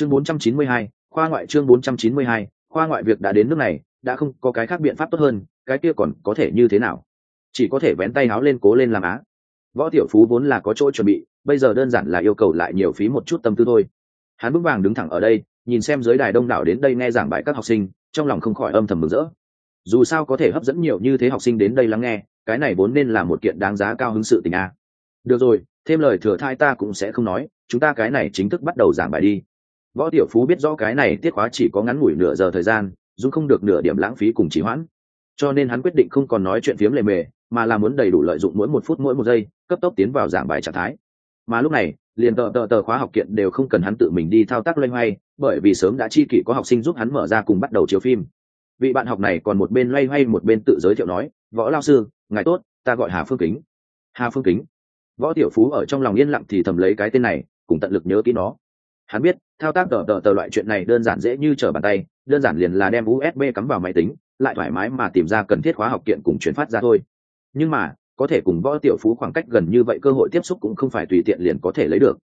chương 492, khoa ngoại chương 492, khoa ngoại việc đã đến nước này đã không có cái khác biện pháp tốt hơn cái kia còn có thể như thế nào? Chỉ có thể vén tay áo lên cố lên làm á. Võ tiểu phú vốn là có chỗ chuẩn bị bây giờ đơn giản là yêu cầu lại nhiều phí một chút tâm tư thôi. Hắn vững vàng đứng thẳng ở đây nhìn xem giới đài đông đảo đến đây nghe giảng bài các học sinh trong lòng không khỏi âm thầm mừng rỡ. Dù sao có thể hấp dẫn nhiều như thế học sinh đến đây lắng nghe cái này vốn nên là một kiện đáng giá cao hứng sự tình a. Được rồi thêm lời thừa thai ta cũng sẽ không nói chúng ta cái này chính thức bắt đầu giảng bài đi võ tiểu phú biết rõ cái này tiết khóa chỉ có ngắn ngủi nửa giờ thời gian, dù không được nửa điểm lãng phí cùng trì hoãn. Cho nên hắn quyết định không còn nói chuyện phiếm lề mề, mà là muốn đầy đủ lợi dụng mỗi một phút mỗi một giây, cấp tốc tiến vào giảng bài trạng thái. Mà lúc này, liền tờ tờ tờ khóa học kiện đều không cần hắn tự mình đi thao tác loay hoay, bởi vì sớm đã chi kỷ có học sinh giúp hắn mở ra cùng bắt đầu chiếu phim. Vị bạn học này còn một bên loay hoay một bên tự giới thiệu nói, võ lao sư, ngài tốt, ta gọi hà phương kính. Hà phương kính. Võ tiểu phú ở trong lòng yên lặng thì thầm lấy cái tên này, cùng tận lực nhớ kỹ nó hắn biết, thao tác tờ tờ tờ loại chuyện này đơn giản dễ như trở bàn tay, đơn giản liền là đem usb cắm vào máy tính, lại thoải mái mà tìm ra cần thiết khóa học kiện cùng chuyển phát ra thôi. Nhưng mà, có thể cùng võ tiểu phú khoảng cách gần như vậy cơ hội tiếp xúc cũng không phải tùy tiện liền có thể lấy được.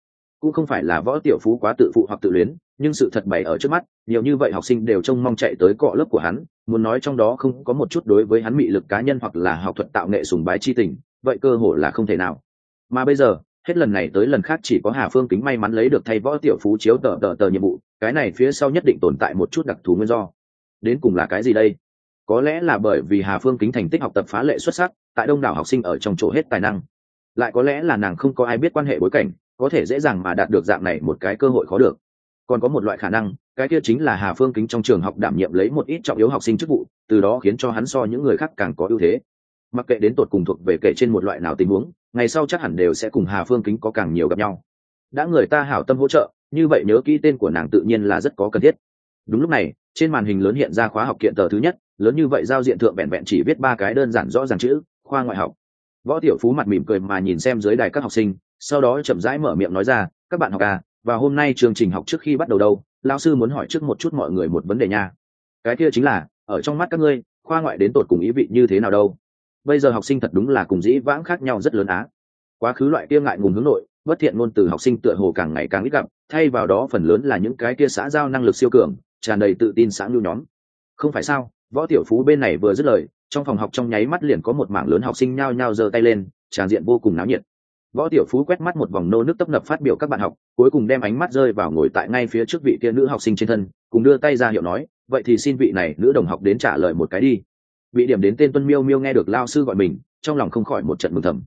Cũng không phải là võ tiểu phú quá tự phụ hoặc tự luyến, nhưng sự thật bày ở trước mắt, nhiều như vậy học sinh đều trông mong chạy tới cọ lớp của hắn, muốn nói trong đó không có một chút đối với hắn mị lực cá nhân hoặc là học thuật tạo nghệ sùng bái chi tình, vậy cơ hội là không thể nào. Mà bây giờ hết lần này tới lần khác chỉ có hà phương kính may mắn lấy được thay võ tiểu phú chiếu tờ tờ tờ nhiệm vụ, cái này phía sau nhất định tồn tại một chút đặc thù nguyên do. Đến cùng là cái gì đây? Có lẽ là bởi vì hà phương kính thành tích học tập phá lệ xuất sắc, tại đông đảo học sinh ở trong chỗ hết tài năng. Lại có lẽ là nàng không có ai biết quan hệ bối cảnh, có thể dễ dàng mà đạt được dạng này một cái cơ hội khó được. Còn có một loại khả năng, cái kia chính là hà phương kính trong trường học đảm nhiệm lấy một ít trọng yếu học sinh chức vụ, từ đó khiến cho hắn so những người khác càng có ưu thế mặc kệ đến tột cùng thuộc về kể trên một loại nào tình huống, ngày sau chắc hẳn đều sẽ cùng hà phương kính có càng nhiều gặp nhau. Đã người ta hảo tâm hỗ trợ, như vậy nhớ kỹ tên của nàng tự nhiên là rất có cần thiết. Đúng lúc này, trên màn hình lớn hiện ra khóa học kiện tờ thứ nhất, lớn như vậy giao diện thượng vẹn vẹn chỉ viết ba cái đơn giản rõ ràng chữ, khoa ngoại học. Võ tiểu phú mặt mỉm cười mà nhìn xem dưới đài các học sinh, sau đó chậm rãi mở miệng nói ra, các bạn học à và hôm nay chương trình học trước khi bắt đầu đâu lao sư muốn hỏi trước một chút mọi người một vấn đề nha. Cái kia chính là, ở trong mắt các ngươi, khoa ngoại đến tột cùng ý vị như thế nào đâu? Bây giờ học sinh thật đúng là cùng dĩ vãng khác nhau rất lớn á. Quá khứ loại kia ngại ngùng hướng nội, bất thiện ngôn từ học sinh tựa hồ càng ngày càng ít gặp, thay vào đó phần lớn là những cái kia xã giao năng lực siêu cường, tràn đầy tự tin xã nhu nhóm. Không phải sao, võ tiểu phú bên này vừa dứt lời, trong phòng học trong nháy mắt liền có một mảng lớn học sinh nhao nhao giơ tay lên, tràn diện vô cùng náo nhiệt. Võ tiểu phú quét mắt một vòng nô nước tấp nập phát biểu các bạn học, cuối cùng đem ánh mắt rơi vào ngồi tại ngay phía trước vị kia nữ học sinh trên thân, cùng đưa tay ra hiệu nói, vậy thì xin vị này nữ đồng học đến trả lời một cái đi bị điểm đến tên tuân miêu miêu nghe được lao sư gọi mình, trong lòng không khỏi một trận mừng thầm.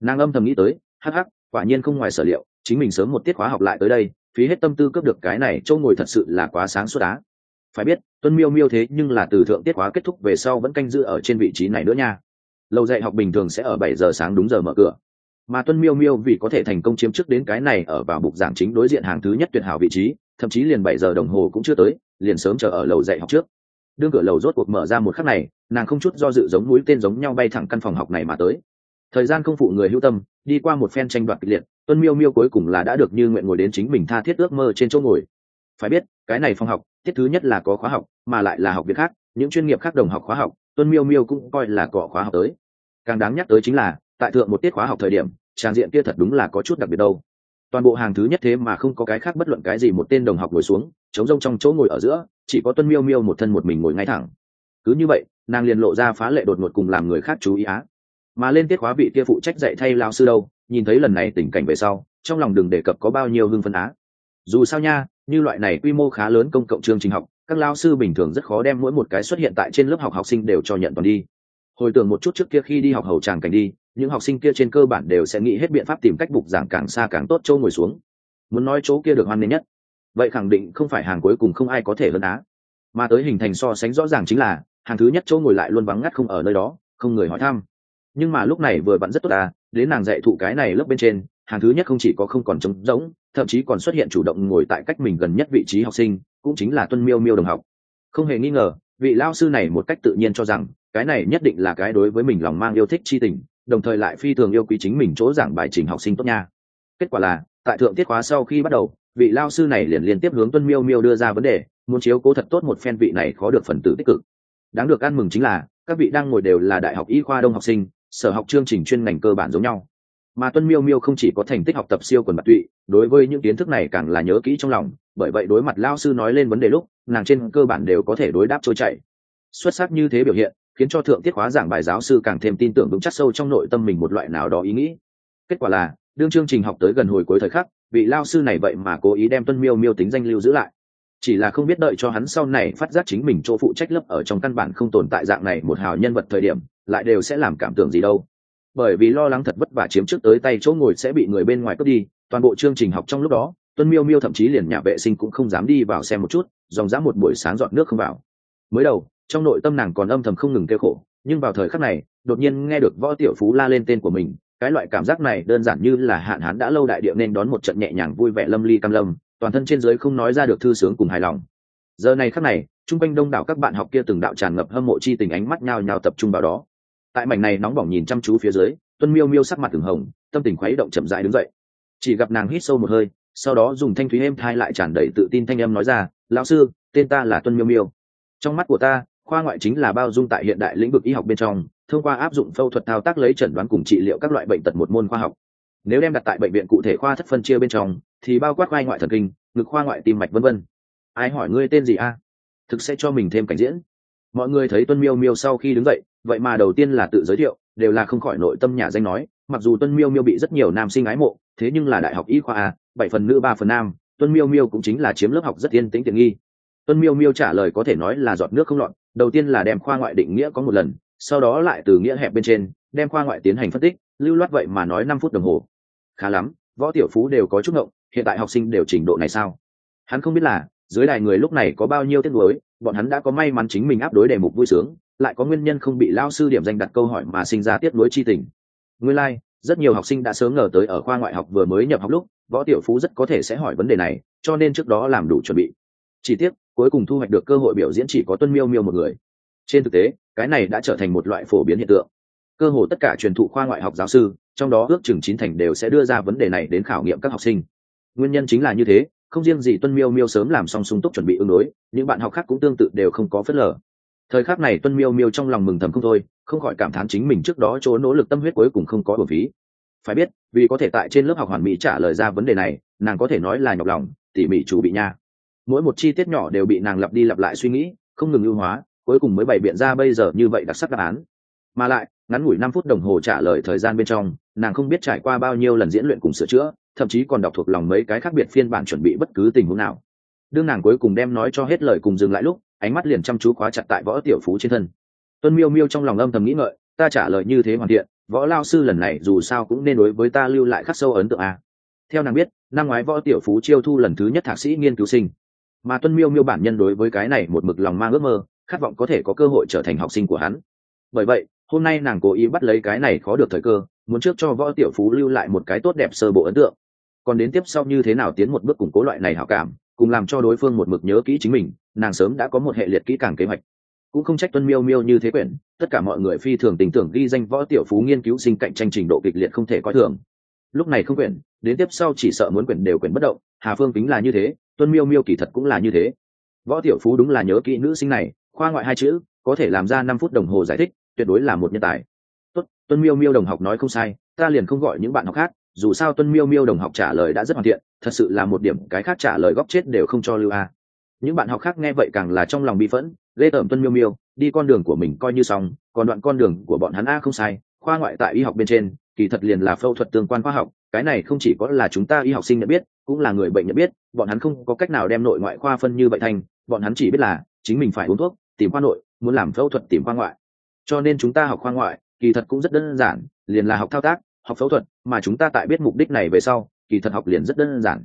Nàng âm thầm nghĩ tới, hắc hắc, quả nhiên không ngoài sở liệu, chính mình sớm một tiết khóa học lại tới đây, phí hết tâm tư cướp được cái này châu ngồi thật sự là quá sáng suốt á. Phải biết, tuân miêu miêu thế nhưng là từ thượng tiết khóa kết thúc về sau vẫn canh giữ ở trên vị trí này nữa nha. Lâu dạy học bình thường sẽ ở bảy giờ sáng đúng giờ mở cửa. Mà tuân miêu miêu vì có thể thành công chiếm trước đến cái này ở vào bục giảng chính đối diện hàng thứ nhất tuyệt hảo vị trí, thậm chí liền bảy giờ đồng hồ cũng chưa tới, liền sớm chờ ở lầu dạy học trước đương cửa lầu rốt cuộc mở ra một khắc này, nàng không chút do dự giống núi tên giống nhau bay thẳng căn phòng học này mà tới. Thời gian không phụ người hữu tâm, đi qua một phen tranh đoạt kịch liệt, tuân miêu miêu cuối cùng là đã được như nguyện ngồi đến chính mình tha thiết ước mơ trên chỗ ngồi. Phải biết, cái này phòng học thiết thứ nhất là có khóa học, mà lại là học việc khác, những chuyên nghiệp khác đồng học khóa học, tuân miêu miêu cũng coi là cọ khóa học tới. Càng đáng nhắc tới chính là, tại thượng một tiết khóa học thời điểm tràn diện kia thật đúng là có chút đặc biệt đâu. Toàn bộ hàng thứ nhất thế mà không có cái khác bất luận cái gì một tên đồng học ngồi xuống, chống rông trong chỗ ngồi ở giữa chỉ có tuân miêu miêu một thân một mình ngồi ngay thẳng. Cứ như vậy, nàng liền lộ ra phá lệ đột ngột cùng làm người khác chú ý á. Mà lên tiết khóa vị kia phụ trách dạy thay lao sư đâu, nhìn thấy lần này tình cảnh về sau, trong lòng đừng đề cập có bao nhiêu hưng phân á. Dù sao nha, như loại này quy mô khá lớn công cộng chương trình học, các lao sư bình thường rất khó đem mỗi một cái xuất hiện tại trên lớp học học sinh đều cho nhận toàn đi. Hồi tưởng một chút trước kia khi đi học hầu tràng cảnh đi, những học sinh kia trên cơ bản đều sẽ nghĩ hết biện pháp tìm cách bục giảng càng xa càng tốt chỗ ngồi xuống. Muốn nói chỗ kia được hoan nghênh nhất vậy khẳng định không phải hàng cuối cùng không ai có thể hơn á. Mà tới hình thành so sánh rõ ràng chính là, hàng thứ nhất chỗ ngồi lại luôn vắng ngắt không ở nơi đó, không người hỏi thăm. Nhưng mà lúc này vừa vặn rất tốt à đến nàng dạy thụ cái này lớp bên trên, hàng thứ nhất không chỉ có không còn trống rỗng, thậm chí còn xuất hiện chủ động ngồi tại cách mình gần nhất vị trí học sinh, cũng chính là tuân miêu miêu đồng học. Không hề nghi ngờ, vị lao sư này một cách tự nhiên cho rằng, cái này nhất định là cái đối với mình lòng mang yêu thích chi tình, đồng thời lại phi thường yêu quý chính mình chỗ giảng bài trình học sinh tốt nha. Kết quả là, tại thượng tiết khóa sau khi bắt đầu vị lao sư này liền liên tiếp hướng tuân miêu miêu đưa ra vấn đề, muốn chiếu cố thật tốt một phen vị này khó được phần tử tích cực. Đáng được ăn mừng chính là, các vị đang ngồi đều là đại học y khoa đông học sinh, sở học chương trình chuyên ngành cơ bản giống nhau. Mà tuân miêu miêu không chỉ có thành tích học tập siêu quần mặt tụy, đối với những kiến thức này càng là nhớ kỹ trong lòng, bởi vậy đối mặt lao sư nói lên vấn đề lúc, nàng trên cơ bản đều có thể đối đáp trôi chảy. Xuất sắc như thế biểu hiện, khiến cho thượng tiết hóa giảng bài giáo sư càng thêm tin tưởng vững chắc sâu trong nội tâm mình một loại nào đó ý nghĩ. Kết quả là, đương chương trình học tới gần hồi cuối thời khắc vị lao sư này vậy mà cố ý đem tuân miêu miêu tính danh lưu giữ lại. Chỉ là không biết đợi cho hắn sau này phát giác chính mình chỗ phụ trách lớp ở trong căn bản không tồn tại dạng này một hào nhân vật thời điểm, lại đều sẽ làm cảm tưởng gì đâu. Bởi vì lo lắng thật vất vả chiếm trước tới tay chỗ ngồi sẽ bị người bên ngoài cướp đi, toàn bộ chương trình học trong lúc đó, tuân miêu miêu thậm chí liền nhà vệ sinh cũng không dám đi vào xem một chút, dòng dã một buổi sáng dọn nước không vào. Mới đầu, trong nội tâm nàng còn âm thầm không ngừng kêu khổ, nhưng vào thời khắc này, đột nhiên nghe được võ tiểu phú la lên tên của mình cái loại cảm giác này đơn giản như là hạn hán đã lâu đại địa nên đón một trận nhẹ nhàng vui vẻ lâm ly cam lâm, toàn thân trên dưới không nói ra được thư sướng cùng hài lòng. Giờ này khắc này, chung quanh đông đảo các bạn học kia từng đạo tràn ngập hâm mộ chi tình ánh mắt nhao nhao tập trung vào đó. Tại mảnh này nóng bỏng nhìn chăm chú phía dưới, tuân miêu miêu sắc mặt từng hồng, tâm tình khuấy động chậm rãi đứng dậy. Chỉ gặp nàng hít sâu một hơi, sau đó dùng thanh thúy êm thai lại tràn đầy tự tin thanh âm nói ra, lão sư, tên ta là tuân miêu miêu. Trong mắt của ta, khoa ngoại chính là bao dung tại hiện đại lĩnh vực y học bên trong thông qua áp dụng phẫu thuật thao tác lấy chẩn đoán cùng trị liệu các loại bệnh tật một môn khoa học. Nếu đem đặt tại bệnh viện cụ thể khoa thất phân chia bên trong, thì bao quát khoa ngoại thần kinh, ngực khoa ngoại tim mạch vân vân. Ai hỏi ngươi tên gì a? Thực sẽ cho mình thêm cảnh diễn. Mọi người thấy tuân miêu miêu sau khi đứng dậy, vậy mà đầu tiên là tự giới thiệu, đều là không khỏi nội tâm nhà danh nói, mặc dù tuân miêu miêu bị rất nhiều nam sinh ái mộ, thế nhưng là đại học y khoa a, bảy phần nữ ba phần nam, tuân miêu miêu cũng chính là chiếm lớp học rất yên tĩnh tiện nghi. Tuân miêu miêu trả lời có thể nói là giọt nước không lọt, đầu tiên là đem khoa ngoại định nghĩa có một lần sau đó lại từ nghĩa hẹp bên trên đem khoa ngoại tiến hành phân tích lưu loát vậy mà nói năm phút đồng hồ. Khá lắm võ tiểu phú đều có chút ngộng hiện tại học sinh đều trình độ này sao? Hắn không biết là dưới đài người lúc này có bao nhiêu tiết đối bọn hắn đã có may mắn chính mình áp đối đề mục vui sướng lại có nguyên nhân không bị lao sư điểm danh đặt câu hỏi mà sinh ra tiết nối chi tình. Nguyên lai、like, rất nhiều học sinh đã sớm ngờ tới ở khoa ngoại học vừa mới nhập học lúc võ tiểu phú rất có thể sẽ hỏi vấn đề này cho nên trước đó làm đủ chuẩn bị. Chỉ tiếc cuối cùng thu hoạch được cơ hội biểu diễn chỉ có tuân miêu miêu một người. Trên thực tế cái này đã trở thành một loại phổ biến hiện tượng. Cơ hồ tất cả truyền thụ khoa ngoại học giáo sư, trong đó ước chừng chín thành đều sẽ đưa ra vấn đề này đến khảo nghiệm các học sinh. Nguyên nhân chính là như thế, không riêng gì tuân miêu miêu sớm làm xong sung túc chuẩn bị ứng đối, những bạn học khác cũng tương tự đều không có phớt lờ. Thời khắc này tuân miêu miêu trong lòng mừng thầm không thôi, không khỏi cảm thán chính mình trước đó chỗ nỗ lực tâm huyết cuối cùng không có bổ phí. Phải biết, vì có thể tại trên lớp học hoàn mỹ trả lời ra vấn đề này, nàng có thể nói là nhọc lòng, tỉ mỉ chủ bị nha. Mỗi một chi tiết nhỏ đều bị nàng lặp đi lặp lại suy nghĩ, không ngừng ưu hóa cuối cùng mới bày biện ra bây giờ như vậy đặc sắc đáp án. Mà lại, ngắn ngủi năm phút đồng hồ trả lời thời gian bên trong, nàng không biết trải qua bao nhiêu lần diễn luyện cùng sửa chữa, thậm chí còn đọc thuộc lòng mấy cái khác biệt phiên bản chuẩn bị bất cứ tình huống nào. Đương nàng cuối cùng đem nói cho hết lời cùng dừng lại lúc, ánh mắt liền chăm chú khóa chặt tại võ tiểu phú trên thân. Tuân miêu miêu trong lòng âm thầm nghĩ ngợi, ta trả lời như thế hoàn thiện, võ lao sư lần này dù sao cũng nên đối với ta lưu lại khắc sâu ấn tượng a. Theo nàng biết, năm ngoái võ tiểu phú chiêu thu lần thứ nhất thạc sĩ nghiên cứu sinh. Mà tuân miêu miêu bản nhân đối với cái này một mực lòng mang ước mơ khát vọng có thể có cơ hội trở thành học sinh của hắn. Bởi vậy, hôm nay nàng cố ý bắt lấy cái này khó được thời cơ, muốn trước cho võ tiểu phú lưu lại một cái tốt đẹp sơ bộ ấn tượng. Còn đến tiếp sau như thế nào tiến một bước củng cố loại này hảo cảm, cùng làm cho đối phương một mực nhớ kỹ chính mình, nàng sớm đã có một hệ liệt kỹ càng kế hoạch. Cũng không trách tuân miêu miêu như thế quyển, tất cả mọi người phi thường tình tưởng ghi danh võ tiểu phú nghiên cứu sinh cạnh tranh trình độ kịch liệt không thể coi thường. Lúc này không quyển, đến tiếp sau chỉ sợ muốn quyển đều quyển bất động, hà phương tính là như thế, tuân miêu miêu kỳ thật cũng là như thế. Võ tiểu phú đúng là nhớ kỹ nữ sinh này khoa ngoại hai chữ có thể làm ra năm phút đồng hồ giải thích tuyệt đối là một nhân tài. Tuất, tuân miêu miêu đồng học nói không sai ta liền không gọi những bạn học khác dù sao tuân miêu miêu đồng học trả lời đã rất hoàn thiện thật sự là một điểm cái khác trả lời góc chết đều không cho lưu a. Những bạn học khác nghe vậy càng là trong lòng bị phẫn Lê tởm tuân miêu miêu đi con đường của mình coi như xong còn đoạn con đường của bọn hắn a không sai khoa ngoại tại y học bên trên kỳ thật liền là phẫu thuật tương quan khoa học cái này không chỉ có là chúng ta y học sinh nhận biết cũng là người bệnh nhận biết bọn hắn không có cách nào đem nội ngoại khoa phân như vậy thành bọn hắn chỉ biết là chính mình phải uống thuốc tìm khoa nội, muốn làm phẫu thuật tìm khoa ngoại. Cho nên chúng ta học khoa ngoại, kỳ thật cũng rất đơn giản, liền là học thao tác, học phẫu thuật, mà chúng ta tại biết mục đích này về sau, kỳ thật học liền rất đơn giản.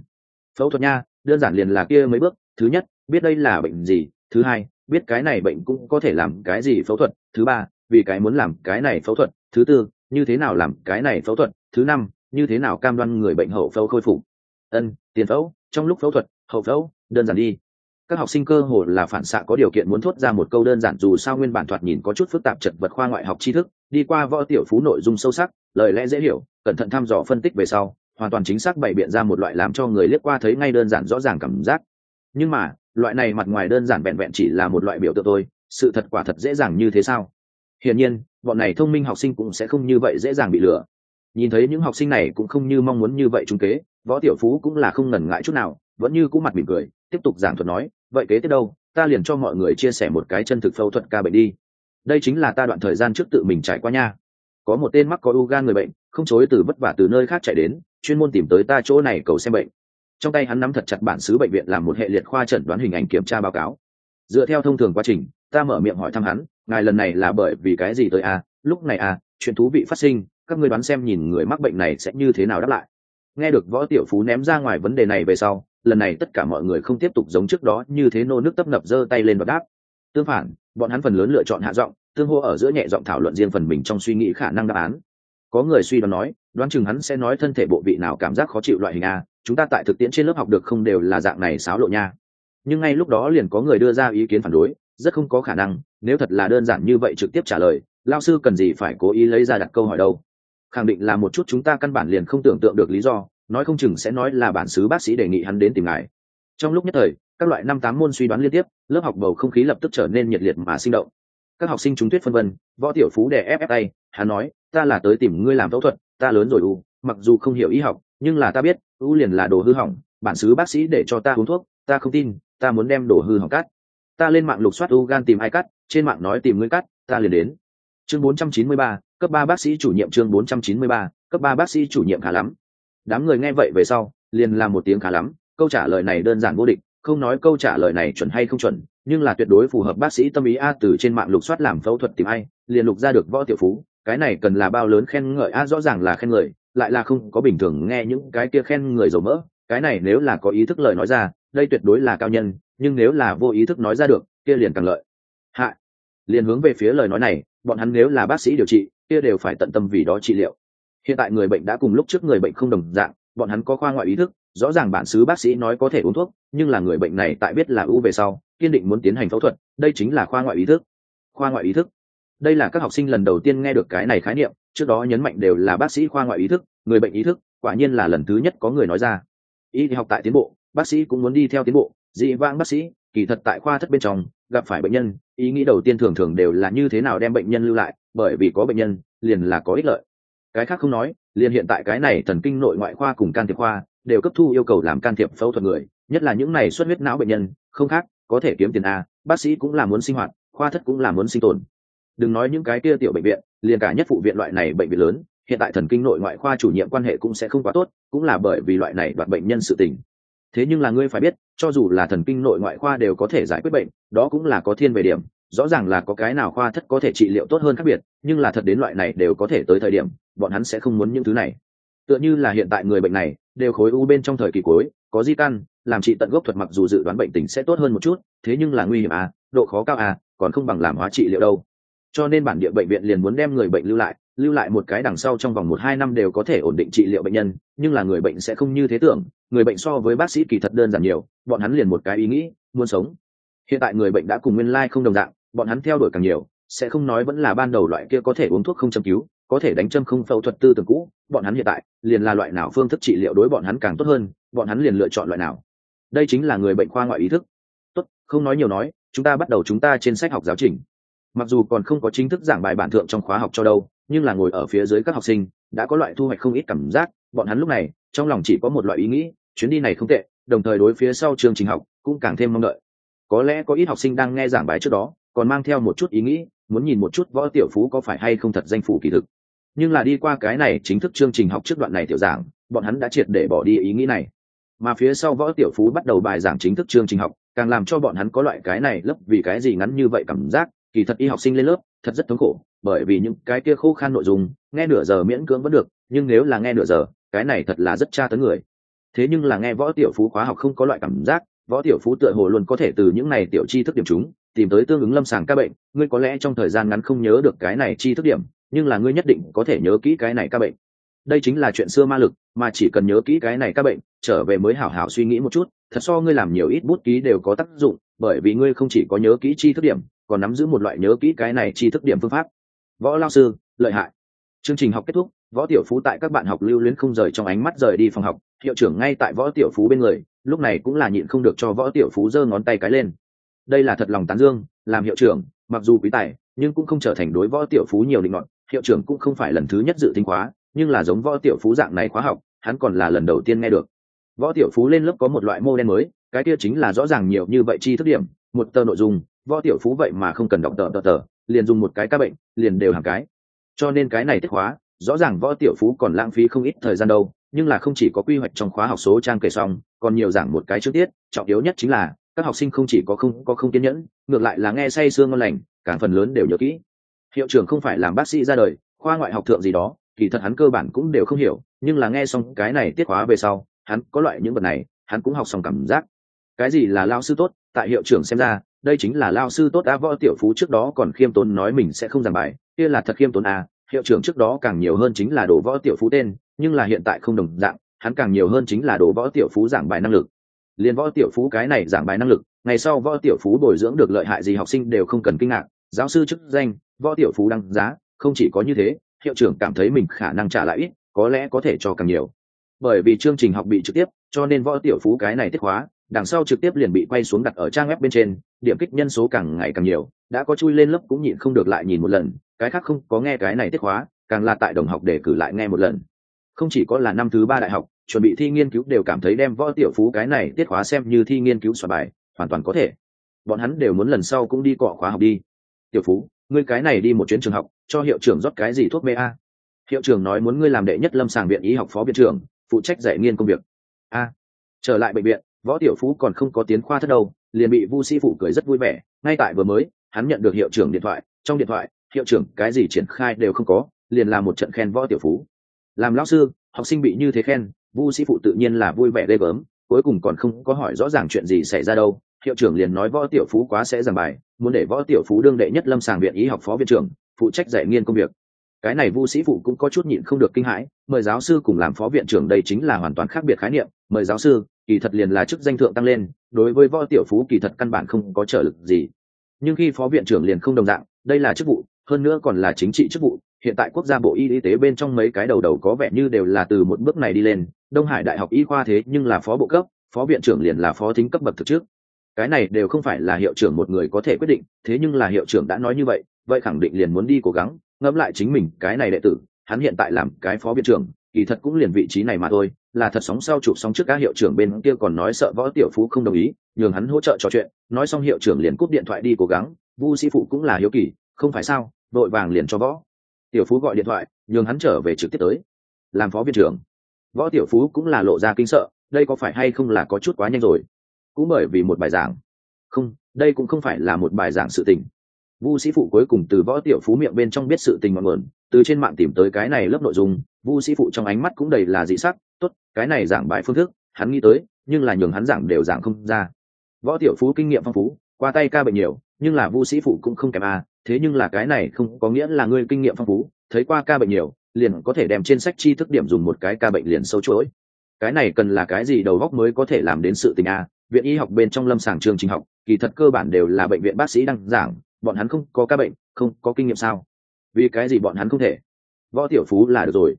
Phẫu thuật nha, đơn giản liền là kia mấy bước, thứ nhất, biết đây là bệnh gì, thứ hai, biết cái này bệnh cũng có thể làm cái gì phẫu thuật, thứ ba, vì cái muốn làm cái này phẫu thuật, thứ tư, như thế nào làm cái này phẫu thuật, thứ năm, như thế nào cam đoan người bệnh hậu phẫu khôi phục. Ân, tiền phẫu, trong lúc phẫu thuật, hậu phẫu, đơn giản đi các học sinh cơ hồ là phản xạ có điều kiện muốn thốt ra một câu đơn giản dù sao nguyên bản thoạt nhìn có chút phức tạp chật vật khoa ngoại học tri thức, đi qua võ tiểu phú nội dung sâu sắc, lời lẽ dễ hiểu, cẩn thận thăm dò phân tích về sau, hoàn toàn chính xác bày biện ra một loại làm cho người liếc qua thấy ngay đơn giản rõ ràng cảm giác. Nhưng mà, loại này mặt ngoài đơn giản vẹn vẹn chỉ là một loại biểu tượng thôi, sự thật quả thật dễ dàng như thế sao? Hiển nhiên, bọn này thông minh học sinh cũng sẽ không như vậy dễ dàng bị lừa. Nhìn thấy những học sinh này cũng không như mong muốn như vậy trung kế, võ tiểu phú cũng là không ngần ngại chút nào, vẫn như cũng mặt mỉm cười, tiếp tục giảng thuật nói vậy kế tiếp đâu? Ta liền cho mọi người chia sẻ một cái chân thực phẫu thuật ca bệnh đi. Đây chính là ta đoạn thời gian trước tự mình trải qua nha. Có một tên mắc có u gan người bệnh, không chối từ vất vả từ nơi khác chạy đến, chuyên môn tìm tới ta chỗ này cầu xem bệnh. Trong tay hắn nắm thật chặt bản xứ bệnh viện làm một hệ liệt khoa chẩn đoán hình ảnh kiểm tra báo cáo. Dựa theo thông thường quá trình, ta mở miệng hỏi thăm hắn, ngài lần này là bởi vì cái gì tới a à? lúc này à? Chuyện thú vị phát sinh, các ngươi đoán xem nhìn người mắc bệnh này sẽ như thế nào đáp lại. Nghe được võ tiểu phú ném ra ngoài vấn đề này về sau lần này tất cả mọi người không tiếp tục giống trước đó như thế nô nước tấp nập giơ tay lên và đáp. Tương phản, bọn hắn phần lớn lựa chọn hạ giọng, tương hô ở giữa nhẹ giọng thảo luận riêng phần mình trong suy nghĩ khả năng đáp án. Có người suy đoán nói, đoán chừng hắn sẽ nói thân thể bộ vị nào cảm giác khó chịu loại hình a, chúng ta tại thực tiễn trên lớp học được không đều là dạng này xáo lộ nha. Nhưng ngay lúc đó liền có người đưa ra ý kiến phản đối, rất không có khả năng, nếu thật là đơn giản như vậy trực tiếp trả lời, lao sư cần gì phải cố ý lấy ra đặt câu hỏi đâu? Khẳng định là một chút chúng ta căn bản liền không tưởng tượng được lý do nói không chừng sẽ nói là bản xứ bác sĩ đề nghị hắn đến tìm ngài. Trong lúc nhất thời các loại năm tám môn suy đoán liên tiếp lớp học bầu không khí lập tức trở nên nhiệt liệt mà sinh động. Các học sinh trúng tuyết phân vân võ tiểu phú đè ép ép tay hắn nói ta là tới tìm ngươi làm phẫu thuật ta lớn rồi u mặc dù không hiểu y học nhưng là ta biết u liền là đồ hư hỏng bản xứ bác sĩ để cho ta uống thuốc ta không tin ta muốn đem đồ hư hỏng cắt. Ta lên mạng lục soát u gan tìm ai cắt trên mạng nói tìm ngươi cắt ta liền đến. Chương 493, cấp ba bác sĩ chủ nhiệm chương 493, cấp ba bác sĩ chủ nhiệm khá lắm đám người nghe vậy về sau, liền làm một tiếng khá lắm, câu trả lời này đơn giản vô địch, không nói câu trả lời này chuẩn hay không chuẩn, nhưng là tuyệt đối phù hợp bác sĩ tâm ý a từ trên mạng lục soát làm phẫu thuật tìm ai, liền lục ra được võ tiểu phú, cái này cần là bao lớn khen ngợi a rõ ràng là khen ngợi lại là không có bình thường nghe những cái kia khen người dầu mỡ, cái này nếu là có ý thức lời nói ra, đây tuyệt đối là cao nhân, nhưng nếu là vô ý thức nói ra được, kia liền càng lợi. Hạ, liền hướng về phía lời nói này, bọn hắn nếu là bác sĩ điều trị, kia đều phải tận tâm vì đó trị liệu hiện tại người bệnh đã cùng lúc trước người bệnh không đồng dạng, bọn hắn có khoa ngoại ý thức, rõ ràng bản xứ bác sĩ nói có thể uống thuốc, nhưng là người bệnh này tại biết là u về sau, kiên định muốn tiến hành phẫu thuật, đây chính là khoa ngoại ý thức. Khoa ngoại ý thức. Đây là các học sinh lần đầu tiên nghe được cái này khái niệm, trước đó nhấn mạnh đều là bác sĩ khoa ngoại ý thức, người bệnh ý thức, quả nhiên là lần thứ nhất có người nói ra. Y học tại tiến bộ, bác sĩ cũng muốn đi theo tiến bộ, dị vãng bác sĩ, kỳ thật tại khoa thất bên trong, gặp phải bệnh nhân, ý nghĩ đầu tiên thường thường đều là như thế nào đem bệnh nhân lưu lại, bởi vì có bệnh nhân, liền là có ích lợi cái khác không nói, liền hiện tại cái này thần kinh nội ngoại khoa cùng can thiệp khoa, đều cấp thu yêu cầu làm can thiệp phẫu thuật người, nhất là những này xuất huyết não bệnh nhân, không khác, có thể kiếm tiền a, bác sĩ cũng là muốn sinh hoạt, khoa thất cũng là muốn sinh tồn. Đừng nói những cái kia tiểu bệnh viện, liền cả nhất phụ viện loại này bệnh viện lớn, hiện tại thần kinh nội ngoại khoa chủ nhiệm quan hệ cũng sẽ không quá tốt, cũng là bởi vì loại này đoạt bệnh nhân sự tình. Thế nhưng là ngươi phải biết, cho dù là thần kinh nội ngoại khoa đều có thể giải quyết bệnh, đó cũng là có thiên về điểm, rõ ràng là có cái nào khoa thất có thể trị liệu tốt hơn khác biệt, nhưng là thật đến loại này đều có thể tới thời điểm bọn hắn sẽ không muốn những thứ này. Tựa như là hiện tại người bệnh này, đều khối u bên trong thời kỳ cuối, có di căn, làm trị tận gốc thuật mặc dù dự đoán bệnh tình sẽ tốt hơn một chút, thế nhưng là nguy hiểm à độ khó cao à còn không bằng làm hóa trị liệu đâu. Cho nên bản địa bệnh viện liền muốn đem người bệnh lưu lại lưu lại một cái đằng sau trong vòng một hai năm đều có thể ổn định trị liệu bệnh nhân, nhưng là người bệnh sẽ không như thế tưởng, người bệnh so với bác sĩ kỳ thật đơn giản nhiều, bọn hắn liền một cái ý nghĩ, muốn sống. Hiện tại người bệnh đã cùng nguyên lai không đồng dạng, bọn hắn theo đuổi càng nhiều, sẽ không nói vẫn là ban đầu loại kia có thể uống thuốc không châm cứu có thể đánh châm không phẫu thuật tư tưởng cũ, bọn hắn hiện tại liền là loại nào phương thức trị liệu đối bọn hắn càng tốt hơn, bọn hắn liền lựa chọn loại nào. Đây chính là người bệnh khoa ngoại ý thức. Tốt, không nói nhiều nói, chúng ta bắt đầu chúng ta trên sách học giáo trình. Mặc dù còn không có chính thức giảng bài bản thượng trong khóa học cho đâu, nhưng là ngồi ở phía dưới các học sinh, đã có loại thu hoạch không ít cảm giác, bọn hắn lúc này, trong lòng chỉ có một loại ý nghĩ, chuyến đi này không tệ, đồng thời đối phía sau chương trình học cũng càng thêm mong đợi. Có lẽ có ít học sinh đang nghe giảng bài trước đó, còn mang theo một chút ý nghĩ, muốn nhìn một chút võ tiểu phú có phải hay không thật danh phủ kỳ thực nhưng là đi qua cái này chính thức chương trình học trước đoạn này tiểu giảng, bọn hắn đã triệt để bỏ đi ý nghĩ này. Mà phía sau võ tiểu phú bắt đầu bài giảng chính thức chương trình học, càng làm cho bọn hắn có loại cái này lấp vì cái gì ngắn như vậy cảm giác, kỳ thật y học sinh lên lớp, thật rất thống khổ, bởi vì những cái kia khô khan nội dung, nghe nửa giờ miễn cưỡng vẫn được, nhưng nếu là nghe nửa giờ, cái này thật là rất tra tấn người. Thế nhưng là nghe võ tiểu phú khóa học không có loại cảm giác, võ tiểu phú tựa hồ luôn có thể từ những này tiểu chi thức điểm chúng, tìm tới tương ứng lâm sàng các bệnh, ngươi có lẽ trong thời gian ngắn không nhớ được cái này chi thức điểm nhưng là ngươi nhất định có thể nhớ kỹ cái này ca bệnh. Đây chính là chuyện xưa ma lực, mà chỉ cần nhớ kỹ cái này ca bệnh, trở về mới hảo hảo suy nghĩ một chút, thật so ngươi làm nhiều ít bút ký đều có tác dụng, bởi vì ngươi không chỉ có nhớ kỹ chi thức điểm, còn nắm giữ một loại nhớ kỹ cái này chi thức điểm phương pháp. Võ lao sư, lợi hại. Chương trình học kết thúc, võ tiểu phú tại các bạn học lưu luyến không rời trong ánh mắt rời đi phòng học, hiệu trưởng ngay tại võ tiểu phú bên người, lúc này cũng là nhịn không được cho võ tiểu phú giơ ngón tay cái lên. Đây là thật lòng tán dương, làm hiệu trưởng, mặc dù quý tài, nhưng cũng không trở thành đối võ tiểu phú nhiều định luận hiệu trưởng cũng không phải lần thứ nhất dự tính khóa, nhưng là giống võ tiểu phú dạng này khóa học, hắn còn là lần đầu tiên nghe được. Võ tiểu phú lên lớp có một loại mô đen mới, cái kia chính là rõ ràng nhiều như vậy chi thức điểm, một tờ nội dung, võ tiểu phú vậy mà không cần đọc tờ tờ tờ, liền dùng một cái ca bệnh, liền đều hàng cái. Cho nên cái này tiết khóa, rõ ràng võ tiểu phú còn lãng phí không ít thời gian đâu, nhưng là không chỉ có quy hoạch trong khóa học số trang kể xong, còn nhiều giảng một cái trước tiết, trọng yếu nhất chính là, các học sinh không chỉ có không có không kiên nhẫn, ngược lại là nghe say sương ngon lành cả phần lớn đều nhớ kỹ hiệu trưởng không phải làm bác sĩ ra đời, khoa ngoại học thượng gì đó, kỳ thật hắn cơ bản cũng đều không hiểu, nhưng là nghe xong cái này tiết hóa về sau, hắn có loại những vật này, hắn cũng học xong cảm giác. Cái gì là lao sư tốt, tại hiệu trưởng xem ra, đây chính là lao sư tốt a võ tiểu phú trước đó còn khiêm tốn nói mình sẽ không giảng bài, kia là thật khiêm tốn a hiệu trưởng trước đó càng nhiều hơn chính là đồ võ tiểu phú tên, nhưng là hiện tại không đồng dạng, hắn càng nhiều hơn chính là đồ võ tiểu phú giảng bài năng lực. Liền võ tiểu phú cái này giảng bài năng lực, ngày sau võ tiểu phú bồi dưỡng được lợi hại gì học sinh đều không cần kinh ngạc giáo sư chức danh, võ tiểu phú đăng giá, không chỉ có như thế, hiệu trưởng cảm thấy mình khả năng trả lại ít, có lẽ có thể cho càng nhiều. Bởi vì chương trình học bị trực tiếp, cho nên võ tiểu phú cái này tiết hóa, đằng sau trực tiếp liền bị quay xuống đặt ở trang web bên trên, điểm kích nhân số càng ngày càng nhiều, đã có chui lên lớp cũng nhịn không được lại nhìn một lần, cái khác không có nghe cái này tiết hóa, càng là tại đồng học để cử lại nghe một lần. Không chỉ có là năm thứ ba đại học, chuẩn bị thi nghiên cứu đều cảm thấy đem võ tiểu phú cái này tiết hóa xem như thi nghiên cứu soạn bài, hoàn toàn có thể. Bọn hắn đều muốn lần sau cũng đi cọ khóa học đi tiểu phú, ngươi cái này đi một chuyến trường học, cho hiệu trưởng rót cái gì thuốc mê a? Hiệu trưởng nói muốn ngươi làm đệ nhất lâm sàng viện y học phó viện trưởng, phụ trách dạy nghiên công việc. A, trở lại bệnh viện, võ tiểu phú còn không có tiến khoa thất đâu, liền bị vu sĩ phụ cười rất vui vẻ, ngay tại vừa mới, hắn nhận được hiệu trưởng điện thoại, trong điện thoại, hiệu trưởng cái gì triển khai đều không có, liền làm một trận khen võ tiểu phú. Làm lão sư, học sinh bị như thế khen, vu sĩ phụ tự nhiên là vui vẻ ghê gớm, cuối cùng còn không có hỏi rõ ràng chuyện gì xảy ra đâu hiệu trưởng liền nói võ tiểu phú quá sẽ giảng bài, muốn để võ tiểu phú đương đệ nhất lâm sàng viện y học phó viện trưởng, phụ trách dạy nghiên công việc. Cái này vu sĩ phụ cũng có chút nhịn không được kinh hãi, mời giáo sư cùng làm phó viện trưởng đây chính là hoàn toàn khác biệt khái niệm, mời giáo sư, kỳ thật liền là chức danh thượng tăng lên, đối với võ tiểu phú kỳ thật căn bản không có trợ lực gì. Nhưng khi phó viện trưởng liền không đồng dạng, đây là chức vụ, hơn nữa còn là chính trị chức vụ, hiện tại quốc gia bộ y tế bên trong mấy cái đầu đầu có vẻ như đều là từ một bước này đi lên, đông hải đại học y khoa thế nhưng là phó bộ cấp, phó viện trưởng liền là phó thính cấp bậc thực trước cái này đều không phải là hiệu trưởng một người có thể quyết định, thế nhưng là hiệu trưởng đã nói như vậy vậy khẳng định liền muốn đi cố gắng, ngẫm lại chính mình cái này đệ tử, hắn hiện tại làm cái phó viện trưởng, kỳ thật cũng liền vị trí này mà thôi, là thật sóng sau chụp sóng trước các hiệu trưởng bên kia còn nói sợ võ tiểu phú không đồng ý, nhường hắn hỗ trợ trò chuyện, nói xong hiệu trưởng liền cúp điện thoại đi cố gắng, vu sĩ phụ cũng là hiếu kỳ, không phải sao vội vàng liền cho võ. Tiểu phú gọi điện thoại, nhường hắn trở về trực tiếp tới, làm phó viện trưởng. Võ tiểu phú cũng là lộ ra kinh sợ, đây có phải hay không là có chút quá nhanh rồi? Cũng bởi vì một bài giảng. Không, đây cũng không phải là một bài giảng sự tình. Vu sĩ phụ cuối cùng từ võ tiểu phú miệng bên trong biết sự tình mọi nguồn, từ trên mạng tìm tới cái này lớp nội dung, vu sĩ phụ trong ánh mắt cũng đầy là dị sắc, tốt, cái này giảng bài phương thức, hắn nghĩ tới, nhưng là nhường hắn giảng đều giảng không ra. Võ tiểu phú kinh nghiệm phong phú, qua tay ca bệnh nhiều, nhưng là vu sĩ phụ cũng không kém à thế nhưng là cái này không có nghĩa là ngươi kinh nghiệm phong phú, thấy qua ca bệnh nhiều, liền có thể đem trên sách chi thức điểm dùng một cái ca bệnh liền sâu chuỗi. Cái này cần là cái gì đầu góc mới có thể làm đến sự tình a? Viện y học bên trong lâm sàng trường trình học, kỳ thật cơ bản đều là bệnh viện bác sĩ đăng giảng, bọn hắn không có ca bệnh, không có kinh nghiệm sao? Vì cái gì bọn hắn không thể? Võ tiểu phú là được rồi.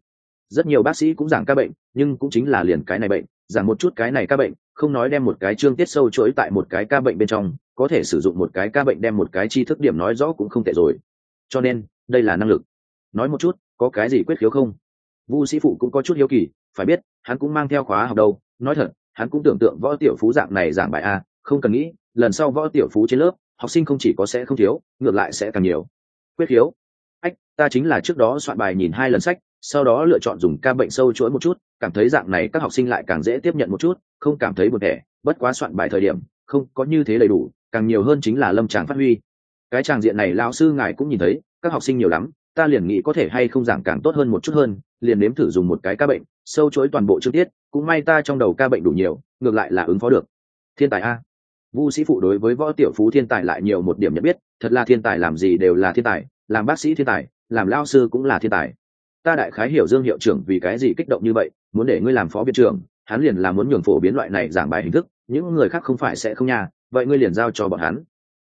Rất nhiều bác sĩ cũng giảng ca bệnh, nhưng cũng chính là liền cái này bệnh, giảng một chút cái này ca bệnh, không nói đem một cái chương tiết sâu chuỗi tại một cái ca bệnh bên trong, có thể sử dụng một cái ca bệnh đem một cái chi thức điểm nói rõ cũng không tệ rồi. Cho nên, đây là năng lực. Nói một chút, có cái gì quyết khiếu không? Vu sĩ phụ cũng có chút hiếu kỳ, phải biết, hắn cũng mang theo khóa học đâu, nói thật hắn cũng tưởng tượng võ tiểu phú dạng này giảng bài a, không cần nghĩ, lần sau võ tiểu phú trên lớp, học sinh không chỉ có sẽ không thiếu, ngược lại sẽ càng nhiều. Quyết khiếu ách, ta chính là trước đó soạn bài nhìn hai lần sách, sau đó lựa chọn dùng ca bệnh sâu chuỗi một chút, cảm thấy dạng này các học sinh lại càng dễ tiếp nhận một chút, không cảm thấy buồn thẻ. Bất quá soạn bài thời điểm, không có như thế đầy đủ, càng nhiều hơn chính là lâm tràng phát huy. Cái tràng diện này lao sư ngài cũng nhìn thấy, các học sinh nhiều lắm, ta liền nghĩ có thể hay không giảng càng tốt hơn một chút hơn, liền nếm thử dùng một cái ca bệnh sâu chối toàn bộ trước tiết, cũng may ta trong đầu ca bệnh đủ nhiều, ngược lại là ứng phó được. Thiên tài a. Vu sĩ phụ đối với võ tiểu phú thiên tài lại nhiều một điểm nhận biết, thật là thiên tài làm gì đều là thiên tài, làm bác sĩ thiên tài, làm lao sư cũng là thiên tài. Ta đại khái hiểu dương hiệu trưởng vì cái gì kích động như vậy, muốn để ngươi làm phó viện trưởng, hắn liền là muốn nhường phổ biến loại này giảng bài hình thức, những người khác không phải sẽ không nhà vậy ngươi liền giao cho bọn hắn.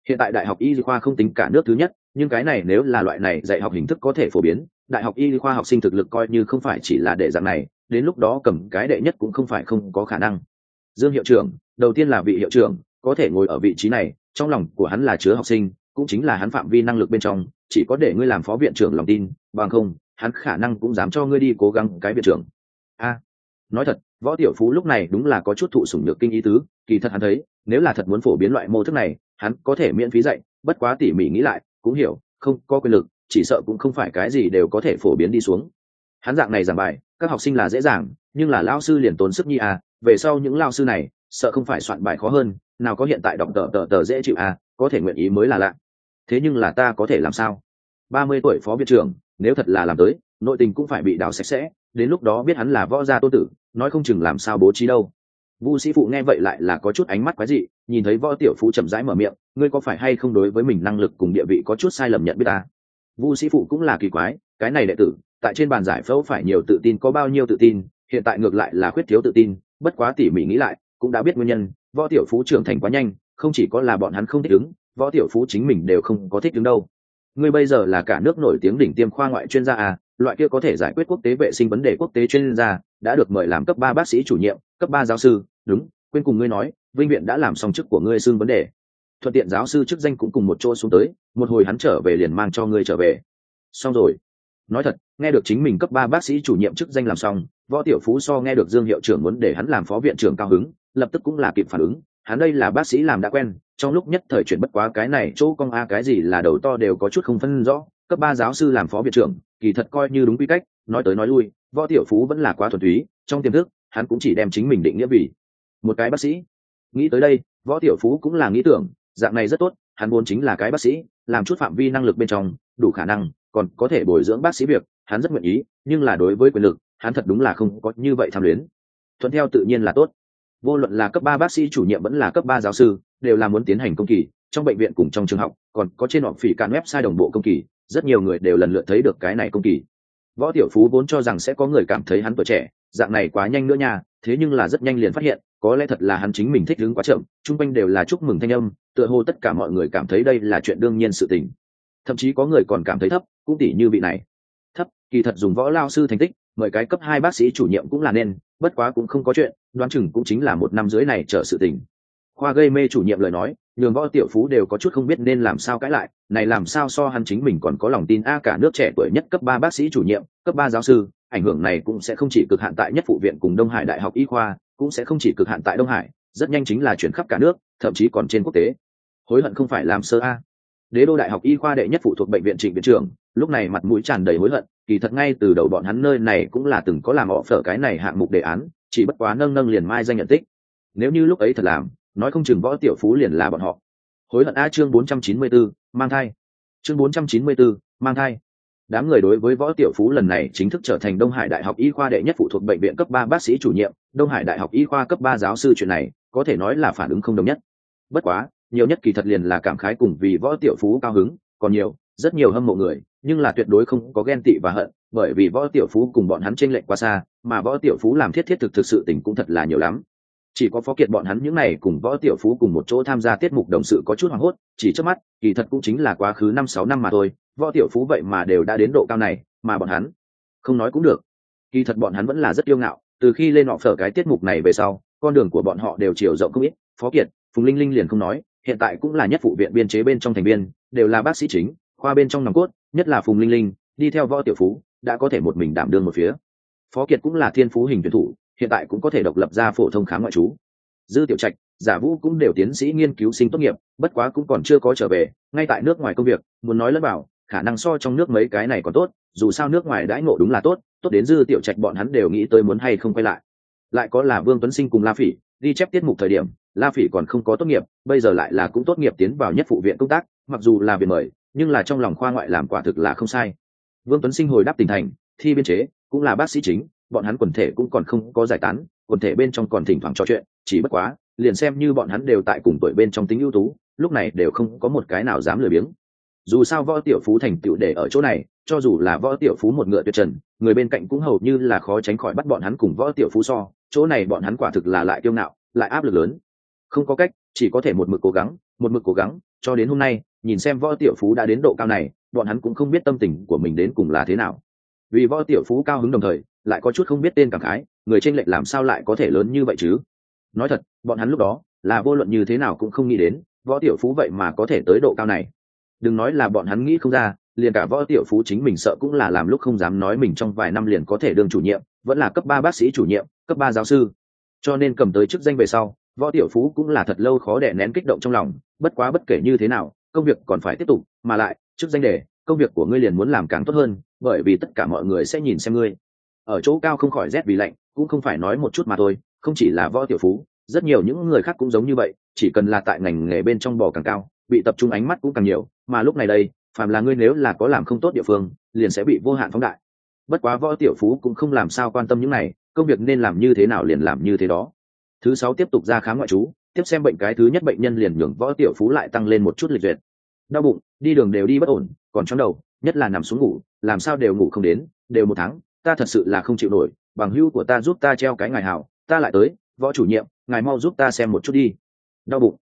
Hiện tại đại học y khoa không tính cả nước thứ nhất, nhưng cái này nếu là loại này dạy học hình thức có thể phổ biến đại học y khoa học sinh thực lực coi như không phải chỉ là để dạng này, đến lúc đó cầm cái đệ nhất cũng không phải không có khả năng. Dương hiệu trưởng, đầu tiên là vị hiệu trưởng, có thể ngồi ở vị trí này, trong lòng của hắn là chứa học sinh, cũng chính là hắn phạm vi năng lực bên trong, chỉ có để ngươi làm phó viện trưởng lòng tin, bằng không, hắn khả năng cũng dám cho ngươi đi cố gắng cái viện trưởng. A, nói thật, võ tiểu phú lúc này đúng là có chút thụ sủng nhược kinh ý tứ, kỳ thật hắn thấy, nếu là thật muốn phổ biến loại mô thức này, hắn có thể miễn phí dạy, bất quá tỉ mỉ nghĩ lại, cũng hiểu, không có quyền lực chỉ sợ cũng không phải cái gì đều có thể phổ biến đi xuống. Hắn dạng này giảng bài, các học sinh là dễ dàng, nhưng là lao sư liền tốn sức nhi à về sau những lao sư này, sợ không phải soạn bài khó hơn, nào có hiện tại đọc tờ tờ tờ dễ chịu à có thể nguyện ý mới là lạ. Thế nhưng là ta có thể làm sao? Ba mươi tuổi phó viện trưởng, nếu thật là làm tới, nội tình cũng phải bị đào sạch sẽ, đến lúc đó biết hắn là võ gia tô tử, nói không chừng làm sao bố trí đâu. Vu sĩ phụ nghe vậy lại là có chút ánh mắt quái dị, nhìn thấy võ tiểu phú chậm rãi mở miệng, ngươi có phải hay không đối với mình năng lực cùng địa vị có chút sai lầm nhận biết ta? Vu sĩ phụ cũng là kỳ quái, cái này đệ tử, tại trên bàn giải phẫu phải nhiều tự tin, có bao nhiêu tự tin, hiện tại ngược lại là khuyết thiếu tự tin, bất quá tỉ mỉ nghĩ lại, cũng đã biết nguyên nhân, võ tiểu phú trưởng thành quá nhanh, không chỉ có là bọn hắn không thích ứng, võ tiểu phú chính mình đều không có thích ứng đâu. Ngươi bây giờ là cả nước nổi tiếng đỉnh tiêm khoa ngoại chuyên gia à loại kia có thể giải quyết quốc tế vệ sinh vấn đề quốc tế chuyên gia, đã được mời làm cấp ba bác sĩ chủ nhiệm, cấp ba giáo sư, đúng, quên cùng ngươi nói, vinh viện đã làm xong chức của ngươi xương vấn đề thuận tiện giáo sư chức danh cũng cùng một chỗ xuống tới, một hồi hắn trở về liền mang cho ngươi trở về. Xong rồi. Nói thật, nghe được chính mình cấp ba bác sĩ chủ nhiệm chức danh làm xong, võ tiểu phú so nghe được dương hiệu trưởng muốn để hắn làm phó viện trưởng cao hứng, lập tức cũng là kịp phản ứng. Hắn đây là bác sĩ làm đã quen, trong lúc nhất thời chuyển bất quá cái này chỗ con a cái gì là đầu to đều có chút không phân rõ, cấp ba giáo sư làm phó viện trưởng, kỳ thật coi như đúng quy cách, nói tới nói lui, võ tiểu phú vẫn là quá thuần túy, trong tiềm thức, hắn cũng chỉ đem chính mình định nghĩa vì một cái bác sĩ. Nghĩ tới đây, võ tiểu phú cũng là nghĩ tưởng dạng này rất tốt, hắn vốn chính là cái bác sĩ, làm chút phạm vi năng lực bên trong, đủ khả năng, còn có thể bồi dưỡng bác sĩ việc, hắn rất nguyện ý, nhưng là đối với quyền lực, hắn thật đúng là không có như vậy tham luyến. Thuận theo tự nhiên là tốt. Vô luận là cấp ba bác sĩ chủ nhiệm vẫn là cấp ba giáo sư, đều là muốn tiến hành công kỳ, trong bệnh viện cùng trong trường học, còn có trên họ phỉ cạn website đồng bộ công kỳ, rất nhiều người đều lần lượt thấy được cái này công kỳ. Võ tiểu phú vốn cho rằng sẽ có người cảm thấy hắn tuổi trẻ dạng này quá nhanh nữa nha, thế nhưng là rất nhanh liền phát hiện, có lẽ thật là hắn chính mình thích đứng quá chậm, chung quanh đều là chúc mừng thanh âm, tựa hồ tất cả mọi người cảm thấy đây là chuyện đương nhiên sự tình. Thậm chí có người còn cảm thấy thấp, cũng tỉ như vị này. Thấp, kỳ thật dùng võ lao sư thành tích, mời cái cấp hai bác sĩ chủ nhiệm cũng là nên, bất quá cũng không có chuyện, đoán chừng cũng chính là một năm dưới này trở sự tình khoa gây mê chủ nhiệm lời nói, nhường võ tiểu phú đều có chút không biết nên làm sao cãi lại. Này làm sao so hắn chính mình còn có lòng tin a cả nước trẻ tuổi nhất cấp ba bác sĩ chủ nhiệm, cấp ba giáo sư, ảnh hưởng này cũng sẽ không chỉ cực hạn tại nhất phụ viện cùng đông hải đại học y khoa, cũng sẽ không chỉ cực hạn tại đông hải, rất nhanh chính là chuyển khắp cả nước, thậm chí còn trên quốc tế. Hối hận không phải làm sơ a. Đế đô đại học y khoa đệ nhất phụ thuộc bệnh viện trịnh viện trưởng, lúc này mặt mũi tràn đầy hối hận, kỳ thật ngay từ đầu bọn hắn nơi này cũng là từng có làm họ phở cái này hạng mục đề án, chỉ bất quá nâng nâng liền mai danh nhận tích. Nếu như lúc ấy thật làm nói không chừng võ tiểu phú liền là bọn họ. Hối hận a chương 494, mang thai. Chương 494, mang thai. Đám người đối với võ tiểu phú lần này chính thức trở thành đông hải đại học y khoa đệ nhất phụ thuộc bệnh viện cấp ba bác sĩ chủ nhiệm. Đông hải đại học y khoa cấp ba giáo sư chuyện này có thể nói là phản ứng không đồng nhất. Bất quá nhiều nhất kỳ thật liền là cảm khái cùng vì võ tiểu phú cao hứng còn nhiều rất nhiều hâm mộ người nhưng là tuyệt đối không có ghen tị và hận bởi vì võ tiểu phú cùng bọn hắn t r ê n lệch quá xa mà võ tiểu phú làm thiết thiết thực thực sự tình cũng thật là nhiều lắm chỉ có phó kiệt bọn hắn những n à y cùng võ tiểu phú cùng một chỗ tham gia tiết mục đồng sự có chút hoảng hốt, chỉ trước mắt, kỳ thật cũng chính là quá khứ năm sáu năm mà thôi, võ tiểu phú vậy mà đều đã đến độ cao này, mà bọn hắn không nói cũng được. Kỳ thật bọn hắn vẫn là rất yêu ngạo, từ khi lên họ phở cái tiết mục này về sau, con đường của bọn họ đều chiều rộng không ít, phó kiệt, phùng linh linh liền không nói, hiện tại cũng là nhất phụ viện biên chế bên trong thành viên đều là bác sĩ chính, khoa bên trong nòng cốt, nhất là phùng linh linh, đi theo võ tiểu phú, đã có thể một mình đảm đương một phía. Phó kiệt cũng là thiên phú hình tuyển thủ hiện tại cũng có thể độc lập ra phổ thông khám ngoại trú. Dư tiểu trạch, giả vũ cũng đều tiến sĩ nghiên cứu sinh tốt nghiệp, bất quá cũng còn chưa có trở về, ngay tại nước ngoài công việc, muốn nói lẫn bảo khả năng so trong nước mấy cái này còn tốt, dù sao nước ngoài đãi ngộ đúng là tốt tốt đến dư tiểu trạch bọn hắn đều nghĩ tới muốn hay không quay lại. Lại có là vương tuấn sinh cùng la phỉ, ghi chép tiết mục thời điểm, la phỉ còn không có tốt nghiệp, bây giờ lại là cũng tốt nghiệp tiến vào nhất phụ viện công tác, mặc dù là viện mời, nhưng là trong lòng khoa ngoại làm quả thực là không sai. Vương tuấn sinh hồi đáp tỉnh thành, thi biên chế, cũng là bác sĩ chính bọn hắn quần thể cũng còn không có giải tán, quần thể bên trong còn thỉnh thoảng trò chuyện, chỉ bất quá, liền xem như bọn hắn đều tại cùng tuổi bên trong tính ưu tú, lúc này đều không có một cái nào dám lười biếng. Dù sao võ tiểu phú thành tựu để ở chỗ này, cho dù là võ tiểu phú một ngựa tuyệt trần, người bên cạnh cũng hầu như là khó tránh khỏi bắt bọn hắn cùng võ tiểu phú so, chỗ này bọn hắn quả thực là lại kiêu ngạo, lại áp lực lớn. Không có cách, chỉ có thể một mực cố gắng, một mực cố gắng, cho đến hôm nay, nhìn xem võ tiểu phú đã đến độ cao này, bọn hắn cũng không biết tâm tình của mình đến cùng là thế nào. Vì võ tiểu phú cao hứng đồng thời lại có chút không biết tên cảm khái, người tranh lệch làm sao lại có thể lớn như vậy chứ? Nói thật, bọn hắn lúc đó là vô luận như thế nào cũng không nghĩ đến, võ tiểu phú vậy mà có thể tới độ cao này. Đừng nói là bọn hắn nghĩ không ra, liền cả võ tiểu phú chính mình sợ cũng là làm lúc không dám nói mình trong vài năm liền có thể đương chủ nhiệm, vẫn là cấp ba bác sĩ chủ nhiệm, cấp ba giáo sư. Cho nên cầm tới chức danh về sau, võ tiểu phú cũng là thật lâu khó đè nén kích động trong lòng, bất quá bất kể như thế nào, công việc còn phải tiếp tục, mà lại, chức danh đề, công việc của ngươi liền muốn làm càng tốt hơn, bởi vì tất cả mọi người sẽ nhìn xem ngươi ở chỗ cao không khỏi rét vì lạnh, cũng không phải nói một chút mà thôi, không chỉ là võ tiểu phú, rất nhiều những người khác cũng giống như vậy, chỉ cần là tại ngành nghề bên trong bò càng cao, bị tập trung ánh mắt cũng càng nhiều, mà lúc này đây, phàm là ngươi nếu là có làm không tốt địa phương, liền sẽ bị vô hạn phóng đại. Bất quá võ tiểu phú cũng không làm sao quan tâm những này, công việc nên làm như thế nào liền làm như thế đó. Thứ sáu tiếp tục ra khám ngoại trú, tiếp xem bệnh cái thứ nhất bệnh nhân liền nhường võ tiểu phú lại tăng lên một chút lịch duyệt. Đau bụng, đi đường đều đi bất ổn, còn trong đầu, nhất là nằm xuống ngủ, làm sao đều ngủ không đến, đều một tháng ta thật sự là không chịu nổi, bằng hữu của ta giúp ta treo cái ngài hảo, ta lại tới, võ chủ nhiệm, ngài mau giúp ta xem một chút đi. Đau bụng.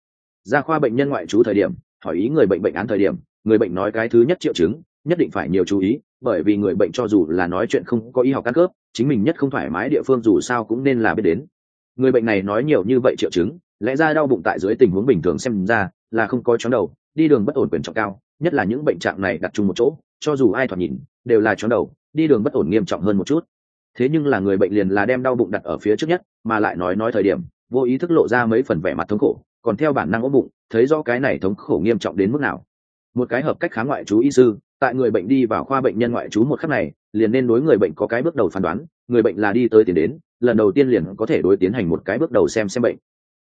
Ra khoa bệnh nhân ngoại trú thời điểm, hỏi ý người bệnh bệnh án thời điểm, người bệnh nói cái thứ nhất triệu chứng, nhất định phải nhiều chú ý, bởi vì người bệnh cho dù là nói chuyện không có y học căn cướp chính mình nhất không thoải mái địa phương dù sao cũng nên là biết đến. Người bệnh này nói nhiều như vậy triệu chứng, lẽ ra đau bụng tại dưới tình huống bình thường xem ra là không có chóng đầu, đi đường bất ổn quyền trọng cao, nhất là những bệnh trạng này đặt chung một chỗ, cho dù ai thoạt nhìn đều là chóng đầu đi đường bất ổn nghiêm trọng hơn một chút. Thế nhưng là người bệnh liền là đem đau bụng đặt ở phía trước nhất, mà lại nói nói thời điểm, vô ý thức lộ ra mấy phần vẻ mặt thống khổ, còn theo bản năng ốm bụng, thấy rõ cái này thống khổ nghiêm trọng đến mức nào. Một cái hợp cách khá ngoại trú y sư, tại người bệnh đi vào khoa bệnh nhân ngoại trú một khắc này, liền nên đối người bệnh có cái bước đầu phán đoán, người bệnh là đi tới tiền đến, lần đầu tiên liền có thể đối tiến hành một cái bước đầu xem xem bệnh.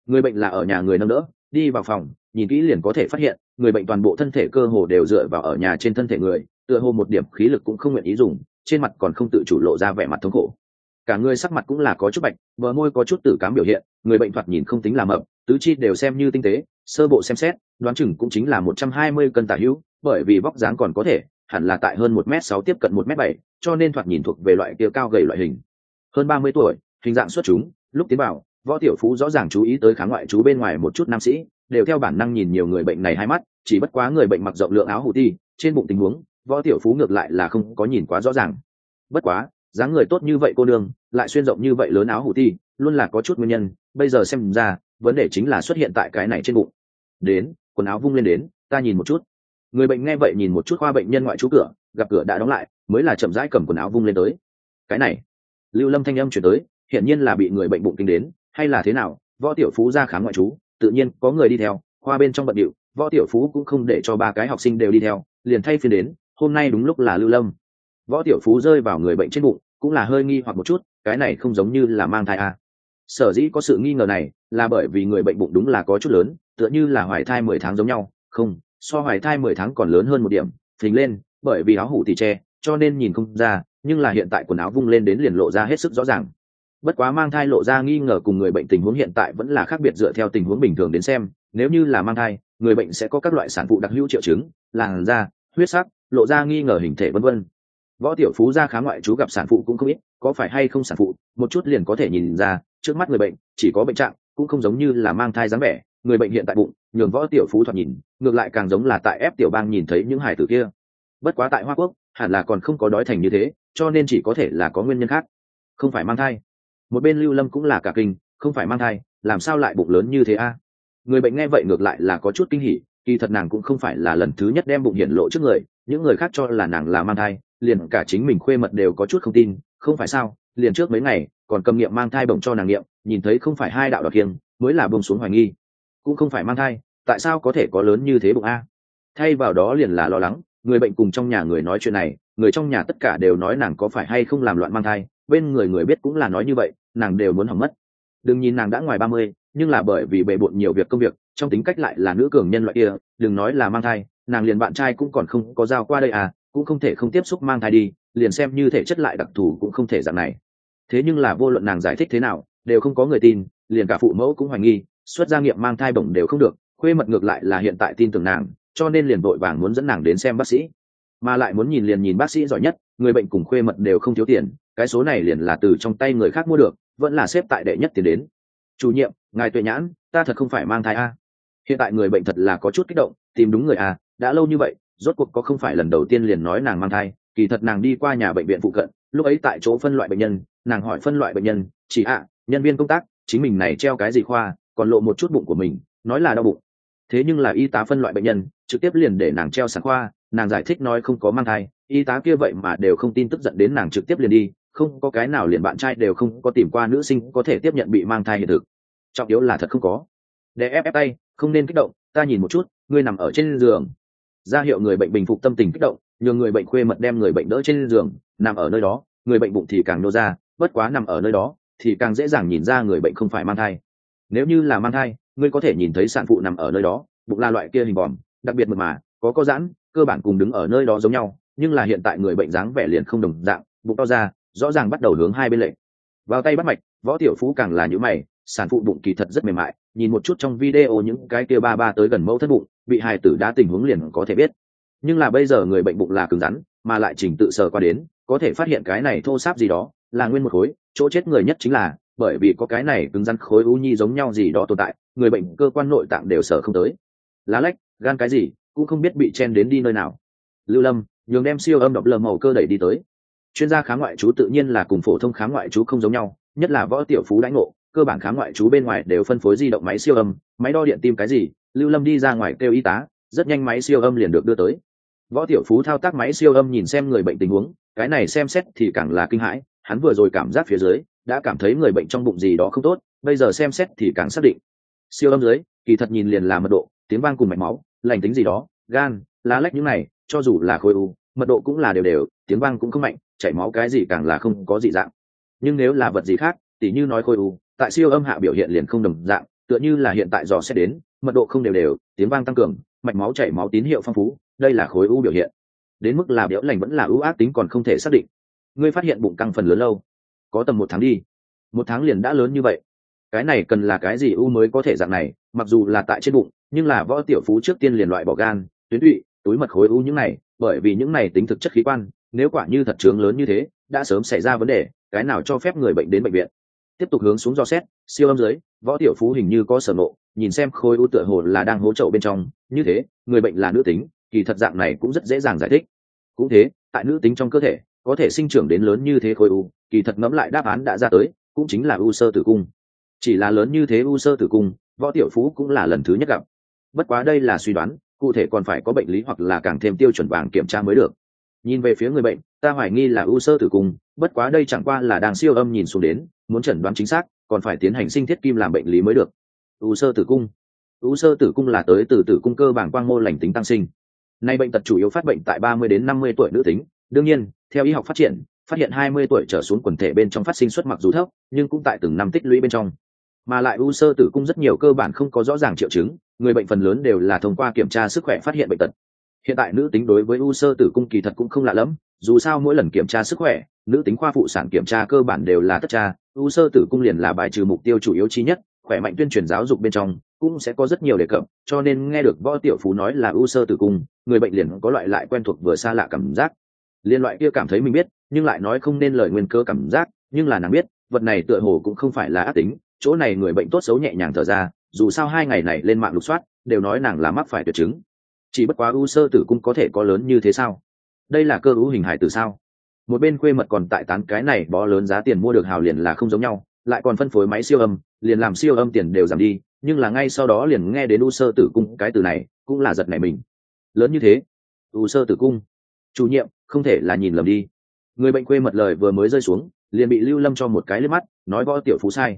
Người bệnh là ở nhà người nâng đỡ, đi vào phòng, nhìn kỹ liền có thể phát hiện, người bệnh toàn bộ thân thể cơ hồ đều dựa vào ở nhà trên thân thể người, tựa hồ một điểm khí lực cũng không nguyện ý dùng trên mặt còn không tự chủ lộ ra vẻ mặt thống khổ. Cả người sắc mặt cũng là có chút bạch, bờ môi có chút tử cám biểu hiện, người bệnh thoạt nhìn không tính là mập, tứ chi đều xem như tinh tế, sơ bộ xem xét, đoán chừng cũng chính là một trăm hai mươi cân tả hữu, bởi vì vóc dáng còn có thể, hẳn là tại hơn một m sáu tiếp cận một m bảy, cho nên thoạt nhìn thuộc về loại kia cao gầy loại hình. Hơn ba mươi tuổi, hình dạng xuất chúng, lúc tiến vào, võ tiểu phú rõ ràng chú ý tới kháng ngoại chú bên ngoài một chút nam sĩ, đều theo bản năng nhìn nhiều người bệnh này hai mắt, chỉ bất quá người bệnh mặc rộng lượng áo hủ ti, trên bụng tình huống võ tiểu phú ngược lại là không có nhìn quá rõ ràng. Bất quá, dáng người tốt như vậy cô nương, lại xuyên rộng như vậy lớn áo hủ ti, luôn là có chút nguyên nhân, bây giờ xem ra, vấn đề chính là xuất hiện tại cái này trên bụng. Đến, quần áo vung lên đến, ta nhìn một chút. Người bệnh nghe vậy nhìn một chút khoa bệnh nhân ngoại trú cửa, gặp cửa đã đóng lại, mới là chậm rãi cầm quần áo vung lên tới. Cái này, lưu lâm thanh âm chuyển tới, hiển nhiên là bị người bệnh bụng kinh đến, hay là thế nào, võ tiểu phú ra khám ngoại trú, tự nhiên có người đi theo, khoa bên trong bận điệu, võ tiểu phú cũng không để cho ba cái học sinh đều đi theo, liền thay phiên đến hôm nay đúng lúc là lưu lâm. Võ tiểu phú rơi vào người bệnh trên bụng cũng là hơi nghi hoặc một chút cái này không giống như là mang thai à. sở dĩ có sự nghi ngờ này là bởi vì người bệnh bụng đúng là có chút lớn tựa như là hoài thai mười tháng giống nhau. Không so hoài thai mười tháng còn lớn hơn một điểm phình lên bởi vì áo hủ thì tre, cho nên nhìn không ra nhưng là hiện tại quần áo vung lên đến liền lộ ra hết sức rõ ràng. Bất quá mang thai lộ ra nghi ngờ cùng người bệnh tình huống hiện tại vẫn là khác biệt dựa theo tình huống bình thường đến xem nếu như là mang thai người bệnh sẽ có các loại sản phụ đặc hữu triệu chứng làn da huyết sắc, lộ ra nghi ngờ hình thể vân vân. Võ tiểu phú ra khá ngoại chú gặp sản phụ cũng không ít, có phải hay không sản phụ, một chút liền có thể nhìn ra, trước mắt người bệnh, chỉ có bệnh trạng, cũng không giống như là mang thai dáng vẻ, người bệnh hiện tại bụng, nhường võ tiểu phú thoạt nhìn, ngược lại càng giống là tại ép tiểu bang nhìn thấy những hải tử kia. Bất quá tại hoa quốc, hẳn là còn không có đói thành như thế, cho nên chỉ có thể là có nguyên nhân khác. Không phải mang thai. Một bên lưu lâm cũng là cả kinh, không phải mang thai, làm sao lại bụng lớn như thế a? Người bệnh nghe vậy ngược lại là có chút kinh hỉ kỳ thật nàng cũng không phải là lần thứ nhất đem bụng hiển lộ trước người, những người khác cho là nàng là mang thai, liền cả chính mình khuê mật đều có chút không tin, không phải sao, liền trước mấy ngày, còn cầm nghiệm mang thai bổng cho nàng nghiệm, nhìn thấy không phải hai đạo đọc kiêng, mới là bông xuống hoài nghi. Cũng không phải mang thai, tại sao có thể có lớn như thế bụng a? Thay vào đó liền là lo lắng, người bệnh cùng trong nhà người nói chuyện này, người trong nhà tất cả đều nói nàng có phải hay không làm loạn mang thai, bên người người biết cũng là nói như vậy, nàng đều muốn hỏng mất. Đừng nhìn nàng đã ngoài ba mươi, nhưng là bởi vì bề bộn nhiều việc công việc trong tính cách lại là nữ cường nhân loại kia, đừng nói là mang thai, nàng liền bạn trai cũng còn không có giao qua đây à cũng không thể không tiếp xúc mang thai đi, liền xem như thể chất lại đặc thù cũng không thể dạng này. Thế nhưng là vô luận nàng giải thích thế nào, đều không có người tin, liền cả phụ mẫu cũng hoài nghi, xuất gia nghiệm mang thai bổng đều không được, khuê mật ngược lại là hiện tại tin tưởng nàng, cho nên liền vội vàng muốn dẫn nàng đến xem bác sĩ. Mà lại muốn nhìn liền nhìn bác sĩ giỏi nhất, người bệnh cùng khuê mật đều không thiếu tiền, cái số này liền là từ trong tay người khác mua được, vẫn là xếp tại đệ nhất tiền đến. Chủ nhiệm, ngài tuệ nhãn, ta thật không phải mang thai a hiện tại người bệnh thật là có chút kích động, tìm đúng người à? đã lâu như vậy, rốt cuộc có không phải lần đầu tiên liền nói nàng mang thai, kỳ thật nàng đi qua nhà bệnh viện phụ cận, lúc ấy tại chỗ phân loại bệnh nhân, nàng hỏi phân loại bệnh nhân, chỉ ạ, nhân viên công tác, chính mình này treo cái gì khoa, còn lộ một chút bụng của mình, nói là đau bụng thế nhưng là y tá phân loại bệnh nhân, trực tiếp liền để nàng treo sản khoa, nàng giải thích nói không có mang thai, y tá kia vậy mà đều không tin tức giận đến nàng trực tiếp liền đi, không có cái nào liền bạn trai đều không có tìm qua nữ sinh có thể tiếp nhận bị mang thai hiện thực trọng yếu là thật không có để ép ép tay không nên kích động, ta nhìn một chút, ngươi nằm ở trên giường. Ra hiệu người bệnh bình phục tâm tình kích động, nhường người bệnh khuê mật đem người bệnh đỡ trên giường, nằm ở nơi đó, người bệnh bụng thì càng nô ra, bất quá nằm ở nơi đó, thì càng dễ dàng nhìn ra người bệnh không phải mang thai. Nếu như là mang thai, ngươi có thể nhìn thấy sản phụ nằm ở nơi đó, bụng là loại kia hình bòm, đặc biệt mật mà, có có giãn, cơ bản cùng đứng ở nơi đó giống nhau, nhưng là hiện tại người bệnh dáng vẻ liền không đồng dạng, bụng to ra, rõ ràng bắt đầu hướng hai bên lệ vào tay bắt mạch, võ tiểu phú càng là nhữ mày sản phụ bụng kỳ thật rất mềm mại, nhìn một chút trong video những cái kia ba ba tới gần mẫu thất bụng, bị hài tử đã tình huống liền có thể biết. Nhưng là bây giờ người bệnh bụng là cứng rắn, mà lại trình tự sờ qua đến, có thể phát hiện cái này thô sáp gì đó là nguyên một khối, chỗ chết người nhất chính là, bởi vì có cái này cứng rắn khối u nhi giống nhau gì đó tồn tại, người bệnh cơ quan nội tạng đều sở không tới. Lá lách, gan cái gì, cũng không biết bị chen đến đi nơi nào. Lưu lâm, nhường đem siêu âm độc lờ màu cơ đẩy đi tới. Chuyên gia khám ngoại trú tự nhiên là cùng phổ thông khám ngoại trú không giống nhau, nhất là võ tiểu phú đãi ngộ cơ bản khám ngoại trú bên ngoài đều phân phối di động máy siêu âm, máy đo điện tim cái gì, lưu lâm đi ra ngoài kêu y tá, rất nhanh máy siêu âm liền được đưa tới. Võ tiểu phú thao tác máy siêu âm nhìn xem người bệnh tình huống, cái này xem xét thì càng là kinh hãi, hắn vừa rồi cảm giác phía dưới, đã cảm thấy người bệnh trong bụng gì đó không tốt, bây giờ xem xét thì càng xác định. Siêu âm dưới, kỳ thật nhìn liền là mật độ, tiếng vang cùng mạch máu, lành tính gì đó, gan, lá lách những này, cho dù là khối u, mật độ cũng là đều đều, tiếng vang cũng không mạnh, chảy máu cái gì càng là không có dị dạng. Nhưng nếu là vật gì khác, tỉ như nói khối u tại siêu âm hạ biểu hiện liền không đồng dạng, tựa như là hiện tại dò xét đến, mật độ không đều đều, tiếng vang tăng cường, mạch máu chảy máu tín hiệu phong phú, đây là khối u biểu hiện. Đến mức là biểu lành vẫn là ưu ác tính còn không thể xác định. Ngươi phát hiện bụng căng phần lớn lâu, có tầm một tháng đi. Một tháng liền đã lớn như vậy. Cái này cần là cái gì u mới có thể dạng này, mặc dù là tại trên bụng, nhưng là võ tiểu phú trước tiên liền loại bỏ gan, tuyến tụy, túi mật khối u những này, bởi vì những này tính thực chất khí quan, nếu quả như thật trướng lớn như thế, đã sớm xảy ra vấn đề, cái nào cho phép người bệnh đến bệnh viện? Tiếp tục hướng xuống do xét, siêu âm dưới võ tiểu phú hình như có sở nộ nhìn xem khối u tựa hồ là đang hỗ trợ bên trong, như thế, người bệnh là nữ tính, kỳ thật dạng này cũng rất dễ dàng giải thích. Cũng thế, tại nữ tính trong cơ thể, có thể sinh trưởng đến lớn như thế khối u, kỳ thật ngẫm lại đáp án đã ra tới, cũng chính là u sơ tử cung. Chỉ là lớn như thế u sơ tử cung, võ tiểu phú cũng là lần thứ nhất gặp. Bất quá đây là suy đoán, cụ thể còn phải có bệnh lý hoặc là càng thêm tiêu chuẩn vàng kiểm tra mới được nhìn về phía người bệnh, ta hoài nghi là u sơ tử cung, bất quá đây chẳng qua là đang siêu âm nhìn xuống đến, muốn chẩn đoán chính xác, còn phải tiến hành sinh thiết kim làm bệnh lý mới được. U sơ tử cung. U sơ tử cung là tới từ tử cung cơ bảng quang mô lành tính tăng sinh. Nay bệnh tật chủ yếu phát bệnh tại ba mươi đến năm mươi tuổi nữ tính. Đương nhiên, theo y học phát triển, phát hiện hai mươi tuổi trở xuống quần thể bên trong phát sinh xuất mặc dù thấp, nhưng cũng tại từng năm tích lũy bên trong. Mà lại u sơ tử cung rất nhiều cơ bản không có rõ ràng triệu chứng, người bệnh phần lớn đều là thông qua kiểm tra sức khỏe phát hiện bệnh tật hiện tại nữ tính đối với u sơ tử cung kỳ thật cũng không lạ lẫm, dù sao mỗi lần kiểm tra sức khỏe, nữ tính khoa phụ sản kiểm tra cơ bản đều là tất tra, u sơ tử cung liền là bài trừ mục tiêu chủ yếu chi nhất, khỏe mạnh tuyên truyền giáo dục bên trong, cũng sẽ có rất nhiều đề cập, cho nên nghe được võ tiểu phú nói là u sơ tử cung, người bệnh liền có loại lại quen thuộc vừa xa lạ cảm giác. Liên loại kia cảm thấy mình biết, nhưng lại nói không nên lời nguyên cơ cảm giác, nhưng là nàng biết, vật này tựa hồ cũng không phải là ác tính, chỗ này người bệnh tốt xấu nhẹ nhàng thở ra, dù sao hai ngày này lên mạng lục soát, đều nói nàng là mắc phải tuyệt chứng chỉ bất quá u sơ tử cung có thể có lớn như thế sao? Đây là cơ hữu hình hải từ sao? Một bên quê mật còn tại tán cái này bó lớn giá tiền mua được hào liền là không giống nhau, lại còn phân phối máy siêu âm, liền làm siêu âm tiền đều giảm đi, nhưng là ngay sau đó liền nghe đến u sơ tử cung cái từ này, cũng là giật này mình. Lớn như thế u sơ tử cung. Chủ nhiệm, không thể là nhìn lầm đi. Người bệnh quê mật lời vừa mới rơi xuống, liền bị lưu lâm cho một cái lên mắt, nói võ tiểu phú sai.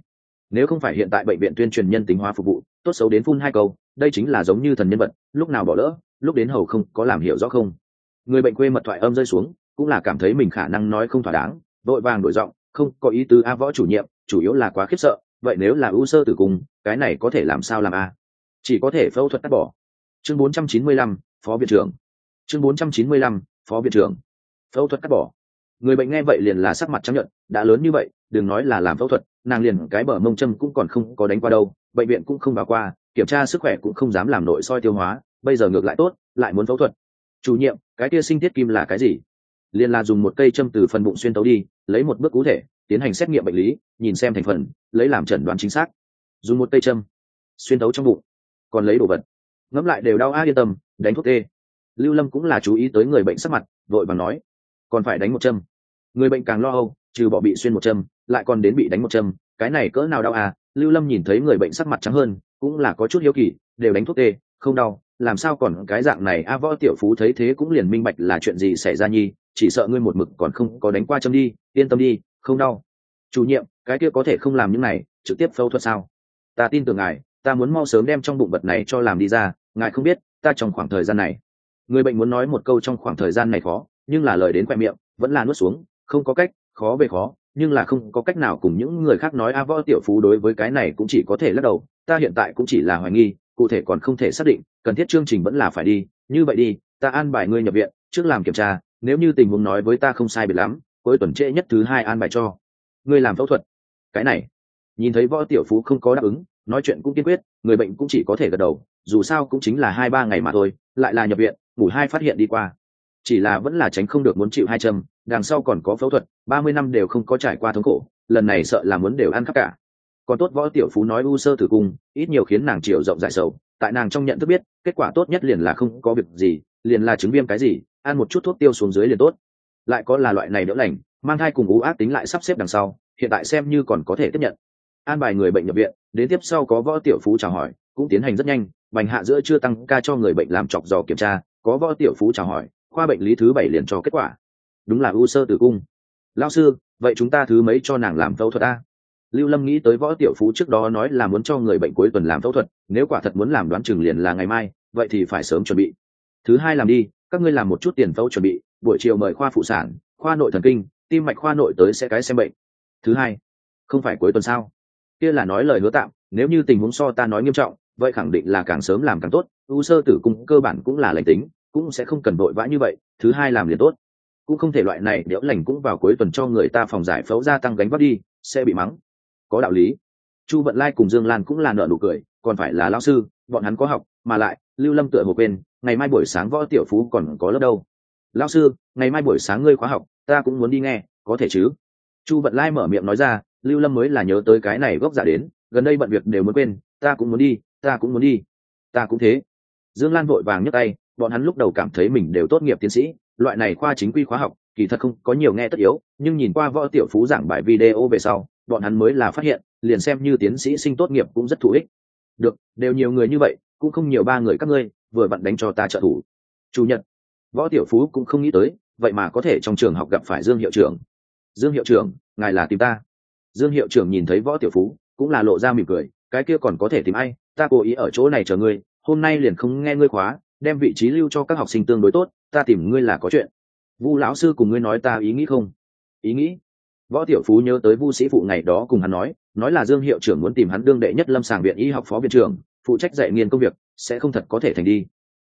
Nếu không phải hiện tại bệnh viện tuyên truyền nhân tính hóa phục vụ, tốt xấu đến phun hai câu, đây chính là giống như thần nhân vật, lúc nào bỏ lỡ lúc đến hầu không có làm hiểu rõ không. Người bệnh quê mật thoại âm rơi xuống cũng là cảm thấy mình khả năng nói không thỏa đáng vội vàng đổi giọng không có ý tứ a võ chủ nhiệm chủ yếu là quá khiếp sợ vậy nếu là u sơ tử cung cái này có thể làm sao làm a? Chỉ có thể phẫu thuật cắt bỏ. Chương 495, phó viện trưởng. Chương 495, phó viện trưởng. Phẫu thuật cắt bỏ. Người bệnh nghe vậy liền là sắc mặt trắng nhận đã lớn như vậy đừng nói là làm phẫu thuật nàng liền cái bờ mông châm cũng còn không có đánh qua đâu bệnh viện cũng không vào qua kiểm tra sức khỏe cũng không dám làm nội soi tiêu hóa bây giờ ngược lại tốt, lại muốn phẫu thuật. Chủ nhiệm, cái kia sinh thiết kim là cái gì? Liền là dùng một cây châm từ phần bụng xuyên tấu đi, lấy một bước cụ thể, tiến hành xét nghiệm bệnh lý, nhìn xem thành phần, lấy làm chẩn đoán chính xác. Dùng một cây châm, xuyên tấu trong bụng, còn lấy đồ vật. Ngẫm lại đều đau a yên tâm, đánh thuốc tê. Lưu lâm cũng là chú ý tới người bệnh sắc mặt, vội và nói, còn phải đánh một châm. Người bệnh càng lo âu, trừ bỏ bị xuyên một châm, lại còn đến bị đánh một châm, cái này cỡ nào đau à? Lưu lâm nhìn thấy người bệnh sắc mặt trắng hơn, cũng là có chút hiếu kỳ, đều đánh thuốc tê, không đau làm sao còn cái dạng này? A võ tiểu phú thấy thế cũng liền minh bạch là chuyện gì xảy ra nhi, chỉ sợ ngươi một mực còn không có đánh qua châm đi, yên tâm đi, không đau. Chủ nhiệm, cái kia có thể không làm những này, trực tiếp phẫu thuật sao? Ta tin tưởng ngài, ta muốn mau sớm đem trong bụng vật này cho làm đi ra, ngài không biết, ta trong khoảng thời gian này, người bệnh muốn nói một câu trong khoảng thời gian này khó, nhưng là lời đến khoe miệng, vẫn là nuốt xuống, không có cách, khó về khó, nhưng là không có cách nào cùng những người khác nói a võ tiểu phú đối với cái này cũng chỉ có thể lắc đầu, ta hiện tại cũng chỉ là hoài nghi cụ thể còn không thể xác định, cần thiết chương trình vẫn là phải đi. Như vậy đi, ta an bài ngươi nhập viện, trước làm kiểm tra, nếu như tình huống nói với ta không sai biệt lắm, cuối tuần trễ nhất thứ hai an bài cho. Ngươi làm phẫu thuật. Cái này, nhìn thấy võ tiểu phú không có đáp ứng, nói chuyện cũng kiên quyết, người bệnh cũng chỉ có thể gật đầu, dù sao cũng chính là hai ba ngày mà thôi, lại là nhập viện, ngủ hai phát hiện đi qua. Chỉ là vẫn là tránh không được muốn chịu hai châm, đằng sau còn có phẫu thuật, ba mươi năm đều không có trải qua thống khổ, lần này sợ là muốn đều ăn khắp cả còn tốt võ tiểu phú nói u sơ tử cung, ít nhiều khiến nàng chiều rộng dại sầu. Tại nàng trong nhận thức biết, kết quả tốt nhất liền là không có việc gì, liền là chứng viêm cái gì, ăn một chút thuốc tiêu xuống dưới liền tốt. Lại có là loại này đỡ lành, mang thai cùng ú ác tính lại sắp xếp đằng sau, hiện tại xem như còn có thể tiếp nhận. An bài người bệnh nhập viện, đến tiếp sau có võ tiểu phú chào hỏi, cũng tiến hành rất nhanh, bành hạ giữa chưa tăng ca cho người bệnh làm chọc dò kiểm tra, có võ tiểu phú chào hỏi, khoa bệnh lý thứ bảy liền cho kết quả. Đúng là u sơ tử cung. Lao sư, vậy chúng ta thứ mấy cho nàng làm phẫu thuật a? Lưu lâm nghĩ tới võ tiểu phú trước đó nói là muốn cho người bệnh cuối tuần làm phẫu thuật, nếu quả thật muốn làm đoán chừng liền là ngày mai, vậy thì phải sớm chuẩn bị. Thứ hai làm đi, các ngươi làm một chút tiền phẫu chuẩn bị, buổi chiều mời khoa phụ sản, khoa nội thần kinh, tim mạch khoa nội tới sẽ cái xem bệnh. Thứ hai, không phải cuối tuần sao? Kia là nói lời hứa tạm, nếu như tình huống so ta nói nghiêm trọng, vậy khẳng định là càng sớm làm càng tốt, u sơ tử cung cơ bản cũng là lành tính, cũng sẽ không cần vội vã như vậy, thứ hai làm liền tốt. Cũng không thể loại này đẽo lành cũng vào cuối tuần cho người ta phòng giải phẫu gia tăng gánh vác đi, sẽ bị mắng có đạo lý. Chu vận lai cùng dương lan cũng là nợ nụ cười, còn phải là lao sư, bọn hắn có học, mà lại, lưu lâm tựa hồ quên, ngày mai buổi sáng võ tiểu phú còn có lớp đâu. Lao sư, ngày mai buổi sáng ngươi khóa học, ta cũng muốn đi nghe, có thể chứ? Chu vận lai mở miệng nói ra, lưu lâm mới là nhớ tới cái này gốc giả đến, gần đây bận việc đều muốn quên, ta cũng muốn đi, ta cũng muốn đi. Ta cũng thế. Dương lan vội vàng nhấc tay, bọn hắn lúc đầu cảm thấy mình đều tốt nghiệp tiến sĩ, loại này khoa chính quy khóa học, kỳ thật không có nhiều nghe tất yếu, nhưng nhìn qua võ tiểu phú giảng bài video về sau bọn hắn mới là phát hiện, liền xem như tiến sĩ sinh tốt nghiệp cũng rất thú ích. Được, đều nhiều người như vậy, cũng không nhiều ba người các ngươi, vừa vặn đánh cho ta trợ thủ. Chủ nhật, võ tiểu phú cũng không nghĩ tới, vậy mà có thể trong trường học gặp phải dương hiệu trưởng. Dương hiệu trưởng, ngài là tìm ta. Dương hiệu trưởng nhìn thấy võ tiểu phú, cũng là lộ ra mỉm cười, cái kia còn có thể tìm ai, ta cố ý ở chỗ này chờ ngươi, hôm nay liền không nghe ngươi khóa, đem vị trí lưu cho các học sinh tương đối tốt, ta tìm ngươi là có chuyện. Vu lão sư cùng ngươi nói ta ý nghĩ không? Ý nghĩ? Võ tiểu phú nhớ tới vu sĩ phụ ngày đó cùng hắn nói nói là dương hiệu trưởng muốn tìm hắn đương đệ nhất lâm sàng viện y học phó viện trưởng, phụ trách dạy nghiên công việc, sẽ không thật có thể thành đi.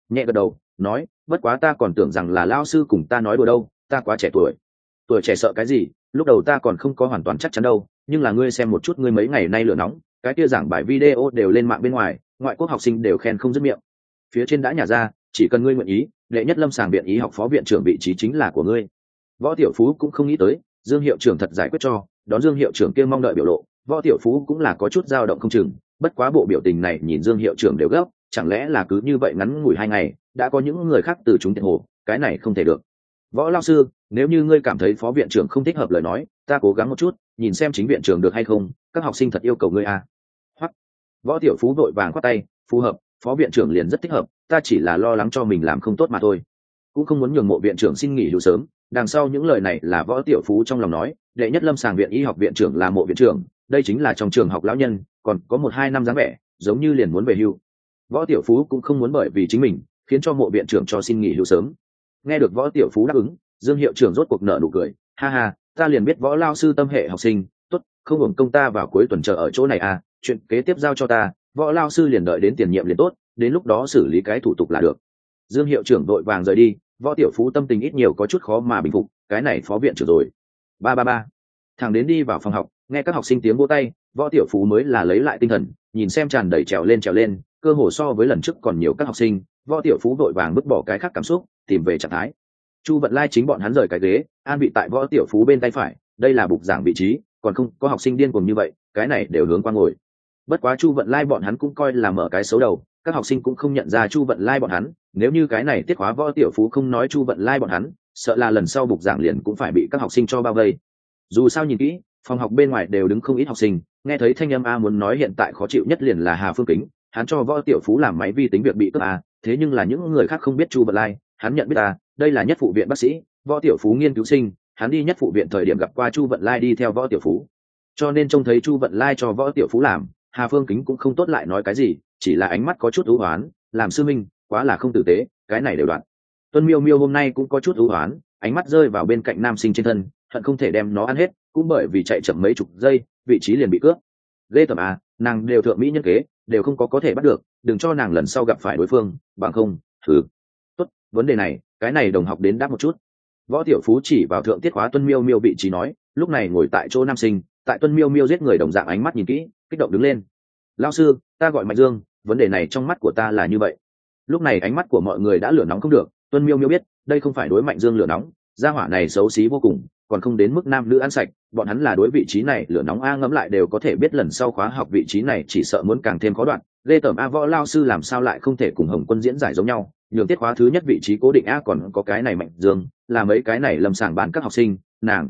Nhẹ gật đầu, nói, bất quá ta còn tưởng rằng là lao sư cùng ta nói đùa đâu, ta quá trẻ tuổi. Tuổi trẻ sợ cái gì, lúc đầu ta còn không có hoàn toàn chắc chắn đâu, nhưng là ngươi xem một chút ngươi mấy ngày nay lửa nóng, cái kia giảng bài video đều lên mạng bên ngoài, ngoại quốc học sinh đều khen không dứt miệng. Phía trên đã nhả ra, chỉ cần ngươi nguyện ý, đệ nhất lâm sàng viện y học phó viện trưởng vị trí chính là của ngươi. Võ tiểu phú cũng không nghĩ tới dương hiệu trưởng thật giải quyết cho, đón dương hiệu trưởng kia mong đợi biểu lộ, võ tiểu phú cũng là có chút dao động không chừng, bất quá bộ biểu tình này nhìn dương hiệu trưởng đều gấp, chẳng lẽ là cứ như vậy ngắn ngủi hai ngày, đã có những người khác từ chúng tiện hồ, cái này không thể được. Võ lao sư, nếu như ngươi cảm thấy phó viện trưởng không thích hợp lời nói, ta cố gắng một chút, nhìn xem chính viện trưởng được hay không, các học sinh thật yêu cầu ngươi à. hoặc, võ tiểu phú vội vàng khoát tay, phù hợp, phó viện trưởng liền rất thích hợp, ta chỉ là lo lắng cho mình làm không tốt mà thôi. Cũng không muốn nhường mộ viện trưởng xin nghỉ hưu sớm đằng sau những lời này là võ tiểu phú trong lòng nói, đệ nhất lâm sàng viện y học viện trưởng là mộ viện trưởng, đây chính là trong trường học lão nhân, còn có một hai năm dáng vẻ, giống như liền muốn về hưu. Võ tiểu phú cũng không muốn bởi vì chính mình, khiến cho mộ viện trưởng cho xin nghỉ hưu sớm. Nghe được võ tiểu phú đáp ứng, dương hiệu trưởng rốt cuộc nợ nụ cười, ha ha, ta liền biết võ lao sư tâm hệ học sinh, tốt, không hưởng công ta vào cuối tuần chờ ở chỗ này à chuyện kế tiếp giao cho ta, võ lao sư liền đợi đến tiền nhiệm liền tốt, đến lúc đó xử lý cái thủ tục là được. Dương hiệu trưởng đội vàng rời đi võ tiểu phú tâm tình ít nhiều có chút khó mà bình phục, cái này phó viện trưởng rồi. Ba ba ba. Thằng đến đi vào phòng học, nghe các học sinh tiếng vỗ tay, võ tiểu phú mới là lấy lại tinh thần, nhìn xem tràn đầy trèo lên trèo lên, cơ hồ so với lần trước còn nhiều các học sinh, võ tiểu phú đội vàng vứt bỏ cái khác cảm xúc, tìm về trạng thái. Chu vận lai chính bọn hắn rời cái ghế, an bị tại võ tiểu phú bên tay phải, đây là bục giảng vị trí, còn không có học sinh điên cùng như vậy, cái này đều hướng qua ngồi. Bất quá chu vận lai bọn hắn cũng coi là mở cái xấu đầu, các học sinh cũng không nhận ra chu vận lai bọn hắn nếu như cái này tiết hóa võ tiểu phú không nói chu vận lai bọn hắn sợ là lần sau bục giảng liền cũng phải bị các học sinh cho bao vây. Dù sao nhìn kỹ phòng học bên ngoài đều đứng không ít học sinh nghe thấy thanh âm a muốn nói hiện tại khó chịu nhất liền là hà phương kính hắn cho võ tiểu phú làm máy vi tính việc bị cướp a thế nhưng là những người khác không biết chu vận lai hắn nhận biết a, đây là nhất phụ viện bác sĩ võ tiểu phú nghiên cứu sinh hắn đi nhất phụ viện thời điểm gặp qua chu vận lai đi theo võ tiểu phú. Cho nên trông thấy chu vận lai cho võ tiểu phú làm hà phương kính cũng không tốt lại nói cái gì chỉ là ánh mắt có chút ưu hoán làm sư minh quá là không tử tế, cái này đều đoạn. Tuân miêu miêu hôm nay cũng có chút ưu hoán ánh mắt rơi vào bên cạnh nam sinh trên thân, hận không thể đem nó ăn hết, cũng bởi vì chạy chậm mấy chục giây, vị trí liền bị cướp. Ghê tởm à nàng đều thượng mỹ nhân kế, đều không có có thể bắt được, đừng cho nàng lần sau gặp phải đối phương, bằng không, thử. Tốt, vấn đề này, cái này đồng học đến đáp một chút. Võ tiểu phú chỉ vào thượng tiết hóa tuân miêu miêu vị trí nói, lúc này ngồi tại chỗ nam sinh, tại tuân miêu miêu giết người đồng dạng ánh mắt nhìn kỹ, kích động đứng lên. Lao sư, ta gọi mạnh dương, vấn đề này trong mắt của ta là như vậy lúc này ánh mắt của mọi người đã lửa nóng không được, tuân miêu miêu biết, đây không phải đối mạnh dương lửa nóng, gia hỏa này xấu xí vô cùng, còn không đến mức nam nữ ăn sạch, bọn hắn là đối vị trí này, lửa nóng a ngẫm lại đều có thể biết lần sau khóa học vị trí này chỉ sợ muốn càng thêm khó đoạn, lê tởm a võ lao sư làm sao lại không thể cùng hồng quân diễn giải giống nhau, nhường tiết khóa thứ nhất vị trí cố định a còn có cái này mạnh dương, là mấy cái này lầm sàng bán các học sinh, nàng,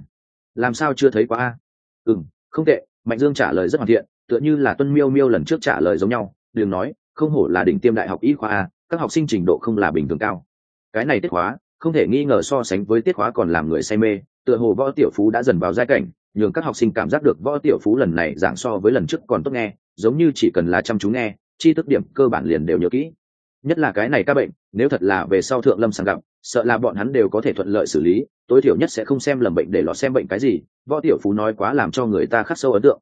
làm sao chưa thấy quá a? Ừ không tệ, mạnh dương trả lời rất hoàn thiện, tựa như là tuân miêu miêu lần trước trả lời giống nhau, đừng nói, không hổ là đỉnh tiêm đại học y khoa a các học sinh trình độ không là bình thường cao. Cái này tiết khóa, không thể nghi ngờ so sánh với tiết khóa còn làm người say mê, tựa hồ võ tiểu phú đã dần vào giai cảnh, nhường các học sinh cảm giác được võ tiểu phú lần này giảng so với lần trước còn tốt nghe, giống như chỉ cần là chăm chú nghe chi thức điểm cơ bản liền đều nhớ kỹ. Nhất là cái này các bệnh, nếu thật là về sau thượng lâm sàng gặp, sợ là bọn hắn đều có thể thuận lợi xử lý, tối thiểu nhất sẽ không xem lầm bệnh để lọt xem bệnh cái gì, võ tiểu phú nói quá làm cho người ta khắc sâu ấn tượng.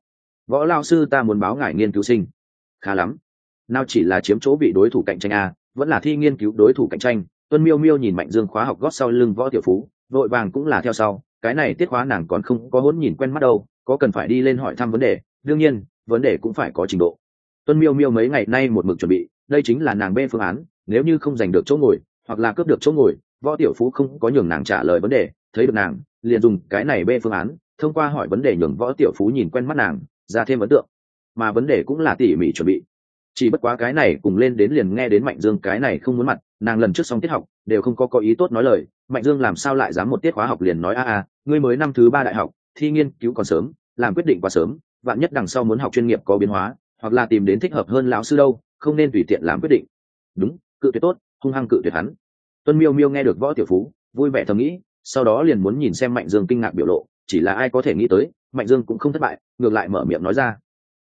Võ lao sư ta muốn báo ngài nghiên cứu sinh. Khá lắm. Nào chỉ là chiếm chỗ vị đối thủ cạnh tranh a vẫn là thi nghiên cứu đối thủ cạnh tranh, tuân miêu miêu nhìn mạnh dương khóa học gót sau lưng võ tiểu phú, vội vàng cũng là theo sau, cái này tiết khóa nàng còn không có hốn nhìn quen mắt đâu, có cần phải đi lên hỏi thăm vấn đề, đương nhiên, vấn đề cũng phải có trình độ. Tuân miêu miêu mấy ngày nay một mực chuẩn bị, đây chính là nàng bê phương án, nếu như không giành được chỗ ngồi, hoặc là cướp được chỗ ngồi, võ tiểu phú không có nhường nàng trả lời vấn đề, thấy được nàng, liền dùng cái này bê phương án, thông qua hỏi vấn đề nhường võ tiểu phú nhìn quen mắt nàng, ra thêm ấn tượng. Mà vấn đề cũng là tỉ mỉ chuẩn bị chỉ bất quá cái này cùng lên đến liền nghe đến mạnh dương cái này không muốn mặt, nàng lần trước xong tiết học, đều không có có ý tốt nói lời. Mạnh dương làm sao lại dám một tiết khóa học liền nói, a a, ngươi mới năm thứ ba đại học, thi nghiên cứu còn sớm, làm quyết định quá sớm, vạn nhất đằng sau muốn học chuyên nghiệp có biến hóa, hoặc là tìm đến thích hợp hơn lão sư đâu, không nên tùy tiện làm quyết định. Đúng, cự tuyệt tốt, hung hăng cự tuyệt hắn. Tuân miêu miêu nghe được võ tiểu phú, vui vẻ thầm nghĩ, sau đó liền muốn nhìn xem mạnh dương kinh ngạc biểu lộ, chỉ là ai có thể nghĩ tới, mạnh dương cũng không thất bại, ngược lại mở miệng nói ra.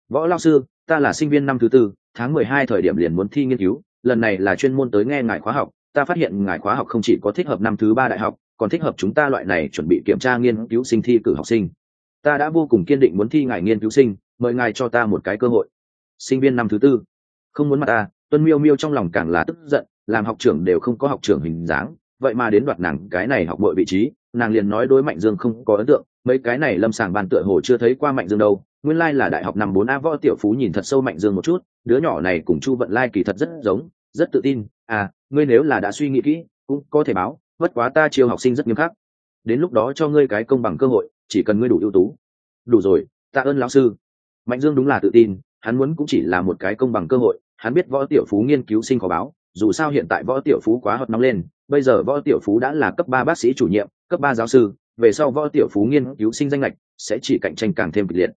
Võ lao sư ta là sinh viên năm thứ tư, tháng mười hai thời điểm liền muốn thi nghiên cứu, lần này là chuyên môn tới nghe ngài khóa học, ta phát hiện ngài khóa học không chỉ có thích hợp năm thứ ba đại học, còn thích hợp chúng ta loại này chuẩn bị kiểm tra nghiên cứu sinh thi cử học sinh. Ta đã vô cùng kiên định muốn thi ngài nghiên cứu sinh, mời ngài cho ta một cái cơ hội. Sinh viên năm thứ tư. Không muốn mặt ta, tuân miêu miêu trong lòng càng là tức giận, làm học trưởng đều không có học trưởng hình dáng, vậy mà đến đoạt nàng cái này học bội vị trí, nàng liền nói đối mạnh dương không có ấn tượng mấy cái này lâm sàng bàn tựa hồ chưa thấy qua mạnh dương đâu, nguyên lai là đại học năm bốn a võ tiểu phú nhìn thật sâu mạnh dương một chút, đứa nhỏ này cùng chu vận lai kỳ thật rất giống, rất tự tin à ngươi nếu là đã suy nghĩ kỹ, cũng có thể báo, bất quá ta chiêu học sinh rất nghiêm khắc. Đến lúc đó cho ngươi cái công bằng cơ hội, chỉ cần ngươi đủ ưu tú. Đủ rồi, tạ ơn lão sư. Mạnh dương đúng là tự tin, hắn muốn cũng chỉ là một cái công bằng cơ hội, hắn biết võ tiểu phú nghiên cứu sinh khó báo, dù sao hiện tại võ tiểu phú quá hot nóng lên, bây giờ võ tiểu phú đã là cấp ba bác sĩ chủ nhiệm, cấp ba giáo sư về sau võ tiểu phú nghiên cứu sinh danh lệch sẽ chỉ cạnh tranh càng thêm kịch liệt.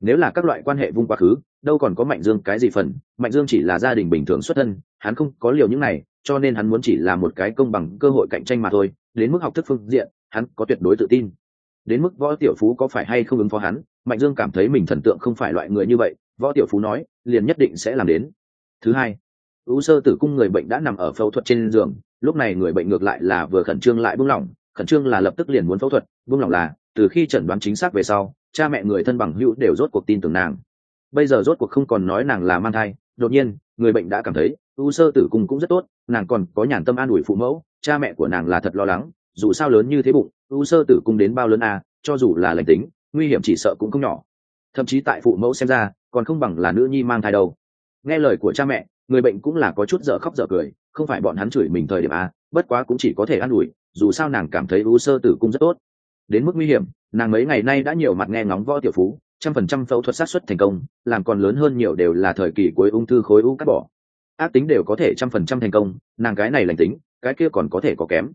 Nếu là các loại quan hệ vung quá khứ, đâu còn có mạnh dương cái gì phần, mạnh dương chỉ là gia đình bình thường xuất thân, hắn không có liều những này, cho nên hắn muốn chỉ là một cái công bằng cơ hội cạnh tranh mà thôi, đến mức học thức phương diện, hắn có tuyệt đối tự tin. Đến mức võ tiểu phú có phải hay không ứng phó hắn, mạnh dương cảm thấy mình thần tượng không phải loại người như vậy, võ tiểu phú nói, liền nhất định sẽ làm đến. Thứ hai, u sơ tử cung người bệnh đã nằm ở phẫu thuật trên giường, lúc này người bệnh ngược lại là vừa khẩn trương lại buông lỏng khẩn trương là lập tức liền muốn phẫu thuật buông lỏng là từ khi chẩn đoán chính xác về sau cha mẹ người thân bằng hữu đều rốt cuộc tin tưởng nàng. Bây giờ rốt cuộc không còn nói nàng là mang thai đột nhiên người bệnh đã cảm thấy u sơ tử cung cũng rất tốt nàng còn có nhàn tâm an ủi phụ mẫu cha mẹ của nàng là thật lo lắng dù sao lớn như thế bụng u sơ tử cung đến bao lớn à, cho dù là lành tính nguy hiểm chỉ sợ cũng không nhỏ. Thậm chí tại phụ mẫu xem ra còn không bằng là nữ nhi mang thai đâu. Nghe lời của cha mẹ người bệnh cũng là có chút dở khóc dở cười không phải bọn hắn chửi mình thời điểm à, bất quá cũng chỉ có thể an ủi dù sao nàng cảm thấy u sơ tử cung rất tốt. Đến mức nguy hiểm, nàng mấy ngày nay đã nhiều mặt nghe ngóng võ tiểu phú, trăm phần trăm phẫu thuật sát xuất thành công, làm còn lớn hơn nhiều đều là thời kỳ cuối ung thư khối u cắt bỏ. Ác tính đều có thể trăm phần trăm thành công, nàng cái này lành tính, cái kia còn có thể có kém.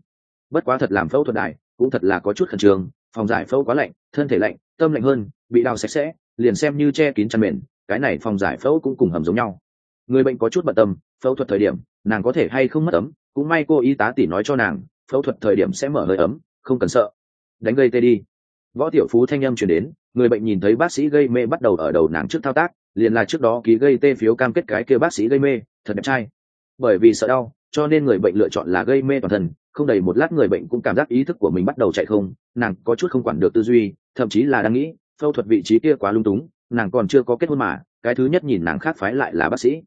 Bất quá thật làm phẫu thuật đại, cũng thật là có chút khẩn trương, phòng giải phẫu quá lạnh, thân thể lạnh, tâm lạnh hơn, bị đau sạch sẽ, liền xem như che kín chăn mền, cái này phòng giải phẫu cũng cùng hầm giống nhau. Người bệnh có chút bận tâm, phẫu thuật thời điểm, nàng có thể hay không mất ấm, cũng may cô y tá tỉ nói cho nàng phẫu thuật thời điểm sẽ mở hơi ấm, không cần sợ. Đánh gây tê đi. Võ tiểu phú thanh âm chuyển đến, người bệnh nhìn thấy bác sĩ gây mê bắt đầu ở đầu nàng trước thao tác, liền là trước đó ký gây tê phiếu cam kết cái kia bác sĩ gây mê, thật đẹp trai. Bởi vì sợ đau, cho nên người bệnh lựa chọn là gây mê toàn thân, không đầy một lát người bệnh cũng cảm giác ý thức của mình bắt đầu chạy không, nàng có chút không quản được tư duy, thậm chí là đang nghĩ, phẫu thuật vị trí kia quá lung túng, nàng còn chưa có kết hôn mà, cái thứ nhất nhìn nàng khác phái lại là bác sĩ.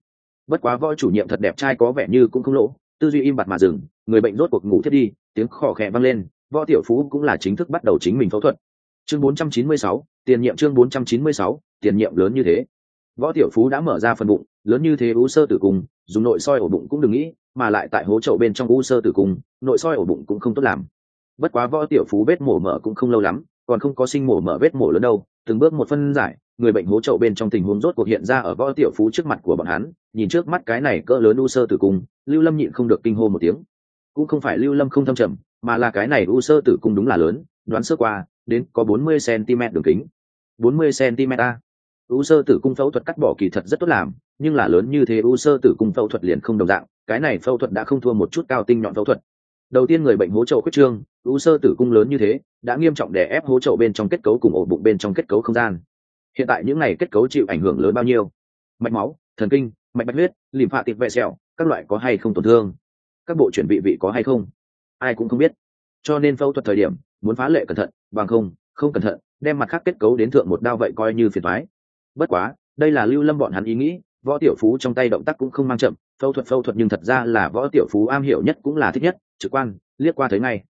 Bất quá võ chủ nhiệm thật đẹp trai có vẻ như cũng không lỗ tư duy im bặt mà dừng người bệnh rốt cuộc ngủ thiết đi tiếng khò khẽ vang lên võ tiểu phú cũng là chính thức bắt đầu chính mình phẫu thuật. Chương 496, tiền nhiệm chương 496, tiền nhiệm lớn như thế. Võ tiểu phú đã mở ra phần bụng lớn như thế u sơ tử cung dùng nội soi ổ bụng cũng đừng nghĩ mà lại tại hố trậu bên trong u sơ tử cung nội soi ổ bụng cũng không tốt làm. Bất quá võ tiểu phú vết mổ mở cũng không lâu lắm còn không có sinh mổ mở vết mổ lớn đâu từng bước một phân giải người bệnh hố trậu bên trong tình huống rốt cuộc hiện ra ở võ tiểu phú trước mặt của bọn hắn nhìn trước mắt cái này cỡ lớn u sơ tử cung, lưu lâm nhịn không được kinh hô một tiếng. Cũng không phải lưu lâm không thâm trầm, mà là cái này u sơ tử cung đúng là lớn, đoán sơ qua, đến có bốn mươi cm đường kính. bốn mươi cm a. U sơ tử cung phẫu thuật cắt bỏ kỳ thật rất tốt làm, nhưng là lớn như thế u sơ tử cung phẫu thuật liền không đồng dạng, cái này phẫu thuật đã không thua một chút cao tinh nhọn phẫu thuật. Đầu tiên người bệnh hố trậu khuyết trương, u sơ tử cung lớn như thế, đã nghiêm trọng đè ép hố trậu bên trong kết cấu cùng ổ bụng bên trong kết cấu không gian. Hiện tại những này kết cấu chịu ảnh hưởng lớn bao nhiêu? Mạch máu, thần kinh mạch bạch huyết lìm phạ tịt vệ sẹo, các loại có hay không tổn thương? Các bộ chuyển vị vị có hay không? Ai cũng không biết. Cho nên phẫu thuật thời điểm, muốn phá lệ cẩn thận, bằng không không cẩn thận, đem mặt khác kết cấu đến thượng một đao vậy coi như phiền thoái bất quá, đây là lưu lâm bọn hắn ý nghĩ, võ tiểu phú trong tay động tác cũng không mang chậm, phẫu thuật phẫu thuật nhưng thật ra là võ tiểu phú am hiểu nhất cũng là thích nhất, trực quan, liếc qua thấy ngay.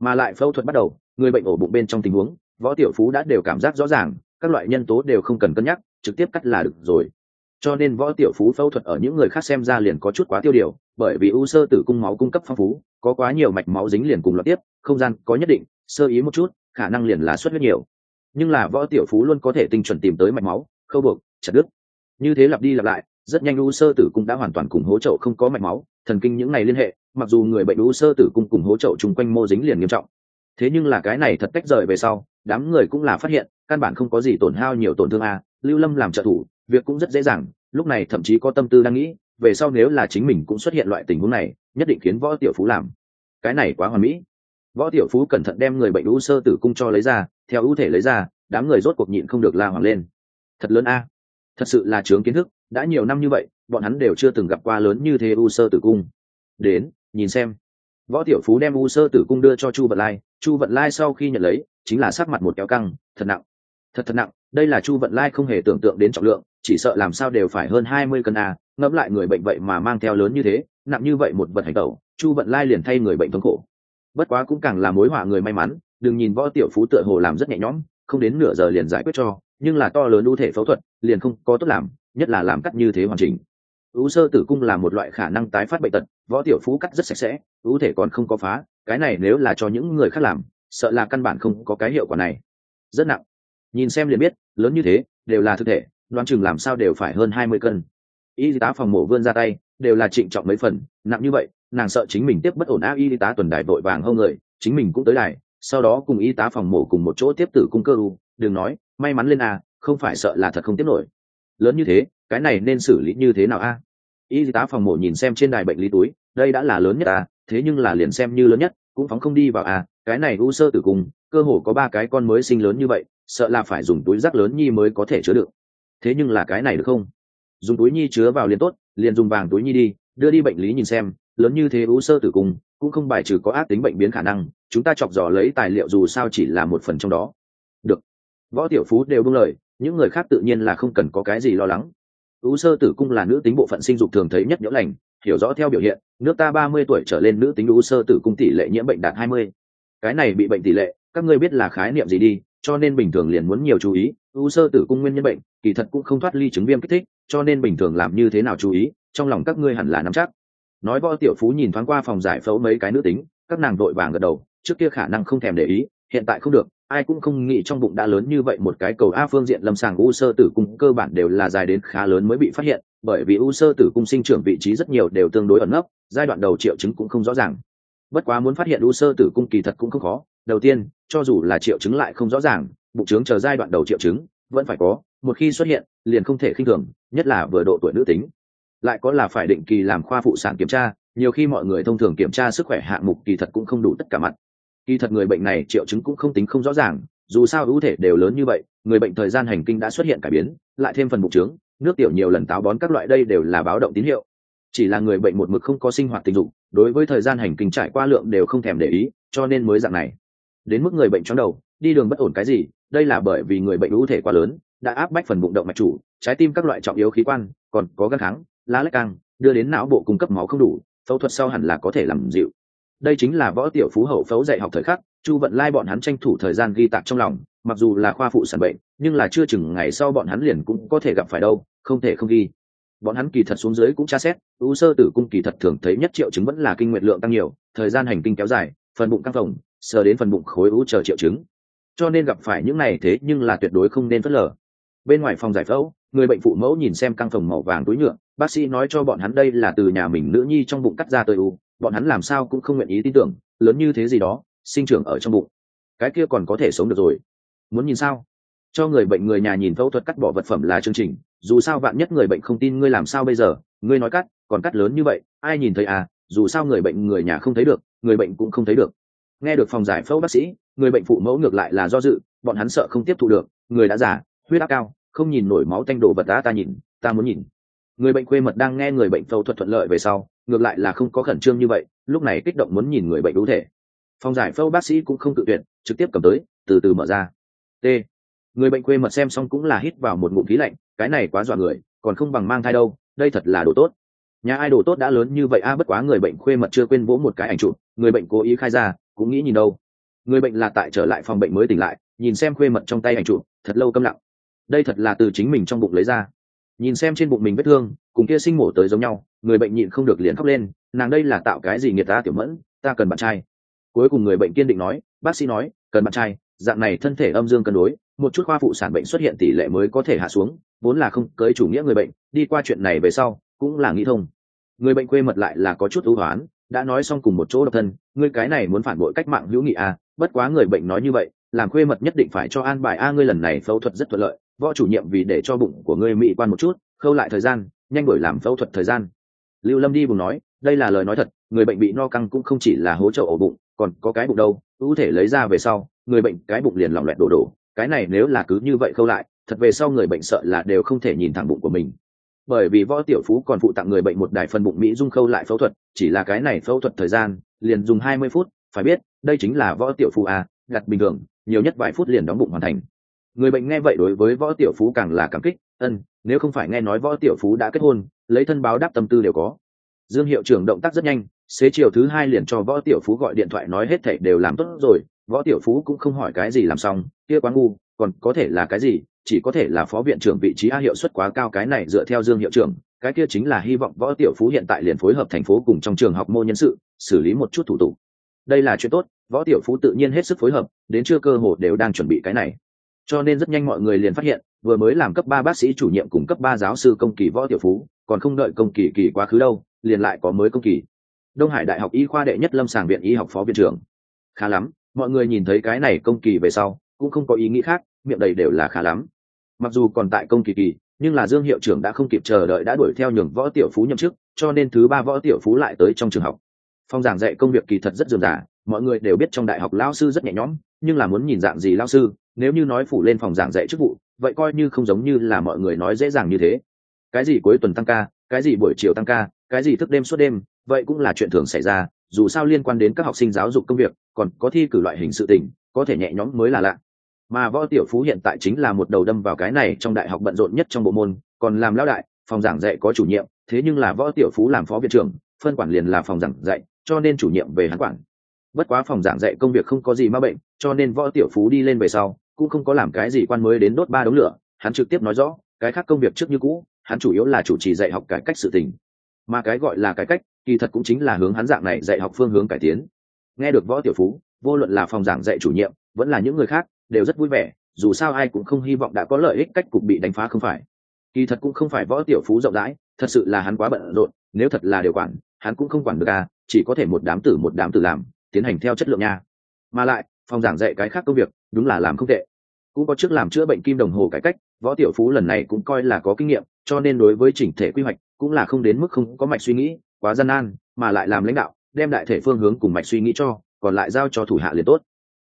Mà lại phẫu thuật bắt đầu, người bệnh ổ bụng bên trong tình huống, võ tiểu phú đã đều cảm giác rõ ràng, các loại nhân tố đều không cần cân nhắc, trực tiếp cắt là được rồi cho nên võ tiểu phú phẫu thuật ở những người khác xem ra liền có chút quá tiêu điều, bởi vì u sơ tử cung máu cung cấp phong phú, có quá nhiều mạch máu dính liền cùng loạt tiếp, không gian có nhất định, sơ ý một chút, khả năng liền là xuất huyết nhiều. Nhưng là võ tiểu phú luôn có thể tinh chuẩn tìm tới mạch máu, khâu buộc, chặt đứt. Như thế lặp đi lặp lại, rất nhanh u sơ tử cung đã hoàn toàn cùng hỗ trợ không có mạch máu, thần kinh những này liên hệ, mặc dù người bệnh u sơ tử cung cùng hỗ trợ chung quanh mô dính liền nghiêm trọng. Thế nhưng là cái này thật tách rời về sau, đám người cũng là phát hiện, căn bản không có gì tổn hao nhiều tổn thương a, lưu lâm làm trợ thủ việc cũng rất dễ dàng, lúc này thậm chí có tâm tư đang nghĩ, về sau nếu là chính mình cũng xuất hiện loại tình huống này, nhất định khiến võ tiểu phú làm. Cái này quá hoàn mỹ. Võ tiểu phú cẩn thận đem người bệnh u sơ tử cung cho lấy ra, theo ưu thể lấy ra, đám người rốt cuộc nhịn không được la hoàng lên. Thật lớn a. Thật sự là trướng kiến thức, đã nhiều năm như vậy, bọn hắn đều chưa từng gặp qua lớn như thế u sơ tử cung. Đến, nhìn xem. Võ tiểu phú đem u sơ tử cung đưa cho chu vận lai, chu vận lai sau khi nhận lấy, chính là sắc mặt một kéo căng, thật nặng. Thật thật nặng, đây là chu vận lai không hề tưởng tượng đến trọng lượng chỉ sợ làm sao đều phải hơn hai mươi cân a ngẫm lại người bệnh vậy mà mang theo lớn như thế, nặng như vậy một vật hành tẩu, chu vận lai liền thay người bệnh thống khổ. Bất quá cũng càng là mối họa người may mắn, đừng nhìn võ tiểu phú tựa hồ làm rất nhẹ nhõm, không đến nửa giờ liền giải quyết cho, nhưng là to lớn ưu thể phẫu thuật, liền không có tốt làm, nhất là làm cắt như thế hoàn chỉnh. U sơ tử cung là một loại khả năng tái phát bệnh tật, võ tiểu phú cắt rất sạch sẽ, ưu thể còn không có phá, cái này nếu là cho những người khác làm, sợ là căn bản không có cái hiệu quả này. Rất nặng. Nhìn xem liền biết, lớn như thế, đều là thực thể đoán chừng làm sao đều phải hơn hai mươi cân. Y tá phòng mổ vươn ra tay đều là trịnh trọng mấy phần nặng như vậy nàng sợ chính mình tiếp bất ổn a y tá tuần đài vội vàng hơn người chính mình cũng tới đài sau đó cùng y tá phòng mổ cùng một chỗ tiếp tử cung cơ u đừng nói may mắn lên à, không phải sợ là thật không tiếp nổi. Lớn như thế cái này nên xử lý như thế nào a? Y tá phòng mổ nhìn xem trên đài bệnh lý túi đây đã là lớn nhất à, thế nhưng là liền xem như lớn nhất cũng phóng không đi vào à, cái này u sơ tử cung cơ hồ có ba cái con mới sinh lớn như vậy sợ là phải dùng túi rác lớn nhi mới có thể chứa được thế nhưng là cái này được không? Dùng túi nhi chứa vào liền tốt, liền dùng vàng túi nhi đi, đưa đi bệnh lý nhìn xem, lớn như thế u sơ tử cung, cũng không bài trừ có ác tính bệnh biến khả năng, chúng ta chọc dò lấy tài liệu dù sao chỉ là một phần trong đó. Được. Võ tiểu phú đều buông lời, những người khác tự nhiên là không cần có cái gì lo lắng. U sơ tử cung là nữ tính bộ phận sinh dục thường thấy nhất nhiễm lành, hiểu rõ theo biểu hiện, nước ta ba mươi tuổi trở lên nữ tính u sơ tử cung tỷ lệ nhiễm bệnh đạt hai mươi. Cái này bị bệnh tỷ lệ, các ngươi biết là khái niệm gì đi cho nên bình thường liền muốn nhiều chú ý. U sơ tử cung nguyên nhân bệnh, kỳ thật cũng không thoát ly chứng viêm kích thích, cho nên bình thường làm như thế nào chú ý, trong lòng các ngươi hẳn là nắm chắc. Nói võ tiểu phú nhìn thoáng qua phòng giải phẫu mấy cái nữ tính, các nàng đội vàng gật đầu, trước kia khả năng không thèm để ý, hiện tại không được, ai cũng không nghĩ trong bụng đã lớn như vậy một cái cầu a phương diện lâm sàng u sơ tử cung cơ bản đều là dài đến khá lớn mới bị phát hiện, bởi vì u sơ tử cung sinh trưởng vị trí rất nhiều đều tương đối ẩn nấp, giai đoạn đầu triệu chứng cũng không rõ ràng. Bất quá muốn phát hiện u sơ tử cung kỳ thật cũng không khó đầu tiên, cho dù là triệu chứng lại không rõ ràng, bụng trướng chờ giai đoạn đầu triệu chứng, vẫn phải có, một khi xuất hiện, liền không thể khinh thường, nhất là vừa độ tuổi nữ tính. Lại có là phải định kỳ làm khoa phụ sản kiểm tra, nhiều khi mọi người thông thường kiểm tra sức khỏe hạng mục kỳ thật cũng không đủ tất cả mặt. Kỳ thật người bệnh này triệu chứng cũng không tính không rõ ràng, dù sao ưu thể đều lớn như vậy, người bệnh thời gian hành kinh đã xuất hiện cải biến, lại thêm phần bụng trướng, nước tiểu nhiều lần táo bón các loại đây đều là báo động tín hiệu. Chỉ là người bệnh một mực không có sinh hoạt tình dục, đối với thời gian hành kinh trải qua lượng đều không thèm để ý, cho nên mới dạng này đến mức người bệnh chóng đầu, đi đường bất ổn cái gì, đây là bởi vì người bệnh ưu thể quá lớn, đã áp bách phần bụng động mạch chủ, trái tim các loại trọng yếu khí quan, còn có gan kháng, lá lách căng, đưa đến não bộ cung cấp máu không đủ, phẫu thuật sau hẳn là có thể làm dịu. Đây chính là võ tiểu phú hậu phẫu dạy học thời khắc, chu vận lai bọn hắn tranh thủ thời gian ghi tạc trong lòng, mặc dù là khoa phụ sản bệnh, nhưng là chưa chừng ngày sau bọn hắn liền cũng có thể gặp phải đâu, không thể không ghi. Bọn hắn kỳ thật xuống dưới cũng tra xét u sơ tử cung kỳ thật thường thấy nhất triệu chứng vẫn là kinh nguyệt lượng tăng nhiều, thời gian hành kinh kéo dài, phần bụng căng phồng sờ đến phần bụng khối u chờ triệu chứng. Cho nên gặp phải những này thế nhưng là tuyệt đối không nên phớt lờ. Bên ngoài phòng giải phẫu, người bệnh phụ mẫu nhìn xem căng phòng màu vàng túi nhựa, bác sĩ nói cho bọn hắn đây là từ nhà mình nữ nhi trong bụng cắt ra tới u, bọn hắn làm sao cũng không nguyện ý tin tưởng, lớn như thế gì đó, sinh trưởng ở trong bụng. Cái kia còn có thể sống được rồi. Muốn nhìn sao? Cho người bệnh người nhà nhìn phẫu thuật cắt bỏ vật phẩm là chương trình, dù sao vạn nhất người bệnh không tin ngươi làm sao bây giờ, ngươi nói cắt, còn cắt lớn như vậy, ai nhìn thấy à dù sao người bệnh người nhà không thấy được, người bệnh cũng không thấy được nghe được phòng giải phẫu bác sĩ, người bệnh phụ mẫu ngược lại là do dự, bọn hắn sợ không tiếp thu được. Người đã già, huyết áp cao, không nhìn nổi máu tanh đổ vật đã ta nhìn, ta muốn nhìn. Người bệnh quê mật đang nghe người bệnh phẫu thuật thuận lợi về sau, ngược lại là không có khẩn trương như vậy, lúc này kích động muốn nhìn người bệnh đủ thể. Phòng giải phẫu bác sĩ cũng không tự tuyệt, trực tiếp cầm tới, từ từ mở ra. T. Người bệnh quê mật xem xong cũng là hít vào một ngụm khí lạnh, cái này quá dọa người, còn không bằng mang thai đâu, đây thật là đồ tốt. Nhà ai đồ tốt đã lớn như vậy a, bất quá người bệnh khuê mật chưa quên vỗ một cái ảnh chụp, người bệnh cố ý khai ra cũng nghĩ nhìn đâu. Người bệnh là tại trở lại phòng bệnh mới tỉnh lại, nhìn xem khuê mật trong tay ảnh chụp, thật lâu câm lặng. Đây thật là từ chính mình trong bụng lấy ra. Nhìn xem trên bụng mình vết thương, cùng kia sinh mổ tới giống nhau, người bệnh nhịn không được liền khóc lên, nàng đây là tạo cái gì nghiệt ta tiểu mẫn, ta cần bạn trai. Cuối cùng người bệnh kiên định nói, bác sĩ nói, cần bạn trai, dạng này thân thể âm dương cân đối, một chút khoa phụ sản bệnh xuất hiện tỷ lệ mới có thể hạ xuống, vốn là không cưới chủ nghĩa người bệnh, đi qua chuyện này về sau, cũng là nghĩ thông. Người bệnh quê mật lại là có chút ưu hoán đã nói xong cùng một chỗ độc thân, ngươi cái này muốn phản bội cách mạng hữu nghị à bất quá người bệnh nói như vậy, làm khuê mật nhất định phải cho an bài a, ngươi lần này phẫu thuật rất thuận lợi, võ chủ nhiệm vì để cho bụng của ngươi mỹ quan một chút, khâu lại thời gian, nhanh đổi làm phẫu thuật thời gian. Lưu lâm đi bùng nói, đây là lời nói thật, người bệnh bị no căng cũng không chỉ là hỗ trợ ổ bụng, còn có cái bụng đâu, ưu thể lấy ra về sau, người bệnh cái bụng liền lỏng lẹt đổ đổ, cái này nếu là cứ như vậy khâu lại, thật về sau người bệnh sợ là đều không thể nhìn thẳng bụng của mình bởi vì võ tiểu phú còn phụ tặng người bệnh một đài phần bụng mỹ dung khâu lại phẫu thuật, chỉ là cái này phẫu thuật thời gian, liền dùng hai mươi phút, phải biết, đây chính là võ tiểu phú à gặt bình thường, nhiều nhất vài phút liền đóng bụng hoàn thành. Người bệnh nghe vậy đối với võ tiểu phú càng là cảm kích, ân, nếu không phải nghe nói võ tiểu phú đã kết hôn, lấy thân báo đáp tâm tư đều có. Dương hiệu trưởng động tác rất nhanh, xế chiều thứ hai liền cho võ tiểu phú gọi điện thoại nói hết thảy đều làm tốt rồi, võ tiểu phú cũng không hỏi cái gì làm xong, kia quá ngu, còn có thể là cái gì? Chỉ có thể là phó viện trưởng vị trí a hiệu suất quá cao, cái này dựa theo dương hiệu trưởng, cái kia chính là hy vọng võ tiểu phú hiện tại liền phối hợp thành phố cùng trong trường học mô nhân sự, xử lý một chút thủ tục. Đây là chuyện tốt, võ tiểu phú tự nhiên hết sức phối hợp, đến chưa cơ hồ đều đang chuẩn bị cái này. Cho nên rất nhanh mọi người liền phát hiện, vừa mới làm cấp ba bác sĩ chủ nhiệm cùng cấp ba giáo sư công kỳ võ tiểu phú, còn không đợi công kỳ kỳ quá khứ đâu, liền lại có mới công kỳ. Đông hải đại học y khoa đệ nhất lâm sàng viện y học phó viện trưởng. Khá lắm, mọi người nhìn thấy cái này công kỳ về sau, cũng không có ý nghĩ khác, miệng đầy đều là khá lắm mặc dù còn tại công kỳ kỳ, nhưng là dương hiệu trưởng đã không kịp chờ đợi đã đuổi theo nhường võ tiểu phú nhậm chức, cho nên thứ ba võ tiểu phú lại tới trong trường học. Phong giảng dạy công việc kỳ thật rất dườm giả mọi người đều biết trong đại học lao sư rất nhẹ nhõm, nhưng là muốn nhìn dạng gì lao sư, nếu như nói phủ lên phòng giảng dạy chức vụ, vậy coi như không giống như là mọi người nói dễ dàng như thế. Cái gì cuối tuần tăng ca, cái gì buổi chiều tăng ca, cái gì thức đêm suốt đêm, vậy cũng là chuyện thường xảy ra, dù sao liên quan đến các học sinh giáo dục công việc, còn có thi cử loại hình sự tình, có thể nhẹ nhõm mới là lạ mà võ tiểu phú hiện tại chính là một đầu đâm vào cái này trong đại học bận rộn nhất trong bộ môn, còn làm lao đại, phòng giảng dạy có chủ nhiệm, thế nhưng là võ tiểu phú làm phó viện trưởng, phân quản liền là phòng giảng dạy, cho nên chủ nhiệm về hắn quản. Bất quá phòng giảng dạy công việc không có gì ma bệnh, cho nên võ tiểu phú đi lên về sau, cũng không có làm cái gì quan mới đến đốt ba đống lửa, hắn trực tiếp nói rõ, cái khác công việc trước như cũ, hắn chủ yếu là chủ trì dạy học cải cách sự tình. Mà cái gọi là cải cách, kỳ thật cũng chính là hướng hắn dạng này dạy học phương hướng cải tiến. Nghe được võ tiểu phú, vô luận là phòng giảng dạy chủ nhiệm, vẫn là những người khác đều rất vui vẻ, dù sao ai cũng không hy vọng đã có lợi ích cách cục bị đánh phá không phải. Kỳ thật cũng không phải võ tiểu phú rộng rãi, thật sự là hắn quá bận rộn, nếu thật là điều quản, hắn cũng không quản được à chỉ có thể một đám tử một đám tử làm, tiến hành theo chất lượng nha. Mà lại, phòng giảng dạy cái khác công việc, đúng là làm không tệ. Cũng có trước làm chữa bệnh kim đồng hồ cải cách, võ tiểu phú lần này cũng coi là có kinh nghiệm, cho nên đối với chỉnh thể quy hoạch cũng là không đến mức không có mạch suy nghĩ, quá gian nan, mà lại làm lãnh đạo, đem đại thể phương hướng cùng mạch suy nghĩ cho, còn lại giao cho thủ hạ liền tốt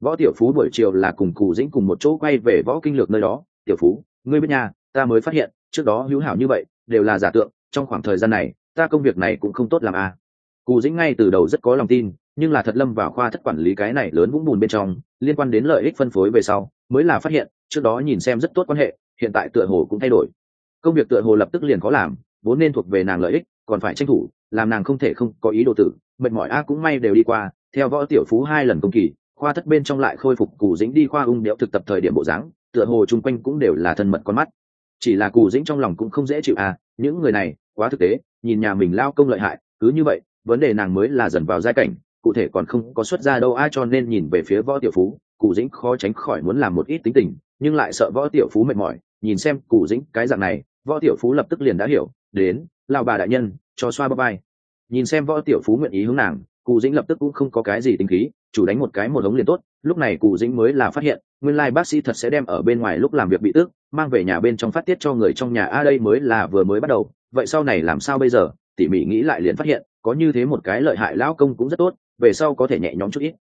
võ tiểu phú buổi chiều là cùng cù dĩnh cùng một chỗ quay về võ kinh lược nơi đó tiểu phú, ngươi biết nhà ta mới phát hiện, trước đó hữu hảo như vậy, đều là giả tượng, trong khoảng thời gian này, ta công việc này cũng không tốt làm à. cù dĩnh ngay từ đầu rất có lòng tin, nhưng là thật lâm vào khoa thất quản lý cái này lớn vũng bùn bên trong, liên quan đến lợi ích phân phối về sau, mới là phát hiện, trước đó nhìn xem rất tốt quan hệ, hiện tại tựa hồ cũng thay đổi công việc tựa hồ lập tức liền có làm, vốn nên thuộc về nàng lợi ích, còn phải tranh thủ, làm nàng không thể không có ý đồ tử, mệt mỏi a cũng may đều đi qua, theo võ tiểu phú hai lần công kỳ khoa thất bên trong lại khôi phục cù dĩnh đi khoa ung điệu thực tập thời điểm bộ dáng, tựa hồ chung quanh cũng đều là thân mật con mắt. Chỉ là cù dĩnh trong lòng cũng không dễ chịu à những người này, quá thực tế, nhìn nhà mình lao công lợi hại, cứ như vậy, vấn đề nàng mới là dần vào giai cảnh, cụ thể còn không có xuất ra đâu ai cho nên nhìn về phía võ tiểu phú cụ dĩnh khó tránh khỏi muốn làm một ít tính tình, nhưng lại sợ võ tiểu phú mệt mỏi, nhìn xem cụ dĩnh cái dạng này, võ tiểu phú lập tức liền đã hiểu, đến, lao bà đại nhân, cho xoa bắp vai. Nhìn xem võ tiểu phú nguyện ý hướng nàng cụ dĩnh lập tức cũng không có cái gì tính khí chủ đánh một cái một hống liền tốt, lúc này cụ dĩnh mới là phát hiện, nguyên lai bác sĩ thật sẽ đem ở bên ngoài lúc làm việc bị tước, mang về nhà bên trong phát tiết cho người trong nhà, a, đây mới là vừa mới bắt đầu, vậy sau này làm sao bây giờ? Tỉ mỉ nghĩ lại liền phát hiện, có như thế một cái lợi hại lão công cũng rất tốt, về sau có thể nhẹ nhõm chút ít.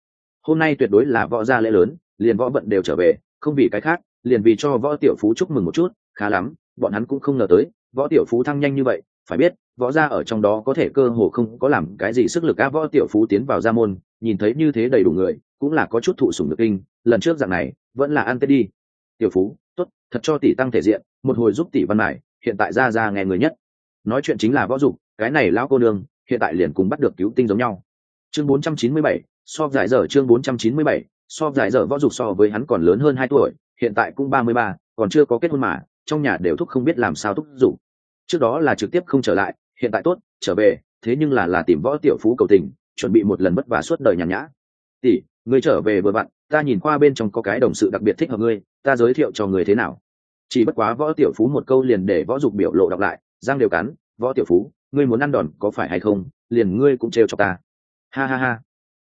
Hôm nay tuyệt đối là võ gia lễ lớn, liền võ vận đều trở về, không vì cái khác, liền vì cho võ tiểu phú chúc mừng một chút, khá lắm, bọn hắn cũng không ngờ tới, võ tiểu phú thăng nhanh như vậy, phải biết, võ gia ở trong đó có thể cơ hồ không có làm cái gì sức lực á, võ tiểu phú tiến vào gia môn nhìn thấy như thế đầy đủ người cũng là có chút thụ sủng được kinh lần trước dạng này vẫn là ăn tết đi. Tiểu phú tốt thật cho tỷ tăng thể diện một hồi giúp tỷ văn mải hiện tại ra ra nghe người nhất. Nói chuyện chính là võ dục cái này lão cô nương hiện tại liền cùng bắt được cứu tinh giống nhau. Chương 497, so giải dở chương 497, so giải dở võ dục so với hắn còn lớn hơn hai tuổi hiện tại cũng ba mươi ba, còn chưa có kết hôn mà trong nhà đều thúc không biết làm sao thúc dục trước đó là trực tiếp không trở lại hiện tại tốt trở về thế nhưng là là tìm võ tiểu phú cầu tình chuẩn bị một lần vất vả suốt đời nhàn nhã. Tỷ, ngươi trở về vừa vặn, ta nhìn qua bên trong có cái đồng sự đặc biệt thích hợp ngươi, ta giới thiệu cho người thế nào. Chỉ bất quá võ tiểu phú một câu liền để võ dục biểu lộ đọc lại giang đều cắn, võ tiểu phú, ngươi muốn ăn đòn có phải hay không, liền ngươi cũng trêu cho ta. Ha ha ha.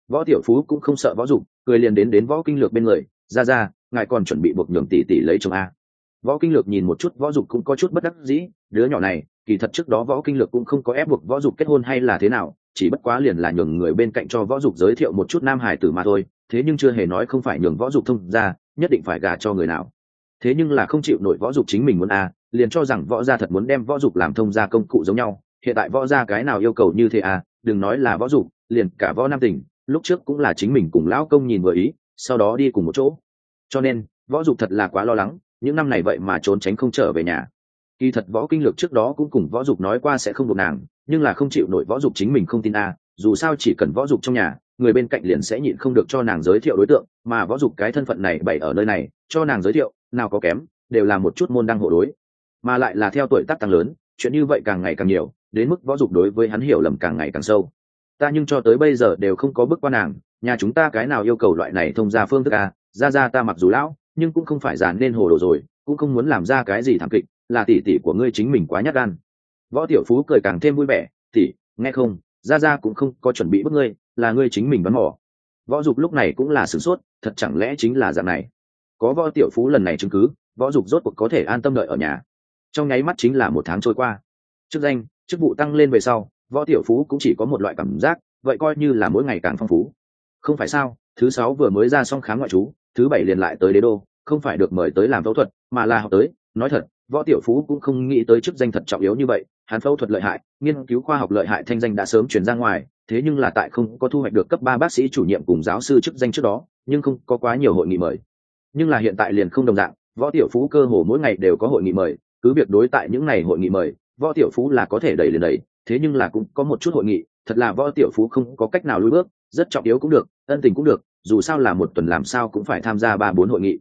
Võ tiểu phú cũng không sợ võ dục, cười liền đến đến võ kinh lược bên người, ra ra, ngài còn chuẩn bị buộc nhường tỷ tỷ lấy chồng a. Võ kinh lược nhìn một chút, võ dục cũng có chút bất đắc dĩ, đứa nhỏ này, kỳ thật trước đó võ kinh lược cũng không có ép buộc võ dục kết hôn hay là thế nào chỉ bất quá liền là nhường người bên cạnh cho võ dục giới thiệu một chút nam hải tử mà thôi thế nhưng chưa hề nói không phải nhường võ dục thông ra nhất định phải gả cho người nào. Thế nhưng là không chịu nổi võ dục chính mình muốn a liền cho rằng võ gia thật muốn đem võ dục làm thông gia công cụ giống nhau hiện tại võ gia cái nào yêu cầu như thế à đừng nói là võ dục liền cả võ nam tỉnh, lúc trước cũng là chính mình cùng lão công nhìn vừa ý sau đó đi cùng một chỗ. Cho nên võ dục thật là quá lo lắng những năm này vậy mà trốn tránh không trở về nhà kỳ thật võ kinh lược trước đó cũng cùng võ dục nói qua sẽ không buộc nàng nhưng là không chịu nổi võ dục chính mình không tin a dù sao chỉ cần võ dục trong nhà người bên cạnh liền sẽ nhịn không được cho nàng giới thiệu đối tượng mà võ dục cái thân phận này bày ở nơi này cho nàng giới thiệu nào có kém đều là một chút môn đăng hộ đối. Mà lại là theo tuổi tác tăng lớn chuyện như vậy càng ngày càng nhiều đến mức võ dục đối với hắn hiểu lầm càng ngày càng sâu. Ta nhưng cho tới bây giờ đều không có bước qua nàng nhà chúng ta cái nào yêu cầu loại này thông ra phương thức à, ra ra ta mặc dù lão nhưng cũng không phải dàn nên hồ đồ rồi cũng không muốn làm ra cái gì thảm kịch là tỷ tỷ của ngươi chính mình quá nhát gan. Võ tiểu phú cười càng thêm vui vẻ tỷ nghe không ra ra cũng không có chuẩn bị bước ngươi, là ngươi chính mình bắn mỏ võ dục lúc này cũng là sửng sốt, thật chẳng lẽ chính là dạng này? Có võ tiểu phú lần này chứng cứ, võ dục rốt cuộc có thể an tâm đợi ở nhà. Trong nháy mắt chính là một tháng trôi qua. Chức danh, chức vụ tăng lên về sau, võ tiểu phú cũng chỉ có một loại cảm giác, vậy coi như là mỗi ngày càng phong phú. Không phải sao, thứ sáu vừa mới ra xong kháng ngoại trú, thứ bảy liền lại tới đế đô, không phải được mời tới làm phẫu thuật, mà là học tới, nói thật võ tiểu phú cũng không nghĩ tới chức danh thật trọng yếu như vậy, hắn phẫu thuật lợi hại, nghiên cứu khoa học lợi hại thanh danh đã sớm chuyển ra ngoài, thế nhưng là tại không có thu hoạch được cấp ba bác sĩ chủ nhiệm cùng giáo sư chức danh trước đó, nhưng không có quá nhiều hội nghị mời. Nhưng là hiện tại liền không đồng dạng, võ tiểu phú cơ hồ mỗi ngày đều có hội nghị mời, cứ việc đối tại những ngày hội nghị mời, võ tiểu phú là có thể đẩy liền đẩy, thế nhưng là cũng có một chút hội nghị, thật là võ tiểu phú không có cách nào lùi bước, rất trọng yếu cũng được, ân tình cũng được, dù sao là một tuần làm sao cũng phải tham gia ba bốn hội nghị.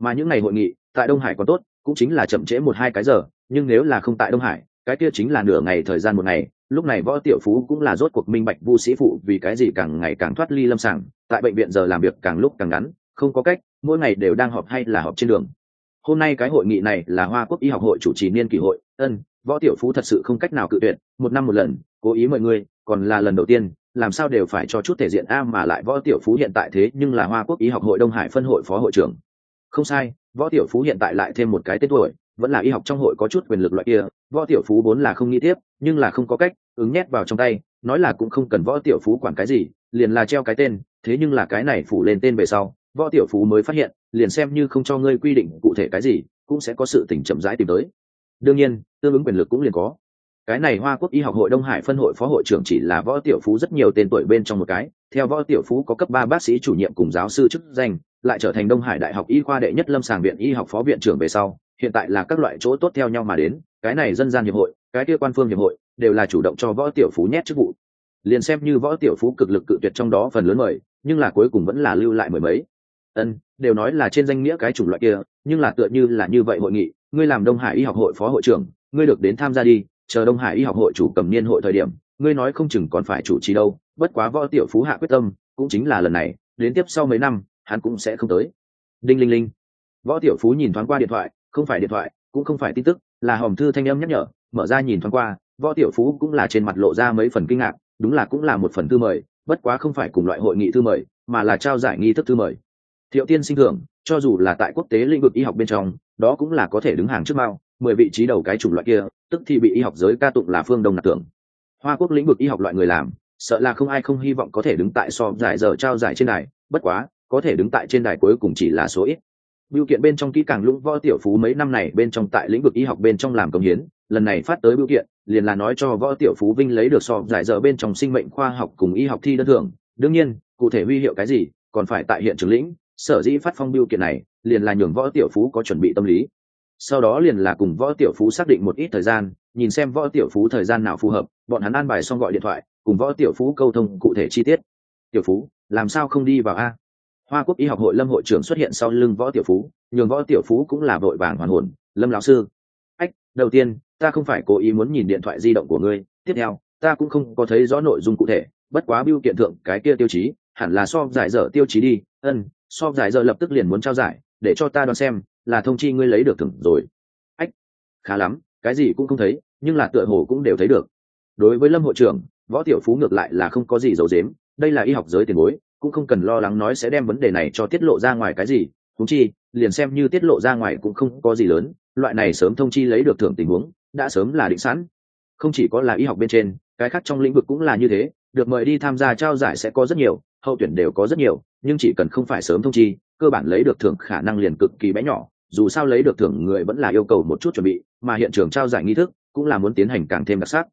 Mà những ngày hội nghị, tại đông hải còn tốt cũng chính là chậm trễ một hai cái giờ, nhưng nếu là không tại đông hải, cái kia chính là nửa ngày thời gian một ngày. Lúc này võ tiểu phú cũng là rốt cuộc minh bạch vu sĩ phụ vì cái gì càng ngày càng thoát ly lâm sàng, tại bệnh viện giờ làm việc càng lúc càng ngắn, không có cách, mỗi ngày đều đang họp hay là họp trên đường. Hôm nay cái hội nghị này là hoa quốc y học hội chủ trì niên kỷ hội. Ân, võ tiểu phú thật sự không cách nào cự tuyệt, một năm một lần, cố ý mọi người còn là lần đầu tiên, làm sao đều phải cho chút thể diện a mà lại võ tiểu phú hiện tại thế nhưng là hoa quốc y học hội đông hải phân hội phó hội trưởng không sai, võ tiểu phú hiện tại lại thêm một cái tên tuổi, vẫn là y học trong hội có chút quyền lực loại kia, võ tiểu phú vốn là không nghĩ tiếp, nhưng là không có cách, ứng nhét vào trong tay, nói là cũng không cần võ tiểu phú quản cái gì, liền là treo cái tên, thế nhưng là cái này phủ lên tên về sau, võ tiểu phú mới phát hiện, liền xem như không cho ngươi quy định cụ thể cái gì, cũng sẽ có sự tỉnh chậm rãi tìm tới. Đương nhiên, tương ứng quyền lực cũng liền có. Cái này hoa quốc y học hội đông hải phân hội phó hội trưởng chỉ là võ tiểu phú rất nhiều tên tuổi bên trong một cái, theo võ tiểu phú có cấp ba bác sĩ chủ nhiệm cùng giáo sư chức danh lại trở thành đông hải đại học y khoa đệ nhất lâm sàng viện y học phó viện trưởng về sau, hiện tại là các loại chỗ tốt theo nhau mà đến, cái này dân gian hiệp hội, cái kia quan phương hiệp hội, đều là chủ động cho võ tiểu phú nhét chức vụ. Liền xem như võ tiểu phú cực lực cự tuyệt trong đó phần lớn mời, nhưng là cuối cùng vẫn là lưu lại mười mấy. Ân, đều nói là trên danh nghĩa cái chủng loại kia, nhưng là tựa như là như vậy hội nghị, ngươi làm đông hải y học hội phó hội trưởng, ngươi được đến tham gia đi, chờ đông hải y học hội chủ cầm niên hội thời điểm, ngươi nói không chừng còn phải chủ trì đâu, bất quá võ tiểu phú hạ quyết tâm, cũng chính là lần này, đến tiếp sau mấy năm hắn cũng sẽ không tới. Đinh linh linh. Võ tiểu phú nhìn thoáng qua điện thoại không phải điện thoại cũng không phải tin tức là hòm thư thanh âm nhắc nhở mở ra nhìn thoáng qua võ tiểu phú cũng là trên mặt lộ ra mấy phần kinh ngạc đúng là cũng là một phần thư mời bất quá không phải cùng loại hội nghị thư mời mà là trao giải nghi thức thư mời. Thiệu tiên sinh thưởng cho dù là tại quốc tế lĩnh vực y học bên trong đó cũng là có thể đứng hàng trước mao mười vị trí đầu cái chủng loại kia tức thì bị y học giới ca tụng là phương đông nạp tưởng. Hoa quốc lĩnh vực y học loại người làm sợ là không ai không hy vọng có thể đứng tại so giải giờ trao giải trên này, bất quá có thể đứng tại trên đài cuối cùng chỉ là số ít Biểu kiện bên trong kỹ càng lũng võ tiểu phú mấy năm này bên trong tại lĩnh vực y học bên trong làm công hiến, lần này phát tới biểu kiện, liền là nói cho võ tiểu phú vinh lấy được so giải dở bên trong sinh mệnh khoa học cùng y học thi đơn thưởng. Đương nhiên, cụ thể huy hiệu cái gì, còn phải tại hiện trường lĩnh, sở dĩ phát phong biểu kiện này, liền là nhường võ tiểu phú có chuẩn bị tâm lý. Sau đó liền là cùng võ tiểu phú xác định một ít thời gian, nhìn xem võ tiểu phú thời gian nào phù hợp, bọn hắn an bài xong gọi điện thoại, cùng võ tiểu phú câu thông cụ thể chi tiết. Tiểu phú, làm sao không đi vào a? Hoa quốc y học hội lâm hội trưởng xuất hiện sau lưng võ tiểu phú, nhường võ tiểu phú cũng là vội vàng hoàn hồn, lâm lão sư. Ách, đầu tiên, ta không phải cố ý muốn nhìn điện thoại di động của ngươi, tiếp theo, ta cũng không có thấy rõ nội dung cụ thể, bất quá biêu kiện thượng cái kia tiêu chí, hẳn là so giải dở tiêu chí đi. Ân so giải dở lập tức liền muốn trao giải, để cho ta đoán xem là thông chi ngươi lấy được thưởng rồi. Ách, khá lắm, cái gì cũng không thấy, nhưng là tựa hồ cũng đều thấy được. Đối với lâm hội trưởng, võ tiểu phú ngược lại là không có gì giấu dếm đây là y học giới tiền bối cũng không cần lo lắng nói sẽ đem vấn đề này cho tiết lộ ra ngoài cái gì thú chi, liền xem như tiết lộ ra ngoài cũng không có gì lớn, loại này sớm thông chi lấy được thưởng tình huống, đã sớm là định sẵn. Không chỉ có là y học bên trên, cái khác trong lĩnh vực cũng là như thế, được mời đi tham gia trao giải sẽ có rất nhiều, hậu tuyển đều có rất nhiều, nhưng chỉ cần không phải sớm thông chi, cơ bản lấy được thưởng khả năng liền cực kỳ bé nhỏ, dù sao lấy được thưởng người vẫn là yêu cầu một chút chuẩn bị, mà hiện trường trao giải nghi thức cũng là muốn tiến hành càng thêm đặc sắc.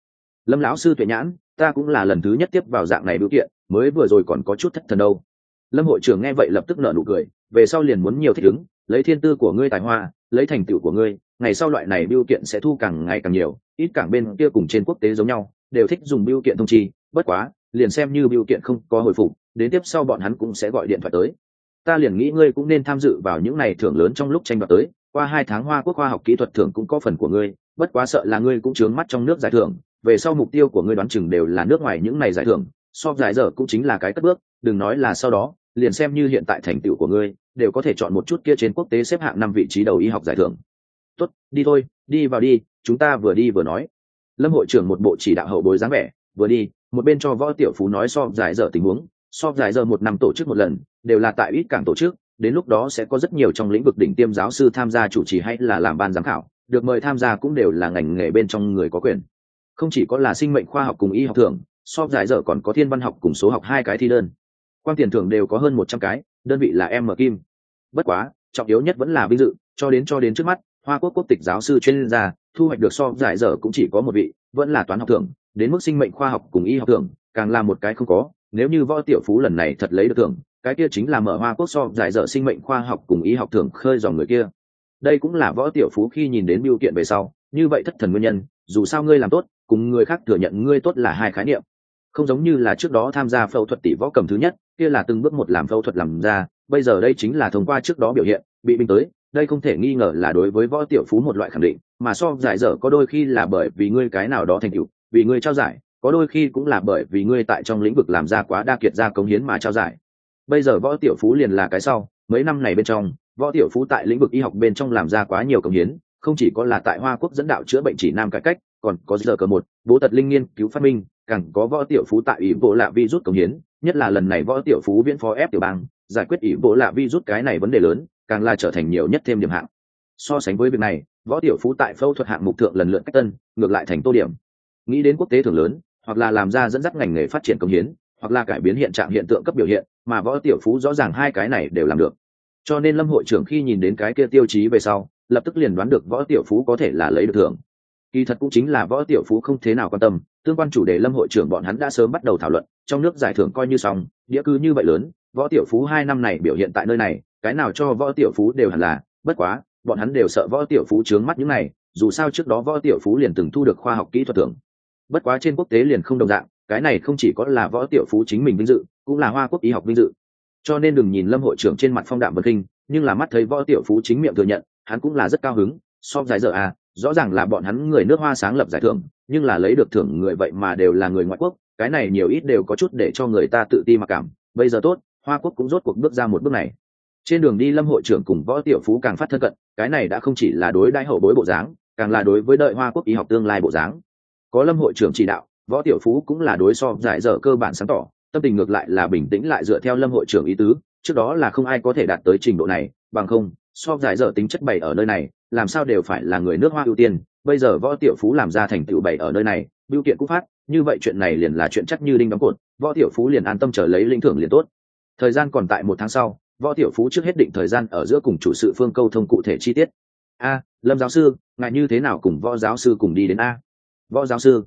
Lâm lão sư tuệ nhãn ta cũng là lần thứ nhất tiếp vào dạng này biểu kiện, mới vừa rồi còn có chút thất thần đâu. Lâm hội trưởng nghe vậy lập tức nở nụ cười, về sau liền muốn nhiều thích ứng, lấy thiên tư của ngươi tài hoa, lấy thành tựu của ngươi, ngày sau loại này biểu kiện sẽ thu càng ngày càng nhiều, ít cảng bên kia cùng trên quốc tế giống nhau, đều thích dùng biểu kiện thông chi, bất quá, liền xem như biểu kiện không có hồi phục, đến tiếp sau bọn hắn cũng sẽ gọi điện thoại tới. Ta liền nghĩ ngươi cũng nên tham dự vào những này thưởng lớn trong lúc tranh đoạt tới, qua hai tháng hoa quốc khoa học kỹ thuật thưởng cũng có phần của ngươi, bất quá sợ là ngươi cũng chướng mắt trong nước giải thưởng về sau mục tiêu của ngươi đoán chừng đều là nước ngoài những này giải thưởng, so giải giờ cũng chính là cái cất bước, đừng nói là sau đó, liền xem như hiện tại thành tựu của ngươi, đều có thể chọn một chút kia trên quốc tế xếp hạng năm vị trí đầu y học giải thưởng. Tốt, đi thôi, đi vào đi, chúng ta vừa đi vừa nói. Lâm hội trưởng một bộ chỉ đạo hậu bối dáng vẻ, vừa đi, một bên cho võ tiểu phú nói so giải giờ tình huống, so giải giờ một năm tổ chức một lần, đều là tại ít cảng tổ chức, đến lúc đó sẽ có rất nhiều trong lĩnh vực đỉnh tiêm giáo sư tham gia chủ trì hay là làm ban giám khảo, được mời tham gia cũng đều là ngành nghề bên trong người có quyền không chỉ có là sinh mệnh khoa học cùng y học thưởng, so giải dở còn có thiên văn học cùng số học hai cái thi đơn. Quan tiền thưởng đều có hơn một trăm cái, đơn vị là em m kim. Bất quá, trọng yếu nhất vẫn là vinh dự, cho đến cho đến trước mắt, hoa quốc quốc tịch giáo sư chuyên gia, thu hoạch được so giải dở cũng chỉ có một vị, vẫn là toán học thưởng, đến mức sinh mệnh khoa học cùng y học thưởng, càng là một cái không có, nếu như võ tiểu phú lần này thật lấy được thưởng, cái kia chính là mở hoa quốc so giải dở sinh mệnh khoa học cùng y học thưởng khơi dòng người kia. Đây cũng là võ tiểu phú khi nhìn đến biểu kiện về sau, như vậy thất thần nguyên nhân, dù sao ngươi làm tốt cùng người khác thừa nhận ngươi tốt là hai khái niệm. Không giống như là trước đó tham gia phẫu thuật tỷ võ cầm thứ nhất, kia là từng bước một làm phẫu thuật làm ra, bây giờ đây chính là thông qua trước đó biểu hiện, bị binh tới, đây không thể nghi ngờ là đối với võ tiểu phú một loại khẳng định, mà so giải dở có đôi khi là bởi vì ngươi cái nào đó thành tựu, vì ngươi trao giải, có đôi khi cũng là bởi vì ngươi tại trong lĩnh vực làm ra quá đa kiệt ra cống hiến mà trao giải. Bây giờ võ tiểu phú liền là cái sau, mấy năm này bên trong, võ tiểu phú tại lĩnh vực y học bên trong làm ra quá nhiều cống hiến, không chỉ có là tại hoa quốc dẫn đạo chữa bệnh chỉ nam cải cách còn có giờ cờ một, bố tật linh nghiên cứu phát minh, càng có võ tiểu phú tại ủy bộ lạ vi rút công hiến, nhất là lần này võ tiểu phú viễn phó ép tiểu bang, giải quyết ủy bộ lạ vi rút cái này vấn đề lớn, càng là trở thành nhiều nhất thêm điểm hạng. So sánh với việc này, võ tiểu phú tại phẫu thuật hạng mục thượng lần lượt cách tân, ngược lại thành tô điểm. Nghĩ đến quốc tế thường lớn, hoặc là làm ra dẫn dắt ngành nghề phát triển công hiến, hoặc là cải biến hiện trạng hiện tượng cấp biểu hiện, mà võ tiểu phú rõ ràng hai cái này đều làm được. Cho nên lâm hội trưởng khi nhìn đến cái kia tiêu chí về sau, lập tức liền đoán được võ tiểu phú có thể là lấy được thưởng kỳ thật cũng chính là võ tiểu phú không thế nào quan tâm, tương quan chủ đề lâm hội trưởng bọn hắn đã sớm bắt đầu thảo luận, trong nước giải thưởng coi như xong đĩa cứ như vậy lớn, võ tiểu phú hai năm này biểu hiện tại nơi này, cái nào cho võ tiểu phú đều hẳn là, bất quá, bọn hắn đều sợ võ tiểu phú trướng mắt những này, dù sao trước đó võ tiểu phú liền từng thu được khoa học kỹ thuật thưởng. Bất quá trên quốc tế liền không đồng dạng, cái này không chỉ có là võ tiểu phú chính mình vinh dự, cũng là hoa quốc y học vinh dự. Cho nên đừng nhìn lâm hội trưởng trên mặt phong đạm vân kinh nhưng là mắt thấy võ tiểu phú chính miệng thừa nhận, hắn cũng là rất cao hứng, so giải dở à rõ ràng là bọn hắn người nước hoa sáng lập giải thưởng, nhưng là lấy được thưởng người vậy mà đều là người ngoại quốc, cái này nhiều ít đều có chút để cho người ta tự ti mặc cảm. Bây giờ tốt, hoa quốc cũng rốt cuộc bước ra một bước này. Trên đường đi lâm hội trưởng cùng võ tiểu phú càng phát thân cận, cái này đã không chỉ là đối đãi hậu bối bộ dáng, càng là đối với đợi hoa quốc y học tương lai bộ dáng. Có lâm hội trưởng chỉ đạo, võ tiểu phú cũng là đối so giải dở cơ bản sáng tỏ, tâm tình ngược lại là bình tĩnh lại dựa theo lâm hội trưởng ý tứ, trước đó là không ai có thể đạt tới trình độ này, bằng không, so giải dở tính chất bày ở nơi này làm sao đều phải là người nước hoa ưu tiên. Bây giờ võ tiểu phú làm ra thành tựu bảy ở nơi này, biểu kiện cũng phát, như vậy chuyện này liền là chuyện chắc như đinh đóng cột. Võ tiểu phú liền an tâm chờ lấy linh thưởng liền tốt. Thời gian còn tại một tháng sau, võ tiểu phú trước hết định thời gian ở giữa cùng chủ sự phương câu thông cụ thể chi tiết. A, lâm giáo sư, ngài như thế nào cùng võ giáo sư cùng đi đến a? Võ giáo sư,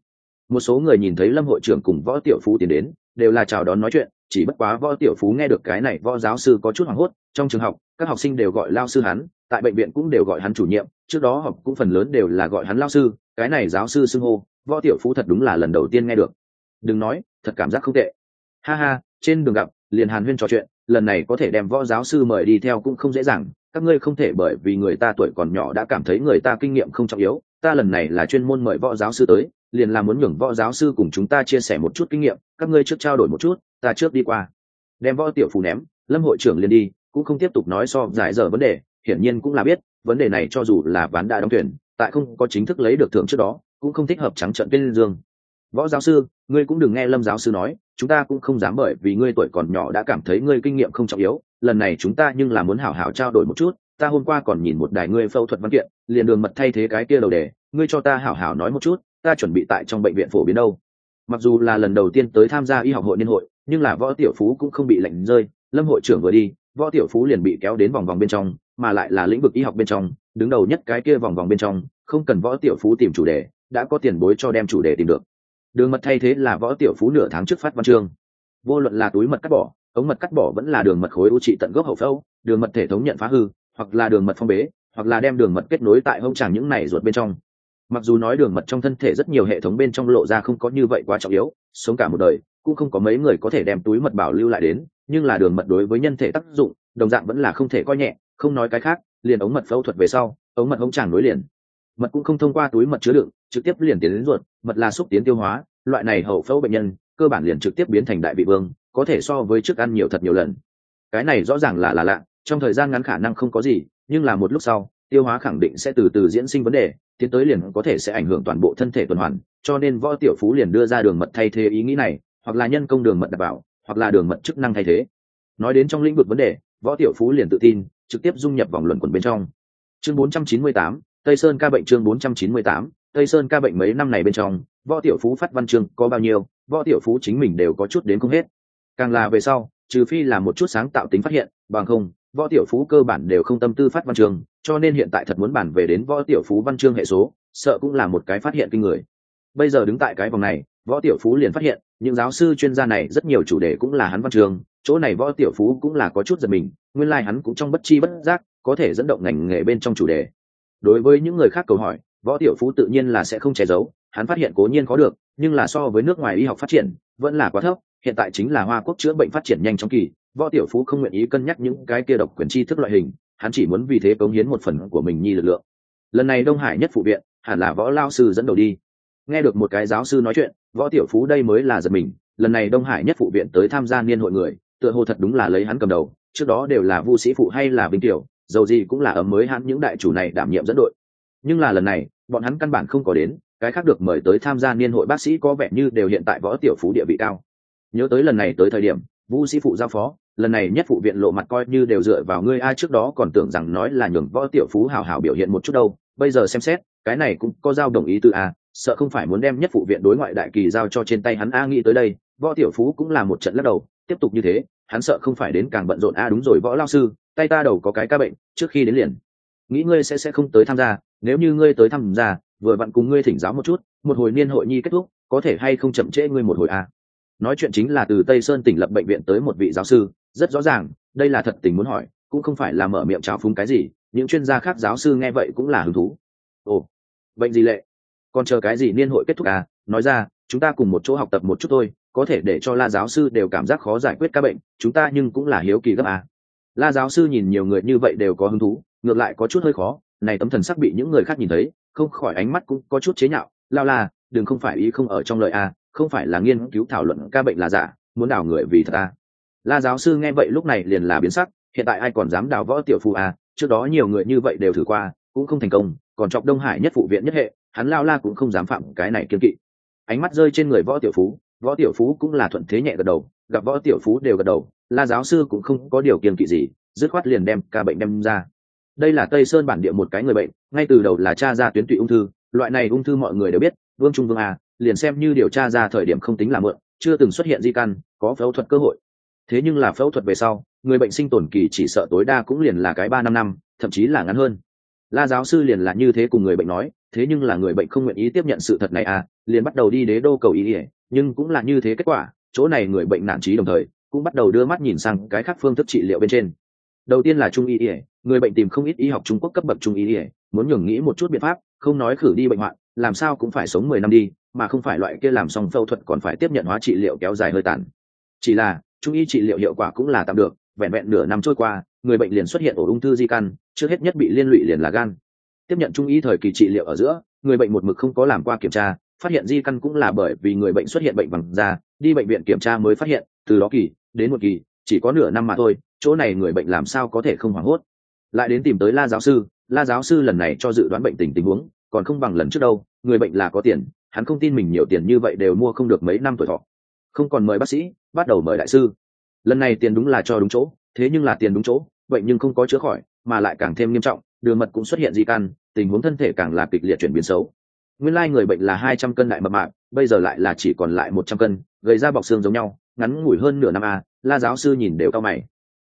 một số người nhìn thấy lâm hội trưởng cùng võ tiểu phú tiến đến, đều là chào đón nói chuyện, chỉ bất quá võ tiểu phú nghe được cái này võ giáo sư có chút hoảng hốt, trong trường học, các học sinh đều gọi lao sư hắn tại bệnh viện cũng đều gọi hắn chủ nhiệm, trước đó học cũng phần lớn đều là gọi hắn lao sư, cái này giáo sư xưng hô, võ tiểu phú thật đúng là lần đầu tiên nghe được. Đừng nói, thật cảm giác không tệ. Ha ha, trên đường gặp, liền hàn huyên trò chuyện, lần này có thể đem võ giáo sư mời đi theo cũng không dễ dàng, các ngươi không thể bởi vì người ta tuổi còn nhỏ đã cảm thấy người ta kinh nghiệm không trọng yếu, ta lần này là chuyên môn mời võ giáo sư tới, liền là muốn nhường võ giáo sư cùng chúng ta chia sẻ một chút kinh nghiệm, các ngươi trước trao đổi một chút, ta trước đi qua. Đem võ tiểu phú ném, lâm hội trưởng liền đi, cũng không tiếp tục nói so giải dở vấn đề hiển nhiên cũng là biết, vấn đề này cho dù là ván đã đóng tuyển tại không có chính thức lấy được thưởng trước đó, cũng không thích hợp trắng trận tên dương. Võ giáo sư, ngươi cũng đừng nghe lâm giáo sư nói, chúng ta cũng không dám bởi vì ngươi tuổi còn nhỏ đã cảm thấy ngươi kinh nghiệm không trọng yếu, lần này chúng ta nhưng là muốn hảo hảo trao đổi một chút, ta hôm qua còn nhìn một đài ngươi phẫu thuật văn kiện, liền đường mật thay thế cái kia đầu đề, ngươi cho ta hảo hảo nói một chút, ta chuẩn bị tại trong bệnh viện phổ biến đâu. Mặc dù là lần đầu tiên tới tham gia y học hội niên hội, nhưng là võ tiểu phú cũng không bị lạnh rơi, lâm hội trưởng vừa đi, võ tiểu phú liền bị kéo đến vòng vòng bên trong mà lại là lĩnh vực y học bên trong, đứng đầu nhất cái kia vòng vòng bên trong, không cần võ tiểu phú tìm chủ đề, đã có tiền bối cho đem chủ đề tìm được. Đường mật thay thế là võ tiểu phú nửa tháng trước phát văn chương. Vô luận là túi mật cắt bỏ, ống mật cắt bỏ vẫn là đường mật khối ưu trị tận gốc hậu phẫu, đường mật thể thống nhận phá hư, hoặc là đường mật phong bế, hoặc là đem đường mật kết nối tại hông tràng những này ruột bên trong. Mặc dù nói đường mật trong thân thể rất nhiều hệ thống bên trong lộ ra không có như vậy quá trọng yếu, sống cả một đời, cũng không có mấy người có thể đem túi mật bảo lưu lại đến, nhưng là đường mật đối với nhân thể tác dụng, đồng dạng vẫn là không thể coi nhẹ không nói cái khác, liền ống mật phẫu thuật về sau, ống mật ống tràng nối liền. Mật cũng không thông qua túi mật chứa đựng, trực tiếp liền tiến đến ruột, mật là xúc tiến tiêu hóa, loại này hậu phẫu bệnh nhân, cơ bản liền trực tiếp biến thành đại vị vương, có thể so với trước ăn nhiều thật nhiều lần. Cái này rõ ràng là là lạ, trong thời gian ngắn khả năng không có gì, nhưng là một lúc sau, tiêu hóa khẳng định sẽ từ từ diễn sinh vấn đề, tiến tới liền có thể sẽ ảnh hưởng toàn bộ thân thể tuần hoàn, cho nên võ tiểu phú liền đưa ra đường mật thay thế ý nghĩ này, hoặc là nhân công đường mật đảm bảo, hoặc là đường mật chức năng thay thế. Nói đến trong lĩnh vực vấn đề, võ tiểu phú liền tự tin trực tiếp dung nhập vòng luận quần bên trong. Chương 498, tây sơn ca bệnh chương 498, tây sơn ca bệnh mấy năm này bên trong võ tiểu phú phát văn chương có bao nhiêu võ tiểu phú chính mình đều có chút đến không hết. Càng là về sau trừ phi là một chút sáng tạo tính phát hiện bằng không võ tiểu phú cơ bản đều không tâm tư phát văn chương cho nên hiện tại thật muốn bản về đến võ tiểu phú văn chương hệ số sợ cũng là một cái phát hiện kinh người. Bây giờ đứng tại cái vòng này võ tiểu phú liền phát hiện những giáo sư chuyên gia này rất nhiều chủ đề cũng là hắn văn chương chỗ này võ tiểu phú cũng là có chút giật mình, nguyên lai、like、hắn cũng trong bất chi bất giác có thể dẫn động ngành nghề bên trong chủ đề. Đối với những người khác câu hỏi, võ tiểu phú tự nhiên là sẽ không che giấu, hắn phát hiện cố nhiên có được, nhưng là so với nước ngoài y học phát triển, vẫn là quá thấp, hiện tại chính là hoa quốc chữa bệnh phát triển nhanh trong kỳ, võ tiểu phú không nguyện ý cân nhắc những cái kia độc quyền tri thức loại hình, hắn chỉ muốn vì thế cống hiến một phần của mình nhi lực lượng. Lần này đông hải nhất phụ viện, hẳn là võ lao sư dẫn đầu đi. Nghe được một cái giáo sư nói chuyện, võ tiểu phú đây mới là giật mình, lần này đông hải nhất phụ viện tới tham gia niên hội người tựa hồ thật đúng là lấy hắn cầm đầu, trước đó đều là vu sĩ phụ hay là vinh tiểu, dầu gì cũng là ấm mới hắn những đại chủ này đảm nhiệm dẫn đội. Nhưng là lần này, bọn hắn căn bản không có đến, cái khác được mời tới tham gia niên hội bác sĩ có vẻ như đều hiện tại võ tiểu phú địa vị cao. Nhớ tới lần này tới thời điểm, vu sĩ phụ giao phó, lần này nhất phụ viện lộ mặt coi như đều dựa vào ngươi, ai trước đó còn tưởng rằng nói là nhường võ tiểu phú hào hào biểu hiện một chút đâu, bây giờ xem xét, cái này cũng có giao đồng ý từ a, sợ không phải muốn đem nhất phụ viện đối ngoại đại kỳ giao cho trên tay hắn a nghĩ tới đây, võ tiểu phú cũng là một trận lắc đầu tiếp tục như thế, hắn sợ không phải đến càng bận rộn. A đúng rồi, võ lao sư, tay ta đầu có cái ca bệnh, trước khi đến liền. Nghĩ ngươi sẽ sẽ không tới tham gia, nếu như ngươi tới tham gia, vừa vặn cùng ngươi thỉnh giáo một chút, một hồi niên hội nhi kết thúc, có thể hay không chậm trễ ngươi một hồi a nói chuyện chính là từ tây sơn tỉnh lập bệnh viện tới một vị giáo sư, rất rõ ràng, đây là thật tình muốn hỏi, cũng không phải là mở miệng trào phúng cái gì, những chuyên gia khác giáo sư nghe vậy cũng là hứng thú. Ồ, bệnh gì lệ? Còn chờ cái gì niên hội kết thúc à? Nói ra, chúng ta cùng một chỗ học tập một chút thôi có thể để cho la giáo sư đều cảm giác khó giải quyết các bệnh chúng ta nhưng cũng là hiếu kỳ gấp à. la giáo sư nhìn nhiều người như vậy đều có hứng thú ngược lại có chút hơi khó này tấm thần sắc bị những người khác nhìn thấy không khỏi ánh mắt cũng có chút chế nhạo lao la đừng không phải ý không ở trong lời à, không phải là nghiên cứu thảo luận ca bệnh là giả muốn đào người vì thật à. la giáo sư nghe vậy lúc này liền là biến sắc hiện tại ai còn dám đào võ tiểu phu à trước đó nhiều người như vậy đều thử qua cũng không thành công còn trọng đông hải nhất phụ viện nhất hệ hắn lao la cũng không dám phạm cái này kiên kỵ ánh mắt rơi trên người võ tiểu phú võ tiểu phú cũng là thuận thế nhẹ gật đầu, gặp võ tiểu phú đều gật đầu, la giáo sư cũng không có điều kiên kỵ gì, dứt khoát liền đem ca bệnh đem ra. Đây là tây sơn bản địa một cái người bệnh, ngay từ đầu là cha ra tuyến tụy ung thư, loại này ung thư mọi người đều biết, vương trung vương a, liền xem như điều tra ra thời điểm không tính là mượn, chưa từng xuất hiện di căn, có phẫu thuật cơ hội. Thế nhưng là phẫu thuật về sau, người bệnh sinh tồn kỳ chỉ sợ tối đa cũng liền là cái ba năm năm, thậm chí là ngắn hơn. La giáo sư liền là như thế cùng người bệnh nói thế nhưng là người bệnh không nguyện ý tiếp nhận sự thật này à liền bắt đầu đi đế đô cầu ý ỉa nhưng cũng là như thế kết quả, chỗ này người bệnh nản trí đồng thời, cũng bắt đầu đưa mắt nhìn sang cái khác phương thức trị liệu bên trên. Đầu tiên là trung y ỉa người bệnh tìm không ít y học trung quốc cấp bậc trung y ỉa muốn nhường nghĩ một chút biện pháp, không nói khử đi bệnh hoạn, làm sao cũng phải sống mười năm đi, mà không phải loại kia làm xong phẫu thuật còn phải tiếp nhận hóa trị liệu kéo dài hơi tàn. Chỉ là, trung y trị liệu hiệu quả cũng là tạm được, vẹn vẹn nửa năm trôi qua, người bệnh liền xuất hiện ổ ung thư di căn, trước hết nhất bị liên lụy liền là gan tiếp nhận trung y thời kỳ trị liệu ở giữa, người bệnh một mực không có làm qua kiểm tra, phát hiện di căn cũng là bởi vì người bệnh xuất hiện bệnh bằng da, đi bệnh viện kiểm tra mới phát hiện, từ đó kỳ, đến một kỳ, chỉ có nửa năm mà thôi, chỗ này người bệnh làm sao có thể không hoảng hốt. Lại đến tìm tới la giáo sư, la giáo sư lần này cho dự đoán bệnh tình tình huống, còn không bằng lần trước đâu, người bệnh là có tiền, hắn không tin mình nhiều tiền như vậy đều mua không được mấy năm tuổi thọ. Không còn mời bác sĩ, bắt đầu mời đại sư. Lần này tiền đúng là cho đúng chỗ, thế nhưng là tiền đúng chỗ, bệnh nhưng không có chữa khỏi, mà lại càng thêm nghiêm trọng đường mật cũng xuất hiện di căn, tình huống thân thể càng là kịch liệt chuyển biến xấu. Nguyên lai người bệnh là hai trăm cân đại mập mạp, bây giờ lại là chỉ còn lại một trăm cân gây ra bọc xương giống nhau, ngắn ngủi hơn nửa năm a, la giáo sư nhìn đều cao mày.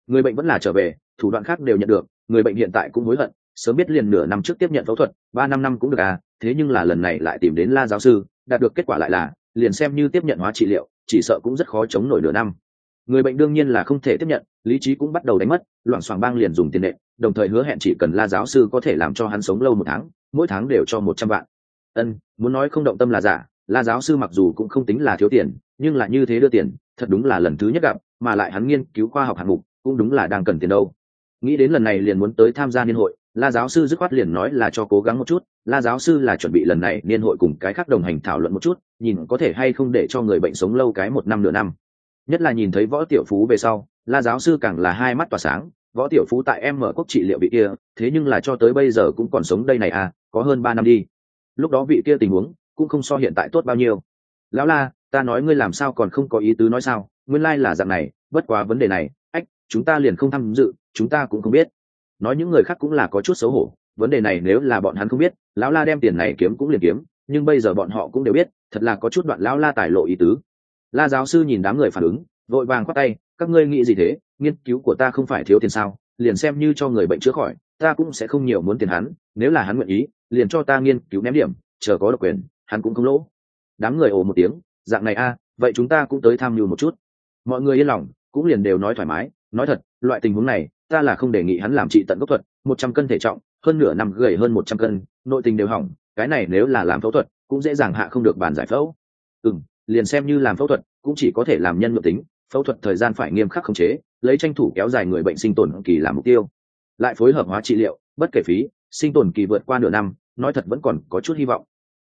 Người bệnh vẫn là trở về, thủ đoạn khác đều nhận được, người bệnh hiện tại cũng hối hận, sớm biết liền nửa năm trước tiếp nhận phẫu thuật, ba năm năm cũng được à thế nhưng là lần này lại tìm đến la giáo sư, đạt được kết quả lại là, liền xem như tiếp nhận hóa trị liệu, chỉ sợ cũng rất khó chống nổi nửa năm. Người bệnh đương nhiên là không thể tiếp nhận, lý trí cũng bắt đầu đánh mất, loảng xoảng bang liền dùng tiền nệ đồng thời hứa hẹn chỉ cần la giáo sư có thể làm cho hắn sống lâu một tháng, mỗi tháng đều cho một trăm vạn. Ân, muốn nói không động tâm là giả, la giáo sư mặc dù cũng không tính là thiếu tiền, nhưng là như thế đưa tiền, thật đúng là lần thứ nhất gặp, mà lại hắn nghiên cứu khoa học hạng mục, cũng đúng là đang cần tiền đâu. Nghĩ đến lần này liền muốn tới tham gia niên hội, la giáo sư dứt khoát liền nói là cho cố gắng một chút, la giáo sư là chuẩn bị lần này niên hội cùng cái khác đồng hành thảo luận một chút, nhìn có thể hay không để cho người bệnh sống lâu cái một năm nửa năm. Nhất là nhìn thấy võ tiểu phú về sau, la giáo sư càng là hai mắt tỏa sáng võ tiểu phú tại em mở quốc trị liệu vị kia, thế nhưng là cho tới bây giờ cũng còn sống đây này à có hơn ba năm đi. Lúc đó vị kia tình huống cũng không so hiện tại tốt bao nhiêu. Lão la, ta nói ngươi làm sao còn không có ý tứ nói sao, nguyên lai là dạng này, bất quá vấn đề này, ách, chúng ta liền không tham dự, chúng ta cũng không biết. Nói những người khác cũng là có chút xấu hổ, vấn đề này nếu là bọn hắn không biết, lão la đem tiền này kiếm cũng liền kiếm, nhưng bây giờ bọn họ cũng đều biết, thật là có chút đoạn lão la tài lộ ý tứ. La giáo sư nhìn đám người phản ứng, vội vàng khoác tay, các ngươi nghĩ gì thế? Nghiên cứu của ta không phải thiếu tiền sao, liền xem như cho người bệnh chữa khỏi, ta cũng sẽ không nhiều muốn tiền hắn, nếu là hắn nguyện ý, liền cho ta nghiên cứu ném điểm, chờ có độc quyền, hắn cũng không lỗ. Đám người ồ một tiếng, dạng này a, vậy chúng ta cũng tới tham mưu một chút. Mọi người yên lòng, cũng liền đều nói thoải mái, nói thật, loại tình huống này, ta là không đề nghị hắn làm trị tận gốc thuật, một trăm cân thể trọng, hơn nửa năm gầy hơn một trăm cân, nội tình đều hỏng, cái này nếu là làm phẫu thuật, cũng dễ dàng hạ không được bàn giải phẫu. Ừ liền xem như làm phẫu thuật, cũng chỉ có thể làm nhân ngược tính, phẫu thuật thời gian phải nghiêm khắc khống chế lấy tranh thủ kéo dài người bệnh sinh tồn kỳ làm mục tiêu. Lại phối hợp hóa trị liệu, bất kể phí, sinh tồn kỳ vượt qua nửa năm, nói thật vẫn còn có chút hy vọng.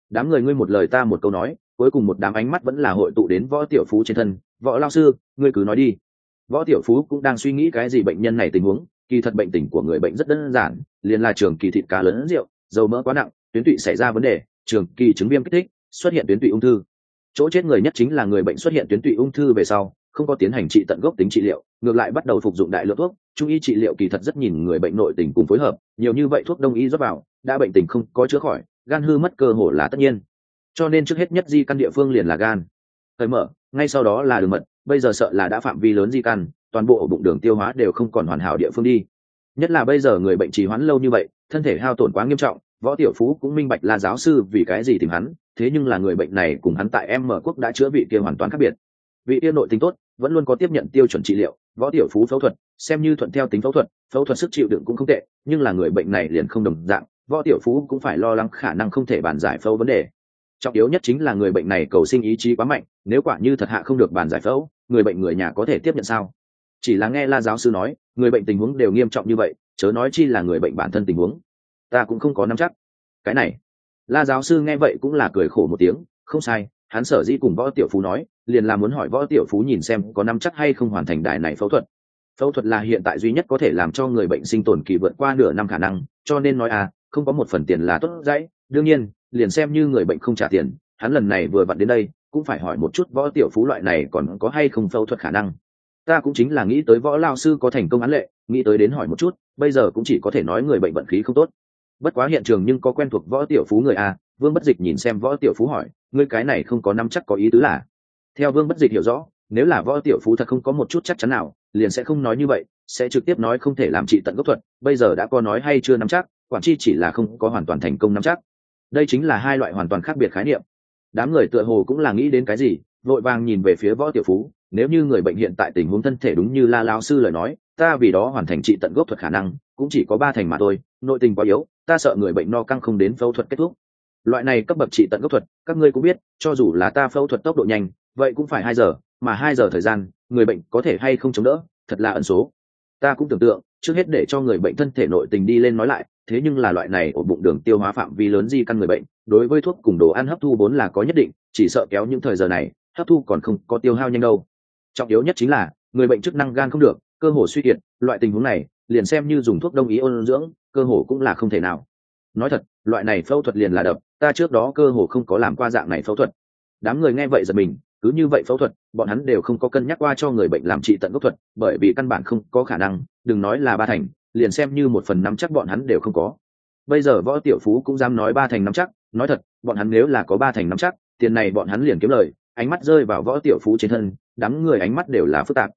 Đám người ngươi một lời ta một câu nói, cuối cùng một đám ánh mắt vẫn là hội tụ đến võ tiểu phú trên thân. Võ lao sư, ngươi cứ nói đi. Võ tiểu phú cũng đang suy nghĩ cái gì bệnh nhân này tình huống, kỳ thật bệnh tình của người bệnh rất đơn giản, liền là trường kỳ thịt cá lớn rượu, dầu mỡ quá nặng, tuyến tụy xảy ra vấn đề, trường kỳ chứng viêm kích thích, xuất hiện tuyến tụy ung thư. Chỗ chết người nhất chính là người bệnh xuất hiện tuyến tụy ung thư về sau, không có tiến hành trị tận gốc tính trị liệu ngược lại bắt đầu phục dụng đại lượng thuốc, trung y trị liệu kỳ thật rất nhìn người bệnh nội tình cùng phối hợp, nhiều như vậy thuốc đông y rót vào, đã bệnh tình không có chữa khỏi, gan hư mất cơ hồ là tất nhiên. Cho nên trước hết nhất di căn địa phương liền là gan. Thời mở, ngay sau đó là đường mật, bây giờ sợ là đã phạm vi lớn di căn, toàn bộ bụng đường tiêu hóa đều không còn hoàn hảo địa phương đi. Nhất là bây giờ người bệnh trì hoãn lâu như vậy, thân thể hao tổn quá nghiêm trọng, võ tiểu phú cũng minh bạch là giáo sư vì cái gì tìm hắn, thế nhưng là người bệnh này cùng hắn tại em mở quốc đã chữa vị kia hoàn toàn khác biệt. Vị kia nội tính tốt vẫn luôn có tiếp nhận tiêu chuẩn trị liệu, võ tiểu phú phẫu thuật, xem như thuận theo tính phẫu thuật phẫu thuật sức chịu đựng cũng không tệ, nhưng là người bệnh này liền không đồng dạng, võ tiểu phú cũng phải lo lắng khả năng không thể bàn giải phẫu vấn đề. Trọng yếu nhất chính là người bệnh này cầu sinh ý chí quá mạnh, nếu quả như thật hạ không được bàn giải phẫu, người bệnh người nhà có thể tiếp nhận sao? Chỉ là nghe la giáo sư nói, người bệnh tình huống đều nghiêm trọng như vậy, chớ nói chi là người bệnh bản thân tình huống. Ta cũng không có nắm chắc. Cái này. La giáo sư nghe vậy cũng là cười khổ một tiếng, không sai hắn sở dĩ cùng võ tiểu phú nói, liền là muốn hỏi võ tiểu phú nhìn xem có năm chắc hay không hoàn thành đài này phẫu thuật. Phẫu thuật là hiện tại duy nhất có thể làm cho người bệnh sinh tồn kỳ vượt qua nửa năm khả năng, cho nên nói à không có một phần tiền là tốt dãy đương nhiên, liền xem như người bệnh không trả tiền, hắn lần này vừa vặn đến đây, cũng phải hỏi một chút võ tiểu phú loại này còn có hay không phẫu thuật khả năng. Ta cũng chính là nghĩ tới võ lao sư có thành công án lệ, nghĩ tới đến hỏi một chút, bây giờ cũng chỉ có thể nói người bệnh vận khí không tốt. Bất quá hiện trường nhưng có quen thuộc võ tiểu phú người a vương bất dịch nhìn xem võ tiểu phú hỏi, ngươi cái này không có năm chắc có ý tứ là? Theo vương bất dịch hiểu rõ, nếu là võ tiểu phú thật không có một chút chắc chắn nào, liền sẽ không nói như vậy, sẽ trực tiếp nói không thể làm trị tận gốc thuật, bây giờ đã có nói hay chưa nắm chắc, quản chi chỉ là không có hoàn toàn thành công nắm chắc. Đây chính là hai loại hoàn toàn khác biệt khái niệm. Đám người tựa hồ cũng là nghĩ đến cái gì, vội vàng nhìn về phía võ tiểu phú, nếu như người bệnh hiện tại tình huống thân thể đúng như la lao sư lời nói, ta vì đó hoàn thành trị tận gốc thuật khả năng, cũng chỉ có ba thành mà thôi, nội tình quá yếu, ta sợ người bệnh no căng không đến phẫu thuật kết thúc loại này cấp bậc trị tận gốc thuật, các ngươi cũng biết, cho dù là ta phẫu thuật tốc độ nhanh, vậy cũng phải hai giờ, mà hai giờ thời gian, người bệnh có thể hay không chống đỡ, thật là ẩn số. Ta cũng tưởng tượng, trước hết để cho người bệnh thân thể nội tình đi lên nói lại, thế nhưng là loại này ổ bụng đường tiêu hóa phạm vi lớn di căn người bệnh, đối với thuốc cùng đồ ăn hấp thu vốn là có nhất định, chỉ sợ kéo những thời giờ này, hấp thu còn không có tiêu hao nhanh đâu. Trọng yếu nhất chính là, người bệnh chức năng gan không được, cơ hồ suy kiệt, loại tình huống này, liền xem như dùng thuốc đông y ôn dưỡng, cơ hồ cũng là không thể nào. Nói thật, loại này phẫu thuật liền là đập ta trước đó cơ hồ không có làm qua dạng này phẫu thuật. Đám người nghe vậy giật mình, cứ như vậy phẫu thuật, bọn hắn đều không có cân nhắc qua cho người bệnh làm trị tận gốc thuật, bởi vì căn bản không có khả năng, đừng nói là ba thành, liền xem như một phần năm chắc bọn hắn đều không có. Bây giờ võ tiểu phú cũng dám nói ba thành năm chắc, nói thật, bọn hắn nếu là có ba thành năm chắc, tiền này bọn hắn liền kiếm lời, ánh mắt rơi vào võ tiểu phú trên thân, đám người ánh mắt đều là phức tạp.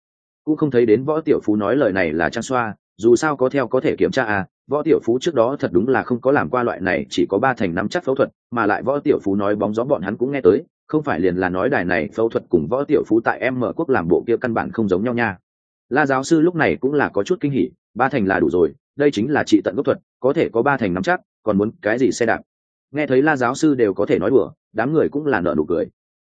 Cũng không thấy đến võ tiểu phú nói lời này là trang xoa, dù sao có theo có thể kiểm tra à võ tiểu phú trước đó thật đúng là không có làm qua loại này, chỉ có ba thành năm chắc phẫu thuật, mà lại võ tiểu phú nói bóng gió bọn hắn cũng nghe tới, không phải liền là nói đài này phẫu thuật cùng võ tiểu phú tại em mở quốc làm bộ kia căn bản không giống nhau nha. La giáo sư lúc này cũng là có chút kinh hỉ, ba thành là đủ rồi, đây chính là trị tận gốc thuật, có thể có ba thành năm chắc, còn muốn cái gì xe đạp? Nghe thấy la giáo sư đều có thể nói đùa, đám người cũng là nợ nụ cười.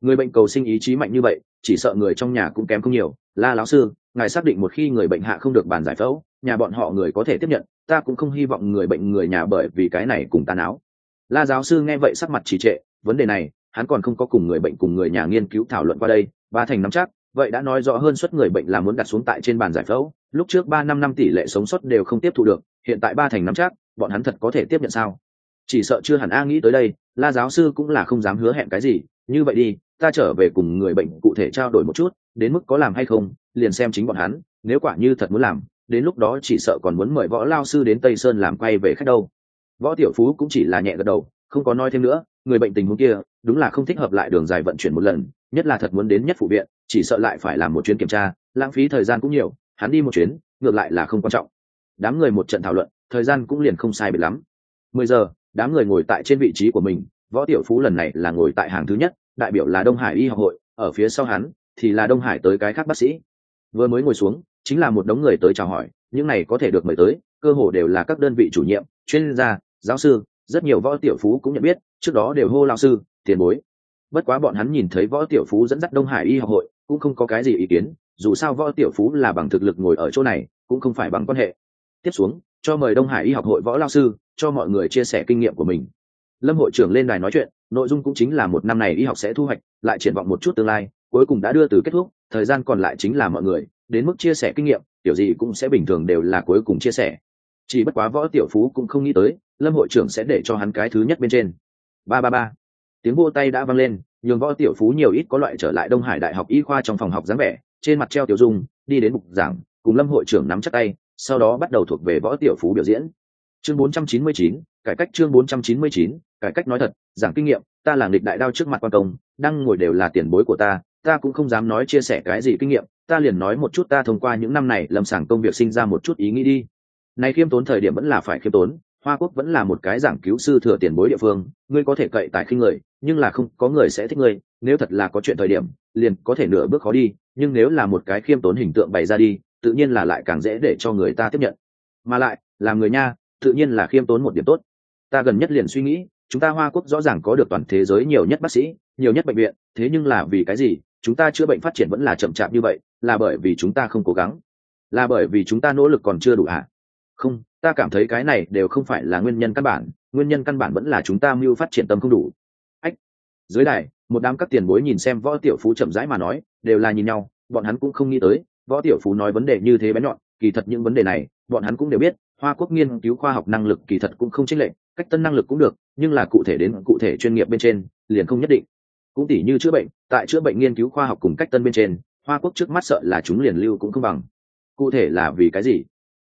Người bệnh cầu sinh ý chí mạnh như vậy, chỉ sợ người trong nhà cũng kém không nhiều. La lão sư, ngài xác định một khi người bệnh hạ không được bàn giải phẫu nhà bọn họ người có thể tiếp nhận, ta cũng không hy vọng người bệnh người nhà bởi vì cái này cùng ta náo la giáo sư nghe vậy sắc mặt trì trệ, vấn đề này, hắn còn không có cùng người bệnh cùng người nhà nghiên cứu thảo luận qua đây, ba thành nắm chắc, vậy đã nói rõ hơn suất người bệnh là muốn đặt xuống tại trên bàn giải phẫu, lúc trước ba năm năm tỷ lệ sống sót đều không tiếp thu được, hiện tại ba thành nắm chắc, bọn hắn thật có thể tiếp nhận sao? Chỉ sợ chưa hẳn a nghĩ tới đây, la giáo sư cũng là không dám hứa hẹn cái gì, như vậy đi, ta trở về cùng người bệnh cụ thể trao đổi một chút, đến mức có làm hay không, liền xem chính bọn hắn, nếu quả như thật muốn làm đến lúc đó chỉ sợ còn muốn mời võ lao sư đến tây sơn làm quay về khách đâu. Võ tiểu phú cũng chỉ là nhẹ gật đầu, không có nói thêm nữa, người bệnh tình huống kia, đúng là không thích hợp lại đường dài vận chuyển một lần, nhất là thật muốn đến nhất phụ viện, chỉ sợ lại phải làm một chuyến kiểm tra, lãng phí thời gian cũng nhiều, hắn đi một chuyến, ngược lại là không quan trọng. Đám người một trận thảo luận, thời gian cũng liền không sai biệt lắm. Mười giờ, đám người ngồi tại trên vị trí của mình, võ tiểu phú lần này là ngồi tại hàng thứ nhất, đại biểu là đông hải y học hội, ở phía sau hắn, thì là đông hải tới cái khác bác sĩ. Vừa mới ngồi xuống chính là một đống người tới chào hỏi, những này có thể được mời tới, cơ hồ đều là các đơn vị chủ nhiệm, chuyên gia, giáo sư, rất nhiều võ tiểu phú cũng nhận biết, trước đó đều hô lao sư, tiền bối. Bất quá bọn hắn nhìn thấy võ tiểu phú dẫn dắt đông hải y học hội, cũng không có cái gì ý kiến, dù sao võ tiểu phú là bằng thực lực ngồi ở chỗ này, cũng không phải bằng quan hệ. Tiếp xuống, cho mời đông hải y học hội võ lao sư, cho mọi người chia sẻ kinh nghiệm của mình. Lâm hội trưởng lên đài nói chuyện, nội dung cũng chính là một năm này y học sẽ thu hoạch, lại triển vọng một chút tương lai, cuối cùng đã đưa từ kết thúc, thời gian còn lại chính là mọi người đến mức chia sẻ kinh nghiệm tiểu gì cũng sẽ bình thường đều là cuối cùng chia sẻ. Chỉ bất quá võ tiểu phú cũng không nghĩ tới lâm hội trưởng sẽ để cho hắn cái thứ nhất bên trên. Ba ba ba. Tiếng vô tay đã vang lên nhường võ tiểu phú nhiều ít có loại trở lại đông hải đại học y khoa trong phòng học dáng vẻ trên mặt treo tiểu dung đi đến bục giảng cùng lâm hội trưởng nắm chắc tay sau đó bắt đầu thuộc về võ tiểu phú biểu diễn. Chương 499, cải cách chương 499, cải cách nói thật giảng kinh nghiệm ta là nghịch đại đao trước mặt quan công đang ngồi đều là tiền bối của ta ta cũng không dám nói chia sẻ cái gì kinh nghiệm, ta liền nói một chút ta thông qua những năm này lâm sàng công việc sinh ra một chút ý nghĩ đi. Nay khiêm tốn thời điểm vẫn là phải khiêm tốn, hoa quốc vẫn là một cái giảng cứu sư thừa tiền bối địa phương, ngươi có thể cậy tại khi người, nhưng là không, có người sẽ thích ngươi, nếu thật là có chuyện thời điểm, liền có thể nửa bước khó đi, nhưng nếu là một cái khiêm tốn hình tượng bày ra đi, tự nhiên là lại càng dễ để cho người ta tiếp nhận. Mà lại, làm người nha, tự nhiên là khiêm tốn một điểm tốt. Ta gần nhất liền suy nghĩ, chúng ta hoa quốc rõ ràng có được toàn thế giới nhiều nhất bác sĩ, nhiều nhất bệnh viện, thế nhưng là vì cái gì chúng ta chữa bệnh phát triển vẫn là chậm chạp như vậy, là bởi vì chúng ta không cố gắng, là bởi vì chúng ta nỗ lực còn chưa đủ hả không, ta cảm thấy cái này đều không phải là nguyên nhân căn bản, nguyên nhân căn bản vẫn là chúng ta mưu phát triển tâm không đủ. Ách, dưới đài, một đám các tiền bối nhìn xem võ tiểu phú chậm rãi mà nói, đều là nhìn nhau, bọn hắn cũng không nghĩ tới, võ tiểu phú nói vấn đề như thế bé nhọn, kỳ thật những vấn đề này, bọn hắn cũng đều biết, hoa quốc nghiên cứu khoa học năng lực kỳ thật cũng không chênh lệch, cách tân năng lực cũng được, nhưng là cụ thể đến cụ thể chuyên nghiệp bên trên, liền không nhất định cũng tỉ như chữa bệnh, tại chữa bệnh nghiên cứu khoa học cùng cách tân bên trên, hoa quốc trước mắt sợ là chúng liền lưu cũng không bằng. Cụ thể là vì cái gì?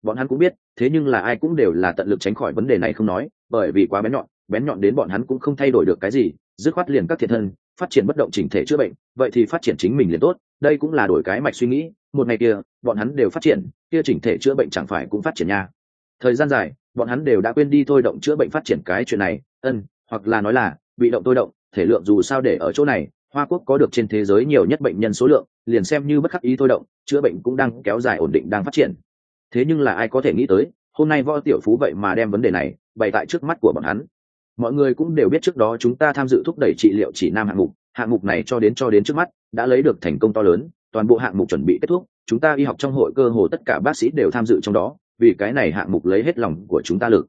Bọn hắn cũng biết, thế nhưng là ai cũng đều là tận lực tránh khỏi vấn đề này không nói, bởi vì quá bén nhọn bén nhọn đến bọn hắn cũng không thay đổi được cái gì, dứt khoát liền các thiệt thân, phát triển bất động chỉnh thể chữa bệnh, vậy thì phát triển chính mình liền tốt, đây cũng là đổi cái mạch suy nghĩ, một ngày kia, bọn hắn đều phát triển, kia chỉnh thể chữa bệnh chẳng phải cũng phát triển nha. Thời gian dài, bọn hắn đều đã quên đi thôi động chữa bệnh phát triển cái chuyện này, ân, hoặc là nói là, bị động tôi động thể lượng dù sao để ở chỗ này, hoa quốc có được trên thế giới nhiều nhất bệnh nhân số lượng, liền xem như bất khắc ý thôi động, chữa bệnh cũng đang kéo dài ổn định đang phát triển. Thế nhưng là ai có thể nghĩ tới, hôm nay võ tiểu phú vậy mà đem vấn đề này bày tại trước mắt của bọn hắn. Mọi người cũng đều biết trước đó chúng ta tham dự thúc đẩy trị liệu chỉ nam hạng mục hạng mục này cho đến cho đến trước mắt, đã lấy được thành công to lớn, toàn bộ hạng mục chuẩn bị kết thúc, chúng ta y học trong hội cơ hồ tất cả bác sĩ đều tham dự trong đó, vì cái này hạng mục lấy hết lòng của chúng ta lực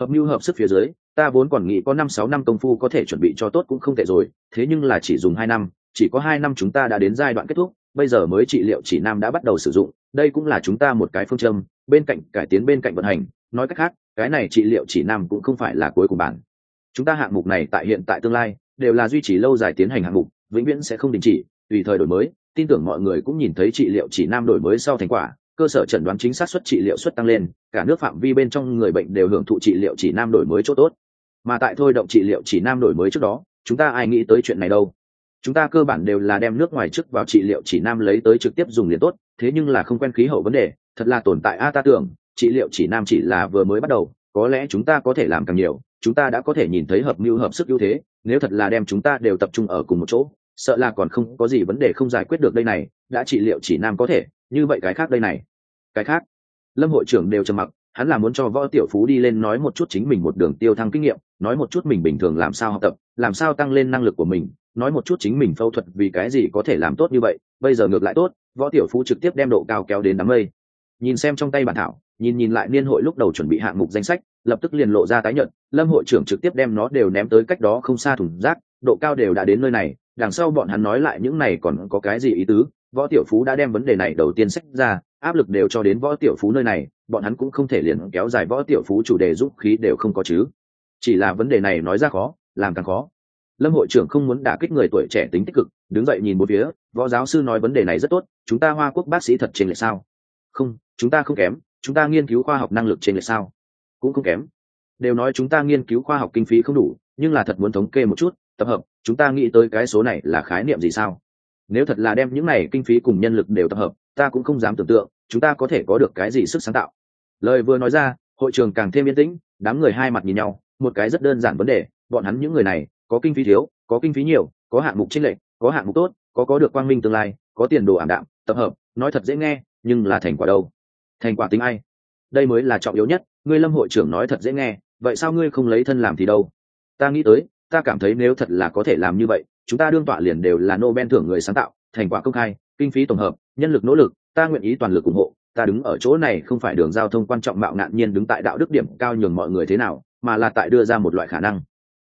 hợp mưu hợp sức phía dưới, ta vốn còn nghĩ có năm sáu năm công phu có thể chuẩn bị cho tốt cũng không tệ rồi, thế nhưng là chỉ dùng hai năm, chỉ có hai năm chúng ta đã đến giai đoạn kết thúc, bây giờ mới trị liệu chỉ nam đã bắt đầu sử dụng, đây cũng là chúng ta một cái phương châm, bên cạnh cải tiến bên cạnh vận hành, nói cách khác, cái này trị liệu chỉ nam cũng không phải là cuối cùng bản. Chúng ta hạng mục này tại hiện tại tương lai, đều là duy trì lâu dài tiến hành hạng mục, vĩnh viễn sẽ không đình chỉ, tùy thời đổi mới, tin tưởng mọi người cũng nhìn thấy trị liệu chỉ nam đổi mới sau thành quả cơ sở chẩn đoán chính xác suất trị liệu suất tăng lên, cả nước phạm vi bên trong người bệnh đều hưởng thụ trị liệu chỉ nam đổi mới chỗ tốt. Mà tại thôi động trị liệu chỉ nam đổi mới trước đó, chúng ta ai nghĩ tới chuyện này đâu? Chúng ta cơ bản đều là đem nước ngoài trước vào trị liệu chỉ nam lấy tới trực tiếp dùng liền tốt, thế nhưng là không quen khí hậu vấn đề, thật là tồn tại a, ta tưởng, trị liệu chỉ nam chỉ là vừa mới bắt đầu, có lẽ chúng ta có thể làm càng nhiều, chúng ta đã có thể nhìn thấy hợp mưu hợp sức ưu thế, nếu thật là đem chúng ta đều tập trung ở cùng một chỗ sợ là còn không có gì vấn đề không giải quyết được đây này, đã trị liệu chỉ nam có thể, như vậy cái khác đây này. Cái khác? Lâm hội trưởng đều trầm mặc, hắn là muốn cho võ tiểu phú đi lên nói một chút chính mình một đường tiêu thăng kinh nghiệm, nói một chút mình bình thường làm sao học tập, làm sao tăng lên năng lực của mình, nói một chút chính mình phẫu thuật vì cái gì có thể làm tốt như vậy, bây giờ ngược lại tốt, võ tiểu phú trực tiếp đem độ cao kéo đến đám mây. Nhìn xem trong tay bản thảo, nhìn nhìn lại niên hội lúc đầu chuẩn bị hạng mục danh sách, lập tức liền lộ ra tái nhận lâm hội trưởng trực tiếp đem nó đều ném tới cách đó không xa thùng rác, độ cao đều đã đến nơi này đằng sau bọn hắn nói lại những này còn có cái gì ý tứ? Võ tiểu phú đã đem vấn đề này đầu tiên sách ra, áp lực đều cho đến võ tiểu phú nơi này, bọn hắn cũng không thể liền kéo dài võ tiểu phú chủ đề giúp khí đều không có chứ. Chỉ là vấn đề này nói ra khó, làm càng khó. Lâm hội trưởng không muốn đả kích người tuổi trẻ tính tích cực, đứng dậy nhìn một phía, võ giáo sư nói vấn đề này rất tốt, chúng ta hoa quốc bác sĩ thật trên lệ sao? Không, chúng ta không kém, chúng ta nghiên cứu khoa học năng lực trên lệ sao? Cũng không kém. Đều nói chúng ta nghiên cứu khoa học kinh phí không đủ, nhưng là thật muốn thống kê một chút, tập hợp chúng ta nghĩ tới cái số này là khái niệm gì sao? Nếu thật là đem những này kinh phí cùng nhân lực đều tập hợp, ta cũng không dám tưởng tượng chúng ta có thể có được cái gì sức sáng tạo. Lời vừa nói ra, hội trường càng thêm yên tĩnh, đám người hai mặt nhìn nhau, một cái rất đơn giản vấn đề, bọn hắn những người này, có kinh phí thiếu, có kinh phí nhiều, có hạng mục trinh lệch, có hạng mục tốt, có có được quang minh tương lai, có tiền đồ ảm đạm, tập hợp, nói thật dễ nghe, nhưng là thành quả đâu? Thành quả tính ai? Đây mới là trọng yếu nhất, ngươi lâm hội trưởng nói thật dễ nghe, vậy sao ngươi không lấy thân làm thì đâu? Ta nghĩ tới ta cảm thấy nếu thật là có thể làm như vậy, chúng ta đương tọa liền đều là nobel thưởng người sáng tạo, thành quả công khai, kinh phí tổng hợp, nhân lực nỗ lực, ta nguyện ý toàn lực ủng hộ. Ta đứng ở chỗ này không phải đường giao thông quan trọng mạo ngạn nhiên đứng tại đạo đức điểm cao nhường mọi người thế nào, mà là tại đưa ra một loại khả năng.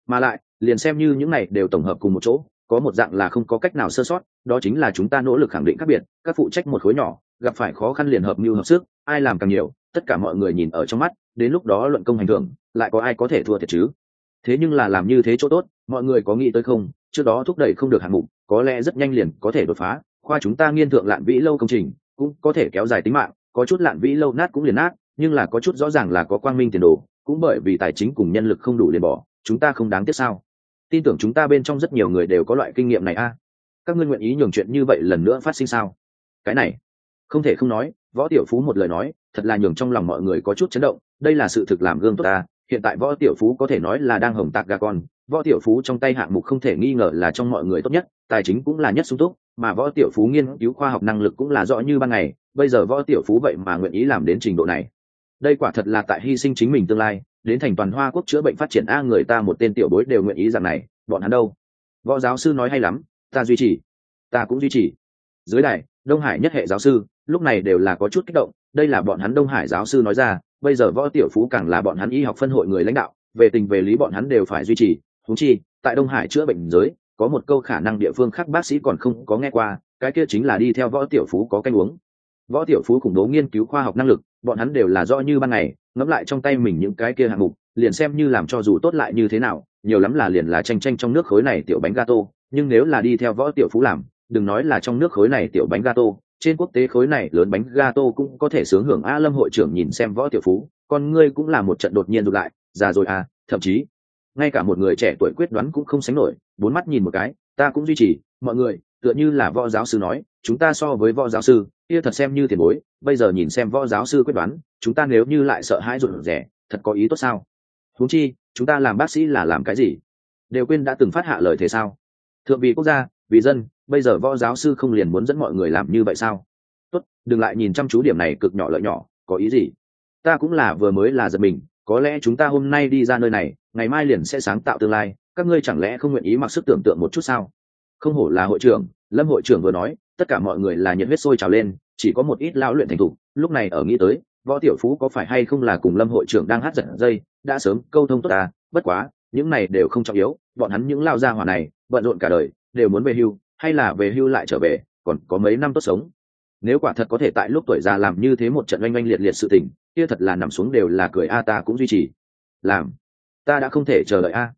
Mà lại, liền xem như những này đều tổng hợp cùng một chỗ, có một dạng là không có cách nào sơ sót, đó chính là chúng ta nỗ lực khẳng định khác biệt, các phụ trách một khối nhỏ, gặp phải khó khăn liền hợp mưu hợp sức, ai làm càng nhiều, tất cả mọi người nhìn ở trong mắt, đến lúc đó luận công hành thưởng, lại có ai có thể thua thiệt chứ? Thế nhưng là làm như thế chỗ tốt, mọi người có nghĩ tới không? Trước đó thúc đẩy không được hạng mục, có lẽ rất nhanh liền có thể đột phá. Khoa chúng ta nghiên thượng lạn vĩ lâu công trình, cũng có thể kéo dài tính mạng, có chút lạn vĩ lâu nát cũng liền nát, nhưng là có chút rõ ràng là có quang minh tiền đồ, cũng bởi vì tài chính cùng nhân lực không đủ liền bỏ, chúng ta không đáng tiếc sao? Tin tưởng chúng ta bên trong rất nhiều người đều có loại kinh nghiệm này a. Các ngươi nguyện ý nhường chuyện như vậy lần nữa phát sinh sao? Cái này, không thể không nói, võ tiểu phú một lời nói, thật là nhường trong lòng mọi người có chút chấn động, đây là sự thực làm gương tốt ta hiện tại võ tiểu phú có thể nói là đang hồng tạc gà con, võ tiểu phú trong tay hạng mục không thể nghi ngờ là trong mọi người tốt nhất, tài chính cũng là nhất sung túc, mà võ tiểu phú nghiên cứu khoa học năng lực cũng là rõ như ban ngày, bây giờ võ tiểu phú vậy mà nguyện ý làm đến trình độ này. Đây quả thật là tại hy sinh chính mình tương lai, đến thành toàn hoa quốc chữa bệnh phát triển a người ta một tên tiểu bối đều nguyện ý rằng này, bọn hắn đâu? Võ giáo sư nói hay lắm, ta duy trì. Ta cũng duy trì. Dưới đài, đông hải nhất hệ giáo sư, lúc này đều là có chút kích động đây là bọn hắn đông hải giáo sư nói ra, bây giờ võ tiểu phú càng là bọn hắn y học phân hội người lãnh đạo, về tình về lý bọn hắn đều phải duy trì. Thú chi, tại đông hải chữa bệnh giới, có một câu khả năng địa phương khác bác sĩ còn không có nghe qua, cái kia chính là đi theo võ tiểu phú có canh uống. Võ tiểu phú khủng bố nghiên cứu khoa học năng lực, bọn hắn đều là do như ban ngày, ngẫm lại trong tay mình những cái kia hạng mục, liền xem như làm cho dù tốt lại như thế nào, nhiều lắm là liền là tranh tranh trong nước khối này tiểu bánh gato, nhưng nếu là đi theo võ tiểu phú làm, đừng nói là trong nước khối này tiểu bánh gato trên quốc tế khối này lớn bánh gato cũng có thể sướng hưởng a lâm hội trưởng nhìn xem võ tiểu phú, con ngươi cũng là một trận đột nhiên rụt lại, già rồi à thậm chí, ngay cả một người trẻ tuổi quyết đoán cũng không sánh nổi, bốn mắt nhìn một cái, ta cũng duy trì, mọi người, tựa như là võ giáo sư nói, chúng ta so với võ giáo sư, kia thật xem như tiền bối, bây giờ nhìn xem võ giáo sư quyết đoán, chúng ta nếu như lại sợ hãi rụt rẻ thật có ý tốt sao? Huống chi, chúng ta làm bác sĩ là làm cái gì? Đều quên đã từng phát hạ lời thế sao? Thượng vị quốc gia vì dân bây giờ võ giáo sư không liền muốn dẫn mọi người làm như vậy sao? Tốt, đừng lại nhìn chăm chú điểm này cực nhỏ lợi nhỏ, có ý gì? Ta cũng là vừa mới là giật mình, có lẽ chúng ta hôm nay đi ra nơi này, ngày mai liền sẽ sáng tạo tương lai, các ngươi chẳng lẽ không nguyện ý mặc sức tưởng tượng một chút sao? Không hổ là hội trưởng, lâm hội trưởng vừa nói, tất cả mọi người là nhiệt huyết sôi trào lên, chỉ có một ít lao luyện thành thục, lúc này ở nghĩ tới, võ tiểu phú có phải hay không là cùng lâm hội trưởng đang hát giật dây, đã sớm câu thông tốt ta, bất quá, những này đều không trọng yếu, bọn hắn những lao gia hỏa này, bận rộn cả đời, đều muốn về hưu hay là về hưu lại trở về, còn có mấy năm tốt sống. Nếu quả thật có thể tại lúc tuổi già làm như thế một trận oanh oanh liệt liệt sự tình, kia thật là nằm xuống đều là cười a, ta cũng duy trì. Làm. Ta đã không thể chờ đợi a.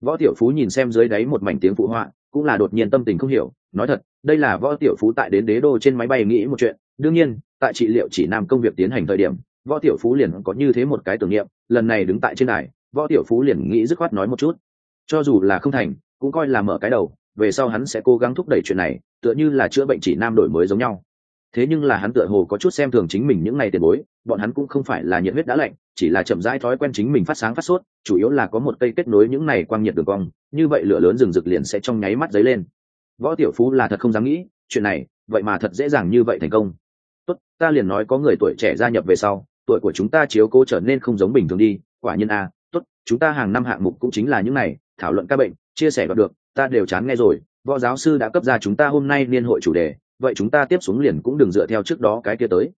Võ tiểu phú nhìn xem dưới đáy một mảnh tiếng phụ họa, cũng là đột nhiên tâm tình không hiểu, nói thật, đây là võ tiểu phú tại đến đế đô trên máy bay nghĩ một chuyện. Đương nhiên, tại trị liệu chỉ nam công việc tiến hành thời điểm, võ tiểu phú liền có như thế một cái tưởng niệm, lần này đứng tại trên đài, võ tiểu phú liền nghĩ dứt khoát nói một chút. Cho dù là không thành, cũng coi là mở cái đầu về sau hắn sẽ cố gắng thúc đẩy chuyện này, tựa như là chữa bệnh chỉ nam đổi mới giống nhau. Thế nhưng là hắn tựa hồ có chút xem thường chính mình những ngày tiền bối, bọn hắn cũng không phải là nhiệt huyết đã lạnh, chỉ là chậm rãi thói quen chính mình phát sáng phát sốt, chủ yếu là có một cây kết nối những này quang nhiệt đường cong, như vậy lửa lớn rừng rực liền sẽ trong nháy mắt dấy lên. Võ tiểu phú là thật không dám nghĩ, chuyện này, vậy mà thật dễ dàng như vậy thành công. Tốt, ta liền nói có người tuổi trẻ gia nhập về sau, tuổi của chúng ta chiếu cố trở nên không giống bình thường đi, quả nhiên a, tốt, chúng ta hàng năm hạng mục cũng chính là những này, thảo luận các bệnh, chia sẻ đoạt được ta đều chán nghe rồi, võ giáo sư đã cấp ra chúng ta hôm nay niên hội chủ đề, vậy chúng ta tiếp xuống liền cũng đừng dựa theo trước đó cái kia tới.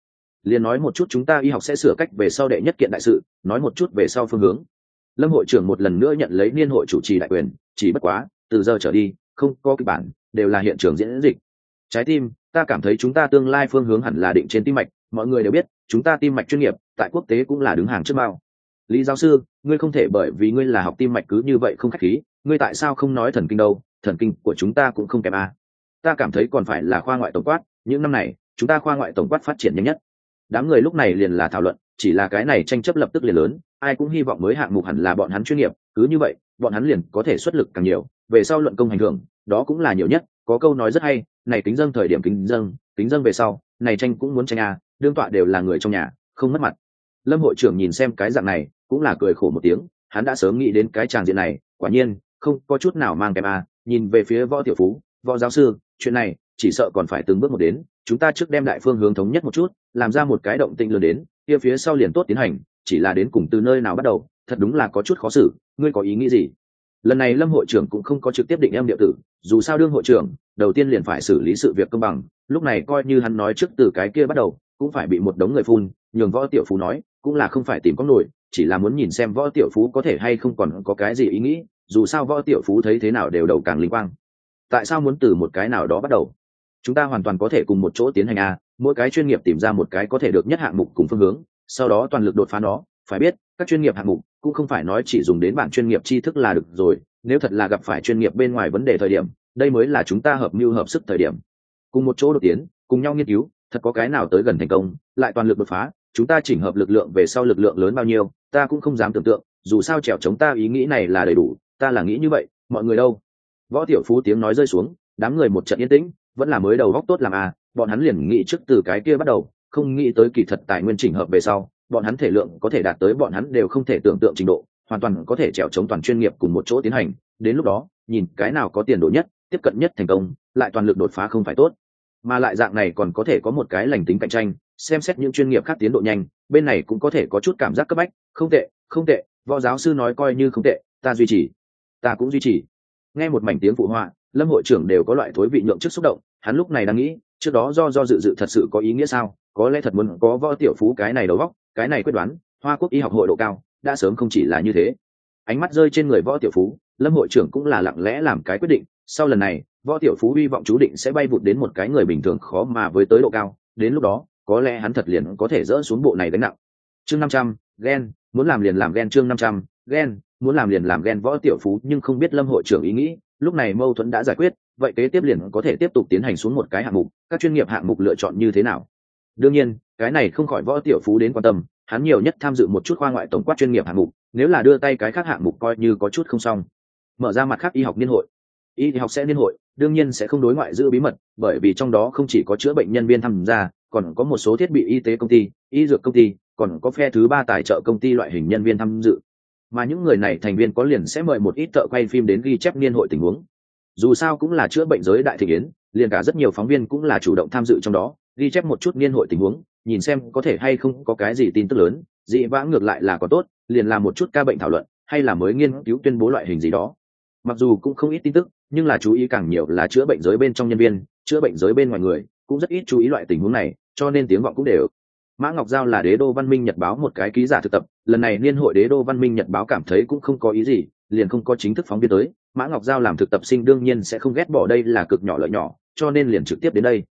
Liền nói một chút chúng ta y học sẽ sửa cách về sau đệ nhất kiện đại sự, nói một chút về sau phương hướng. Lâm hội trưởng một lần nữa nhận lấy niên hội chủ trì đại quyền, chỉ bất quá, từ giờ trở đi, không có kịch bản, đều là hiện trường diễn dịch. Trái tim, ta cảm thấy chúng ta tương lai phương hướng hẳn là định trên tim mạch, mọi người đều biết, chúng ta tim mạch chuyên nghiệp, tại quốc tế cũng là đứng hàng trước bao. Lý giáo sư, ngươi không thể bởi vì ngươi là học tim mạch cứ như vậy không khách khí ngươi tại sao không nói thần kinh đâu, thần kinh của chúng ta cũng không kém a. Ta cảm thấy còn phải là khoa ngoại tổng quát, những năm này, chúng ta khoa ngoại tổng quát phát triển nhanh nhất. Đám người lúc này liền là thảo luận, chỉ là cái này tranh chấp lập tức liền lớn, ai cũng hy vọng mới hạng mục hẳn là bọn hắn chuyên nghiệp, cứ như vậy, bọn hắn liền có thể xuất lực càng nhiều, về sau luận công hành hưởng đó cũng là nhiều nhất, có câu nói rất hay, này kính dâng thời điểm kính dâng kính dâng về sau, này tranh cũng muốn tranh à đương tọa đều là người trong nhà, không mất mặt. Lâm hội trưởng nhìn xem cái dạng này, cũng là cười khổ một tiếng, hắn đã sớm nghĩ đến cái tràng diện này, quả nhiên không có chút nào mang kèm à nhìn về phía võ tiểu phú, võ giáo sư, chuyện này, chỉ sợ còn phải từng bước một đến, chúng ta trước đem đại phương hướng thống nhất một chút, làm ra một cái động tĩnh lớn đến, kia phía sau liền tốt tiến hành, chỉ là đến cùng từ nơi nào bắt đầu, thật đúng là có chút khó xử, ngươi có ý nghĩ gì? Lần này lâm hội trưởng cũng không có trực tiếp định em điệu tử, dù sao đương hội trưởng, đầu tiên liền phải xử lý sự việc công bằng, lúc này coi như hắn nói trước từ cái kia bắt đầu, cũng phải bị một đống người phun, nhường võ tiểu phú nói, cũng là không phải tìm có nổi, chỉ là muốn nhìn xem võ tiểu phú có thể hay không còn có cái gì ý nghĩ dù sao võ tiểu phú thấy thế nào đều đầu càng linh quang. Tại sao muốn từ một cái nào đó bắt đầu? Chúng ta hoàn toàn có thể cùng một chỗ tiến hành a, mỗi cái chuyên nghiệp tìm ra một cái có thể được nhất hạng mục cùng phương hướng, sau đó toàn lực đột phá nó. Phải biết, các chuyên nghiệp hạng mục cũng không phải nói chỉ dùng đến bản chuyên nghiệp tri thức là được rồi, nếu thật là gặp phải chuyên nghiệp bên ngoài vấn đề thời điểm, đây mới là chúng ta hợp mưu hợp sức thời điểm. Cùng một chỗ đột tiến, cùng nhau nghiên cứu, thật có cái nào tới gần thành công, lại toàn lực đột phá, chúng ta chỉnh hợp lực lượng về sau lực lượng lớn bao nhiêu, ta cũng không dám tưởng tượng, dù sao trèo chống ta ý nghĩ này là đầy đủ ta là nghĩ như vậy, mọi người đâu? Võ tiểu phú tiếng nói rơi xuống, đám người một trận yên tĩnh, vẫn là mới đầu góc tốt làm à bọn hắn liền nghĩ trước từ cái kia bắt đầu, không nghĩ tới kỳ thật tài nguyên chỉnh hợp về sau, bọn hắn thể lượng có thể đạt tới bọn hắn đều không thể tưởng tượng trình độ, hoàn toàn có thể trèo chống toàn chuyên nghiệp cùng một chỗ tiến hành, đến lúc đó, nhìn cái nào có tiền đồ nhất, tiếp cận nhất thành công, lại toàn lực đột phá không phải tốt. Mà lại dạng này còn có thể có một cái lành tính cạnh tranh, xem xét những chuyên nghiệp khác tiến độ nhanh, bên này cũng có thể có chút cảm giác cấp bách, không tệ không tệ, võ giáo sư nói coi như không tệ, ta duy trì ta cũng duy trì. Nghe một mảnh tiếng phụ họa, lâm hội trưởng đều có loại thối vị nhượng trước xúc động, hắn lúc này đang nghĩ, trước đó do do dự dự thật sự có ý nghĩa sao, có lẽ thật muốn có võ tiểu phú cái này đầu góc cái này quyết đoán, hoa quốc y học hội độ cao, đã sớm không chỉ là như thế. Ánh mắt rơi trên người võ tiểu phú, lâm hội trưởng cũng là lặng lẽ làm cái quyết định, sau lần này, võ tiểu phú hy vọng chú định sẽ bay vụt đến một cái người bình thường khó mà với tới độ cao, đến lúc đó, có lẽ hắn thật liền có thể dỡ xuống bộ này gánh nặng. Chương năm trăm ghen muốn làm liền làm ghen chương năm trăm ghen muốn làm liền làm ghen võ tiểu phú nhưng không biết lâm hội trưởng ý nghĩ, lúc này mâu thuẫn đã giải quyết, vậy kế tiếp liền có thể tiếp tục tiến hành xuống một cái hạng mục, các chuyên nghiệp hạng mục lựa chọn như thế nào? Đương nhiên, cái này không khỏi võ tiểu phú đến quan tâm, hắn nhiều nhất tham dự một chút khoa ngoại tổng quát chuyên nghiệp hạng mục, nếu là đưa tay cái khác hạng mục coi như có chút không xong. Mở ra mặt khác y học niên hội. Y học sẽ niên hội, đương nhiên sẽ không đối ngoại giữ bí mật, bởi vì trong đó không chỉ có chữa bệnh nhân viên tham gia, còn có một số thiết bị y tế công ty, y dược công ty, còn có phe thứ ba tài trợ công ty loại hình nhân viên tham dự mà những người này thành viên có liền sẽ mời một ít thợ quay phim đến ghi chép niên hội tình huống. Dù sao cũng là chữa bệnh giới đại thị yến liền cả rất nhiều phóng viên cũng là chủ động tham dự trong đó, ghi chép một chút niên hội tình huống, nhìn xem có thể hay không có cái gì tin tức lớn, dị vãng ngược lại là có tốt, liền làm một chút ca bệnh thảo luận, hay là mới nghiên cứu tuyên bố loại hình gì đó. Mặc dù cũng không ít tin tức, nhưng là chú ý càng nhiều là chữa bệnh giới bên trong nhân viên, chữa bệnh giới bên ngoài người, cũng rất ít chú ý loại tình huống này, cho nên tiếng vọng cũng đều mã ngọc giao là đế đô văn minh nhật báo một cái ký giả thực tập, lần này niên hội đế đô văn minh nhật báo cảm thấy cũng không có ý gì, liền không có chính thức phóng viên tới. Mã ngọc giao làm thực tập sinh đương nhiên sẽ không ghét bỏ đây là cực nhỏ lợi nhỏ, cho nên liền trực tiếp đến đây.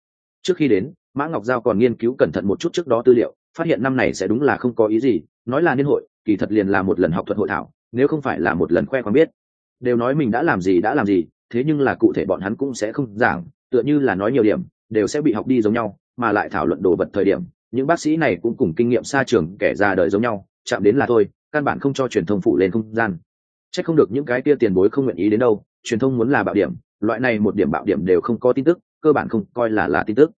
Trước khi đến, mã ngọc giao còn nghiên cứu cẩn thận một chút trước đó tư liệu, phát hiện năm này sẽ đúng là không có ý gì, nói là niên hội, kỳ thật liền là một lần học thuật hội thảo, nếu không phải là một lần khoe khoang biết. Đều nói mình đã làm gì đã làm gì, thế nhưng là cụ thể bọn hắn cũng sẽ không giảng, tựa như là nói nhiều điểm, đều sẽ bị học đi giống nhau, mà lại thảo luận đồ vật thời điểm những bác sĩ này cũng cùng kinh nghiệm xa trường kẻ ra đời giống nhau, chạm đến là thôi, căn bản không cho truyền thông phụ lên không gian. C h ắ c không được những cái kia tiền bối không nguyện ý đến đâu, truyền thông muốn là bạo điểm, loại này một điểm bạo điểm đều không có tin tức, cơ bản không coi là là tin tức.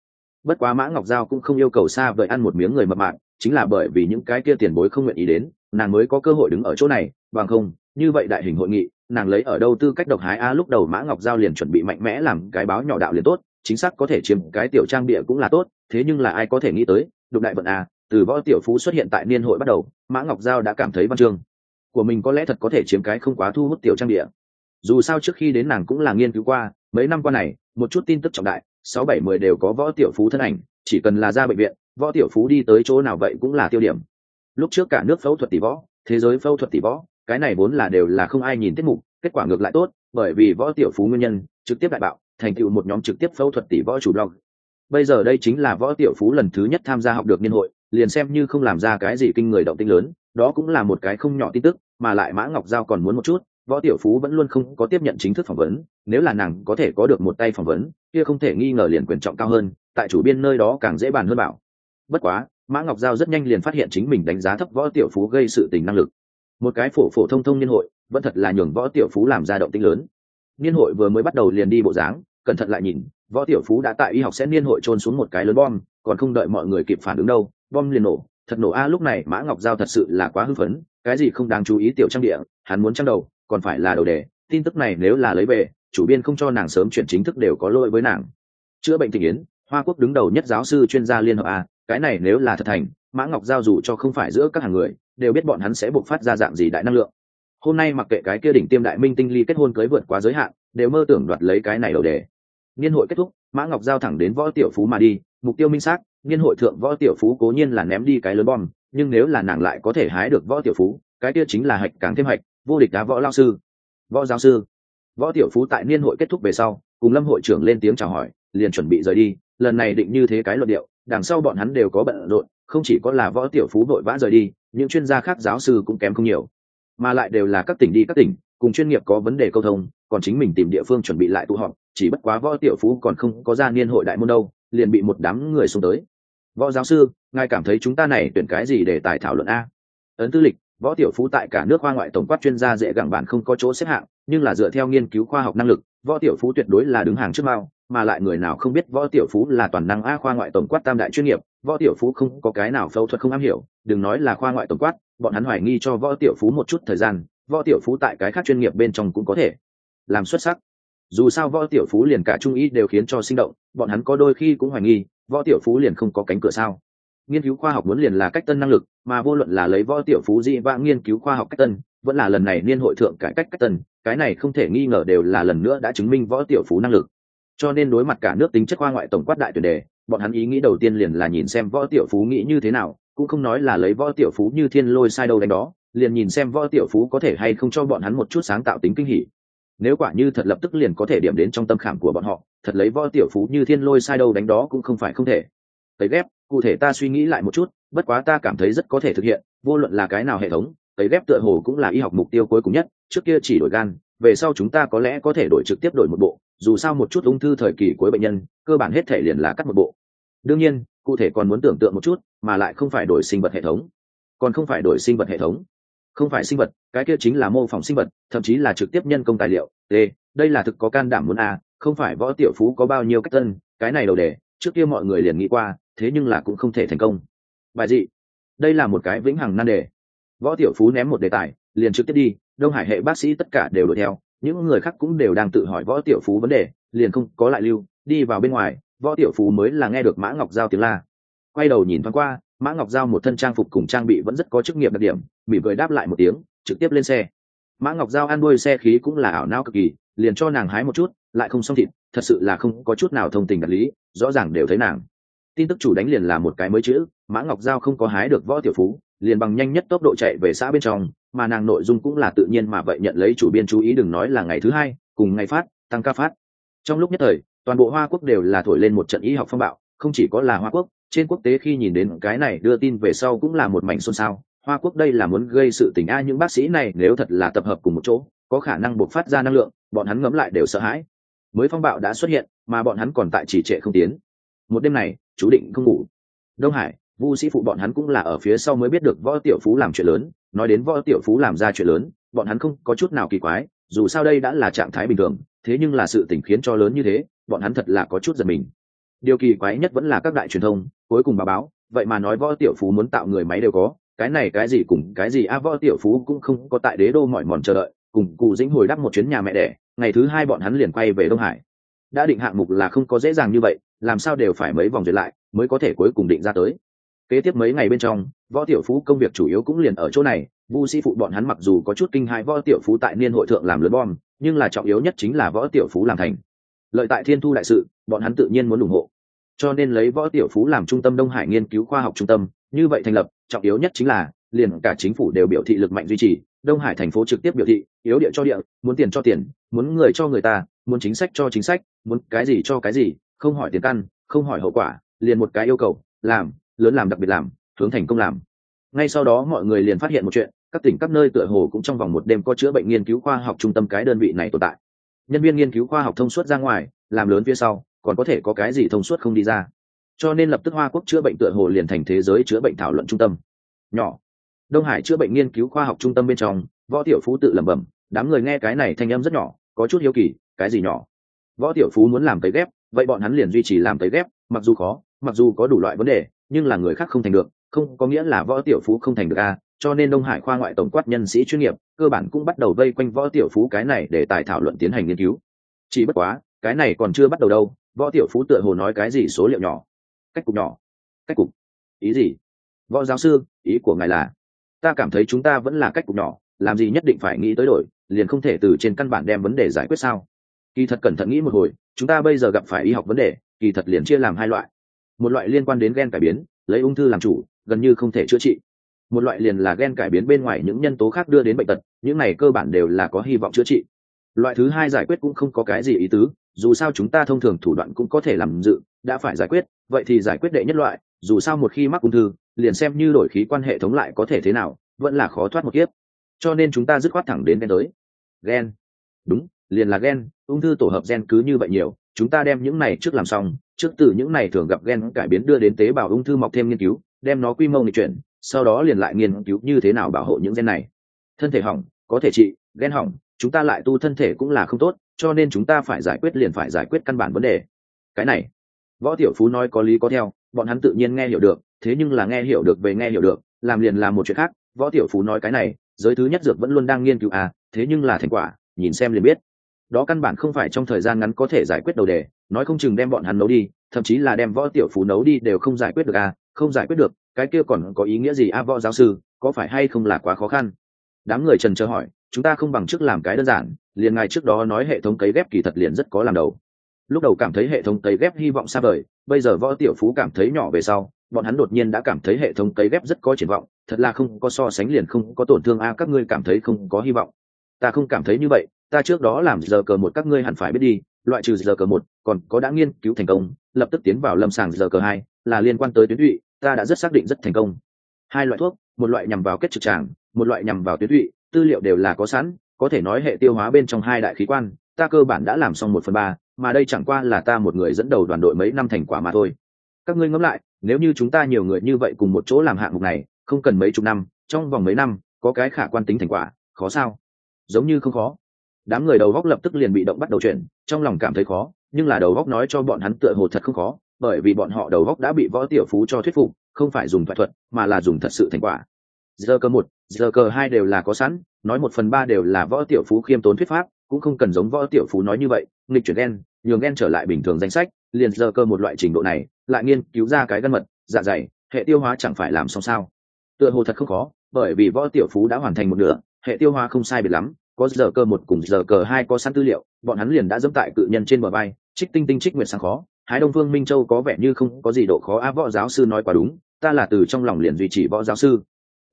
Bất quá mã ngọc giao cũng không yêu cầu xa vời ăn một miếng người mập mạng chính là bởi vì những cái kia tiền bối không nguyện ý đến, nàng mới có cơ hội đứng ở chỗ này, bằng không, như vậy đại hình hội nghị, nàng lấy ở đâu tư cách độc hái a lúc đầu mã ngọc giao liền chuẩn bị mạnh mẽ làm cái báo nhỏ đạo liền tốt, chính xác có thể chiếm cái tiểu trang địa cũng là tốt, thế nhưng là ai có thể nghĩ tới đục đại vận a, từ võ tiểu phú xuất hiện tại niên hội bắt đầu, mã ngọc giao đã cảm thấy văn chương của mình có lẽ thật có thể chiếm cái không quá thu hút tiểu trang địa. Dù sao trước khi đến nàng cũng là nghiên cứu qua, mấy năm qua này, một chút tin tức trọng đại, sáu bảy mười đều có võ tiểu phú thân ảnh, chỉ cần là ra bệnh viện, võ tiểu phú đi tới chỗ nào vậy cũng là tiêu điểm. Lúc trước cả nước phẫu thuật tỷ võ, thế giới phẫu thuật tỷ võ, cái này vốn là đều là không ai nhìn tiết mục, kết quả ngược lại tốt, bởi vì võ tiểu phú nguyên nhân, trực tiếp đại bạo, thành tựu một nhóm trực tiếp phẫu thuật tỷ võ chủ blog bây giờ đây chính là võ tiểu phú lần thứ nhất tham gia học được niên hội, liền xem như không làm ra cái gì kinh người động tinh lớn, đó cũng là một cái không nhỏ tin tức, mà lại mã ngọc giao còn muốn một chút, võ tiểu phú vẫn luôn không có tiếp nhận chính thức phỏng vấn, nếu là nàng có thể có được một tay phỏng vấn, kia không thể nghi ngờ liền quyền trọng cao hơn, tại chủ biên nơi đó càng dễ bàn hơn bảo. Bất quá, mã ngọc giao rất nhanh liền phát hiện chính mình đánh giá thấp võ tiểu phú gây sự tình năng lực. Một cái phổ phổ thông thông niên hội, vẫn thật là nhường võ tiểu phú làm ra động tinh lớn. Niên hội vừa mới bắt đầu liền đi bộ dáng, cẩn thận lại nhìn võ tiểu phú đã tại y học sẽ niên hội trôn xuống một cái lớn bom, còn không đợi mọi người kịp phản ứng đâu, bom liền nổ. Thật nổ. A, lúc này mã ngọc giao thật sự là quá hưng phấn, cái gì không đáng chú ý tiểu trang địa, hắn muốn trang đầu, còn phải là đầu đề. Tin tức này nếu là lấy về, chủ biên không cho nàng sớm chuyển chính thức đều có lỗi với nàng. Chữa bệnh tình yến, hoa quốc đứng đầu nhất giáo sư chuyên gia liên hợp a, cái này nếu là thật thành, mã ngọc giao dù cho không phải giữa các hàng người, đều biết bọn hắn sẽ bộc phát ra dạng gì đại năng lượng. Hôm nay mặc kệ cái kia đỉnh tiêm đại minh tinh ly kết hôn cưới vượt quá giới hạn, đều mơ tưởng đoạt lấy cái này đầu đề niên hội kết thúc, mã ngọc giao thẳng đến võ tiểu phú mà đi. Mục tiêu minh xác, niên hội thượng võ tiểu phú cố nhiên là ném đi cái lớn bom, nhưng nếu là nàng lại có thể hái được võ tiểu phú, cái kia chính là hạch càng thêm hạch, vô địch đá võ lao sư. Võ giáo sư. Võ tiểu phú tại niên hội kết thúc về sau, cùng lâm hội trưởng lên tiếng chào hỏi, liền chuẩn bị rời đi. Lần này định như thế cái luận điệu, đằng sau bọn hắn đều có bận rộn, không chỉ có là võ tiểu phú vội vã rời đi, những chuyên gia khác giáo sư cũng kém không nhiều. Mà lại đều là các tỉnh đi các tỉnh, cùng chuyên nghiệp có vấn đề câu thông, còn chính mình tìm địa phương chuẩn bị lại tụ họp chỉ bất quá võ tiểu phú còn không có ra niên hội đại môn đâu, liền bị một đám người xông tới. Võ giáo sư, ngài cảm thấy chúng ta này tuyển cái gì để tài thảo luận a? Ấn tư lịch, võ tiểu phú tại cả nước khoa ngoại tổng quát chuyên gia dễ gẳng bản không có chỗ xếp hạng, nhưng là dựa theo nghiên cứu khoa học năng lực, võ tiểu phú tuyệt đối là đứng hàng trước mao mà lại người nào không biết võ tiểu phú là toàn năng a khoa ngoại tổng quát tam đại chuyên nghiệp, võ tiểu phú không có cái nào phẫu thuật không am hiểu, đừng nói là khoa ngoại tổng quát, bọn hắn hoài nghi cho võ tiểu phú một chút thời gian, võ tiểu phú tại cái khác chuyên nghiệp bên trong cũng có thể. Làm xuất sắc dù sao võ tiểu phú liền cả trung ý đều khiến cho sinh động, bọn hắn có đôi khi cũng hoài nghi, võ tiểu phú liền không có cánh cửa sao? Nghiên cứu khoa học muốn liền là cách tân năng lực, mà vô luận là lấy võ tiểu phú dị vãng nghiên cứu khoa học cách tân, vẫn là lần này niên hội thượng cải cách cách tân, cái này không thể nghi ngờ đều là lần nữa đã chứng minh võ tiểu phú năng lực. Cho nên đối mặt cả nước tính chất khoa ngoại tổng quát đại tuyển đề, bọn hắn ý nghĩ đầu tiên liền là nhìn xem võ tiểu phú nghĩ như thế nào, cũng không nói là lấy võ tiểu phú như thiên lôi sai đâu đánh đó, liền nhìn xem võ tiểu phú có thể hay không cho bọn hắn một chút sáng tạo tính kinh hỉ nếu quả như thật lập tức liền có thể điểm đến trong tâm khảm của bọn họ, thật lấy võ tiểu phú như thiên lôi sai đâu đánh đó cũng không phải không thể. Tấy ghép, cụ thể ta suy nghĩ lại một chút, bất quá ta cảm thấy rất có thể thực hiện, vô luận là cái nào hệ thống, tấy ghép tựa hồ cũng là y học mục tiêu cuối cùng nhất, trước kia chỉ đổi gan, về sau chúng ta có lẽ có thể đổi trực tiếp đổi một bộ, dù sao một chút ung thư thời kỳ cuối bệnh nhân, cơ bản hết thể liền là cắt một bộ. Đương nhiên, cụ thể còn muốn tưởng tượng một chút, mà lại không phải đổi sinh vật hệ thống. Còn không phải đổi sinh vật hệ thống không phải sinh vật, cái kia chính là mô phỏng sinh vật, thậm chí là trực tiếp nhân công tài liệu. T đây là thực có can đảm muốn a không phải võ tiểu phú có bao nhiêu cách tân cái này đầu đề, trước kia mọi người liền nghĩ qua, thế nhưng là cũng không thể thành công. Bài dị. Đây là một cái vĩnh hằng nan đề. Võ tiểu phú ném một đề tài, liền trực tiếp đi, đông hải hệ bác sĩ tất cả đều đuổi theo, những người khác cũng đều đang tự hỏi võ tiểu phú vấn đề, liền không có lại lưu, đi vào bên ngoài, võ tiểu phú mới là nghe được mã ngọc giao tiếng la. Quay đầu nhìn thoáng qua mã ngọc giao một thân trang phục cùng trang bị vẫn rất có chức nghiệp đặc điểm, mỉm cười đáp lại một tiếng, trực tiếp lên xe. Mã ngọc giao ăn đuôi xe khí cũng là ảo não cực kỳ, liền cho nàng hái một chút, lại không xong thịt, thật sự là không có chút nào thông tình đạt lý, rõ ràng đều thấy nàng. Tin tức chủ đánh liền là một cái mới chữ, mã ngọc giao không có hái được võ tiểu phú, liền bằng nhanh nhất tốc độ chạy về xã bên trong, mà nàng nội dung cũng là tự nhiên mà vậy nhận lấy chủ biên chú ý đừng nói là ngày thứ hai, cùng ngày phát, tăng ca phát. Trong lúc nhất thời, toàn bộ hoa quốc đều là thổi lên một trận y học phong bạo, không chỉ có là hoa quốc trên quốc tế khi nhìn đến cái này đưa tin về sau cũng là một mảnh xôn xao. Hoa quốc đây là muốn gây sự tình a, những bác sĩ này nếu thật là tập hợp cùng một chỗ, có khả năng buộc phát ra năng lượng, bọn hắn ngấm lại đều sợ hãi. Mới phong bạo đã xuất hiện, mà bọn hắn còn tại trì trệ không tiến. Một đêm này, chú định không ngủ. Đông hải, vu sĩ phụ bọn hắn cũng là ở phía sau mới biết được võ tiểu phú làm chuyện lớn. Nói đến võ tiểu phú làm ra chuyện lớn, bọn hắn không có chút nào kỳ quái, dù sao đây đã là trạng thái bình thường, thế nhưng là sự tình khiến cho lớn như thế, bọn hắn thật là có chút giật mình. Điều kỳ quái nhất vẫn là các đại truyền thông cuối cùng báo báo, vậy mà nói võ tiểu phú muốn tạo người máy đều có, cái này cái gì cùng cái gì, a, võ tiểu phú cũng không có tại đế đô mọi mòn chờ đợi, cùng cụ dĩnh hồi đắp một chuyến nhà mẹ đẻ, ngày thứ hai bọn hắn liền quay về đông hải. Đã định hạng mục là không có dễ dàng như vậy, làm sao đều phải mấy vòng duyệt lại, mới có thể cuối cùng định ra tới. Kế tiếp mấy ngày bên trong, võ tiểu phú công việc chủ yếu cũng liền ở chỗ này, vu sĩ phụ bọn hắn mặc dù có chút kinh hãi võ tiểu phú tại niên hội thượng làm lớn bom, nhưng là trọng yếu nhất chính là võ tiểu phú làm thành. Lợi tại thiên thu đại sự, bọn hắn tự nhiên muốn ủng hộ cho nên lấy võ tiểu phú làm trung tâm đông hải nghiên cứu khoa học trung tâm, như vậy thành lập, trọng yếu nhất chính là, liền cả chính phủ đều biểu thị lực mạnh duy trì, đông hải thành phố trực tiếp biểu thị, yếu địa cho địa, muốn tiền cho tiền, muốn người cho người ta, muốn chính sách cho chính sách, muốn cái gì cho cái gì, không hỏi tiền căn, không hỏi hậu quả, liền một cái yêu cầu, làm, lớn làm đặc biệt làm, hướng thành công làm. Ngay sau đó mọi người liền phát hiện một chuyện, các tỉnh các nơi tựa hồ cũng trong vòng một đêm có chữa bệnh nghiên cứu khoa học trung tâm cái đơn vị này tồn tại. Nhân viên nghiên cứu khoa học thông suốt ra ngoài, làm lớn phía sau còn có thể có cái gì thông suốt không đi ra. Cho nên lập tức hoa quốc chữa bệnh tựa hồ liền thành thế giới chữa bệnh thảo luận trung tâm. Nhỏ. Đông hải chữa bệnh nghiên cứu khoa học trung tâm bên trong, võ tiểu phú tự lẩm bẩm, đám người nghe cái này thanh âm rất nhỏ, có chút hiếu kỳ, cái gì nhỏ? Võ tiểu phú muốn làm cấy ghép, vậy bọn hắn liền duy trì làm cấy ghép, mặc dù khó, mặc dù có đủ loại vấn đề, nhưng là người khác không thành được, không có nghĩa là võ tiểu phú không thành được a, cho nên đông hải khoa ngoại tổng quát nhân sĩ chuyên nghiệp, cơ bản cũng bắt đầu vây quanh võ tiểu phú cái này để tài thảo luận tiến hành nghiên cứu. Chỉ bất quá, cái này còn chưa bắt đầu đâu võ tiểu phú tựa hồ nói cái gì số liệu nhỏ. Cách cục nhỏ. Cách cục. Ý gì? Võ giáo sư, ý của ngài là, ta cảm thấy chúng ta vẫn là cách cục nhỏ, làm gì nhất định phải nghĩ tới đổi, liền không thể từ trên căn bản đem vấn đề giải quyết sao? Kỳ thật cẩn thận nghĩ một hồi, chúng ta bây giờ gặp phải y học vấn đề, kỳ thật liền chia làm hai loại. Một loại liên quan đến gen cải biến, lấy ung thư làm chủ, gần như không thể chữa trị. Một loại liền là gen cải biến bên ngoài những nhân tố khác đưa đến bệnh tật, những này cơ bản đều là có hy vọng chữa trị. Loại thứ hai giải quyết cũng không có cái gì ý tứ dù sao chúng ta thông thường thủ đoạn cũng có thể làm dự, đã phải giải quyết, vậy thì giải quyết đệ nhất loại, dù sao một khi mắc ung thư, liền xem như đổi khí quan hệ thống lại có thể thế nào, vẫn là khó thoát một kiếp. Cho nên chúng ta dứt khoát thẳng đến gen tới. Gen. Đúng, liền là gen, ung thư tổ hợp gen cứ như vậy nhiều, chúng ta đem những này trước làm xong, trước từ những này thường gặp gen cải biến đưa đến tế bào ung thư mọc thêm nghiên cứu, đem nó quy mô nghịch chuyển, sau đó liền lại nghiên cứu như thế nào bảo hộ những gen này. Thân thể hỏng, có thể trị, gen hỏng chúng ta lại tu thân thể cũng là không tốt, cho nên chúng ta phải giải quyết liền phải giải quyết căn bản vấn đề. Cái này, võ tiểu phú nói có lý có theo, bọn hắn tự nhiên nghe hiểu được, thế nhưng là nghe hiểu được về nghe hiểu được, làm liền là một chuyện khác. Võ tiểu phú nói cái này, giới thứ nhất dược vẫn luôn đang nghiên cứu à thế nhưng là thành quả, nhìn xem liền biết. Đó căn bản không phải trong thời gian ngắn có thể giải quyết đầu đề, nói không chừng đem bọn hắn nấu đi, thậm chí là đem võ tiểu phú nấu đi đều không giải quyết được à không giải quyết được, cái kia còn có ý nghĩa gì à võ giáo sư, có phải hay không là quá khó khăn? Đám người trần chờ hỏi chúng ta không bằng trước làm cái đơn giản, liền ngay trước đó nói hệ thống cấy ghép kỳ thật liền rất có làm đầu. Lúc đầu cảm thấy hệ thống cấy ghép hy vọng xa vời, bây giờ võ tiểu phú cảm thấy nhỏ về sau, bọn hắn đột nhiên đã cảm thấy hệ thống cấy ghép rất có triển vọng, thật là không có so sánh liền không có tổn thương a, các ngươi cảm thấy không có hy vọng. Ta không cảm thấy như vậy, ta trước đó làm giờ cờ một các ngươi hẳn phải biết đi, loại trừ giờ cờ một, còn có đã nghiên cứu thành công, lập tức tiến vào lâm sàng giờ cờ hai, là liên quan tới tuyến tụy, ta đã rất xác định rất thành công. Hai loại thuốc, một loại nhằm vào kết trực tràng, một loại nhằm vào tuyến tụy tư liệu đều là có sẵn, có thể nói hệ tiêu hóa bên trong hai đại khí quan, ta cơ bản đã làm xong một phần ba, mà đây chẳng qua là ta một người dẫn đầu đoàn đội mấy năm thành quả mà thôi. Các ngươi ngẫm lại, nếu như chúng ta nhiều người như vậy cùng một chỗ làm hạng mục này, không cần mấy chục năm, trong vòng mấy năm, có cái khả quan tính thành quả, khó sao? Giống như không khó. Đám người đầu góc lập tức liền bị động bắt đầu chuyển, trong lòng cảm thấy khó, nhưng là đầu góc nói cho bọn hắn tựa hồ thật không khó, bởi vì bọn họ đầu góc đã bị võ tiểu phú cho thuyết phục, không phải dùng thoại thuật, mà là dùng thật sự thành quả. Giờ cơ một giờ cờ hai đều là có sẵn, nói một phần ba đều là võ tiểu phú khiêm tốn thuyết pháp, cũng không cần giống võ tiểu phú nói như vậy, nghịch chuyển đen nhường đen trở lại bình thường danh sách, liền giờ cơ một loại trình độ này, lại nghiên cứu ra cái gân mật dạ dày, hệ tiêu hóa chẳng phải làm xong sao. Tựa hồ thật không khó, bởi vì võ tiểu phú đã hoàn thành một nửa, hệ tiêu hóa không sai biệt lắm, có giờ cơ một cùng giờ cờ hai có sẵn tư liệu, bọn hắn liền đã dẫm tại cự nhân trên bờ bay trích tinh tinh trích nguyện sang khó hái đông vương minh châu có vẻ như không có gì độ khó a võ giáo sư nói quá đúng, ta là từ trong lòng liền duy trì võ giáo sư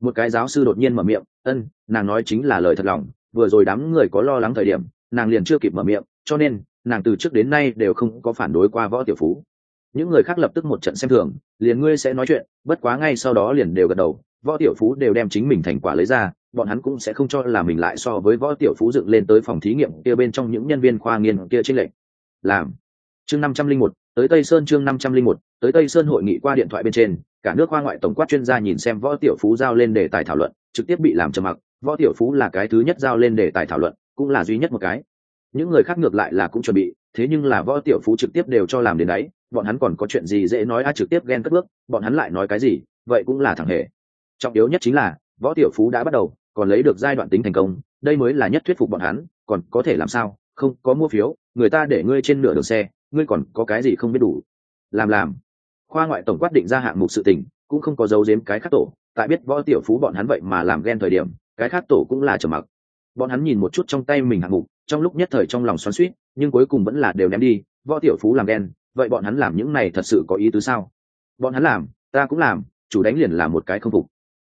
một cái giáo sư đột nhiên mở miệng, ân, nàng nói chính là lời thật lòng, vừa rồi đám người có lo lắng thời điểm, nàng liền chưa kịp mở miệng, cho nên, nàng từ trước đến nay đều không có phản đối qua võ tiểu phú. Những người khác lập tức một trận xem thường, liền ngươi sẽ nói chuyện, bất quá ngay sau đó liền đều gật đầu, võ tiểu phú đều đem chính mình thành quả lấy ra, bọn hắn cũng sẽ không cho là mình lại so với võ tiểu phú dựng lên tới phòng thí nghiệm kia bên trong những nhân viên khoa nghiên kia trên lệnh làm. Chương năm trăm linh một tới tây sơn chương năm trăm linh một, tới tây sơn hội nghị qua điện thoại bên trên, cả nước khoa ngoại tổng quát chuyên gia nhìn xem võ tiểu phú giao lên đề tài thảo luận, trực tiếp bị làm trầm mặc. Võ tiểu phú là cái thứ nhất giao lên đề tài thảo luận, cũng là duy nhất một cái. Những người khác ngược lại là cũng chuẩn bị, thế nhưng là võ tiểu phú trực tiếp đều cho làm đến đấy, bọn hắn còn có chuyện gì dễ nói a trực tiếp ghen cất bước, bọn hắn lại nói cái gì, vậy cũng là thẳng hề. Trọng yếu nhất chính là, võ tiểu phú đã bắt đầu, còn lấy được giai đoạn tính thành công, đây mới là nhất thuyết phục bọn hắn, còn có thể làm sao? Không, có mua phiếu, người ta để ngươi trên nửa đường xe ngươi còn có cái gì không biết đủ? Làm làm. Khoa ngoại tổng quát định ra hạng mục sự tình, cũng không có dấu giếm cái khác tổ. Tại biết võ tiểu phú bọn hắn vậy mà làm ghen thời điểm, cái khác tổ cũng là trầm mặc. Bọn hắn nhìn một chút trong tay mình hạng mục, trong lúc nhất thời trong lòng xoắn suýt nhưng cuối cùng vẫn là đều ném đi. Võ tiểu phú làm ghen, vậy bọn hắn làm những này thật sự có ý tứ sao? Bọn hắn làm, ta cũng làm, chủ đánh liền là một cái không phục.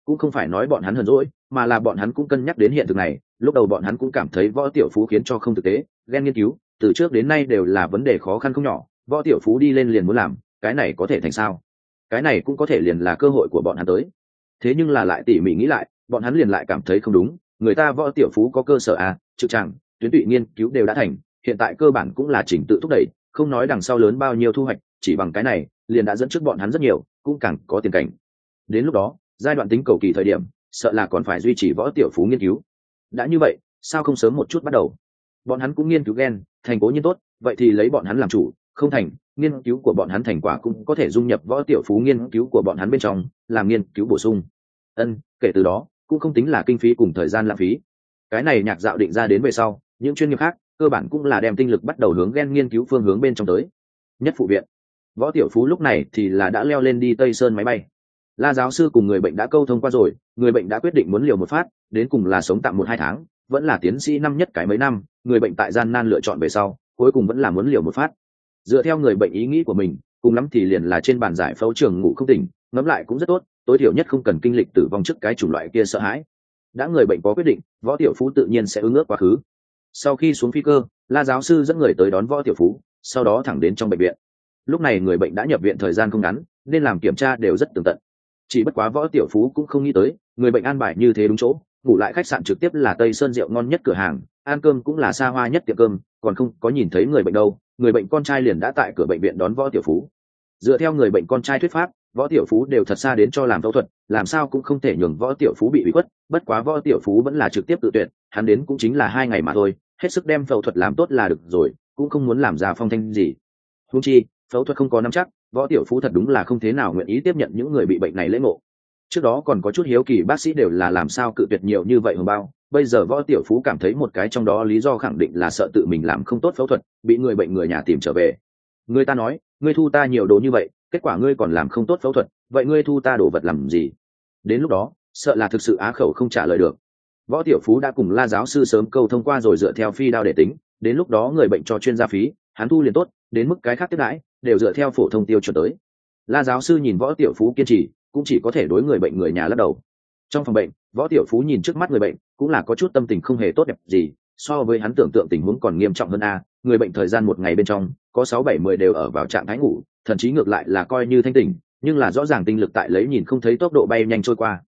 Cũng không phải nói bọn hắn hờn rỗi mà là bọn hắn cũng cân nhắc đến hiện thực này. Lúc đầu bọn hắn cũng cảm thấy võ tiểu phú khiến cho không thực tế, ghen nghiên cứu từ trước đến nay đều là vấn đề khó khăn không nhỏ, võ tiểu phú đi lên liền muốn làm, cái này có thể thành sao? Cái này cũng có thể liền là cơ hội của bọn hắn tới. Thế nhưng là lại tỉ mỉ nghĩ lại, bọn hắn liền lại cảm thấy không đúng, người ta võ tiểu phú có cơ sở à trực chẳng tuyến tụy nghiên cứu đều đã thành, hiện tại cơ bản cũng là chỉnh tự thúc đẩy, không nói đằng sau lớn bao nhiêu thu hoạch, chỉ bằng cái này, liền đã dẫn trước bọn hắn rất nhiều, cũng càng có tiền cảnh. Đến lúc đó, giai đoạn tính cầu kỳ thời điểm, sợ là còn phải duy trì võ tiểu phú nghiên cứu. Đã như vậy, sao không sớm một chút bắt đầu? Bọn hắn cũng nghiên cứu gen, thành cố nhiên tốt, vậy thì lấy bọn hắn làm chủ, không thành, nghiên cứu của bọn hắn thành quả cũng có thể dung nhập võ tiểu phú nghiên cứu của bọn hắn bên trong, làm nghiên cứu bổ sung. Ân, kể từ đó, cũng không tính là kinh phí cùng thời gian lãng phí. Cái này nhạc dạo định ra đến về sau, những chuyên nghiệp khác, cơ bản cũng là đem tinh lực bắt đầu hướng gen nghiên cứu phương hướng bên trong tới. Nhất phụ viện. Võ tiểu phú lúc này thì là đã leo lên đi tây sơn máy bay. La giáo sư cùng người bệnh đã câu thông qua rồi, người bệnh đã quyết định muốn liều một phát, đến cùng là sống tạm một hai tháng vẫn là tiến sĩ năm nhất cái mấy năm, người bệnh tại gian nan lựa chọn về sau, cuối cùng vẫn là muốn liều một phát. Dựa theo người bệnh ý nghĩ của mình, cùng lắm thì liền là trên bàn giải phẫu trường ngủ không tỉnh, ngẫm lại cũng rất tốt, tối thiểu nhất không cần kinh lịch tử vong trước cái chủng loại kia sợ hãi. Đã người bệnh có quyết định, võ tiểu phú tự nhiên sẽ ứng ước quá khứ. Sau khi xuống phi cơ, la giáo sư dẫn người tới đón võ tiểu phú, sau đó thẳng đến trong bệnh viện. Lúc này người bệnh đã nhập viện thời gian không ngắn, nên làm kiểm tra đều rất tường tận. Chỉ bất quá võ tiểu phú cũng không nghĩ tới, người bệnh an bài như thế đúng chỗ ngủ lại khách sạn trực tiếp là tây sơn rượu ngon nhất cửa hàng, ăn cơm cũng là xa hoa nhất tiệm cơm, còn không có nhìn thấy người bệnh đâu, người bệnh con trai liền đã tại cửa bệnh viện đón võ tiểu phú. Dựa theo người bệnh con trai thuyết pháp, võ tiểu phú đều thật xa đến cho làm phẫu thuật, làm sao cũng không thể nhường võ tiểu phú bị bị khuất, bất quá võ tiểu phú vẫn là trực tiếp tự tuyệt, hắn đến cũng chính là hai ngày mà thôi, hết sức đem phẫu thuật làm tốt là được rồi, cũng không muốn làm ra phong thanh gì. Húng chi, phẫu thuật không có nắm chắc, võ tiểu phú thật đúng là không thế nào nguyện ý tiếp nhận những người bị bệnh này lễ ngộ trước đó còn có chút hiếu kỳ, bác sĩ đều là làm sao cự tuyệt nhiều như vậy hồng bao. Bây giờ võ tiểu phú cảm thấy một cái trong đó lý do khẳng định là sợ tự mình làm không tốt phẫu thuật, bị người bệnh người nhà tìm trở về. Người ta nói, ngươi thu ta nhiều đồ như vậy, kết quả ngươi còn làm không tốt phẫu thuật, vậy ngươi thu ta đồ vật làm gì? Đến lúc đó, sợ là thực sự á khẩu không trả lời được. Võ tiểu phú đã cùng la giáo sư sớm câu thông qua rồi dựa theo phi đao để tính, đến lúc đó người bệnh cho chuyên gia phí, hắn thu liền tốt, đến mức cái khác tiếp đãi, đều dựa theo phổ thông tiêu chuẩn tới. La giáo sư nhìn võ tiểu phú kiên trì cũng chỉ có thể đối người bệnh người nhà lắc đầu. Trong phòng bệnh, võ tiểu phú nhìn trước mắt người bệnh, cũng là có chút tâm tình không hề tốt đẹp gì, so với hắn tưởng tượng tình huống còn nghiêm trọng hơn a, người bệnh thời gian một ngày bên trong, có sáu bảy mười đều ở vào trạng thái ngủ, thậm chí ngược lại là coi như thanh tỉnh, nhưng là rõ ràng tinh lực tại lấy nhìn không thấy tốc độ bay nhanh trôi qua.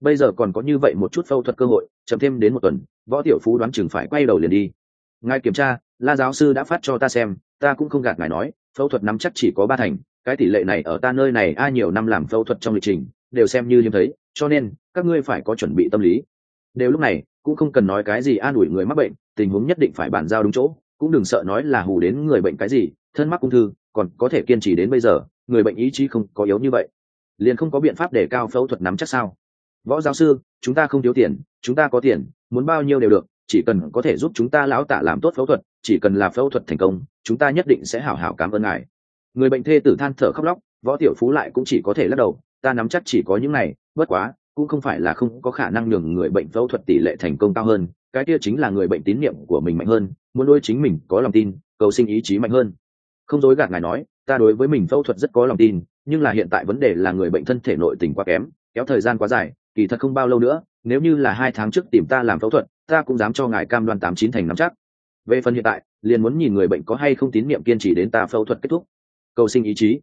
Bây giờ còn có như vậy một chút phẫu thuật cơ hội, chậm thêm đến một tuần, võ tiểu phú đoán chừng phải quay đầu liền đi. Ngài kiểm tra, la giáo sư đã phát cho ta xem, ta cũng không gạt ngài nói, phẫu thuật nắm chắc chỉ có ba thành cái tỷ lệ này ở ta nơi này ai nhiều năm làm phẫu thuật trong lịch trình, đều xem như hiếm thấy, cho nên, các ngươi phải có chuẩn bị tâm lý. Đều lúc này, cũng không cần nói cái gì an ủi người mắc bệnh, tình huống nhất định phải bàn giao đúng chỗ, cũng đừng sợ nói là hù đến người bệnh cái gì, thân mắc ung thư, còn có thể kiên trì đến bây giờ, người bệnh ý chí không có yếu như vậy. Liền không có biện pháp để cao phẫu thuật nắm chắc sao. Võ giáo sư, chúng ta không thiếu tiền, chúng ta có tiền, muốn bao nhiêu đều được, chỉ cần có thể giúp chúng ta lão tạ làm tốt phẫu thuật, chỉ cần là phẫu thuật thành công, chúng ta nhất định sẽ hảo hảo cảm ơn ngài người bệnh thê tử than thở khóc lóc, võ tiểu phú lại cũng chỉ có thể lắc đầu, ta nắm chắc chỉ có những này, bất quá, cũng không phải là không có khả năng nhường người bệnh phẫu thuật tỷ lệ thành công cao hơn, cái kia chính là người bệnh tín nhiệm của mình mạnh hơn, muốn nuôi chính mình có lòng tin, cầu sinh ý chí mạnh hơn. Không dối gạt ngài nói, ta đối với mình phẫu thuật rất có lòng tin, nhưng là hiện tại vấn đề là người bệnh thân thể nội tình quá kém, kéo thời gian quá dài, kỳ thật không bao lâu nữa, nếu như là hai tháng trước tìm ta làm phẫu thuật, ta cũng dám cho ngài cam đoan tám chín thành nắm chắc. Về phần hiện tại, liền muốn nhìn người bệnh có hay không tín nhiệm kiên trì đến ta phẫu thuật kết thúc cầu sinh ý chí.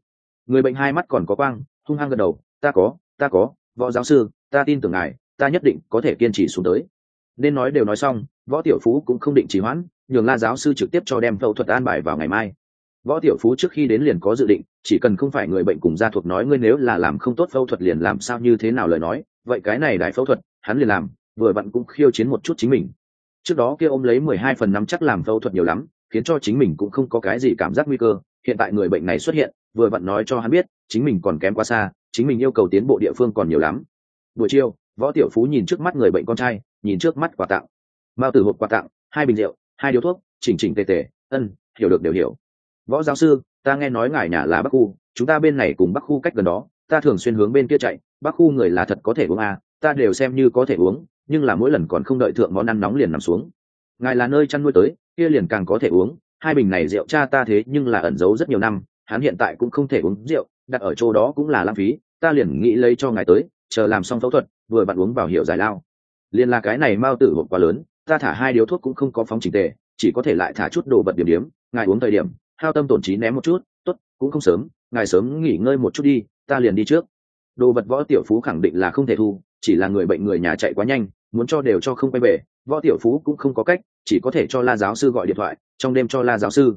Người bệnh hai mắt còn có quang, hung hăng gật đầu, ta có ta có, võ giáo sư, ta tin tưởng ngài, ta nhất định có thể kiên trì xuống tới. Nên nói đều nói xong, võ tiểu phú cũng không định trì hoãn, nhường la giáo sư trực tiếp cho đem phẫu thuật an bài vào ngày mai. Võ tiểu phú trước khi đến liền có dự định, chỉ cần không phải người bệnh cùng gia thuộc nói ngươi nếu là làm không tốt phẫu thuật liền làm sao như thế nào lời nói, vậy cái này đại phẫu thuật, hắn liền làm, vừa vặn cũng khiêu chiến một chút chính mình. Trước đó kia ôm lấy mười hai phần năm chắc làm phẫu thuật nhiều lắm, khiến cho chính mình cũng không có cái gì cảm giác nguy cơ hiện tại người bệnh này xuất hiện vừa vặn nói cho hắn biết chính mình còn kém quá xa chính mình yêu cầu tiến bộ địa phương còn nhiều lắm. Buổi chiều võ tiểu phú nhìn trước mắt người bệnh con trai nhìn trước mắt quà tặng. Mao tử hộp quà tặng hai bình rượu hai điếu thuốc chỉnh chỉnh tề tề ân hiểu được đều hiểu. Võ giáo sư ta nghe nói ngài nhà là bắc khu chúng ta bên này cùng bắc khu cách gần đó ta thường xuyên hướng bên kia chạy bắc khu người là thật có thể uống à, ta đều xem như có thể uống nhưng là mỗi lần còn không đợi thượng món ăn nóng liền nằm xuống. Ngài là nơi chăn nuôi tới kia liền càng có thể uống hai bình này rượu cha ta thế nhưng là ẩn giấu rất nhiều năm, hắn hiện tại cũng không thể uống rượu, đặt ở chỗ đó cũng là lãng phí, ta liền nghĩ lấy cho ngài tới, chờ làm xong phẫu thuật, vừa bạn uống vào hiệu giải lao. Liền là cái này mao tử hộp quá lớn, ta thả hai điếu thuốc cũng không có phóng trình tề, chỉ có thể lại thả chút đồ vật điểm điểm, ngài uống thời điểm, hao tâm tổn trí ném một chút, tốt, cũng không sớm, ngài sớm nghỉ ngơi một chút đi, ta liền đi trước. Đồ vật võ tiểu phú khẳng định là không thể thu, chỉ là người bệnh người nhà chạy quá nhanh, muốn cho đều cho không quay về, võ tiểu phú cũng không có cách, chỉ có thể cho la giáo sư gọi điện thoại trong đêm cho la giáo sư.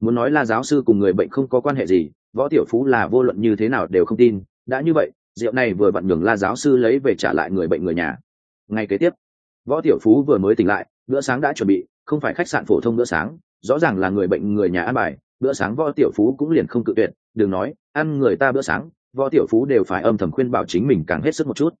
Muốn nói la giáo sư cùng người bệnh không có quan hệ gì, võ tiểu phú là vô luận như thế nào đều không tin. Đã như vậy, rượu này vừa vặn nhường la giáo sư lấy về trả lại người bệnh người nhà. Ngay kế tiếp, võ tiểu phú vừa mới tỉnh lại, bữa sáng đã chuẩn bị, không phải khách sạn phổ thông bữa sáng, rõ ràng là người bệnh người nhà ăn bài, bữa sáng võ tiểu phú cũng liền không cự tuyệt, đừng nói, ăn người ta bữa sáng, võ tiểu phú đều phải âm thầm khuyên bảo chính mình càng hết sức một chút.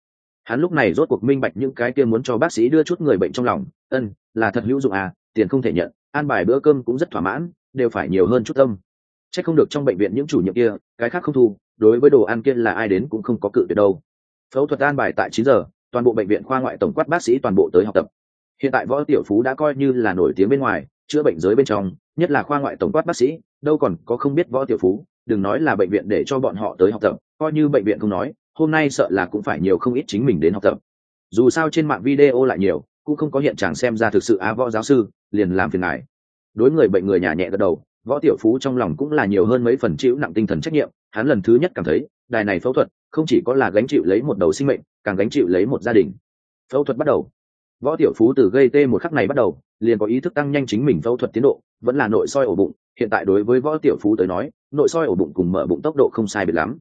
Hắn lúc này rốt cuộc minh bạch những cái kia muốn cho bác sĩ đưa chút người bệnh trong lòng, ân, là thật hữu dụng à tiền không thể nhận ăn bài bữa cơm cũng rất thỏa mãn, đều phải nhiều hơn chút tâm. C h ắ c không được trong bệnh viện những chủ nhiệm kia, cái khác không thu, đối với đồ ăn kia là ai đến cũng không có cự tuyệt đâu. Phẫu thuật an bài tại chín giờ, toàn bộ bệnh viện khoa ngoại tổng quát bác sĩ toàn bộ tới học tập. Hiện tại võ tiểu phú đã coi như là nổi tiếng bên ngoài, chữa bệnh giới bên trong, nhất là khoa ngoại tổng quát bác sĩ, đâu còn có không biết võ tiểu phú, đừng nói là bệnh viện để cho bọn họ tới học tập, coi như bệnh viện không nói, hôm nay sợ là cũng phải nhiều không ít chính mình đến học tập. Dù sao trên mạng video lại nhiều, cũng không có hiện trạng xem ra thực sự á võ giáo sư liền làm phiền ngài. Đối người bệnh người nhà nhẹ gật đầu, võ tiểu phú trong lòng cũng là nhiều hơn mấy phần chịu nặng tinh thần trách nhiệm, hắn lần thứ nhất cảm thấy, đài này phẫu thuật không chỉ có là gánh chịu lấy một đầu sinh mệnh, càng gánh chịu lấy một gia đình. Phẫu thuật bắt đầu. Võ tiểu phú từ gây tê một khắc này bắt đầu, liền có ý thức tăng nhanh chính mình phẫu thuật tiến độ, vẫn là nội soi ổ bụng. Hiện tại đối với võ tiểu phú tới nói, nội soi ổ bụng cùng mở bụng tốc độ không sai biệt lắm.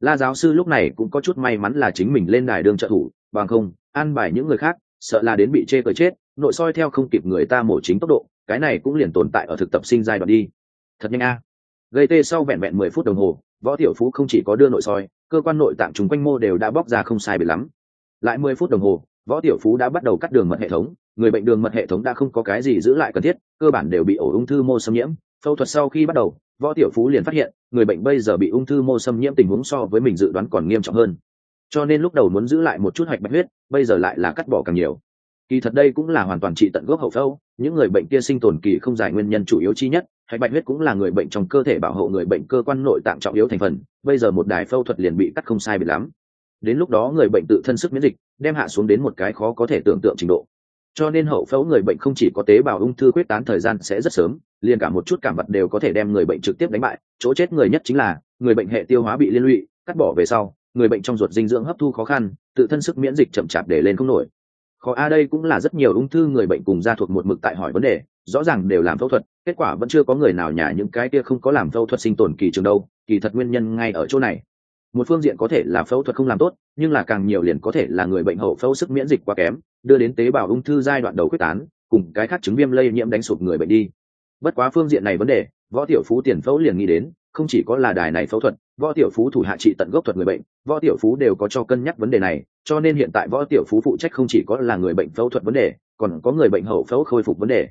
La giáo sư lúc này cũng có chút may mắn là chính mình lên đài đường trợ thủ, bằng không, an bài những người khác, sợ là đến bị chê cờ chết nội soi theo không kịp người ta mổ chính tốc độ, cái này cũng liền tồn tại ở thực tập sinh giai đoạn đi. Thật nhanh a. Gây tê sau vẹn vẹn mười phút đồng hồ, võ tiểu phú không chỉ có đưa nội soi, cơ quan nội tạng chúng quanh mô đều đã bóc ra không sai bị lắm. Lại mười phút đồng hồ, võ tiểu phú đã bắt đầu cắt đường mật hệ thống, người bệnh đường mật hệ thống đã không có cái gì giữ lại cần thiết, cơ bản đều bị ổ ung thư mô xâm nhiễm. Phẫu thuật sau khi bắt đầu, võ tiểu phú liền phát hiện, người bệnh bây giờ bị ung thư mô xâm nhiễm tình huống so với mình dự đoán còn nghiêm trọng hơn. Cho nên lúc đầu muốn giữ lại một chút hạch bạch huyết, bây giờ lại là cắt bỏ càng nhiều kỳ thật đây cũng là hoàn toàn trị tận gốc hậu phẫu, những người bệnh kia sinh tồn kỳ không giải nguyên nhân chủ yếu chi nhất, hạch bạch huyết cũng là người bệnh trong cơ thể bảo hộ người bệnh cơ quan nội tạng trọng yếu thành phần, bây giờ một đài phẫu thuật liền bị cắt không sai bị lắm. Đến lúc đó người bệnh tự thân sức miễn dịch, đem hạ xuống đến một cái khó có thể tưởng tượng trình độ. Cho nên hậu phẫu người bệnh không chỉ có tế bào ung thư quyết tán thời gian sẽ rất sớm, liền cả một chút cảm vật đều có thể đem người bệnh trực tiếp đánh bại. Chỗ chết người nhất chính là, người bệnh hệ tiêu hóa bị liên lụy, cắt bỏ về sau, người bệnh trong ruột dinh dưỡng hấp thu khó khăn, tự thân sức miễn dịch chậm chạp để lên không nổi khó a đây cũng là rất nhiều ung thư người bệnh cùng gia thuộc một mực tại hỏi vấn đề, rõ ràng đều làm phẫu thuật, kết quả vẫn chưa có người nào nhà những cái kia không có làm phẫu thuật sinh tồn kỳ trường đâu, kỳ thật nguyên nhân ngay ở chỗ này. Một phương diện có thể là phẫu thuật không làm tốt, nhưng là càng nhiều liền có thể là người bệnh hậu phẫu sức miễn dịch quá kém, đưa đến tế bào ung thư giai đoạn đầu quyết tán, cùng cái khác chứng viêm lây nhiễm đánh sụp người bệnh đi. Bất quá phương diện này vấn đề, võ tiểu phú tiền phẫu liền nghĩ đến không chỉ có là đài này phẫu thuật, võ tiểu phú thủ hạ trị tận gốc thuật người bệnh, võ tiểu phú đều có cho cân nhắc vấn đề này, cho nên hiện tại võ tiểu phú phụ trách không chỉ có là người bệnh phẫu thuật vấn đề, còn có người bệnh hậu phẫu khôi phục vấn đề.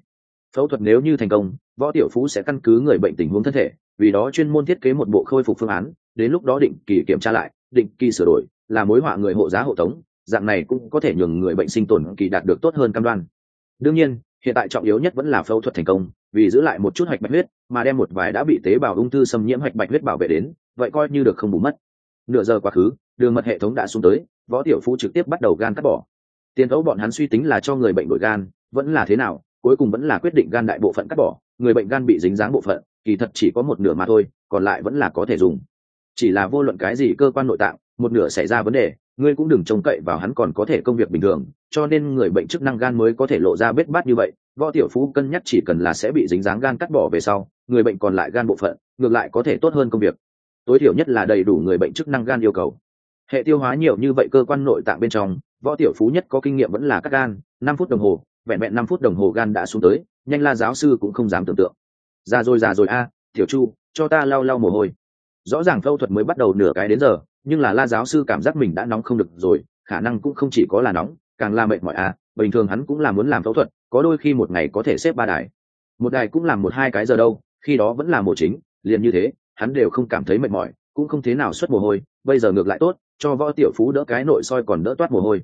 Phẫu thuật nếu như thành công, võ tiểu phú sẽ căn cứ người bệnh tình huống thân thể, vì đó chuyên môn thiết kế một bộ khôi phục phương án, đến lúc đó định kỳ kiểm tra lại, định kỳ sửa đổi, là mối họa người hộ giá hộ tống, dạng này cũng có thể nhường người bệnh sinh tồn kỳ đạt được tốt hơn cam đoan. Đương nhiên hiện tại trọng yếu nhất vẫn là phẫu thuật thành công, vì giữ lại một chút hạch bạch huyết, mà đem một vài đã bị tế bào ung thư xâm nhiễm hạch bạch huyết bảo vệ đến, vậy coi như được không bù mất. Nửa giờ quá khứ, đường mật hệ thống đã xuống tới, võ tiểu phú trực tiếp bắt đầu gan cắt bỏ. Tiền phẫu bọn hắn suy tính là cho người bệnh đổi gan, vẫn là thế nào, cuối cùng vẫn là quyết định gan đại bộ phận cắt bỏ, người bệnh gan bị dính dáng bộ phận, kỳ thật chỉ có một nửa mà thôi, còn lại vẫn là có thể dùng. Chỉ là vô luận cái gì cơ quan nội tạng một nửa xảy ra vấn đề, ngươi cũng đừng trông cậy vào hắn còn có thể công việc bình thường, cho nên người bệnh chức năng gan mới có thể lộ ra bết bát như vậy, võ tiểu phú cân nhắc chỉ cần là sẽ bị dính dáng gan cắt bỏ về sau, người bệnh còn lại gan bộ phận, ngược lại có thể tốt hơn công việc. Tối thiểu nhất là đầy đủ người bệnh chức năng gan yêu cầu. Hệ tiêu hóa nhiều như vậy cơ quan nội tạng bên trong, võ tiểu phú nhất có kinh nghiệm vẫn là cắt gan, năm phút đồng hồ, vẹn vẹn năm phút đồng hồ gan đã xuống tới, nhanh la giáo sư cũng không dám tưởng tượng. Già rồi già rồi a, tiểu chu, cho ta lau lau mồ hôi. Rõ ràng phẫu thuật mới bắt đầu nửa cái đến giờ nhưng là la giáo sư cảm giác mình đã nóng không được rồi, khả năng cũng không chỉ có là nóng, càng là mệt mỏi à bình thường hắn cũng là muốn làm phẫu thuật, có đôi khi một ngày có thể xếp ba đài. Một đài cũng làm một hai cái giờ đâu, khi đó vẫn là mổ chính, liền như thế, hắn đều không cảm thấy mệt mỏi, cũng không thế nào xuất mồ hôi, bây giờ ngược lại tốt, cho võ tiểu phú đỡ cái nội soi còn đỡ toát mồ hôi.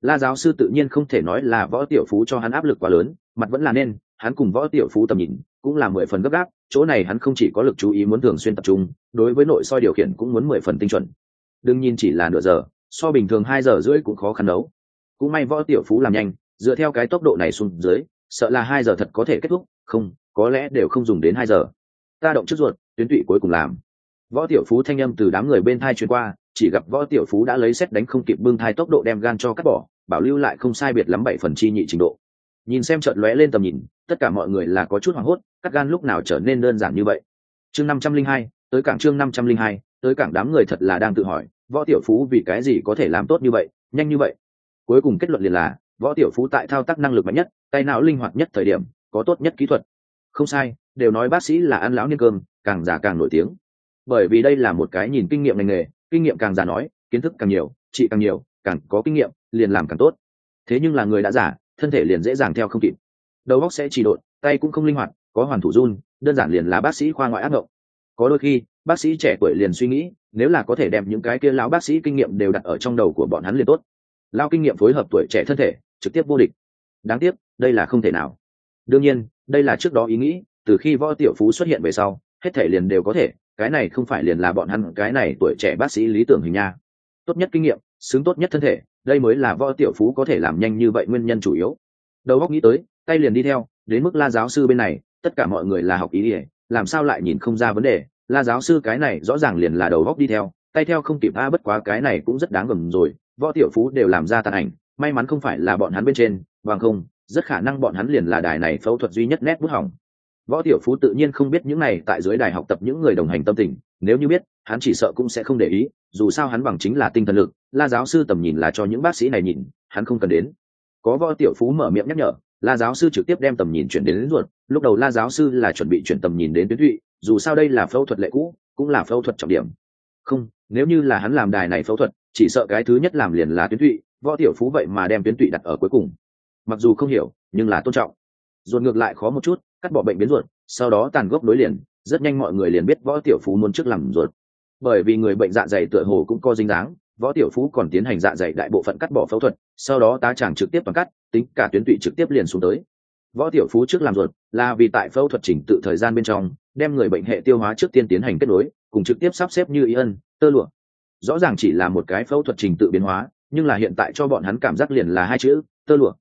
La giáo sư tự nhiên không thể nói là võ tiểu phú cho hắn áp lực quá lớn, mặt vẫn là nên, hắn cùng võ tiểu phú tầm nhìn, cũng là mười phần gấp gáp, chỗ này hắn không chỉ có lực chú ý muốn thường xuyên tập trung, đối với nội soi điều khiển cũng muốn mười phần tinh chuẩn đương nhiên chỉ là nửa giờ, so bình thường hai giờ rưỡi cũng khó khăn đấu. Cũng may võ tiểu phú làm nhanh, dựa theo cái tốc độ này xuống dưới, sợ là hai giờ thật có thể kết thúc, không, có lẽ đều không dùng đến hai giờ. Ta động trước ruột, tuyến tụy cuối cùng làm. Võ tiểu phú thanh âm từ đám người bên thai truyền qua, chỉ gặp võ tiểu phú đã lấy xét đánh không kịp bưng thai tốc độ đem gan cho cắt bỏ, bảo lưu lại không sai biệt lắm bảy phần chi nhị trình độ. Nhìn xem trợn lóe lên tầm nhìn, tất cả mọi người là có chút hoảng hốt, cắt gan lúc nào trở nên đơn giản như vậy. Chương năm trăm linh hai, tới cảng chương năm trăm linh hai tới cảng đám người thật là đang tự hỏi, võ tiểu phú vì cái gì có thể làm tốt như vậy, nhanh như vậy. Cuối cùng kết luận liền là, võ tiểu phú tại thao tác năng lực mạnh nhất, tay não linh hoạt nhất thời điểm, có tốt nhất kỹ thuật. Không sai, đều nói bác sĩ là ăn lão niên cơm, càng già càng nổi tiếng. Bởi vì đây là một cái nhìn kinh nghiệm ngành nghề, kinh nghiệm càng già nói, kiến thức càng nhiều, trị càng nhiều, càng có kinh nghiệm, liền làm càng tốt. Thế nhưng là người đã giả thân thể liền dễ dàng theo không kịp. Đầu óc sẽ chỉ độn, tay cũng không linh hoạt, có hoàn thủ run, đơn giản liền là bác sĩ khoa ngoại ác ngộng có đôi khi, bác sĩ trẻ tuổi liền suy nghĩ, nếu là có thể đem những cái kia lão bác sĩ kinh nghiệm đều đặt ở trong đầu của bọn hắn liền tốt. Lao kinh nghiệm phối hợp tuổi trẻ thân thể, trực tiếp vô địch. Đáng tiếc, đây là không thể nào. Đương nhiên, đây là trước đó ý nghĩ, từ khi võ tiểu phú xuất hiện về sau, hết thể liền đều có thể, cái này không phải liền là bọn hắn, cái này tuổi trẻ bác sĩ lý tưởng hình nha. Tốt nhất kinh nghiệm, xứng tốt nhất thân thể, đây mới là võ tiểu phú có thể làm nhanh như vậy nguyên nhân chủ yếu. Đầu óc nghĩ tới, tay liền đi theo, đến mức la giáo sư bên này, tất cả mọi người là học ý ỉa làm sao lại nhìn không ra vấn đề? La giáo sư cái này rõ ràng liền là đầu góc đi theo, tay theo không kịp a, bất quá cái này cũng rất đáng gầm rồi, võ tiểu phú đều làm ra tàn ảnh, may mắn không phải là bọn hắn bên trên, bằng không, rất khả năng bọn hắn liền là đài này phẫu thuật duy nhất nét bút hỏng. Võ tiểu phú tự nhiên không biết những này, tại dưới đài học tập những người đồng hành tâm tình, nếu như biết, hắn chỉ sợ cũng sẽ không để ý, dù sao hắn bằng chính là tinh thần lực, la giáo sư tầm nhìn là cho những bác sĩ này nhìn, hắn không cần đến. Có võ tiểu phú mở miệng nhắc nhở la giáo sư trực tiếp đem tầm nhìn chuyển đến, đến ruột. Lúc đầu la giáo sư là chuẩn bị chuyển tầm nhìn đến tuyến thụy dù sao đây là phẫu thuật lệ cũ cũng là phẫu thuật trọng điểm. Không nếu như là hắn làm đài này phẫu thuật chỉ sợ cái thứ nhất làm liền là tuyến thụy võ tiểu phú vậy mà đem tuyến thụy đặt ở cuối cùng. Mặc dù không hiểu nhưng là tôn trọng. Ruột ngược lại khó một chút cắt bỏ bệnh biến ruột sau đó tàn gốc đối liền rất nhanh mọi người liền biết võ tiểu phú muốn trước làm ruột. Bởi vì người bệnh dạ dày tựa hồ cũng có dính dáng võ tiểu phú còn tiến hành dạ dày đại bộ phận cắt bỏ phẫu thuật, sau đó tá chàng trực tiếp toàn cắt, tính cả tuyến tụy trực tiếp liền xuống tới. Võ tiểu phú trước làm ruột, là vì tại phẫu thuật chỉnh tự thời gian bên trong, đem người bệnh hệ tiêu hóa trước tiên tiến hành kết nối, cùng trực tiếp sắp xếp như ý ân, tơ lụa. Rõ ràng chỉ là một cái phẫu thuật trình tự biến hóa, nhưng là hiện tại cho bọn hắn cảm giác liền là hai chữ, tơ lụa.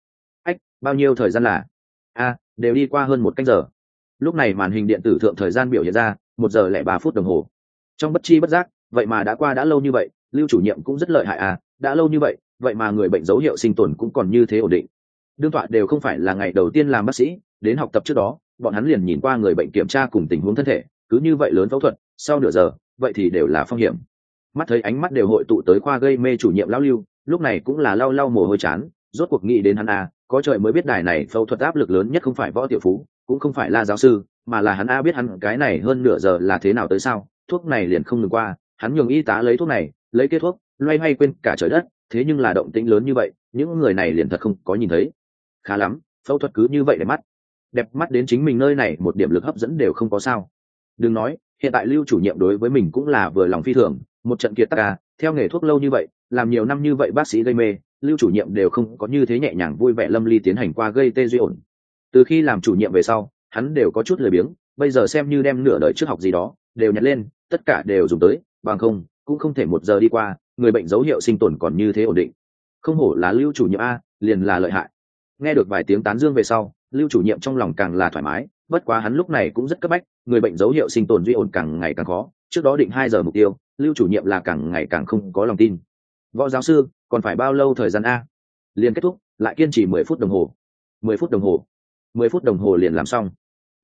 Ách, bao nhiêu thời gian là? A, đều đi qua hơn một canh giờ. Lúc này màn hình điện tử thượng thời gian biểu hiện ra, một giờ lẻ ba phút đồng hồ. Trong bất chi bất giác, vậy mà đã qua đã lâu như vậy lưu chủ nhiệm cũng rất lợi hại à đã lâu như vậy vậy mà người bệnh dấu hiệu sinh tồn cũng còn như thế ổn định. Đương tọa đều không phải là ngày đầu tiên làm bác sĩ, đến học tập trước đó, bọn hắn liền nhìn qua người bệnh kiểm tra cùng tình huống thân thể, cứ như vậy lớn phẫu thuật, sau nửa giờ, vậy thì đều là phong hiểm. Mắt thấy ánh mắt đều hội tụ tới khoa gây mê chủ nhiệm lão lưu, lúc này cũng là lau lau mồ hôi chán, rốt cuộc nghĩ đến hắn a, có trời mới biết đài này phẫu thuật áp lực lớn nhất không phải võ tiểu phú, cũng không phải là giáo sư, mà là hắn a biết hắn cái này hơn nửa giờ là thế nào tới sao, thuốc này liền không ngừng qua, hắn nhường y tá lấy thuốc này lấy kết thuốc, loay hoay quên cả trời đất, thế nhưng là động tĩnh lớn như vậy, những người này liền thật không có nhìn thấy. Khá lắm, phẫu thuật cứ như vậy để mắt. Đẹp mắt đến chính mình nơi này một điểm lực hấp dẫn đều không có sao. Đừng nói, hiện tại lưu chủ nhiệm đối với mình cũng là vừa lòng phi thường, một trận kiệt tắc ca à, theo nghề thuốc lâu như vậy, làm nhiều năm như vậy bác sĩ gây mê, lưu chủ nhiệm đều không có như thế nhẹ nhàng vui vẻ lâm ly tiến hành qua gây tê duy ổn. Từ khi làm chủ nhiệm về sau, hắn đều có chút lười biếng, bây giờ xem như đem nửa đời trước học gì đó, đều nhặt lên, tất cả đều dùng tới, bằng không cũng không thể một giờ đi qua, người bệnh dấu hiệu sinh tồn còn như thế ổn định. Không hổ là lưu chủ nhiệm a, liền là lợi hại. Nghe được vài tiếng tán dương về sau, lưu chủ nhiệm trong lòng càng là thoải mái, bất quá hắn lúc này cũng rất cấp bách, người bệnh dấu hiệu sinh tồn duy ổn càng ngày càng khó, trước đó định hai giờ mục tiêu, lưu chủ nhiệm là càng ngày càng không có lòng tin. Võ giáo sư, còn phải bao lâu thời gian a? Liền kết thúc, lại kiên trì mười phút đồng hồ. Mười phút đồng hồ. Mười phút đồng hồ liền làm xong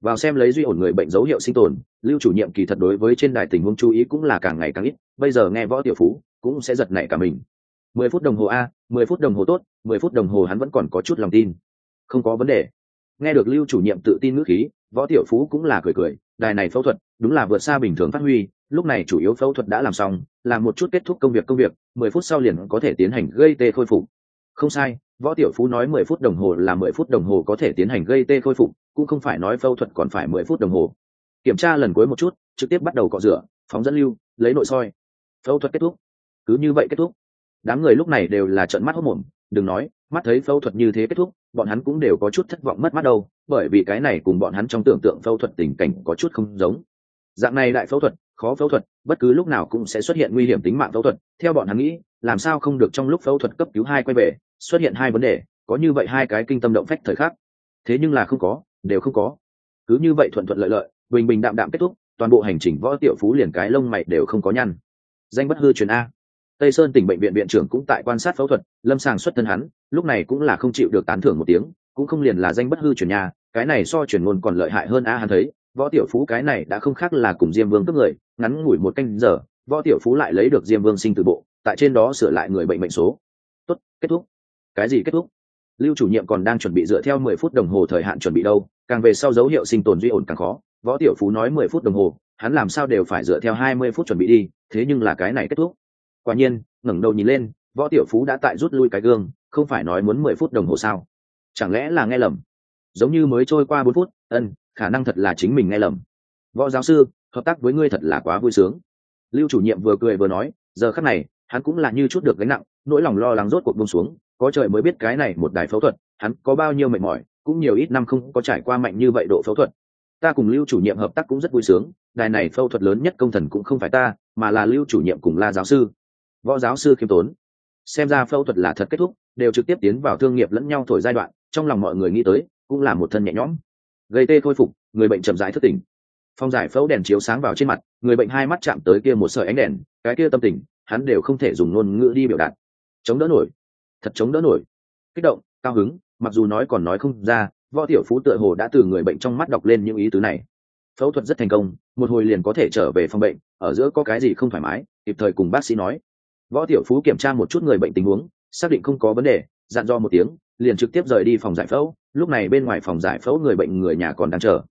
vào xem lấy duy ổn người bệnh dấu hiệu sinh tồn, lưu chủ nhiệm kỳ thật đối với trên đài tình huống chú ý cũng là càng ngày càng ít, bây giờ nghe võ tiểu phú cũng sẽ giật nảy cả mình. Mười phút đồng hồ a, mười phút đồng hồ tốt, mười phút đồng hồ hắn vẫn còn có chút lòng tin. Không có vấn đề. Nghe được lưu chủ nhiệm tự tin ngữ khí, võ tiểu phú cũng là cười cười, đài này phẫu thuật đúng là vượt xa bình thường phát huy, lúc này chủ yếu phẫu thuật đã làm xong làm một chút kết thúc công việc công việc, mười phút sau liền có thể tiến hành gây tê khôi phục không sai, võ tiểu phú nói mười phút đồng hồ là mười phút đồng hồ có thể tiến hành gây tê khôi phục, cũng không phải nói phẫu thuật còn phải mười phút đồng hồ. Kiểm tra lần cuối một chút, trực tiếp bắt đầu cọ rửa, phóng dẫn lưu, lấy nội soi. Phẫu thuật kết thúc. Cứ như vậy kết thúc. Đám người lúc này đều là trận mắt hốc mồm đừng nói, mắt thấy phẫu thuật như thế kết thúc, bọn hắn cũng đều có chút thất vọng mất mắt đâu, bởi vì cái này cùng bọn hắn trong tưởng tượng phẫu thuật tình cảnh có chút không giống. Dạng này đại phẫu thuật, khó phẫu thuật, bất cứ lúc nào cũng sẽ xuất hiện nguy hiểm tính mạng phẫu thuật, theo bọn hắn nghĩ làm sao không được trong lúc phẫu thuật cấp cứu hai quay về, xuất hiện hai vấn đề, có như vậy hai cái kinh tâm động phách thời khắc. Thế nhưng là không có, đều không có. Cứ như vậy thuận thuận lợi lợi, bình bình đạm đạm kết thúc, toàn bộ hành trình võ tiểu phú liền cái lông mày đều không có nhăn. Danh bất hư truyền a. Tây sơn tỉnh bệnh viện viện trưởng cũng tại quan sát phẫu thuật, lâm sàng xuất thân hắn, lúc này cũng là không chịu được tán thưởng một tiếng, cũng không liền là danh bất hư truyền nhà, cái này so chuyển ngôn còn lợi hại hơn a hắn thấy, võ tiểu phú cái này đã không khác là cùng diêm vương cướp người, ngắn ngủi một canh giờ, võ tiểu phú lại lấy được diêm vương sinh từ bộ tại trên đó sửa lại người bệnh mệnh số. Tốt, kết thúc. Cái gì kết thúc? Lưu chủ nhiệm còn đang chuẩn bị dựa theo mười phút đồng hồ thời hạn chuẩn bị đâu, càng về sau dấu hiệu sinh tồn duy ổn càng khó. Võ tiểu phú nói mười phút đồng hồ, hắn làm sao đều phải dựa theo hai mươi phút chuẩn bị đi, thế nhưng là cái này kết thúc. Quả nhiên, ngẩng đầu nhìn lên, võ tiểu phú đã tại rút lui cái gương, không phải nói muốn mười phút đồng hồ sao? Chẳng lẽ là nghe lầm? Giống như mới trôi qua bốn phút, ân, khả năng thật là chính mình nghe lầm. Võ giáo sư, hợp tác với ngươi thật là quá vui sướng. Lưu chủ nhiệm vừa cười vừa nói, giờ khắc này hắn cũng là như chút được gánh nặng, nỗi lòng lo lắng rốt cuộc bông xuống, có trời mới biết cái này một đài phẫu thuật, hắn có bao nhiêu mệt mỏi, cũng nhiều ít năm không có trải qua mạnh như vậy độ phẫu thuật. Ta cùng lưu chủ nhiệm hợp tác cũng rất vui sướng, đài này phẫu thuật lớn nhất công thần cũng không phải ta, mà là lưu chủ nhiệm cùng la giáo sư. Võ giáo sư khiêm tốn. Xem ra phẫu thuật là thật kết thúc, đều trực tiếp tiến vào thương nghiệp lẫn nhau thổi giai đoạn, trong lòng mọi người nghĩ tới, cũng là một thân nhẹ nhõm. Gây tê khôi phục, người bệnh chậm rãi thất tỉnh. Phong giải phẫu đèn chiếu sáng vào trên mặt, người bệnh hai mắt chạm tới kia một sợi ánh đèn, cái kia tâm tình hắn đều không thể dùng ngôn ngữ đi biểu đạt. Chống đỡ nổi. Thật chống đỡ nổi. Kích động, cao hứng, mặc dù nói còn nói không ra, võ tiểu phú tựa hồ đã từ người bệnh trong mắt đọc lên những ý tứ này. Phẫu thuật rất thành công, một hồi liền có thể trở về phòng bệnh, ở giữa có cái gì không thoải mái, kịp thời cùng bác sĩ nói. Võ tiểu phú kiểm tra một chút người bệnh tình huống, xác định không có vấn đề, dặn do một tiếng, liền trực tiếp rời đi phòng giải phẫu, lúc này bên ngoài phòng giải phẫu người bệnh người nhà còn đang chờ.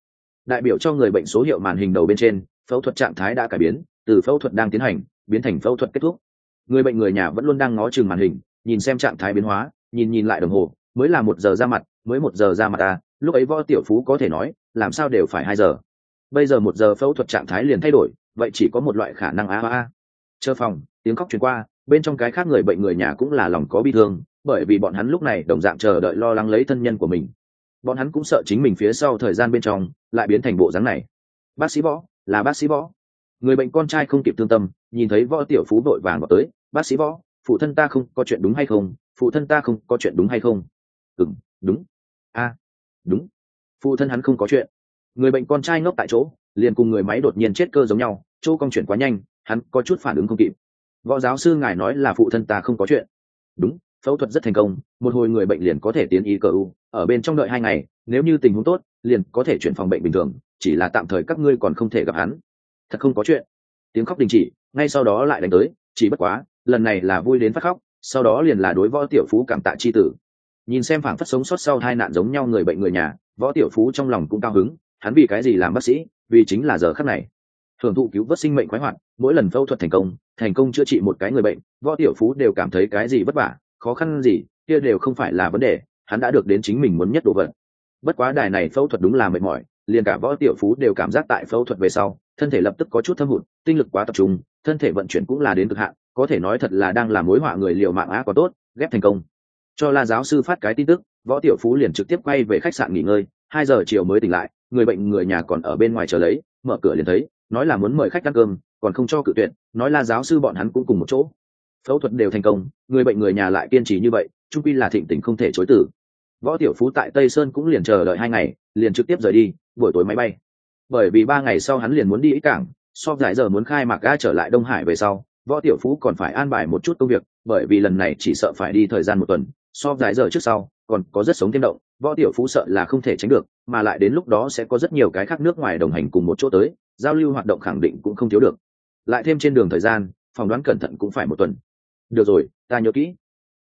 Đại biểu cho người bệnh số hiệu màn hình đầu bên trên, phẫu thuật trạng thái đã cải biến, từ phẫu thuật đang tiến hành biến thành phẫu thuật kết thúc. Người bệnh người nhà vẫn luôn đang ngó chừng màn hình, nhìn xem trạng thái biến hóa, nhìn nhìn lại đồng hồ, mới là một giờ ra mặt, mới một giờ ra mặt à lúc ấy võ tiểu phú có thể nói, làm sao đều phải hai giờ. Bây giờ một giờ phẫu thuật trạng thái liền thay đổi, vậy chỉ có một loại khả năng a a a chờ phòng, tiếng khóc truyền qua, bên trong cái khác người bệnh người nhà cũng là lòng có bi thương, bởi vì bọn hắn lúc này đồng dạng chờ đợi lo lắng lấy thân nhân của mình. Bọn hắn cũng sợ chính mình phía sau thời gian bên trong lại biến thành bộ dáng này. Bác sĩ võ, là bác sĩ võ. Người bệnh con trai không kịp thương tâm nhìn thấy võ tiểu phú vội vàng vào tới, bác sĩ võ, phụ thân ta không có chuyện đúng hay không? Phụ thân ta không có chuyện đúng hay không? Ừ đúng. A, đúng. Phụ thân hắn không có chuyện. Người bệnh con trai ngốc tại chỗ, liền cùng người máy đột nhiên chết cơ giống nhau, chỗ công chuyển quá nhanh, hắn có chút phản ứng không kịp. Võ giáo sư ngài nói là phụ thân ta không có chuyện. Đúng, phẫu thuật rất thành công, một hồi người bệnh liền có thể tiến y cờ u ở bên trong đợi hai ngày, nếu như tình huống tốt, liền có thể chuyển phòng bệnh bình thường, chỉ là tạm thời các ngươi còn không thể gặp hắn. Thật không có chuyện tiếng khóc đình chỉ, ngay sau đó lại đánh tới, chỉ bất quá, lần này là vui đến phát khóc, sau đó liền là đối võ tiểu phú cảm tạ chi tử. Nhìn xem phảng phất sống sót sau hai nạn giống nhau người bệnh người nhà, võ tiểu phú trong lòng cũng cao hứng, hắn vì cái gì làm bác sĩ, vì chính là giờ khắc này. Thường thụ cứu vớt sinh mệnh khoái hoạt, mỗi lần phẫu thuật thành công thành công chữa trị một cái người bệnh, võ tiểu phú đều cảm thấy cái gì vất vả, khó khăn gì, kia đều không phải là vấn đề, hắn đã được đến chính mình muốn nhất đồ vật. Bất quá đài này phẫu thuật đúng là mệt mỏi, liền cả võ tiểu phú đều cảm giác tại phẫu thuật về sau, thân thể lập tức có chút thâm hụt tinh lực quá tập trung, thân thể vận chuyển cũng là đến cực hạn, có thể nói thật là đang làm mối họa người liệu mạng á có tốt, ghép thành công. Cho la giáo sư phát cái tin tức, võ tiểu phú liền trực tiếp quay về khách sạn nghỉ ngơi, hai giờ chiều mới tỉnh lại, người bệnh người nhà còn ở bên ngoài chờ lấy, mở cửa liền thấy, nói là muốn mời khách ăn cơm, còn không cho cự tuyệt, nói là giáo sư bọn hắn cũng cùng một chỗ. Phẫu thuật đều thành công, người bệnh người nhà lại kiên trì như vậy trung pi là thịnh tình không thể chối tử võ tiểu phú tại tây sơn cũng liền chờ đợi hai ngày, liền trực tiếp rời đi, buổi tối máy bay. Bởi vì ba ngày sau hắn liền muốn đi ít cảng so giải giờ muốn khai mạc ga trở lại đông hải về sau, võ tiểu phú còn phải an bài một chút công việc, bởi vì lần này chỉ sợ phải đi thời gian một tuần, so giải giờ trước sau, còn có rất sống thêm động, võ tiểu phú sợ là không thể tránh được, mà lại đến lúc đó sẽ có rất nhiều cái khác nước ngoài đồng hành cùng một chỗ tới, giao lưu hoạt động khẳng định cũng không thiếu được. Lại thêm trên đường thời gian, phỏng đoán cẩn thận cũng phải một tuần. Được rồi, ta nhớ kỹ.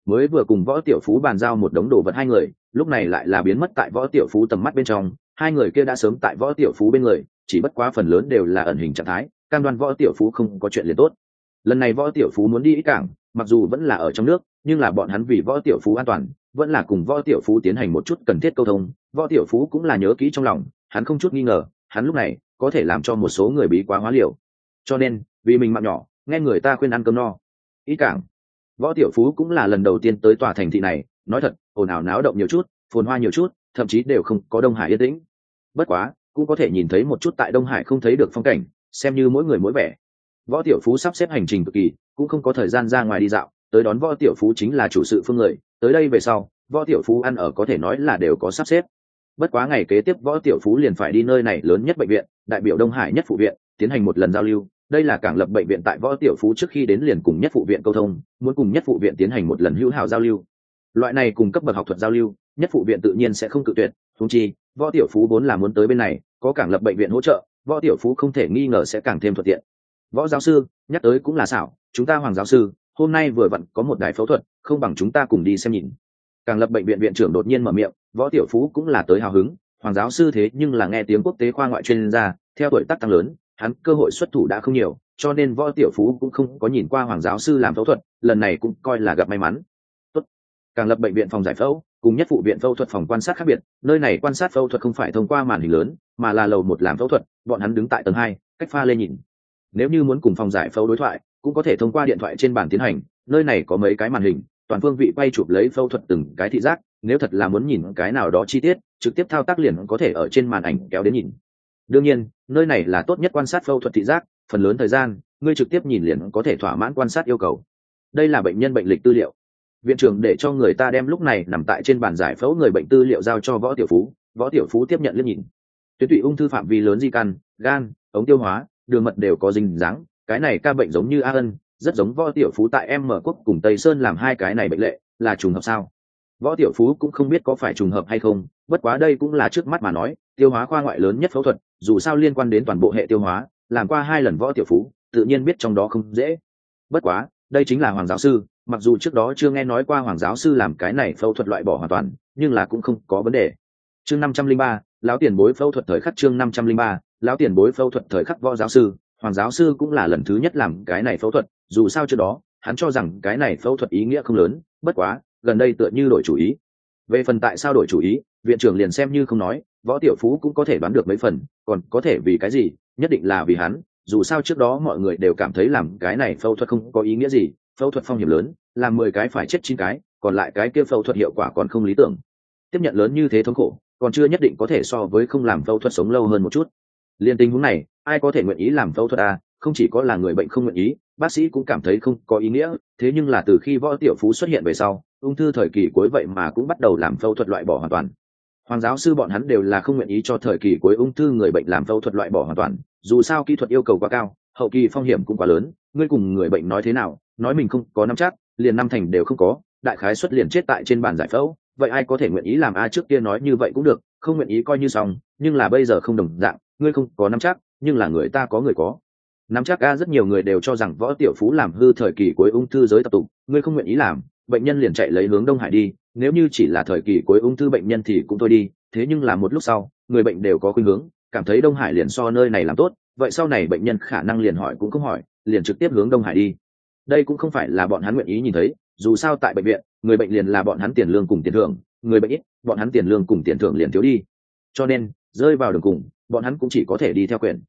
Mới vừa cùng võ tiểu phú bàn giao một đống đồ vật hai người, lúc này lại là biến mất tại võ tiểu phú tầm mắt bên trong, hai người kia đã sớm tại võ tiểu phú bên người chỉ bất quá phần lớn đều là ẩn hình trạng thái, cam đoan võ tiểu phú không có chuyện liền tốt. Lần này võ tiểu phú muốn đi ít cảng, mặc dù vẫn là ở trong nước, nhưng là bọn hắn vì võ tiểu phú an toàn, vẫn là cùng võ tiểu phú tiến hành một chút cần thiết câu thông. Võ tiểu phú cũng là nhớ kỹ trong lòng, hắn không chút nghi ngờ, hắn lúc này có thể làm cho một số người bí quá hóa liều. Cho nên, vì mình mạng nhỏ, nghe người ta khuyên ăn cơm no. Ít cảng. Võ tiểu phú cũng là lần đầu tiên tới tòa thành thị này, nói thật, ồn ào náo động nhiều chút, phồn hoa nhiều chút, thậm chí đều không có đông hải yên tĩnh. Bất quá cũng có thể nhìn thấy một chút tại đông hải không thấy được phong cảnh, xem như mỗi người mỗi vẻ. Võ tiểu phú sắp xếp hành trình cực kỳ, cũng không có thời gian ra ngoài đi dạo, tới đón võ tiểu phú chính là chủ sự phương người, tới đây về sau, võ tiểu phú ăn ở có thể nói là đều có sắp xếp. Bất quá ngày kế tiếp võ tiểu phú liền phải đi nơi này lớn nhất bệnh viện, đại biểu đông hải nhất phụ viện, tiến hành một lần giao lưu. Đây là cảng lập bệnh viện tại võ tiểu phú trước khi đến liền cùng nhất phụ viện câu thông, muốn cùng nhất phụ viện tiến hành một lần hữu hảo giao lưu. Loại này cùng cấp bậc học thuật giao lưu, nhất phụ viện tự nhiên sẽ không cự tuyệt thúng chi, võ tiểu phú vốn là muốn tới bên này, có cảng lập bệnh viện hỗ trợ, võ tiểu phú không thể nghi ngờ sẽ càng thêm thuận tiện. Võ giáo sư, nhắc tới cũng là xảo, chúng ta hoàng giáo sư, hôm nay vừa vặn có một đài phẫu thuật, không bằng chúng ta cùng đi xem nhìn. Càng lập bệnh viện viện trưởng đột nhiên mở miệng, võ tiểu phú cũng là tới hào hứng, hoàng giáo sư thế nhưng là nghe tiếng quốc tế khoa ngoại chuyên gia, theo tuổi tác tăng lớn, hắn cơ hội xuất thủ đã không nhiều, cho nên võ tiểu phú cũng không có nhìn qua hoàng giáo sư làm phẫu thuật, lần này cũng coi là gặp may mắn. Tốt. càng lập bệnh viện phòng giải phẫu cùng nhất phụ viện phẫu thuật phòng quan sát khác biệt, nơi này quan sát phẫu thuật không phải thông qua màn hình lớn, mà là lầu một làm phẫu thuật, bọn hắn đứng tại tầng hai, cách pha lê nhìn. Nếu như muốn cùng phòng giải phẫu đối thoại, cũng có thể thông qua điện thoại trên bàn tiến hành, nơi này có mấy cái màn hình, toàn phương vị quay chụp lấy phẫu thuật từng cái thị giác, nếu thật là muốn nhìn cái nào đó chi tiết, trực tiếp thao tác liền có thể ở trên màn ảnh kéo đến nhìn. Đương nhiên, nơi này là tốt nhất quan sát phẫu thuật thị giác, phần lớn thời gian, ngươi trực tiếp nhìn liền có thể thỏa mãn quan sát yêu cầu. Đây là bệnh nhân bệnh lịch tư liệu viện trưởng để cho người ta đem lúc này nằm tại trên bàn giải phẫu người bệnh tư liệu giao cho võ tiểu phú. Võ tiểu phú tiếp nhận liếc nhìn. Tuyến tụy ung thư phạm vi lớn di căn, gan, ống tiêu hóa, đường mật đều có dinh dáng. Cái này ca bệnh giống như a ân, rất giống võ tiểu phú tại em mở quốc cùng tây sơn làm hai cái này bệnh lệ, là trùng hợp sao? Võ tiểu phú cũng không biết có phải trùng hợp hay không, bất quá đây cũng là trước mắt mà nói, tiêu hóa khoa ngoại lớn nhất phẫu thuật, dù sao liên quan đến toàn bộ hệ tiêu hóa, làm qua hai lần võ tiểu phú, tự nhiên biết trong đó không dễ. Bất quá, đây chính là hoàng giáo sư mặc dù trước đó chưa nghe nói qua hoàng giáo sư làm cái này phẫu thuật loại bỏ hoàn toàn, nhưng là cũng không có vấn đề. Chương năm trăm linh ba, lão tiền bối phẫu thuật thời khắc chương năm trăm linh ba, lão tiền bối phẫu thuật thời khắc võ giáo sư. Hoàng giáo sư cũng là lần thứ nhất làm cái này phẫu thuật, dù sao trước đó, hắn cho rằng cái này phẫu thuật ý nghĩa không lớn, bất quá, gần đây tựa như đổi chủ ý. Về phần tại sao đổi chủ ý, viện trưởng liền xem như không nói, võ tiểu phú cũng có thể đoán được mấy phần, còn có thể vì cái gì, nhất định là vì hắn, dù sao trước đó mọi người đều cảm thấy làm cái này phẫu thuật không có ý nghĩa gì phẫu thuật phong hiểm lớn, làm mười cái phải chết chín cái, còn lại cái kia phẫu thuật hiệu quả còn không lý tưởng. Tiếp nhận lớn như thế thống khổ, còn chưa nhất định có thể so với không làm phẫu thuật sống lâu hơn một chút. Liên tình huống này, ai có thể nguyện ý làm phẫu thuật à? Không chỉ có là người bệnh không nguyện ý, bác sĩ cũng cảm thấy không có ý nghĩa, thế nhưng là từ khi võ tiểu phú xuất hiện về sau, ung thư thời kỳ cuối vậy mà cũng bắt đầu làm phẫu thuật loại bỏ hoàn toàn. Hoàng giáo sư bọn hắn đều là không nguyện ý cho thời kỳ cuối ung thư người bệnh làm phẫu thuật loại bỏ hoàn toàn, dù sao kỹ thuật yêu cầu quá cao hậu kỳ phong hiểm cũng quá lớn, ngươi cùng người bệnh nói thế nào, nói mình không có năm chắc, liền năm thành đều không có, đại khái xuất liền chết tại trên bàn giải phẫu, vậy ai có thể nguyện ý làm a trước kia nói như vậy cũng được, không nguyện ý coi như xong, nhưng là bây giờ không đồng dạng, ngươi không có năm chắc, nhưng là người ta có người có. Nắm chắc a rất nhiều người đều cho rằng võ tiểu phú làm hư thời kỳ cuối ung thư giới tập tục, ngươi không nguyện ý làm, bệnh nhân liền chạy lấy hướng đông hải đi, nếu như chỉ là thời kỳ cuối ung thư bệnh nhân thì cũng thôi đi, thế nhưng là một lúc sau, người bệnh đều có khuynh hướng, cảm thấy đông hải liền so nơi này làm tốt vậy sau này bệnh nhân khả năng liền hỏi cũng không hỏi, liền trực tiếp hướng đông hải đi. Đây cũng không phải là bọn hắn nguyện ý nhìn thấy, dù sao tại bệnh viện, người bệnh liền là bọn hắn tiền lương cùng tiền thưởng, người bệnh ít, bọn hắn tiền lương cùng tiền thưởng liền thiếu đi. Cho nên, rơi vào đường cùng, bọn hắn cũng chỉ có thể đi theo quyền.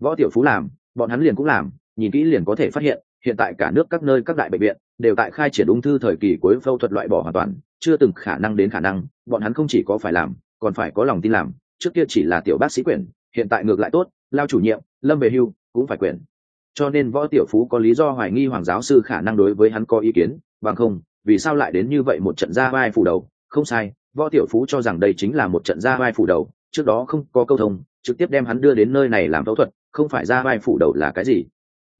Võ tiểu phú làm, bọn hắn liền cũng làm, nhìn kỹ liền có thể phát hiện hiện tại cả nước các nơi các đại bệnh viện đều tại khai triển ung thư thời kỳ cuối phẫu thuật loại bỏ hoàn toàn, chưa từng khả năng đến khả năng, bọn hắn không chỉ có phải làm, còn phải có lòng tin làm. Trước kia chỉ là tiểu bác sĩ quyền, hiện tại ngược lại tốt lao chủ nhiệm, lâm về hưu, cũng phải quyền cho nên võ tiểu phú có lý do hoài nghi hoàng giáo sư khả năng đối với hắn có ý kiến, bằng không, vì sao lại đến như vậy một trận ra vai phủ đầu không sai, võ tiểu phú cho rằng đây chính là một trận ra vai phủ đầu, trước đó không có câu thông, trực tiếp đem hắn đưa đến nơi này làm phẫu thuật, không phải ra vai phủ đầu là cái gì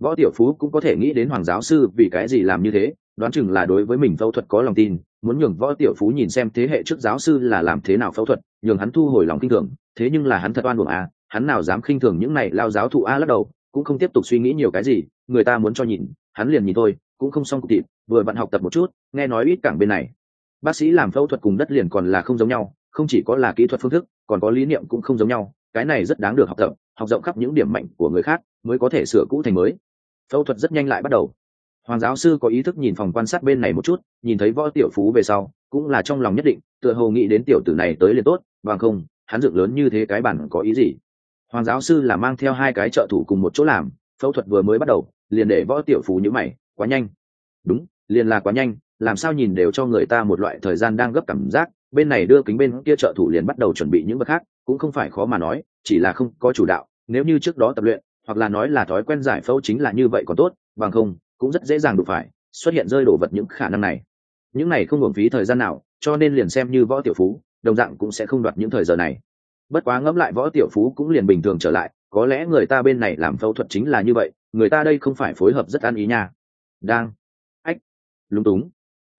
võ tiểu phú cũng có thể nghĩ đến hoàng giáo sư vì cái gì làm như thế, đoán chừng là đối với mình phẫu thuật có lòng tin, muốn nhường võ tiểu phú nhìn xem thế hệ trước giáo sư là làm thế nào phẫu thuật, nhường hắn thu hồi lòng kinh thường thế nhưng là hắn thật oan buồng à? Hắn nào dám khinh thường những này lao giáo thụ a lắc đầu, cũng không tiếp tục suy nghĩ nhiều cái gì, người ta muốn cho nhìn, hắn liền nhìn thôi, cũng không xong cục thịt, vừa bạn học tập một chút, nghe nói ít cảng bên này. Bác sĩ làm phẫu thuật cùng đất liền còn là không giống nhau, không chỉ có là kỹ thuật phương thức, còn có lý niệm cũng không giống nhau, cái này rất đáng được học tập, học rộng khắp những điểm mạnh của người khác mới có thể sửa cũ thành mới. Phẫu thuật rất nhanh lại bắt đầu. Hoàng giáo sư có ý thức nhìn phòng quan sát bên này một chút, nhìn thấy võ tiểu phú về sau, cũng là trong lòng nhất định, tựa hồ nghĩ đến tiểu tử này tới liền tốt, bằng không, hắn dựng lớn như thế cái bản có ý gì? Hoàng giáo sư là mang theo hai cái trợ thủ cùng một chỗ làm, phẫu thuật vừa mới bắt đầu, liền để võ tiểu phú nhữ mày, quá nhanh. Đúng, liền là quá nhanh, làm sao nhìn đều cho người ta một loại thời gian đang gấp cảm giác, bên này đưa kính bên kia trợ thủ liền bắt đầu chuẩn bị những vật khác, cũng không phải khó mà nói, chỉ là không có chủ đạo, nếu như trước đó tập luyện, hoặc là nói là thói quen giải phẫu chính là như vậy còn tốt, bằng không, cũng rất dễ dàng đụng phải, xuất hiện rơi đổ vật những khả năng này. Những này không hưởng phí thời gian nào, cho nên liền xem như võ tiểu phú, đồng dạng cũng sẽ không đoạt những thời giờ này bất quá ngẫm lại võ tiểu phú cũng liền bình thường trở lại, có lẽ người ta bên này làm phẫu thuật chính là như vậy, người ta đây không phải phối hợp rất ăn ý nha. Đang. Ách. Lúng túng.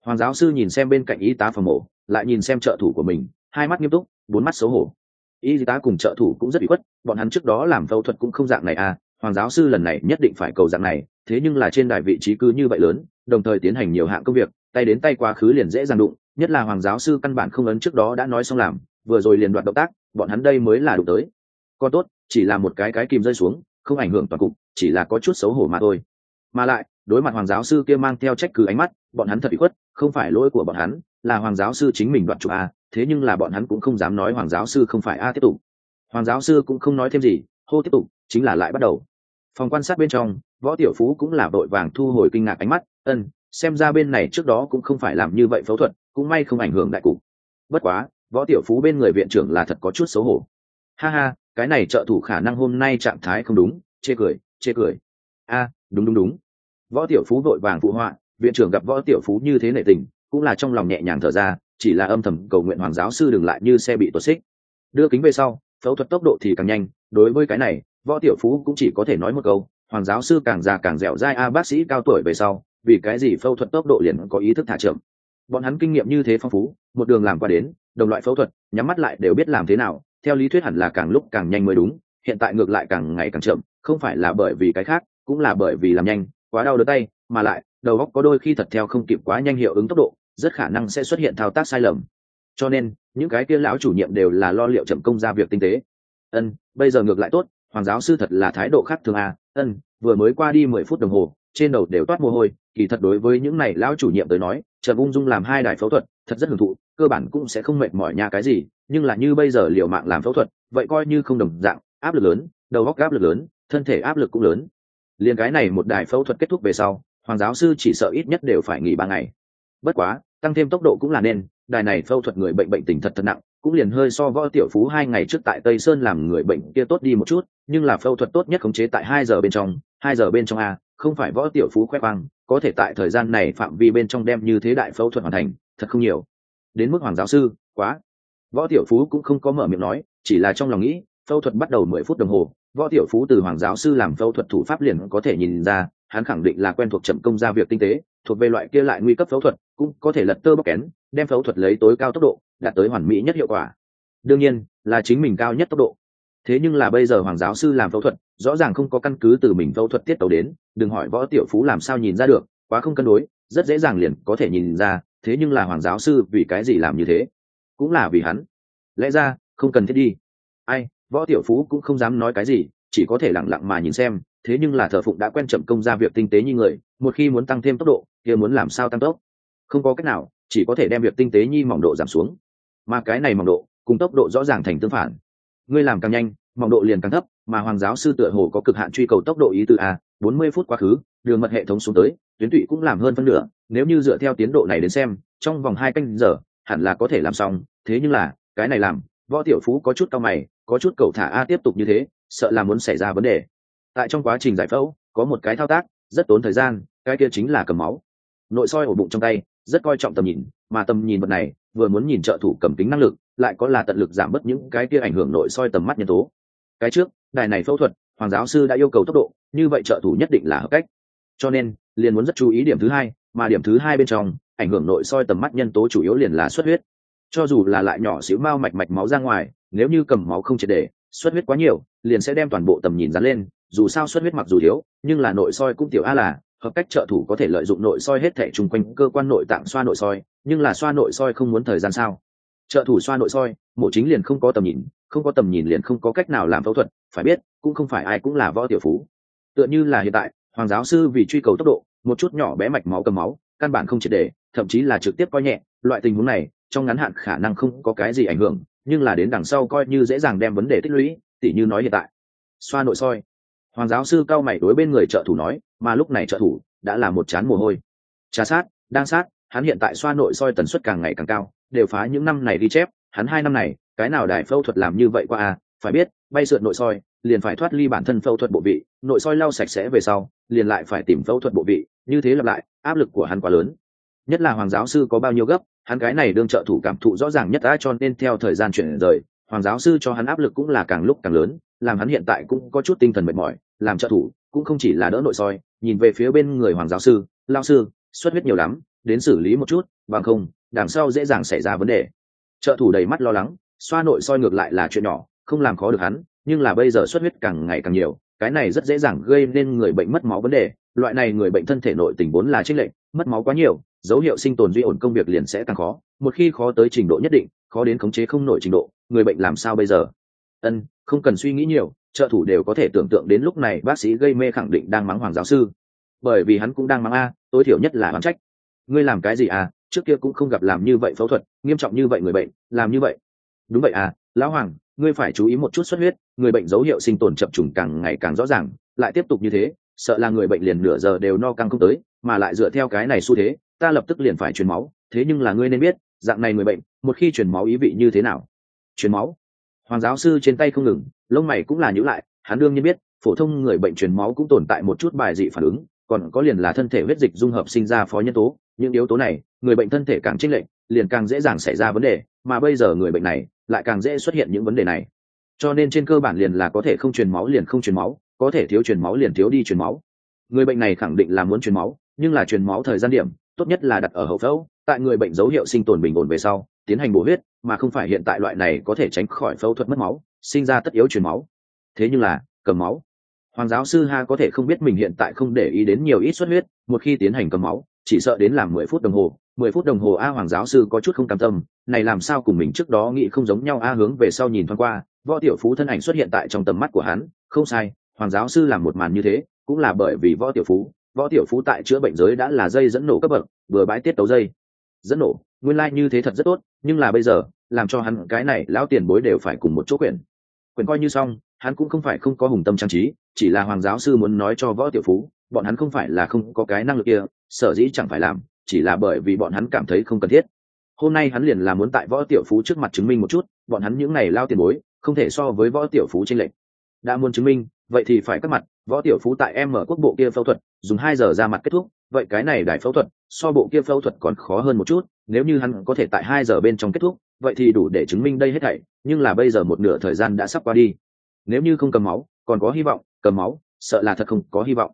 Hoàng giáo sư nhìn xem bên cạnh y tá phòng mổ, lại nhìn xem trợ thủ của mình, hai mắt nghiêm túc, bốn mắt xấu hổ. Y tá cùng trợ thủ cũng rất bị khuất, bọn hắn trước đó làm phẫu thuật cũng không dạng này à hoàng giáo sư lần này nhất định phải cầu dạng này, thế nhưng là trên đài vị trí cứ như vậy lớn, đồng thời tiến hành nhiều hạng công việc, tay đến tay quá khứ liền dễ dàng đụng, nhất là hoàng giáo sư căn bản không ấn trước đó đã nói xong làm, vừa rồi liền đoạt động tác bọn hắn đây mới là đủ tới. Còn tốt, chỉ là một cái cái kìm rơi xuống, không ảnh hưởng toàn cục, chỉ là có chút xấu hổ mà thôi. Mà lại, đối mặt hoàng giáo sư kia mang theo trách cứ ánh mắt, bọn hắn thật bị khuất, không phải lỗi của bọn hắn, là hoàng giáo sư chính mình đoạt chụp a, thế nhưng là bọn hắn cũng không dám nói hoàng giáo sư không phải a tiếp tục. Hoàng giáo sư cũng không nói thêm gì, hô tiếp tục, chính là lại bắt đầu. Phòng quan sát bên trong, võ tiểu phú cũng là vội vàng thu hồi kinh ngạc ánh mắt ân xem ra bên này trước đó cũng không phải làm như vậy phẫu thuật, cũng may không ảnh hưởng đại cục. Bất quá võ tiểu phú bên người viện trưởng là thật có chút xấu hổ. Ha ha, cái này trợ thủ khả năng hôm nay trạng thái không đúng, chê cười chê cười. A, đúng đúng đúng. Võ tiểu phú vội vàng phụ họa, viện trưởng gặp võ tiểu phú như thế nệ tình, cũng là trong lòng nhẹ nhàng thở ra, chỉ là âm thầm cầu nguyện hoàng giáo sư đừng lại như xe bị tuột xích. Đưa kính về sau, phẫu thuật tốc độ thì càng nhanh, đối với cái này, võ tiểu phú cũng chỉ có thể nói một câu, hoàng giáo sư càng già càng dẻo dai a, bác sĩ cao tuổi về sau, vì cái gì phẫu thuật tốc độ liền có ý thức thả chậm bọn hắn kinh nghiệm như thế phong phú, một đường làm qua đến đồng loại phẫu thuật, nhắm mắt lại đều biết làm thế nào, theo lý thuyết hẳn là càng lúc càng nhanh mới đúng, hiện tại ngược lại càng ngày càng chậm, không phải là bởi vì cái khác, cũng là bởi vì làm nhanh, quá đau đớn tay, mà lại, đầu óc có đôi khi thật theo không kịp quá nhanh hiệu ứng tốc độ, rất khả năng sẽ xuất hiện thao tác sai lầm. Cho nên, những cái kia lão chủ nhiệm đều là lo liệu chậm công ra việc tinh tế. Ân, bây giờ ngược lại tốt, hoàng giáo sư thật là thái độ khác thường à ân, vừa mới qua đi mười phút đồng hồ trên đầu đều toát mồ hôi, kỳ thật đối với những này lão chủ nhiệm tới nói, trần ung dung làm hai đài phẫu thuật, thật rất hưởng thụ, cơ bản cũng sẽ không mệt mỏi nha cái gì, nhưng là như bây giờ liệu mạng làm phẫu thuật, vậy coi như không đồng dạng, áp lực lớn, đầu góc áp lực lớn, thân thể áp lực cũng lớn. Liền cái này một đài phẫu thuật kết thúc về sau, hoàng giáo sư chỉ sợ ít nhất đều phải nghỉ ba ngày. Bất quá, tăng thêm tốc độ cũng là nên, đài này phẫu thuật người bệnh bệnh tình thật thật nặng, cũng liền hơi so võ tiểu phú hai ngày trước tại tây sơn làm người bệnh kia tốt đi một chút, nhưng là phẫu thuật tốt nhất khống chế tại hai giờ bên trong, hai giờ bên trong a không phải võ tiểu phú khoe khoang, có thể tại thời gian này phạm vi bên trong đem như thế đại phẫu thuật hoàn thành, thật không nhiều. Đến mức hoàng giáo sư, quá. Võ tiểu phú cũng không có mở miệng nói, chỉ là trong lòng nghĩ, phẫu thuật bắt đầu mười phút đồng hồ, võ tiểu phú từ hoàng giáo sư làm phẫu thuật thủ pháp liền có thể nhìn ra, hắn khẳng định là quen thuộc chậm công ra việc tinh tế, thuộc về loại kia lại nguy cấp phẫu thuật, cũng có thể lật tơ bóc kén, đem phẫu thuật lấy tối cao tốc độ, đạt tới hoàn mỹ nhất hiệu quả. Đương nhiên, là chính mình cao nhất tốc độ thế nhưng là bây giờ hoàng giáo sư làm phẫu thuật, rõ ràng không có căn cứ từ mình phẫu thuật tiết tàu đến, đừng hỏi võ tiểu phú làm sao nhìn ra được, quá không cân đối, rất dễ dàng liền có thể nhìn ra, thế nhưng là hoàng giáo sư vì cái gì làm như thế? Cũng là vì hắn. Lẽ ra, không cần thiết đi. Ai, võ tiểu phú cũng không dám nói cái gì, chỉ có thể lặng lặng mà nhìn xem, thế nhưng là thờ phụng đã quen chậm công ra việc tinh tế như người, một khi muốn tăng thêm tốc độ, kia muốn làm sao tăng tốc? Không có cách nào, chỉ có thể đem việc tinh tế nhi mỏng độ giảm xuống. Mà cái này mỏng độ, cùng tốc độ rõ ràng thành tương phản ngươi làm càng nhanh mỏng độ liền càng thấp, mà hoàng giáo sư tựa hồ có cực hạn truy cầu tốc độ ý từ a, bốn mươi phút quá khứ, đường mật hệ thống xuống tới, tuyến tụy cũng làm hơn phân nửa, nếu như dựa theo tiến độ này đến xem, trong vòng hai canh giờ, hẳn là có thể làm xong, thế nhưng là, cái này làm, võ tiểu phú có chút cao mày, có chút cầu thả a tiếp tục như thế, sợ là muốn xảy ra vấn đề. Tại trong quá trình giải phẫu, có một cái thao tác, rất tốn thời gian, cái kia chính là cầm máu. Nội soi ổ bụng trong tay, rất coi trọng tầm nhìn mà tầm nhìn vật này, vừa muốn nhìn trợ thủ cầm kính năng lực, lại có là tận lực giảm bớt những cái kia ảnh hưởng nội soi tầm mắt nhân tố. Cái trước, đài này phẫu thuật, hoàng giáo sư đã yêu cầu tốc độ, như vậy trợ thủ nhất định là hợp cách. Cho nên, liền muốn rất chú ý điểm thứ hai, mà điểm thứ hai bên trong, ảnh hưởng nội soi tầm mắt nhân tố chủ yếu liền là xuất huyết. Cho dù là lại nhỏ xíu mao mạch mạch máu ra ngoài, nếu như cầm máu không triệt để, xuất huyết quá nhiều, liền sẽ đem toàn bộ tầm nhìn dán lên, dù sao xuất huyết mặc dù thiếu, nhưng là nội soi cũng tiểu a là hợp cách trợ thủ có thể lợi dụng nội soi hết thể chung quanh cơ quan nội tạng xoa nội soi, nhưng là xoa nội soi không muốn thời gian sao? Trợ thủ xoa nội soi, mổ chính liền không có tầm nhìn, không có tầm nhìn liền không có cách nào làm phẫu thuật, phải biết, cũng không phải ai cũng là võ tiểu phú. Tựa như là hiện tại, hoàng giáo sư vì truy cầu tốc độ, một chút nhỏ bé mạch máu cầm máu, căn bản không triệt để, thậm chí là trực tiếp coi nhẹ, loại tình huống này, trong ngắn hạn khả năng không có cái gì ảnh hưởng, nhưng là đến đằng sau coi như dễ dàng đem vấn đề tích lũy, tỉ như nói hiện tại. Xoa nội soi. Hoàng giáo sư cao mày đối bên người trợ thủ nói mà lúc này trợ thủ đã là một chán mồ hôi. Trà sát, đang sát, hắn hiện tại xoa nội soi tần suất càng ngày càng cao, đều phá những năm này đi chép, hắn hai năm này, cái nào đài phẫu thuật làm như vậy qua à phải biết, bay sượt nội soi, liền phải thoát ly bản thân phẫu thuật bộ vị, nội soi lau sạch sẽ về sau, liền lại phải tìm phẫu thuật bộ vị, như thế lặp lại, áp lực của hắn quá lớn. Nhất là hoàng giáo sư có bao nhiêu gấp, hắn cái này đương trợ thủ cảm thụ rõ ràng nhất đã cho nên theo thời gian chuyển rời, hoàng giáo sư cho hắn áp lực cũng là càng lúc càng lớn, làm hắn hiện tại cũng có chút tinh thần mệt mỏi, làm trợ thủ cũng không chỉ là đỡ nội soi nhìn về phía bên người hoàng giáo sư lao sư, xuất huyết nhiều lắm, đến xử lý một chút, bằng không, đằng sau dễ dàng xảy ra vấn đề. Trợ thủ đầy mắt lo lắng, xoa nội soi ngược lại là chuyện nhỏ, không làm khó được hắn, nhưng là bây giờ xuất huyết càng ngày càng nhiều, cái này rất dễ dàng gây nên người bệnh mất máu vấn đề. Loại này người bệnh thân thể nội tình vốn là trích lệnh mất máu quá nhiều, dấu hiệu sinh tồn duy ổn công việc liền sẽ càng khó. Một khi khó tới trình độ nhất định, khó đến khống chế không nổi trình độ, người bệnh làm sao bây giờ? Ân, không cần suy nghĩ nhiều, trợ thủ đều có thể tưởng tượng đến lúc này bác sĩ gây mê khẳng định đang mắng hoàng giáo sư. Bởi vì hắn cũng đang mắng a, tối thiểu nhất là hắn trách. Ngươi làm cái gì à trước kia cũng không gặp làm như vậy phẫu thuật, nghiêm trọng như vậy người bệnh, làm như vậy. Đúng vậy à lão hoàng, ngươi phải chú ý một chút xuất huyết, người bệnh dấu hiệu sinh tồn chậm trùng càng ngày càng rõ ràng, lại tiếp tục như thế, sợ là người bệnh liền nửa giờ đều no căng không tới, mà lại dựa theo cái này xu thế, ta lập tức liền phải truyền máu, thế nhưng là ngươi nên biết, dạng này người bệnh, một khi truyền máu ý vị như thế nào? Truyền máu? Hoàng giáo sư trên tay không ngừng, lông mày cũng là nhữ lại, hắn đương nhiên biết, phổ thông người bệnh truyền máu cũng tồn tại một chút bài dị phản ứng, còn có liền là thân thể huyết dịch dung hợp sinh ra phó nhân tố. Những yếu tố này, người bệnh thân thể càng chênh lệch, liền càng dễ dàng xảy ra vấn đề, mà bây giờ người bệnh này lại càng dễ xuất hiện những vấn đề này. Cho nên trên cơ bản liền là có thể không truyền máu liền không truyền máu, có thể thiếu truyền máu liền thiếu đi truyền máu. Người bệnh này khẳng định là muốn truyền máu, nhưng là truyền máu thời gian điểm, tốt nhất là đặt ở hậu phẫu tại người bệnh dấu hiệu sinh tồn bình ổn về sau, tiến hành bổ huyết, mà không phải hiện tại loại này có thể tránh khỏi phẫu thuật mất máu, sinh ra tất yếu chuyển máu. Thế nhưng là, cầm máu. Hoàng giáo sư ha có thể không biết mình hiện tại không để ý đến nhiều ít xuất huyết, một khi tiến hành cầm máu, chỉ sợ đến làm mười phút đồng hồ. Mười phút đồng hồ a hoàng giáo sư có chút không cam tâm, này làm sao cùng mình trước đó nghĩ không giống nhau a hướng về sau nhìn thoáng qua, võ tiểu phú thân ảnh xuất hiện tại trong tầm mắt của hắn, không sai, hoàng giáo sư làm một màn như thế, cũng là bởi vì võ tiểu phú. Võ tiểu phú tại chữa bệnh giới đã là dây dẫn nổ cấp bậc, vừa bãi tiết tấu dây dẫn nổ. Nguyên lai、like、như thế thật rất tốt, nhưng là bây giờ, làm cho hắn cái này lão tiền bối đều phải cùng một chỗ quyển. Quyển coi như xong, hắn cũng không phải không có hùng tâm trang trí, chỉ là hoàng giáo sư muốn nói cho võ tiểu phú, bọn hắn không phải là không có cái năng lực kia, sở dĩ chẳng phải làm, chỉ là bởi vì bọn hắn cảm thấy không cần thiết. Hôm nay hắn liền là muốn tại võ tiểu phú trước mặt chứng minh một chút, bọn hắn những ngày lao tiền bối, không thể so với võ tiểu phú trên lệnh đã muốn chứng minh, vậy thì phải cắt mặt, võ tiểu phú tại em mở quốc bộ kia phẫu thuật, dùng hai giờ ra mặt kết thúc vậy cái này đài phẫu thuật, so bộ kia phẫu thuật còn khó hơn một chút, nếu như hắn có thể tại hai giờ bên trong kết thúc, vậy thì đủ để chứng minh đây hết thảy, nhưng là bây giờ một nửa thời gian đã sắp qua đi. Nếu như không cầm máu, còn có hy vọng, cầm máu, sợ là thật không có hy vọng.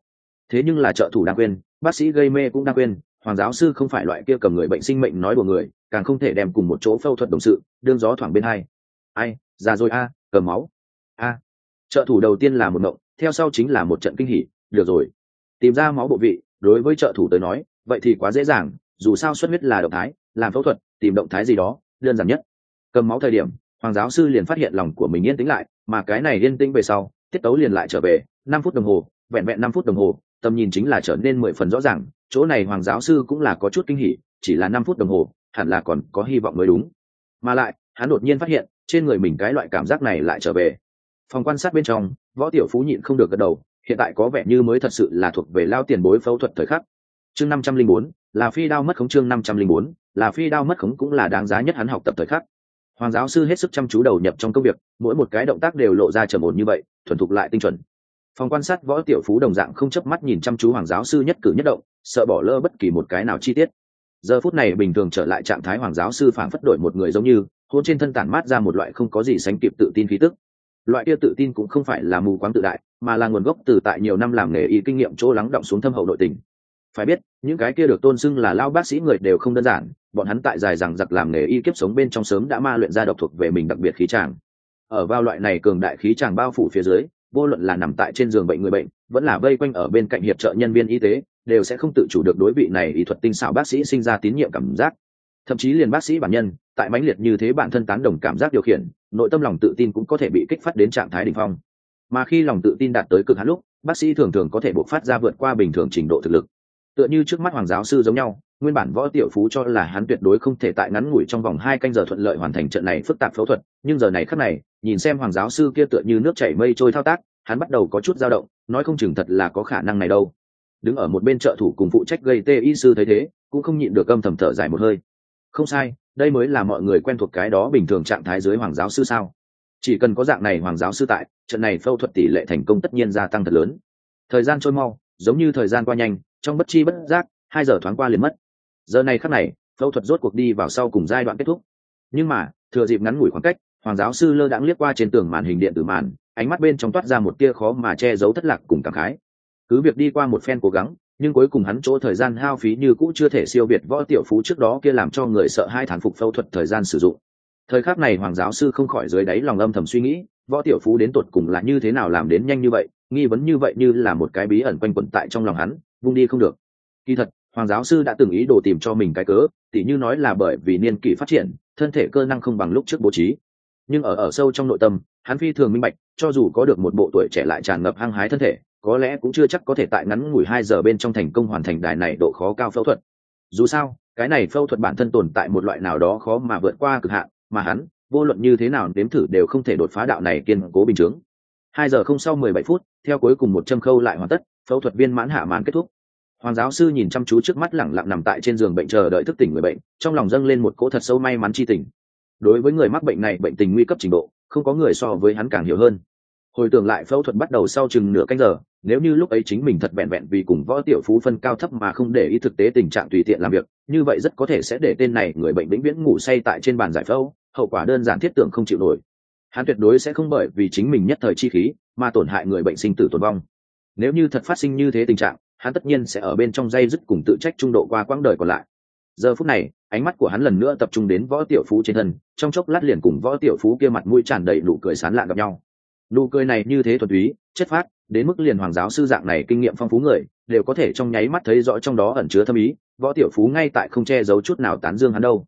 Thế nhưng là trợ thủ đang quên, bác sĩ gây mê cũng đang quên, hoàng giáo sư không phải loại kia cầm người bệnh sinh mệnh nói đùa người, càng không thể đem cùng một chỗ phẫu thuật đồng sự, đương gió thoảng bên hai. Ai, già rồi a, cầm máu. A. Trợ thủ đầu tiên là một mộng theo sau chính là một trận kinh hỉ. Được rồi. Tìm ra máu bộ vị đối với trợ thủ tới nói, vậy thì quá dễ dàng, dù sao xuất huyết là động thái, làm phẫu thuật, tìm động thái gì đó, đơn giản nhất. Cầm máu thời điểm, hoàng giáo sư liền phát hiện lòng của mình yên tĩnh lại, mà cái này yên tĩnh về sau, tiết tấu liền lại trở về, năm phút đồng hồ, vẹn vẹn năm phút đồng hồ, tầm nhìn chính là trở nên mười phần rõ ràng, chỗ này hoàng giáo sư cũng là có chút kinh hỉ, chỉ là năm phút đồng hồ, hẳn là còn có hy vọng mới đúng. Mà lại, hắn đột nhiên phát hiện, trên người mình cái loại cảm giác này lại trở về. Phòng quan sát bên trong, võ tiểu phú nhịn không được gật đầu hiện tại có vẻ như mới thật sự là thuộc về lao tiền bối phẫu thuật thời khắc. Chương năm trăm linh bốn, là phi đao mất khống chương năm trăm linh bốn, là phi đao mất khống cũng là đáng giá nhất hắn học tập thời khắc. Hoàng giáo sư hết sức chăm chú đầu nhập trong công việc, mỗi một cái động tác đều lộ ra trầm ổn như vậy, thuần thục lại tinh chuẩn. Phòng quan sát võ tiểu phú đồng dạng không chớp mắt nhìn chăm chú hoàng giáo sư nhất cử nhất động, sợ bỏ lỡ bất kỳ một cái nào chi tiết. Giờ phút này bình thường trở lại trạng thái hoàng giáo sư phảng phất đổi một người giống như, hôn trên thân tản mát ra một loại không có gì sánh kịp tự tin khí tức loại kia tự tin cũng không phải là mù quáng tự đại, mà là nguồn gốc từ tại nhiều năm làm nghề y kinh nghiệm chỗ lắng động xuống thâm hậu nội tình. Phải biết, những cái kia được tôn xưng là lao bác sĩ người đều không đơn giản, bọn hắn tại dài rằng giặc làm nghề y kiếp sống bên trong sớm đã ma luyện ra độc thuộc về mình đặc biệt khí tràng. Ở vào loại này cường đại khí tràng bao phủ phía dưới, vô luận là nằm tại trên giường bệnh người bệnh, vẫn là vây quanh ở bên cạnh hiệp trợ nhân viên y tế, đều sẽ không tự chủ được đối vị này y thuật tinh xảo bác sĩ sinh ra tín nhiệm cảm giác. Thậm chí liền bác sĩ bản nhân tại mãnh liệt như thế bản thân tán đồng cảm giác điều khiển, nội tâm lòng tự tin cũng có thể bị kích phát đến trạng thái đ ỉ n h phong. Mà khi lòng tự tin đạt tới cực hạn lúc, bác sĩ thường thường có thể buộc phát ra vượt qua bình thường trình độ thực lực. Tựa như trước mắt hoàng giáo sư giống nhau, nguyên bản võ tiểu phú cho là hắn tuyệt đối không thể tại ngắn ngủi trong vòng hai canh giờ thuận lợi hoàn thành trận này phức tạp phẫu thuật, nhưng giờ này khắc này, nhìn xem hoàng giáo sư kia tựa như nước chảy mây trôi thao tác, hắn bắt đầu có chút dao động, nói không chừng thật là có khả năng này đâu. Đứng ở một bên trợ thủ cùng phụ trách gây tê y sư thấy thế, cũng không nhịn được âm thầm thở dài một hơi không sai, đây mới là mọi người quen thuộc cái đó bình thường trạng thái dưới hoàng giáo sư sao? Chỉ cần có dạng này hoàng giáo sư tại, trận này phẫu thuật tỷ lệ thành công tất nhiên gia tăng thật lớn. Thời gian trôi mau, giống như thời gian qua nhanh, trong bất chi bất giác, hai giờ thoáng qua liền mất. Giờ này khắc này, phẫu thuật rốt cuộc đi vào sau cùng giai đoạn kết thúc. Nhưng mà, thừa dịp ngắn ngủi khoảng cách, hoàng giáo sư lơ đãng liếc qua trên tường màn hình điện tử màn, ánh mắt bên trong toát ra một tia khó mà che giấu thất lạc cùng cảm khái. Cứ việc đi qua một phen cố gắng nhưng cuối cùng hắn chỗ thời gian hao phí như cũ chưa thể siêu việt võ tiểu phú trước đó kia làm cho người sợ hai thán phục phẫu thuật thời gian sử dụng. Thời khắc này hoàng giáo sư không khỏi dưới đáy lòng âm thầm suy nghĩ, võ tiểu phú đến tột cùng là như thế nào làm đến nhanh như vậy, nghi vấn như vậy như là một cái bí ẩn quanh quẩn tại trong lòng hắn, vung đi không được. Kỳ thật, hoàng giáo sư đã từng ý đồ tìm cho mình cái cớ, tỉ như nói là bởi vì niên kỷ phát triển, thân thể cơ năng không bằng lúc trước bố trí. Nhưng ở ở sâu trong nội tâm, hắn phi thường minh bạch, cho dù có được một bộ tuổi trẻ lại tràn ngập hăng hái thân thể có lẽ cũng chưa chắc có thể tại ngắn ngủi hai giờ bên trong thành công hoàn thành đài này độ khó cao phẫu thuật. Dù sao, cái này phẫu thuật bản thân tồn tại một loại nào đó khó mà vượt qua cực hạn, mà hắn, vô luận như thế nào đếm thử đều không thể đột phá đạo này kiên cố bình chướng. Hai giờ không sau mười bảy phút, theo cuối cùng một châm khâu lại hoàn tất, phẫu thuật viên mãn hạ màn kết thúc. Hoàng giáo sư nhìn chăm chú trước mắt lẳng lặng nằm tại trên giường bệnh chờ đợi thức tỉnh người bệnh, trong lòng dâng lên một cỗ thật sâu may mắn chi tình. Đối với người mắc bệnh này, bệnh tình nguy cấp trình độ, không có người so với hắn càng hiểu hơn hồi tưởng lại phẫu thuật bắt đầu sau chừng nửa canh giờ, nếu như lúc ấy chính mình thật vẹn vẹn vì cùng võ tiểu phú phân cao thấp mà không để ý thực tế tình trạng tùy tiện làm việc, như vậy rất có thể sẽ để tên này người bệnh vĩnh viễn ngủ say tại trên bàn giải phẫu, hậu quả đơn giản thiết tưởng không chịu nổi. Hắn tuyệt đối sẽ không bởi vì chính mình nhất thời chi khí mà tổn hại người bệnh sinh tử tồn vong. Nếu như thật phát sinh như thế tình trạng, hắn tất nhiên sẽ ở bên trong dây dứt cùng tự trách trung độ qua quãng đời còn lại. Giờ phút này, ánh mắt của hắn lần nữa tập trung đến võ tiểu phú trên thân, trong chốc lát liền cùng võ tiểu phú kia mặt mũi tràn đầy nụ cười sán lạ gặp nhau nụ cười này như thế thuần túy, chất phát, đến mức liền hoàng giáo sư dạng này kinh nghiệm phong phú người, đều có thể trong nháy mắt thấy rõ trong đó ẩn chứa thâm ý, võ tiểu phú ngay tại không che giấu chút nào tán dương hắn đâu.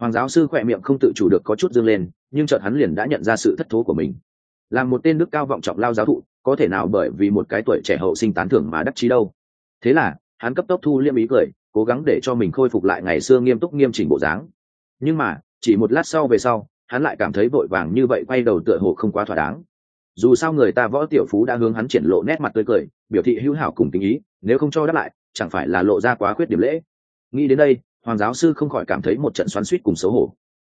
Hoàng giáo sư khỏe miệng không tự chủ được có chút dương lên, nhưng chợt hắn liền đã nhận ra sự thất thố của mình. Làm một tên đức cao vọng trọng lao giáo thụ, có thể nào bởi vì một cái tuổi trẻ hậu sinh tán thưởng mà đắc chí đâu. Thế là, hắn cấp tốc thu liêm ý cười, cố gắng để cho mình khôi phục lại ngày xưa nghiêm túc nghiêm chỉnh bộ dáng. Nhưng mà, chỉ một lát sau về sau, hắn lại cảm thấy vội vàng như vậy, quay đầu tựa hồ không quá thỏa đáng dù sao người ta võ tiểu phú đã hướng hắn triển lộ nét mặt tươi cười, biểu thị hữu hảo cùng tình ý, nếu không cho đáp lại, chẳng phải là lộ ra quá khuyết điểm lễ. Nghĩ đến đây, hoàng giáo sư không khỏi cảm thấy một trận xoắn suýt cùng xấu hổ.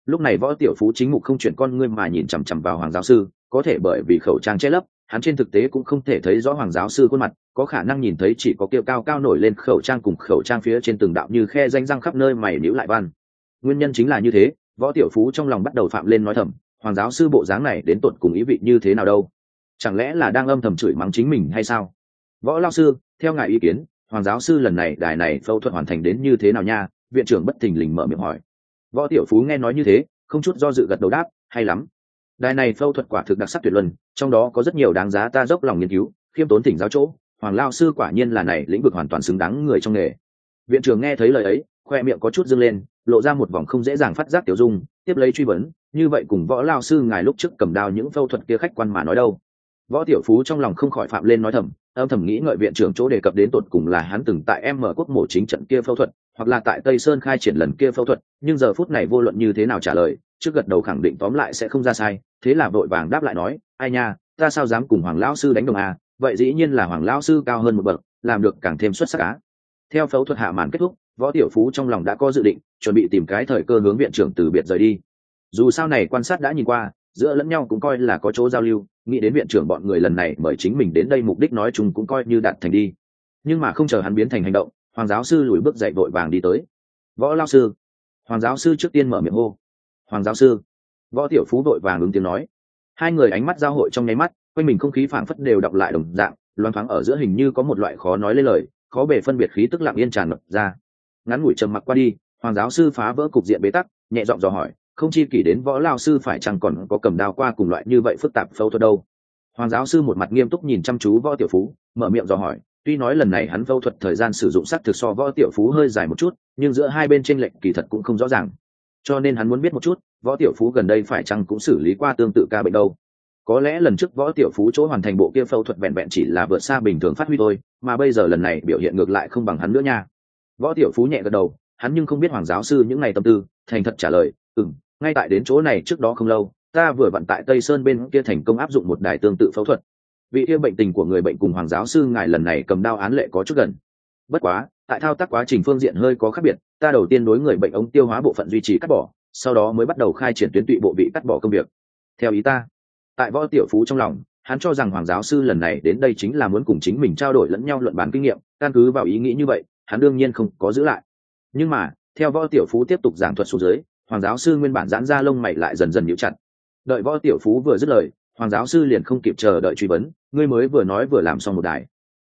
Lúc này võ tiểu phú chính mục không chuyển con ngươi mà nhìn chằm chằm vào hoàng giáo sư, có thể bởi vì khẩu trang che lấp, hắn trên thực tế cũng không thể thấy rõ hoàng giáo sư khuôn mặt, có khả năng nhìn thấy chỉ có kiệu cao cao nổi lên khẩu trang cùng khẩu trang phía trên từng đạo như khe danh răng khắp nơi mày níu lại văn. Nguyên nhân chính là như thế, võ tiểu phú trong lòng bắt đầu phạm lên nói thầm hoàng giáo sư bộ dáng này đến tột cùng ý vị như thế nào đâu? Chẳng lẽ là đang âm thầm chửi mắng chính mình hay sao? Võ lao sư, theo ngài ý kiến, hoàng giáo sư lần này, đài này phẫu thuật hoàn thành đến như thế nào nha? Viện trưởng bất thình lình mở miệng hỏi. Võ tiểu phú nghe nói như thế, không chút do dự gật đầu đáp, hay lắm. Đài này phẫu thuật quả thực đặc sắc tuyệt luân, trong đó có rất nhiều đáng giá ta dốc lòng nghiên cứu, khiêm tốn thỉnh giáo chỗ, hoàng lao sư quả nhiên là này lĩnh vực hoàn toàn xứng đáng người trong nghề. Viện trưởng nghe thấy lời ấy, khoe miệng có chút dâng lên, lộ ra một vòng không dễ dàng phát giác tiểu dung, tiếp lấy truy vấn như vậy cùng võ lao sư ngài lúc trước cầm đao những phẫu thuật kia khách quan mà nói đâu. Võ tiểu phú trong lòng không khỏi phạm lên nói thầm, âm thầm nghĩ ngợi viện trưởng chỗ đề cập đến tột cùng là hắn từng tại em mở quốc mổ chính trận kia phẫu thuật, hoặc là tại tây sơn khai triển lần kia phẫu thuật, nhưng giờ phút này vô luận như thế nào trả lời, trước gật đầu khẳng định tóm lại sẽ không ra sai, thế là vội vàng đáp lại nói, ai nha, ta sao dám cùng hoàng lão sư đánh đồng à vậy dĩ nhiên là hoàng lão sư cao hơn một bậc, làm được càng thêm xuất sắc á. Theo phẫu thuật hạ màn kết thúc, võ tiểu phú trong lòng đã có dự định, chuẩn bị tìm cái thời cơ hướng viện trưởng từ biệt rời đi dù sao này quan sát đã nhìn qua, giữa lẫn nhau cũng coi là có chỗ giao lưu, nghĩ đến viện trưởng bọn người lần này mời chính mình đến đây mục đích nói chung cũng coi như đạt thành đi. Nhưng mà không chờ hắn biến thành hành động, hoàng giáo sư lùi bước dậy vội vàng đi tới. Võ lao sư. Hoàng giáo sư trước tiên mở miệng hô. Hoàng giáo sư. Võ tiểu phú vội vàng ứng tiếng nói. Hai người ánh mắt giao hội trong nháy mắt, quanh mình không khí phảng phất đều đọc lại đồng dạng loan thoáng ở giữa hình như có một loại khó nói lên lời, khó bề phân biệt khí tức lặng yên tràn ngập ra. Ngắn ngủi trầm mặc qua đi, hoàng giáo sư phá vỡ cục diện bế tắc, nhẹ giọng dò hỏi không chi kỷ đến võ lao sư phải chẳng còn có cầm đao qua cùng loại như vậy phức tạp phẫu thuật đâu? Hoàng giáo sư một mặt nghiêm túc nhìn chăm chú võ tiểu phú, mở miệng dò hỏi, tuy nói lần này hắn phẫu thuật thời gian sử dụng sắc thực so võ tiểu phú hơi dài một chút, nhưng giữa hai bên tranh lệch kỳ thật cũng không rõ ràng. Cho nên hắn muốn biết một chút, võ tiểu phú gần đây phải chăng cũng xử lý qua tương tự ca bệnh đâu? Có lẽ lần trước võ tiểu phú chỗ hoàn thành bộ kia phẫu thuật vẹn vẹn chỉ là vượt xa bình thường phát huy thôi, mà bây giờ lần này biểu hiện ngược lại không bằng hắn nữa nha. Võ tiểu phú nhẹ gật đầu, hắn nhưng không biết hoàng giáo sư những ngày tâm tư, thành thật trả lời ừ ngay tại đến chỗ này trước đó không lâu, ta vừa vận tại tây sơn bên kia thành công áp dụng một đài tương tự phẫu thuật. Vị kia bệnh tình của người bệnh cùng hoàng giáo sư ngài lần này cầm đao án lệ có chút gần. Bất quá, tại thao tác quá trình phương diện hơi có khác biệt, ta đầu tiên đối người bệnh ống tiêu hóa bộ phận duy trì cắt bỏ, sau đó mới bắt đầu khai triển tuyến tụy bộ bị cắt bỏ công việc. Theo ý ta, tại võ tiểu phú trong lòng, hắn cho rằng hoàng giáo sư lần này đến đây chính là muốn cùng chính mình trao đổi lẫn nhau luận bán kinh nghiệm, căn cứ vào ý nghĩ như vậy, hắn đương nhiên không có giữ lại. Nhưng mà, theo võ tiểu phú tiếp tục giảng thuật xuống dưới hoàng giáo sư nguyên bản giãn ra lông mày lại dần dần nhíu chặt. Đợi võ tiểu phú vừa dứt lời, hoàng giáo sư liền không kịp chờ đợi truy vấn, ngươi mới vừa nói vừa làm xong một đài.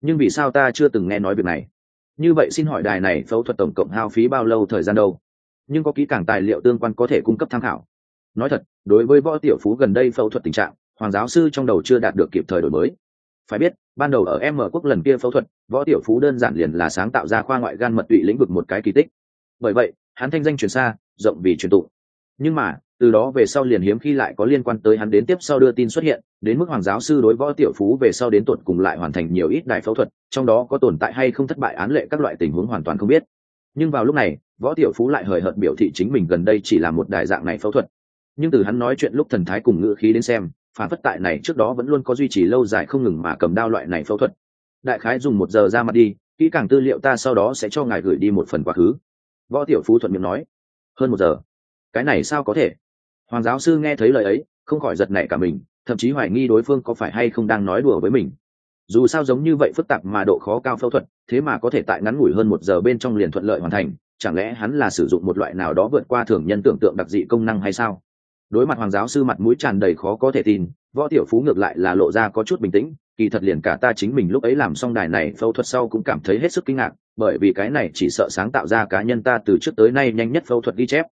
Nhưng vì sao ta chưa từng nghe nói việc này? Như vậy xin hỏi đài này phẫu thuật tổng cộng hao phí bao lâu thời gian đâu? Nhưng có kỹ càng tài liệu tương quan có thể cung cấp tham khảo. Nói thật, đối với võ tiểu phú gần đây phẫu thuật tình trạng, hoàng giáo sư trong đầu chưa đạt được kịp thời đổi mới. Phải biết, ban đầu ở m quốc lần kia phẫu thuật, võ tiểu phú đơn giản liền là sáng tạo ra khoa ngoại gan mật tụy lĩnh vực một cái kỳ tích. Bởi vậy hắn thanh danh truyền xa, rộng vì truyền tụ nhưng mà, từ đó về sau liền hiếm khi lại có liên quan tới hắn đến tiếp sau đưa tin xuất hiện, đến mức hoàng giáo sư đối võ tiểu phú về sau đến tuột cùng lại hoàn thành nhiều ít đại phẫu thuật, trong đó có tồn tại hay không thất bại án lệ các loại tình huống hoàn toàn không biết. Nhưng vào lúc này, võ tiểu phú lại hời hợt biểu thị chính mình gần đây chỉ là một đại dạng này phẫu thuật. Nhưng từ hắn nói chuyện lúc thần thái cùng ngữ khí đến xem, phản phất tại này trước đó vẫn luôn có duy trì lâu dài không ngừng mà cầm đao loại này phẫu thuật. Đại khái dùng một giờ ra mặt đi, kỹ càng tư liệu ta sau đó sẽ cho ngài gửi đi một phần quá khứ võ tiểu phú thuận miệng nói, hơn một giờ. Cái này sao có thể? Hoàng giáo sư nghe thấy lời ấy, không khỏi giật nảy cả mình, thậm chí hoài nghi đối phương có phải hay không đang nói đùa với mình. Dù sao giống như vậy phức tạp mà độ khó cao phẫu thuật, thế mà có thể tại ngắn ngủi hơn một giờ bên trong liền thuận lợi hoàn thành, chẳng lẽ hắn là sử dụng một loại nào đó vượt qua thường nhân tưởng tượng đặc dị công năng hay sao? Đối mặt hoàng giáo sư mặt mũi tràn đầy khó có thể tin, võ tiểu phú ngược lại là lộ ra có chút bình tĩnh kỳ thật liền cả ta chính mình lúc ấy làm xong đài này, phẫu thuật sau cũng cảm thấy hết sức kinh ngạc, bởi vì cái này chỉ sợ sáng tạo ra cá nhân ta từ trước tới nay nhanh nhất phẫu thuật ghi chép.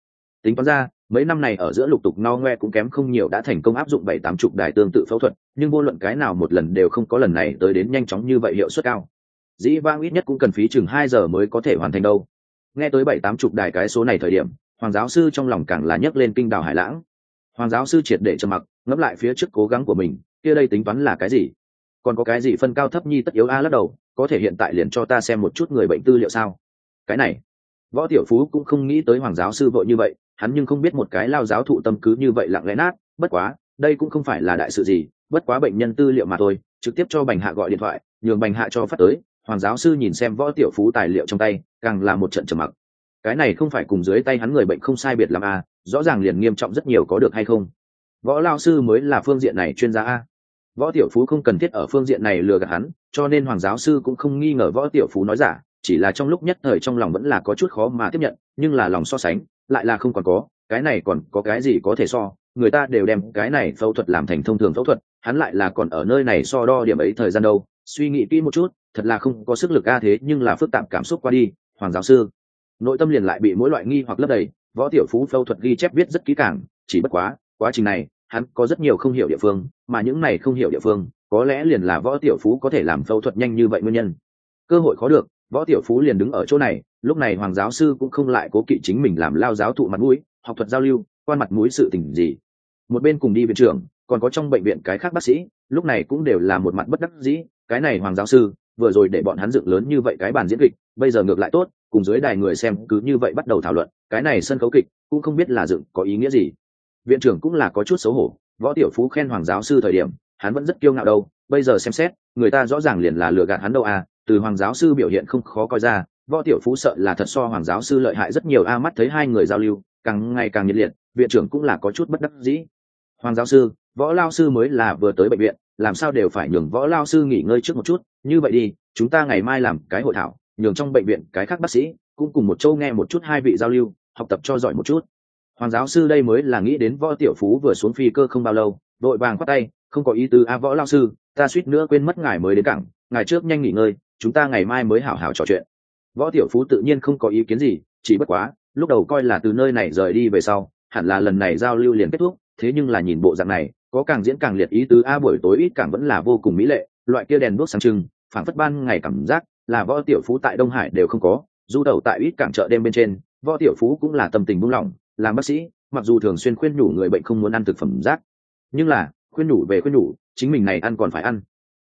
Tính toán ra, mấy năm này ở giữa lục tục no ngoe cũng kém không nhiều đã thành công áp dụng bảy tám chục đài tương tự phẫu thuật, nhưng vô luận cái nào một lần đều không có lần này tới đến nhanh chóng như vậy hiệu suất cao. Dĩ vang ít nhất cũng cần phí chừng hai giờ mới có thể hoàn thành đâu. Nghe tới bảy tám chục đài cái số này thời điểm, hoàng giáo sư trong lòng càng là nhấc lên kinh đào hải lãng. Hoàng giáo sư triệt để trầm mặc, ngẫm lại phía trước cố gắng của mình, kia đây tính toán là cái gì? Còn có cái gì phân cao thấp nhi tất yếu a lắc đầu, có thể hiện tại liền cho ta xem một chút người bệnh tư liệu sao? Cái này, võ tiểu phú cũng không nghĩ tới hoàng giáo sư vội như vậy, hắn nhưng không biết một cái lao giáo thụ tâm cứ như vậy lặng lẽ nát, bất quá, đây cũng không phải là đại sự gì, bất quá bệnh nhân tư liệu mà thôi, trực tiếp cho bành hạ gọi điện thoại, nhường bành hạ cho phát tới, hoàng giáo sư nhìn xem võ tiểu phú tài liệu trong tay, càng là một trận trầm mặc. Cái này không phải cùng dưới tay hắn người bệnh không sai biệt làm a, rõ ràng liền nghiêm trọng rất nhiều có được hay không? Võ lao sư mới là phương diện này chuyên gia a võ tiểu phú không cần thiết ở phương diện này lừa gạt hắn, cho nên hoàng giáo sư cũng không nghi ngờ võ tiểu phú nói giả, chỉ là trong lúc nhất thời trong lòng vẫn là có chút khó mà tiếp nhận, nhưng là lòng so sánh, lại là không còn có, cái này còn có cái gì có thể so, người ta đều đem cái này phẫu thuật làm thành thông thường phẫu thuật, hắn lại là còn ở nơi này so đo điểm ấy thời gian đâu, suy nghĩ kỹ một chút, thật là không có sức lực a thế, nhưng là phức tạp cảm xúc qua đi, hoàng giáo sư. Nội tâm liền lại bị mỗi loại nghi hoặc lấp đầy, võ tiểu phú phẫu thuật ghi chép viết rất kỹ càng, chỉ bất quá quá trình này hắn có rất nhiều không hiểu địa phương, mà những này không hiểu địa phương, có lẽ liền là võ tiểu phú có thể làm phẫu thuật nhanh như vậy nguyên nhân. Cơ hội khó được, võ tiểu phú liền đứng ở chỗ này, lúc này hoàng giáo sư cũng không lại cố kỵ chính mình làm lao giáo thụ mặt mũi, học thuật giao lưu, quan mặt mũi sự tình gì. Một bên cùng đi viện trưởng, còn có trong bệnh viện cái khác bác sĩ, lúc này cũng đều là một mặt bất đắc dĩ, cái này hoàng giáo sư, vừa rồi để bọn hắn dựng lớn như vậy cái bàn diễn kịch, bây giờ ngược lại tốt, cùng dưới đài người xem cứ như vậy bắt đầu thảo luận, cái này sân khấu kịch cũng không biết là dựng có ý nghĩa gì viện trưởng cũng là có chút xấu hổ, võ tiểu phú khen hoàng giáo sư thời điểm, hắn vẫn rất kiêu ngạo đâu, bây giờ xem xét, người ta rõ ràng liền là lừa gạt hắn đâu à từ hoàng giáo sư biểu hiện không khó coi ra, võ tiểu phú sợ là thật so hoàng giáo sư lợi hại rất nhiều, a mắt thấy hai người giao lưu, càng ngày càng nhiệt liệt, viện trưởng cũng là có chút bất đắc dĩ. Hoàng giáo sư, võ lao sư mới là vừa tới bệnh viện, làm sao đều phải nhường võ lao sư nghỉ ngơi trước một chút, như vậy đi, chúng ta ngày mai làm cái hội thảo, nhường trong bệnh viện cái khác bác sĩ, cũng cùng một châu nghe một chút hai vị giao lưu, học tập cho giỏi một chút hoàng giáo sư đây mới là nghĩ đến võ tiểu phú vừa xuống phi cơ không bao lâu, đội vàng khoát tay, không có ý tứ, a, võ lao sư, ta suýt nữa quên mất ngài mới đến cảng, ngài trước nhanh nghỉ ngơi, chúng ta ngày mai mới hảo hảo trò chuyện. Võ tiểu phú tự nhiên không có ý kiến gì, chỉ bất quá, lúc đầu coi là từ nơi này rời đi về sau, hẳn là lần này giao lưu liền kết thúc, thế nhưng là nhìn bộ dạng này, có càng diễn càng liệt ý tứ, a, buổi tối ít càng vẫn là vô cùng mỹ lệ, loại kia đèn đuốc sáng trưng, phảng phất ban ngày cảm giác là võ tiểu phú tại đông hải đều không có, du đầu tại ít cảng chợ đêm bên trên, võ tiểu phú cũng là tâm tình buông lỏng làm bác sĩ, mặc dù thường xuyên khuyên nhủ người bệnh không muốn ăn thực phẩm rác, nhưng là, khuyên nhủ về khuyên nhủ, chính mình này ăn còn phải ăn.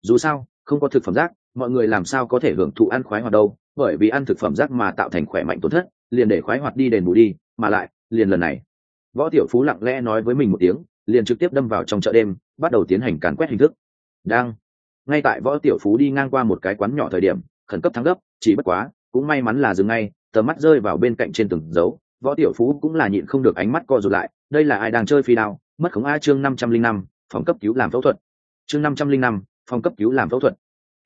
Dù sao, không có thực phẩm rác, mọi người làm sao có thể hưởng thụ ăn khoái hoạt đâu, bởi vì ăn thực phẩm rác mà tạo thành khỏe mạnh tổn thất, liền để khoái hoạt đi đền bù đi, mà lại, liền lần này, võ tiểu phú lặng lẽ nói với mình một tiếng, liền trực tiếp đâm vào trong chợ đêm, bắt đầu tiến hành càn quét hình thức. Đang, ngay tại võ tiểu phú đi ngang qua một cái quán nhỏ thời điểm, khẩn cấp thắng gấp, chỉ bất quá, cũng may mắn là dừng ngay, tầm mắt rơi vào bên cạnh trên từng dấu võ tiểu phú cũng là nhịn không được ánh mắt co rụt lại, đây là ai đang chơi phi đao? Mất khống a chương năm trăm linh năm, phòng cấp cứu làm phẫu thuật. Chương năm trăm linh năm, phòng cấp cứu làm phẫu thuật.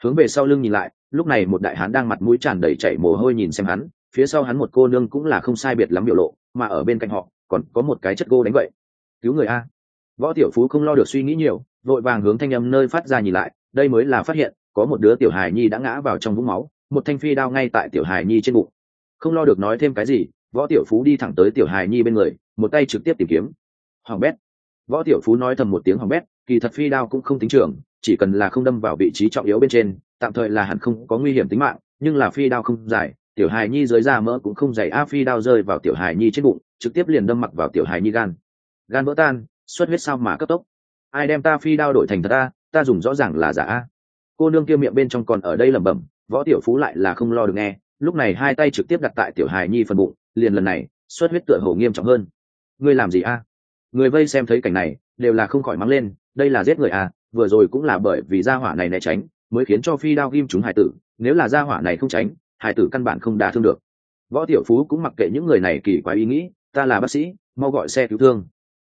Hướng về sau lưng nhìn lại, lúc này một đại hán đang mặt mũi tràn đầy chảy mồ hôi nhìn xem hắn, phía sau hắn một cô nương cũng là không sai biệt lắm biểu lộ, mà ở bên cạnh họ, còn có một cái chất gô đánh vậy cứu người a. Võ tiểu phú không lo được suy nghĩ nhiều, vội vàng hướng thanh âm nơi phát ra nhìn lại, đây mới là phát hiện, có một đứa tiểu hài nhi đã ngã vào trong vũng máu, một thanh phi đao ngay tại tiểu hài nhi trên bụng. Không lo được nói thêm cái gì võ tiểu phú đi thẳng tới tiểu hài nhi bên người, một tay trực tiếp tìm kiếm. Hoàng bét. Võ tiểu phú nói thầm một tiếng hoàng bét, kỳ thật phi đao cũng không tính trường, chỉ cần là không đâm vào vị trí trọng yếu bên trên, tạm thời là hẳn không có nguy hiểm tính mạng, nhưng là phi đao không dài, tiểu hài nhi dưới da mỡ cũng không dày, a, phi đao rơi vào tiểu hài nhi trên bụng, trực tiếp liền đâm mặc vào tiểu hài nhi gan. Gan vỡ tan, xuất huyết sao mà cấp tốc. Ai đem ta phi đao đổi thành thật ta ta dùng rõ ràng là giả, a. Cô nương kia miệng bên trong còn ở đây lẩm bẩm, võ tiểu phú lại là không lo được nghe lúc này hai tay trực tiếp đặt tại tiểu hài nhi phần bụng, liền lần này xuất huyết tựa hồ nghiêm trọng hơn. Ngươi làm gì a? Người vây xem thấy cảnh này, đều là không khỏi mắng lên, đây là giết người a vừa rồi cũng là bởi vì gia hỏa này né tránh, mới khiến cho phi đao ghim chúng hải tử, nếu là gia hỏa này không tránh, hải tử căn bản không đả thương được. Võ tiểu phú cũng mặc kệ những người này kỳ quái ý nghĩ, ta là bác sĩ, mau gọi xe cứu thương.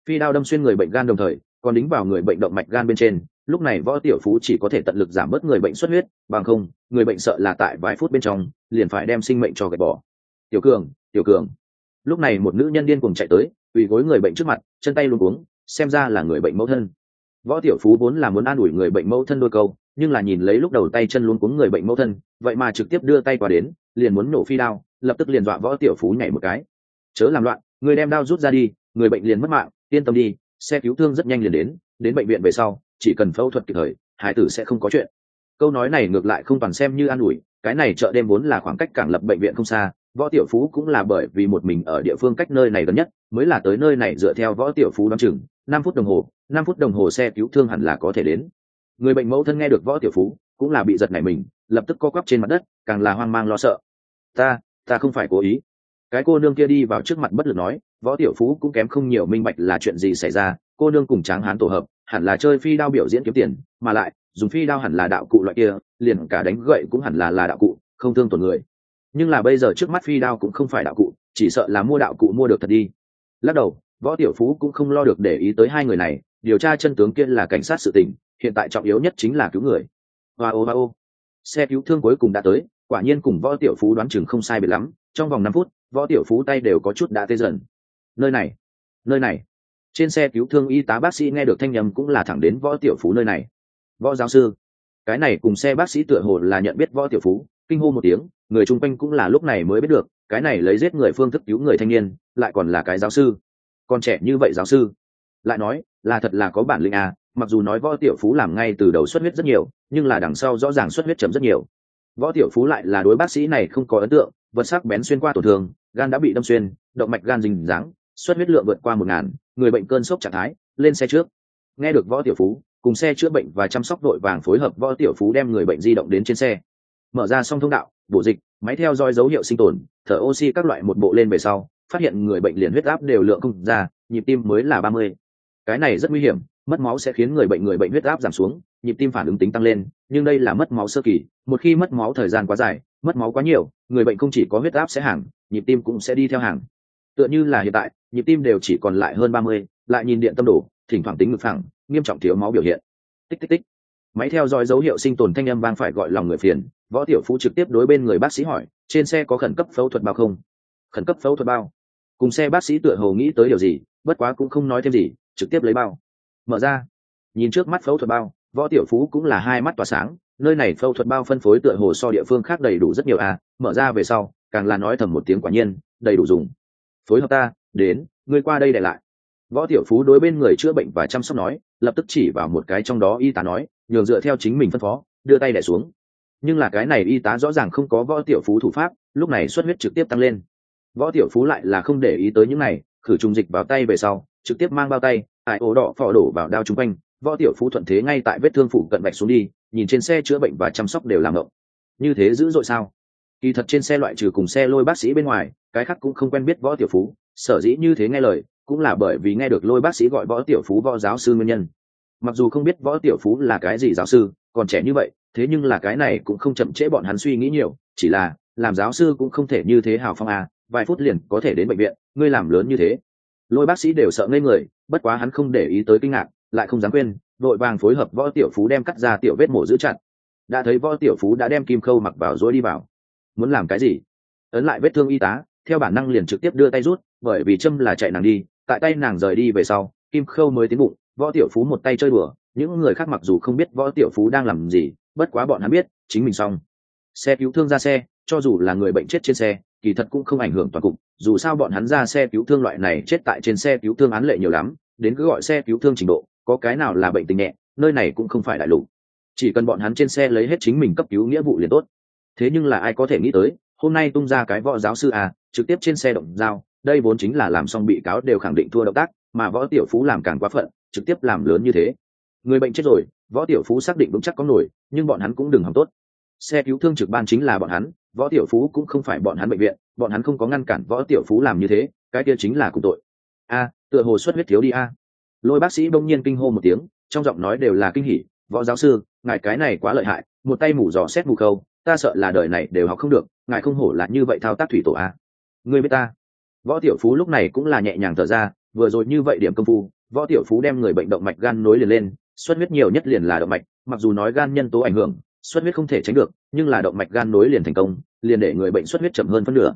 Phi đao đâm xuyên người bệnh gan đồng thời, còn đính vào người bệnh động mạch gan bên trên lúc này võ tiểu phú chỉ có thể tận lực giảm bớt người bệnh xuất huyết, bằng không, người bệnh sợ là tại vài phút bên trong, liền phải đem sinh mệnh cho gạch bỏ. Tiểu cường tiểu cường. Lúc này một nữ nhân điên cùng chạy tới ủy gối người bệnh trước mặt, chân tay luôn uống xem ra là người bệnh mẫu thân. Võ tiểu phú vốn là muốn an ủi người bệnh mẫu thân đôi câu, nhưng là nhìn lấy lúc đầu tay chân luôn cuống người bệnh mẫu thân, vậy mà trực tiếp đưa tay qua đến, liền muốn nổ phi đao, lập tức liền dọa võ tiểu phú nhảy một cái. Chớ làm loạn, người đem đao rút ra đi, người bệnh liền mất mạng, yên tâm đi, xe cứu thương rất nhanh liền đến đến bệnh viện về sau chỉ cần phẫu thuật kịp thời, hải tử sẽ không có chuyện. Câu nói này ngược lại không toàn xem như an ủi, cái này chợ đêm vốn là khoảng cách cảng lập bệnh viện không xa, võ tiểu phú cũng là bởi vì một mình ở địa phương cách nơi này gần nhất, mới là tới nơi này dựa theo võ tiểu phú đ o á n chừng, năm phút đồng hồ, năm phút đồng hồ xe cứu thương hẳn là có thể đến. Người bệnh mẫu thân nghe được võ tiểu phú, cũng là bị giật nảy mình, lập tức co quắp trên mặt đất, càng là hoang mang lo sợ. Ta ta không phải cố ý. Cái cô nương kia đi vào trước mặt bất lực nói, võ tiểu phú cũng kém không nhiều minh bạch là chuyện gì xảy ra cô nương cùng tráng hán tổ hợp, hẳn là chơi phi đao biểu diễn kiếm tiền, mà lại, dùng phi đao hẳn là đạo cụ loại kia, liền cả đánh gậy cũng hẳn là là đạo cụ, không thương tổn người. Nhưng là bây giờ trước mắt phi đao cũng không phải đạo cụ, chỉ sợ là mua đạo cụ mua được thật đi. Lắc đầu, võ tiểu phú cũng không lo được để ý tới hai người này, điều tra chân tướng kia là cảnh sát sự tình, hiện tại trọng yếu nhất chính là cứu người. Hoa ô hoa ô. Xe cứu thương cuối cùng đã tới, quả nhiên cùng võ tiểu phú đoán chừng không sai biệt lắm, trong vòng năm phút, võ tiểu phú tay đều có chút đã tê dần. Nơi này nơi này trên xe cứu thương y tá bác sĩ nghe được thanh nhầm cũng là thẳng đến võ tiểu phú nơi này. Võ giáo sư, cái này cùng xe bác sĩ tựa hồ là nhận biết võ tiểu phú, kinh hô một tiếng, người chung quanh cũng là lúc này mới biết được, cái này lấy giết người phương thức cứu người thanh niên, lại còn là cái giáo sư. Còn trẻ như vậy giáo sư. Lại nói, là thật là có bản lĩnh à mặc dù nói võ tiểu phú làm ngay từ đầu xuất huyết rất nhiều, nhưng là đằng sau rõ ràng xuất huyết chấm rất nhiều. Võ tiểu phú lại là đối bác sĩ này không có ấn tượng, vật sắc bén xuyên qua tổn thương, gan đã bị đâm xuyên, động mạch gan dình dáng xuất huyết lượng vượt qua một ngàn người bệnh cơn sốc trạng thái, lên xe trước. Nghe được võ tiểu phú, cùng xe chữa bệnh và chăm sóc đội vàng phối hợp, võ tiểu phú đem người bệnh di động đến trên xe. Mở ra xong thông đạo, bổ dịch, máy theo dõi dấu hiệu sinh tồn, thở oxy các loại một bộ lên về sau, phát hiện người bệnh liền huyết áp đều lượng không ra, nhịp tim mới là ba mươi. Cái này rất nguy hiểm, mất máu sẽ khiến người bệnh người bệnh huyết áp giảm xuống, nhịp tim phản ứng tính tăng lên, nhưng đây là mất máu sơ kỳ, một khi mất máu thời gian quá dài, mất máu quá nhiều, người bệnh không chỉ có huyết áp sẽ hàng, nhịp tim cũng sẽ đi theo hàng tựa như là hiện tại nhịp tim đều chỉ còn lại hơn ba mươi lại nhìn điện tâm đồ, thỉnh thoảng tính ngực phẳng nghiêm trọng thiếu máu biểu hiện. Tích tích tích. Máy theo dõi dấu hiệu sinh tồn thanh âm vang phải gọi lòng người phiền võ tiểu phú trực tiếp đối bên người bác sĩ hỏi trên xe có khẩn cấp phẫu thuật bao không? Khẩn cấp phẫu thuật bao? Cùng xe bác sĩ tựa hồ nghĩ tới điều gì bất quá cũng không nói thêm gì trực tiếp lấy bao. Mở ra. Nhìn trước mắt phẫu thuật bao võ tiểu phú cũng là hai mắt tỏa sáng nơi này phẫu thuật bao phân phối tựa hồ so địa phương khác đầy đủ rất nhiều à mở ra về sau càng là nói thầm một tiếng quả nhiên đầy đủ dùng phối hợp ta, đến, ngươi qua đây để lại. Võ tiểu phú đối bên người chữa bệnh và chăm sóc nói, lập tức chỉ vào một cái trong đó y tá nói, nhường dựa theo chính mình phân phó, đưa tay đẻ xuống. Nhưng là cái này y tá rõ ràng không có võ tiểu phú thủ pháp, lúc này xuất huyết trực tiếp tăng lên. Võ tiểu phú lại là không để ý tới những này, khử trùng dịch vào tay về sau, trực tiếp mang bao tay, ải ổ đỏ phò đổ vào đao chung quanh. Võ tiểu phú thuận thế ngay tại vết thương phủ cận bạch xuống đi, nhìn trên xe chữa bệnh và chăm sóc đều làm ngộng. Như thế dữ dội sao? Kỳ thật trên xe loại trừ cùng xe lôi bác sĩ bên ngoài, cái khác cũng không quen biết võ tiểu phú, sở dĩ như thế nghe lời, cũng là bởi vì nghe được lôi bác sĩ gọi võ tiểu phú võ giáo sư nguyên nhân. Mặc dù không biết võ tiểu phú là cái gì giáo sư, còn trẻ như vậy, thế nhưng là cái này cũng không chậm trễ bọn hắn suy nghĩ nhiều, chỉ là, làm giáo sư cũng không thể như thế hào phong à vài phút liền có thể đến bệnh viện, ngươi làm lớn như thế. Lôi bác sĩ đều sợ ngây người, bất quá hắn không để ý tới kinh ngạc, lại không dám quên vội vàng phối hợp võ tiểu phú đem cắt ra tiểu vết mổ giữ chặt. Đã thấy võ tiểu phú đã đem kim khâu mặc vào rồi đi vào muốn làm cái gì? Ấn lại vết thương y tá theo bản năng liền trực tiếp đưa tay rút bởi vì châm là chạy nàng đi tại tay nàng rời đi về sau kim khâu mới tiến bụng võ tiểu phú một tay chơi đùa, những người khác mặc dù không biết võ tiểu phú đang làm gì bất quá bọn hắn biết chính mình xong. Xe cứu thương ra xe cho dù là người bệnh chết trên xe kỳ thật cũng không ảnh hưởng toàn cục dù sao bọn hắn ra xe cứu thương loại này chết tại trên xe cứu thương án lệ nhiều lắm đến cứ gọi xe cứu thương trình độ có cái nào là bệnh tình nhẹ nơi này cũng không phải đại lục. Chỉ cần bọn hắn trên xe lấy hết chính mình cấp cứu nghĩa vụ liền tốt thế nhưng là ai có thể nghĩ tới, hôm nay tung ra cái võ giáo sư à trực tiếp trên xe động dao đây vốn chính là làm xong bị cáo đều khẳng định thua động tác, mà võ tiểu phú làm càng quá phận, trực tiếp làm lớn như thế. Người bệnh chết rồi, võ tiểu phú xác định vững chắc có nổi, nhưng bọn hắn cũng đừng hỏng tốt. Xe cứu thương trực ban chính là bọn hắn, võ tiểu phú cũng không phải bọn hắn bệnh viện, bọn hắn không có ngăn cản võ tiểu phú làm như thế, cái kia chính là cùng tội. A, tựa hồ xuất huyết thiếu đi a. Lôi bác sĩ bỗng nhiên kinh hô một tiếng, trong giọng nói đều là kinh hỉ, võ giáo sư, ngài cái này quá lợi hại, một tay mủ giò xét mù khâu ta sợ là đời này đều học không được, ngài không hổ là như vậy thao tác thủy tổ à. a người biết ta. Võ tiểu phú lúc này cũng là nhẹ nhàng thở ra, vừa rồi như vậy điểm công phu, võ tiểu phú đem người bệnh động mạch gan nối liền lên, xuất huyết nhiều nhất liền là động mạch, mặc dù nói gan nhân tố ảnh hưởng, xuất huyết không thể tránh được, nhưng là động mạch gan nối liền thành công, liền để người bệnh xuất huyết chậm hơn phân nửa.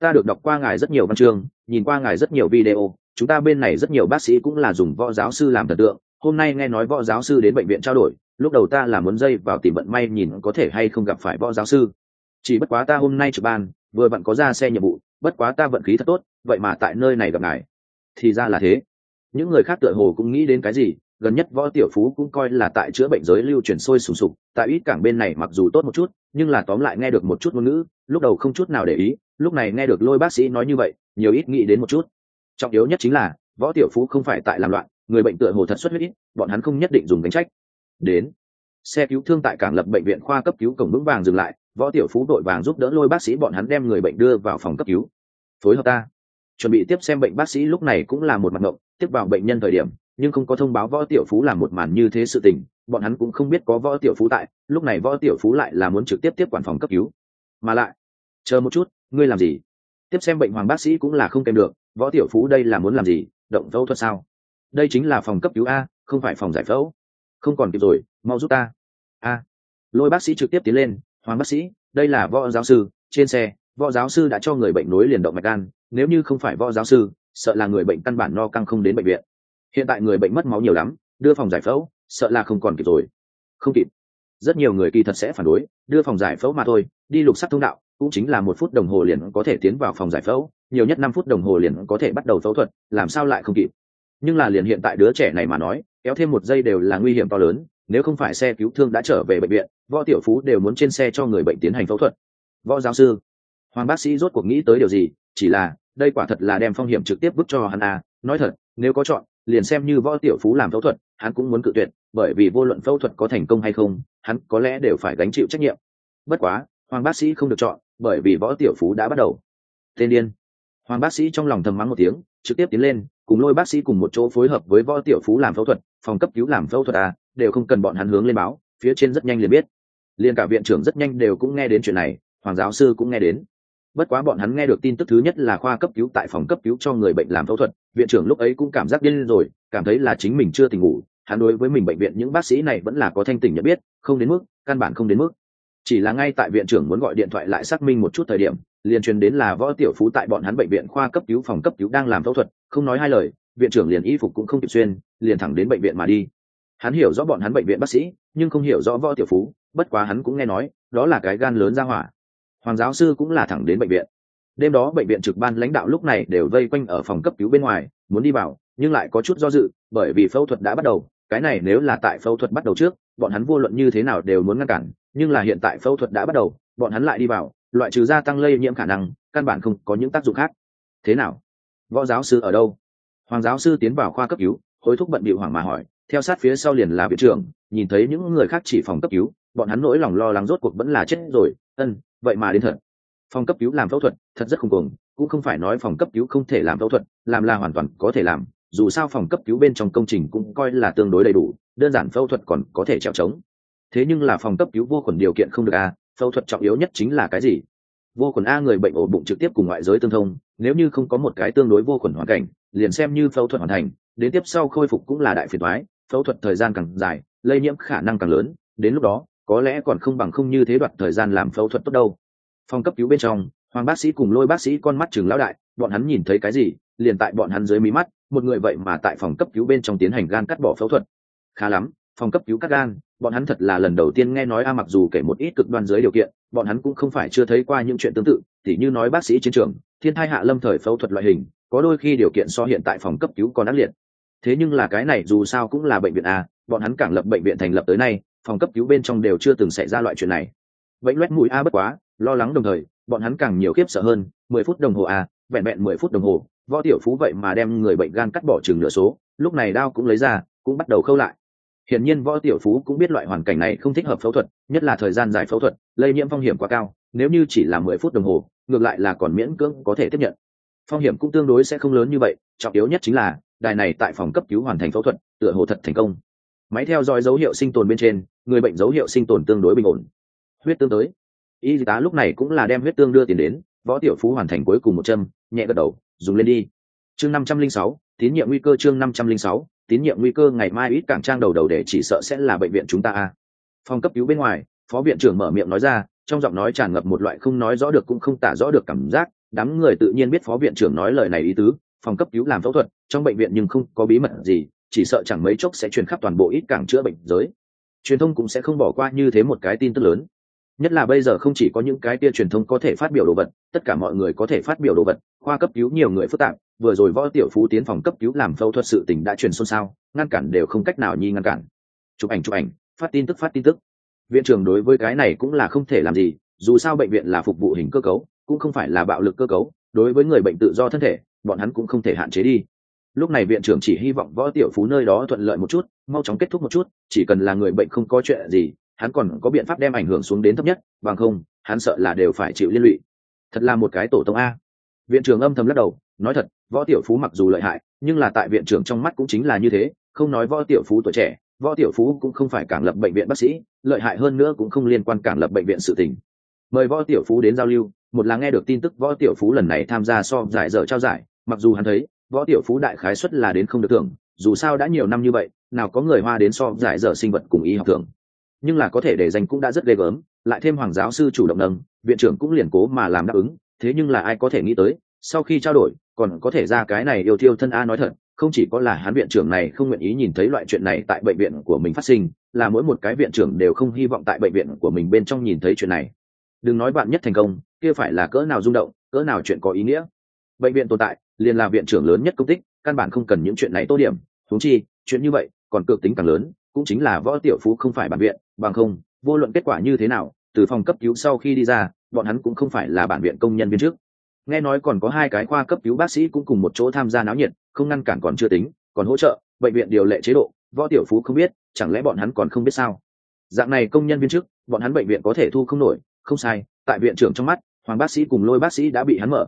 Ta được đọc qua ngài rất nhiều văn chương, nhìn qua ngài rất nhiều video, chúng ta bên này rất nhiều bác sĩ cũng là dùng võ giáo sư làm thần tượng. Hôm nay nghe nói võ giáo sư đến bệnh viện trao đổi lúc đầu ta là muốn dây vào tìm vận may nhìn có thể hay không gặp phải võ giáo sư. Chỉ bất quá ta hôm nay trực ban, vừa bạn có ra xe nhiệm vụ, bất quá ta vận khí thật tốt, vậy mà tại nơi này gặp ngài. Thì ra là thế. Những người khác tựa hồ cũng nghĩ đến cái gì, gần nhất võ tiểu phú cũng coi là tại chữa bệnh giới lưu truyền sôi sùng sục, tại ít cảng bên này mặc dù tốt một chút, nhưng là tóm lại nghe được một chút ngôn ngữ, lúc đầu không chút nào để ý, lúc này nghe được lôi bác sĩ nói như vậy, nhiều ít nghĩ đến một chút. Trọng yếu nhất chính là, võ tiểu phú không phải tại làm loạn, người bệnh tựa hồ thật xuất huyết ít bọn hắn không nhất định dùng đánh trách đến. Xe cứu thương tại cảng lập bệnh viện khoa cấp cứu cổng vững vàng dừng lại, võ tiểu phú đội vàng giúp đỡ lôi bác sĩ bọn hắn đem người bệnh đưa vào phòng cấp cứu. Phối hợp ta. Chuẩn bị tiếp xem bệnh bác sĩ lúc này cũng là một mặt ngộng, tiếp vào bệnh nhân thời điểm, nhưng không có thông báo võ tiểu phú làm một màn như thế sự tình, bọn hắn cũng không biết có võ tiểu phú tại, lúc này võ tiểu phú lại là muốn trực tiếp tiếp quản phòng cấp cứu. Mà lại, chờ một chút, ngươi làm gì? Tiếp xem bệnh hoàng bác sĩ cũng là không kèm được, võ tiểu phú đây là muốn làm gì? Động phẫu thuật sao? Đây chính là phòng cấp cứu a, không phải phòng giải phẫu không còn kịp rồi, mau giúp ta. A. Lôi bác sĩ trực tiếp tiến lên, hoàng bác sĩ, đây là võ giáo sư, trên xe, võ giáo sư đã cho người bệnh nối liền động mạch gan, nếu như không phải võ giáo sư, sợ là người bệnh căn bản no căng không đến bệnh viện. Hiện tại người bệnh mất máu nhiều lắm, đưa phòng giải phẫu, sợ là không còn kịp rồi. Không kịp. Rất nhiều người kỳ thật sẽ phản đối, đưa phòng giải phẫu mà thôi, đi lục sắc thông đạo, cũng chính là một phút đồng hồ liền có thể tiến vào phòng giải phẫu, nhiều nhất năm phút đồng hồ liền có thể bắt đầu phẫu thuật, làm sao lại không kịp? Nhưng là liền hiện tại đứa trẻ này mà nói kéo thêm một giây đều là nguy hiểm to lớn, nếu không phải xe cứu thương đã trở về bệnh viện, võ tiểu phú đều muốn trên xe cho người bệnh tiến hành phẫu thuật. Võ giáo sư, hoàng bác sĩ rốt cuộc nghĩ tới điều gì, chỉ là, đây quả thật là đem phong hiểm trực tiếp bức cho hắn à nói thật, nếu có chọn, liền xem như võ tiểu phú làm phẫu thuật, hắn cũng muốn cự tuyệt, bởi vì vô luận phẫu thuật có thành công hay không, hắn có lẽ đều phải gánh chịu trách nhiệm. Bất quá, hoàng bác sĩ không được chọn, bởi vì võ tiểu phú đã bắt đầu. Tên điên. Hoàng bác sĩ trong lòng thầm mắng một tiếng trực tiếp tiến lên, cùng lôi bác sĩ cùng một chỗ phối hợp với võ tiểu phú làm phẫu thuật, phòng cấp cứu làm phẫu thuật à đều không cần bọn hắn hướng lên báo, phía trên rất nhanh liền biết. Liền cả viện trưởng rất nhanh đều cũng nghe đến chuyện này, hoàng giáo sư cũng nghe đến. Bất quá bọn hắn nghe được tin tức thứ nhất là khoa cấp cứu tại phòng cấp cứu cho người bệnh làm phẫu thuật, viện trưởng lúc ấy cũng cảm giác điên rồi, cảm thấy là chính mình chưa tỉnh ngủ, hắn đối với mình bệnh viện những bác sĩ này vẫn là có thanh tỉnh nhận biết, không đến mức, căn bản không đến mức chỉ là ngay tại viện trưởng muốn gọi điện thoại lại xác minh một chút thời điểm, liền truyền đến là võ tiểu phú tại bọn hắn bệnh viện khoa cấp cứu phòng cấp cứu đang làm phẫu thuật, không nói hai lời, viện trưởng liền y phục cũng không kịp xuyên, liền thẳng đến bệnh viện mà đi. Hắn hiểu rõ bọn hắn bệnh viện bác sĩ, nhưng không hiểu rõ võ tiểu phú, bất quá hắn cũng nghe nói, đó là cái gan lớn ra hỏa. Hoàng giáo sư cũng là thẳng đến bệnh viện. Đêm đó bệnh viện trực ban lãnh đạo lúc này đều vây quanh ở phòng cấp cứu bên ngoài, muốn đi vào, nhưng lại có chút do dự, bởi vì phẫu thuật đã bắt đầu cái này nếu là tại phẫu thuật bắt đầu trước, bọn hắn vô luận như thế nào đều muốn ngăn cản, nhưng là hiện tại phẫu thuật đã bắt đầu, bọn hắn lại đi vào, loại trừ gia tăng lây nhiễm khả năng, căn bản không có những tác dụng khác. Thế nào? Võ giáo sư ở đâu? Hoàng giáo sư tiến vào khoa cấp cứu, hối thúc bận bị hoàng mà hỏi, theo sát phía sau liền là viện trưởng, nhìn thấy những người khác chỉ phòng cấp cứu, bọn hắn nỗi lòng lo lắng rốt cuộc vẫn là chết rồi, ân, vậy mà đến thật. Phòng cấp cứu làm phẫu thuật, thật rất khủng cùng cũng không phải nói phòng cấp cứu không thể làm phẫu thuật, làm là hoàn toàn có thể làm dù sao phòng cấp cứu bên trong công trình cũng coi là tương đối đầy đủ, đơn giản phẫu thuật còn có thể trèo trống. Thế nhưng là phòng cấp cứu vô khuẩn điều kiện không được a, phẫu thuật trọng yếu nhất chính là cái gì? Vô khuẩn a người bệnh ổ bụng trực tiếp cùng ngoại giới tương thông, nếu như không có một cái tương đối vô khuẩn hoàn cảnh, liền xem như phẫu thuật hoàn thành, đến tiếp sau khôi phục cũng là đại phiền thoái phẫu thuật thời gian càng dài, lây nhiễm khả năng càng lớn, đến lúc đó, có lẽ còn không bằng không như thế đoạt thời gian làm phẫu thuật tốt đâu. Phòng cấp cứu bên trong, hoàng bác sĩ cùng lôi bác sĩ con mắt chừng lão đại, bọn hắn nhìn thấy cái gì? Liền tại bọn hắn dưới mí mắt, một người vậy mà tại phòng cấp cứu bên trong tiến hành gan cắt bỏ phẫu thuật. Khá lắm, phòng cấp cứu cắt gan, bọn hắn thật là lần đầu tiên nghe nói a mặc dù kể một ít cực đoan dưới điều kiện, bọn hắn cũng không phải chưa thấy qua những chuyện tương tự thì như nói bác sĩ chiến trường, thiên thai hạ lâm thời phẫu thuật loại hình, có đôi khi điều kiện so hiện tại phòng cấp cứu còn ác liệt. Thế nhưng là cái này dù sao cũng là bệnh viện a, bọn hắn cảng lập bệnh viện thành lập tới nay, phòng cấp cứu bên trong đều chưa từng xảy ra loại chuyện này. Bệnh loét mũi a bất quá, lo lắng đồng thời, bọn hắn càng nhiều khiếp sợ hơn, mười phút đồng hồ a, vẹn vẹn mười phút đồng hồ võ tiểu phú vậy mà đem người bệnh gan cắt bỏ chừng nửa số, lúc này đao cũng lấy ra, cũng bắt đầu khâu lại. Hiển nhiên võ tiểu phú cũng biết loại hoàn cảnh này không thích hợp phẫu thuật, nhất là thời gian dài phẫu thuật, lây nhiễm phong hiểm quá cao, nếu như chỉ là mười phút đồng hồ, ngược lại là còn miễn cưỡng có thể tiếp nhận. Phong hiểm cũng tương đối sẽ không lớn như vậy, trọng yếu nhất chính là, đài này tại phòng cấp cứu hoàn thành phẫu thuật, tựa hồ thật thành công. Máy theo dõi dấu hiệu sinh tồn bên trên, người bệnh dấu hiệu sinh tồn tương đối bình ổn. Huyết tương tới. Y tá lúc này cũng là đem huyết tương đưa tiền đến, võ tiểu phú hoàn thành cuối cùng một châm, nhẹ gật đầu dùng lên đi. Chương năm trăm linh sáu, tín nhiệm nguy cơ chương năm trăm linh sáu, tín nhiệm nguy cơ ngày mai ít cảng trang đầu đầu để chỉ sợ sẽ là bệnh viện chúng ta a. Phòng cấp cứu bên ngoài, phó viện trưởng mở miệng nói ra, trong giọng nói tràn ngập một loại không nói rõ được cũng không tả rõ được cảm giác. Đám người tự nhiên biết phó viện trưởng nói lời này ý tứ, phòng cấp cứu làm phẫu thuật, trong bệnh viện nhưng không có bí mật gì, chỉ sợ chẳng mấy chốc sẽ truyền khắp toàn bộ ít cảng chữa bệnh giới. Truyền thông cũng sẽ không bỏ qua như thế một cái tin tức lớn nhất là bây giờ không chỉ có những cái tia truyền thông có thể phát biểu đồ vật, tất cả mọi người có thể phát biểu đồ vật, khoa cấp cứu nhiều người phức tạp, vừa rồi võ tiểu phú tiến phòng cấp cứu làm phẫu thuật sự tình đã truyền xôn xao, ngăn cản đều không cách nào nhi ngăn cản. Chụp ảnh chụp ảnh, phát tin tức, phát tin tức. Viện trưởng đối với cái này cũng là không thể làm gì, dù sao bệnh viện là phục vụ hình cơ cấu, cũng không phải là bạo lực cơ cấu, đối với người bệnh tự do thân thể, bọn hắn cũng không thể hạn chế đi. Lúc này viện trưởng chỉ hy vọng võ tiểu phú nơi đó thuận lợi một chút, mau chóng kết thúc một chút, chỉ cần là người bệnh không có chuyện gì hắn còn có biện pháp đem ảnh hưởng xuống đến thấp nhất, bằng không, hắn sợ là đều phải chịu liên lụy. Thật là một cái tổ tông a. Viện trưởng âm thầm lắc đầu, nói thật, võ tiểu phú mặc dù lợi hại, nhưng là tại viện trưởng trong mắt cũng chính là như thế, không nói võ tiểu phú tuổi trẻ, võ tiểu phú cũng không phải cảng lập bệnh viện bác sĩ, lợi hại hơn nữa cũng không liên quan cảng lập bệnh viện sự tình. Mời võ tiểu phú đến giao lưu, một là nghe được tin tức võ tiểu phú lần này tham gia so giải dở trao giải, mặc dù hắn thấy, võ tiểu phú đại khái xuất là đến không được thưởng, dù sao đã nhiều năm như vậy, nào có người hoa đến so giải dở sinh vật cùng y học thưởng nhưng là có thể để danh cũng đã rất ghê gớm, lại thêm hoàng giáo sư chủ động nâng, viện trưởng cũng liền cố mà làm đáp ứng, thế nhưng là ai có thể nghĩ tới, sau khi trao đổi, còn có thể ra cái này yêu thiêu thân a nói thật, không chỉ có là hắn viện trưởng này không nguyện ý nhìn thấy loại chuyện này tại bệnh viện của mình phát sinh, là mỗi một cái viện trưởng đều không hy vọng tại bệnh viện của mình bên trong nhìn thấy chuyện này. Đừng nói bạn nhất thành công, kia phải là cỡ nào rung động, cỡ nào chuyện có ý nghĩa. Bệnh viện tồn tại, liền là viện trưởng lớn nhất công tích, căn bản không cần những chuyện này tô điểm. Thú chi, chuyện như vậy, còn cực tính càng lớn, cũng chính là võ tiểu phú không phải bản viện bằng không, vô luận kết quả như thế nào, từ phòng cấp cứu sau khi đi ra, bọn hắn cũng không phải là bản viện công nhân viên trước. Nghe nói còn có hai cái khoa cấp cứu bác sĩ cũng cùng một chỗ tham gia náo nhiệt, không ngăn cản còn chưa tính, còn hỗ trợ, bệnh viện điều lệ chế độ, võ tiểu phú không biết, chẳng lẽ bọn hắn còn không biết sao? Dạng này công nhân viên chức bọn hắn bệnh viện có thể thu không nổi, không sai, tại viện trưởng trong mắt, hoàng bác sĩ cùng lôi bác sĩ đã bị hắn mở.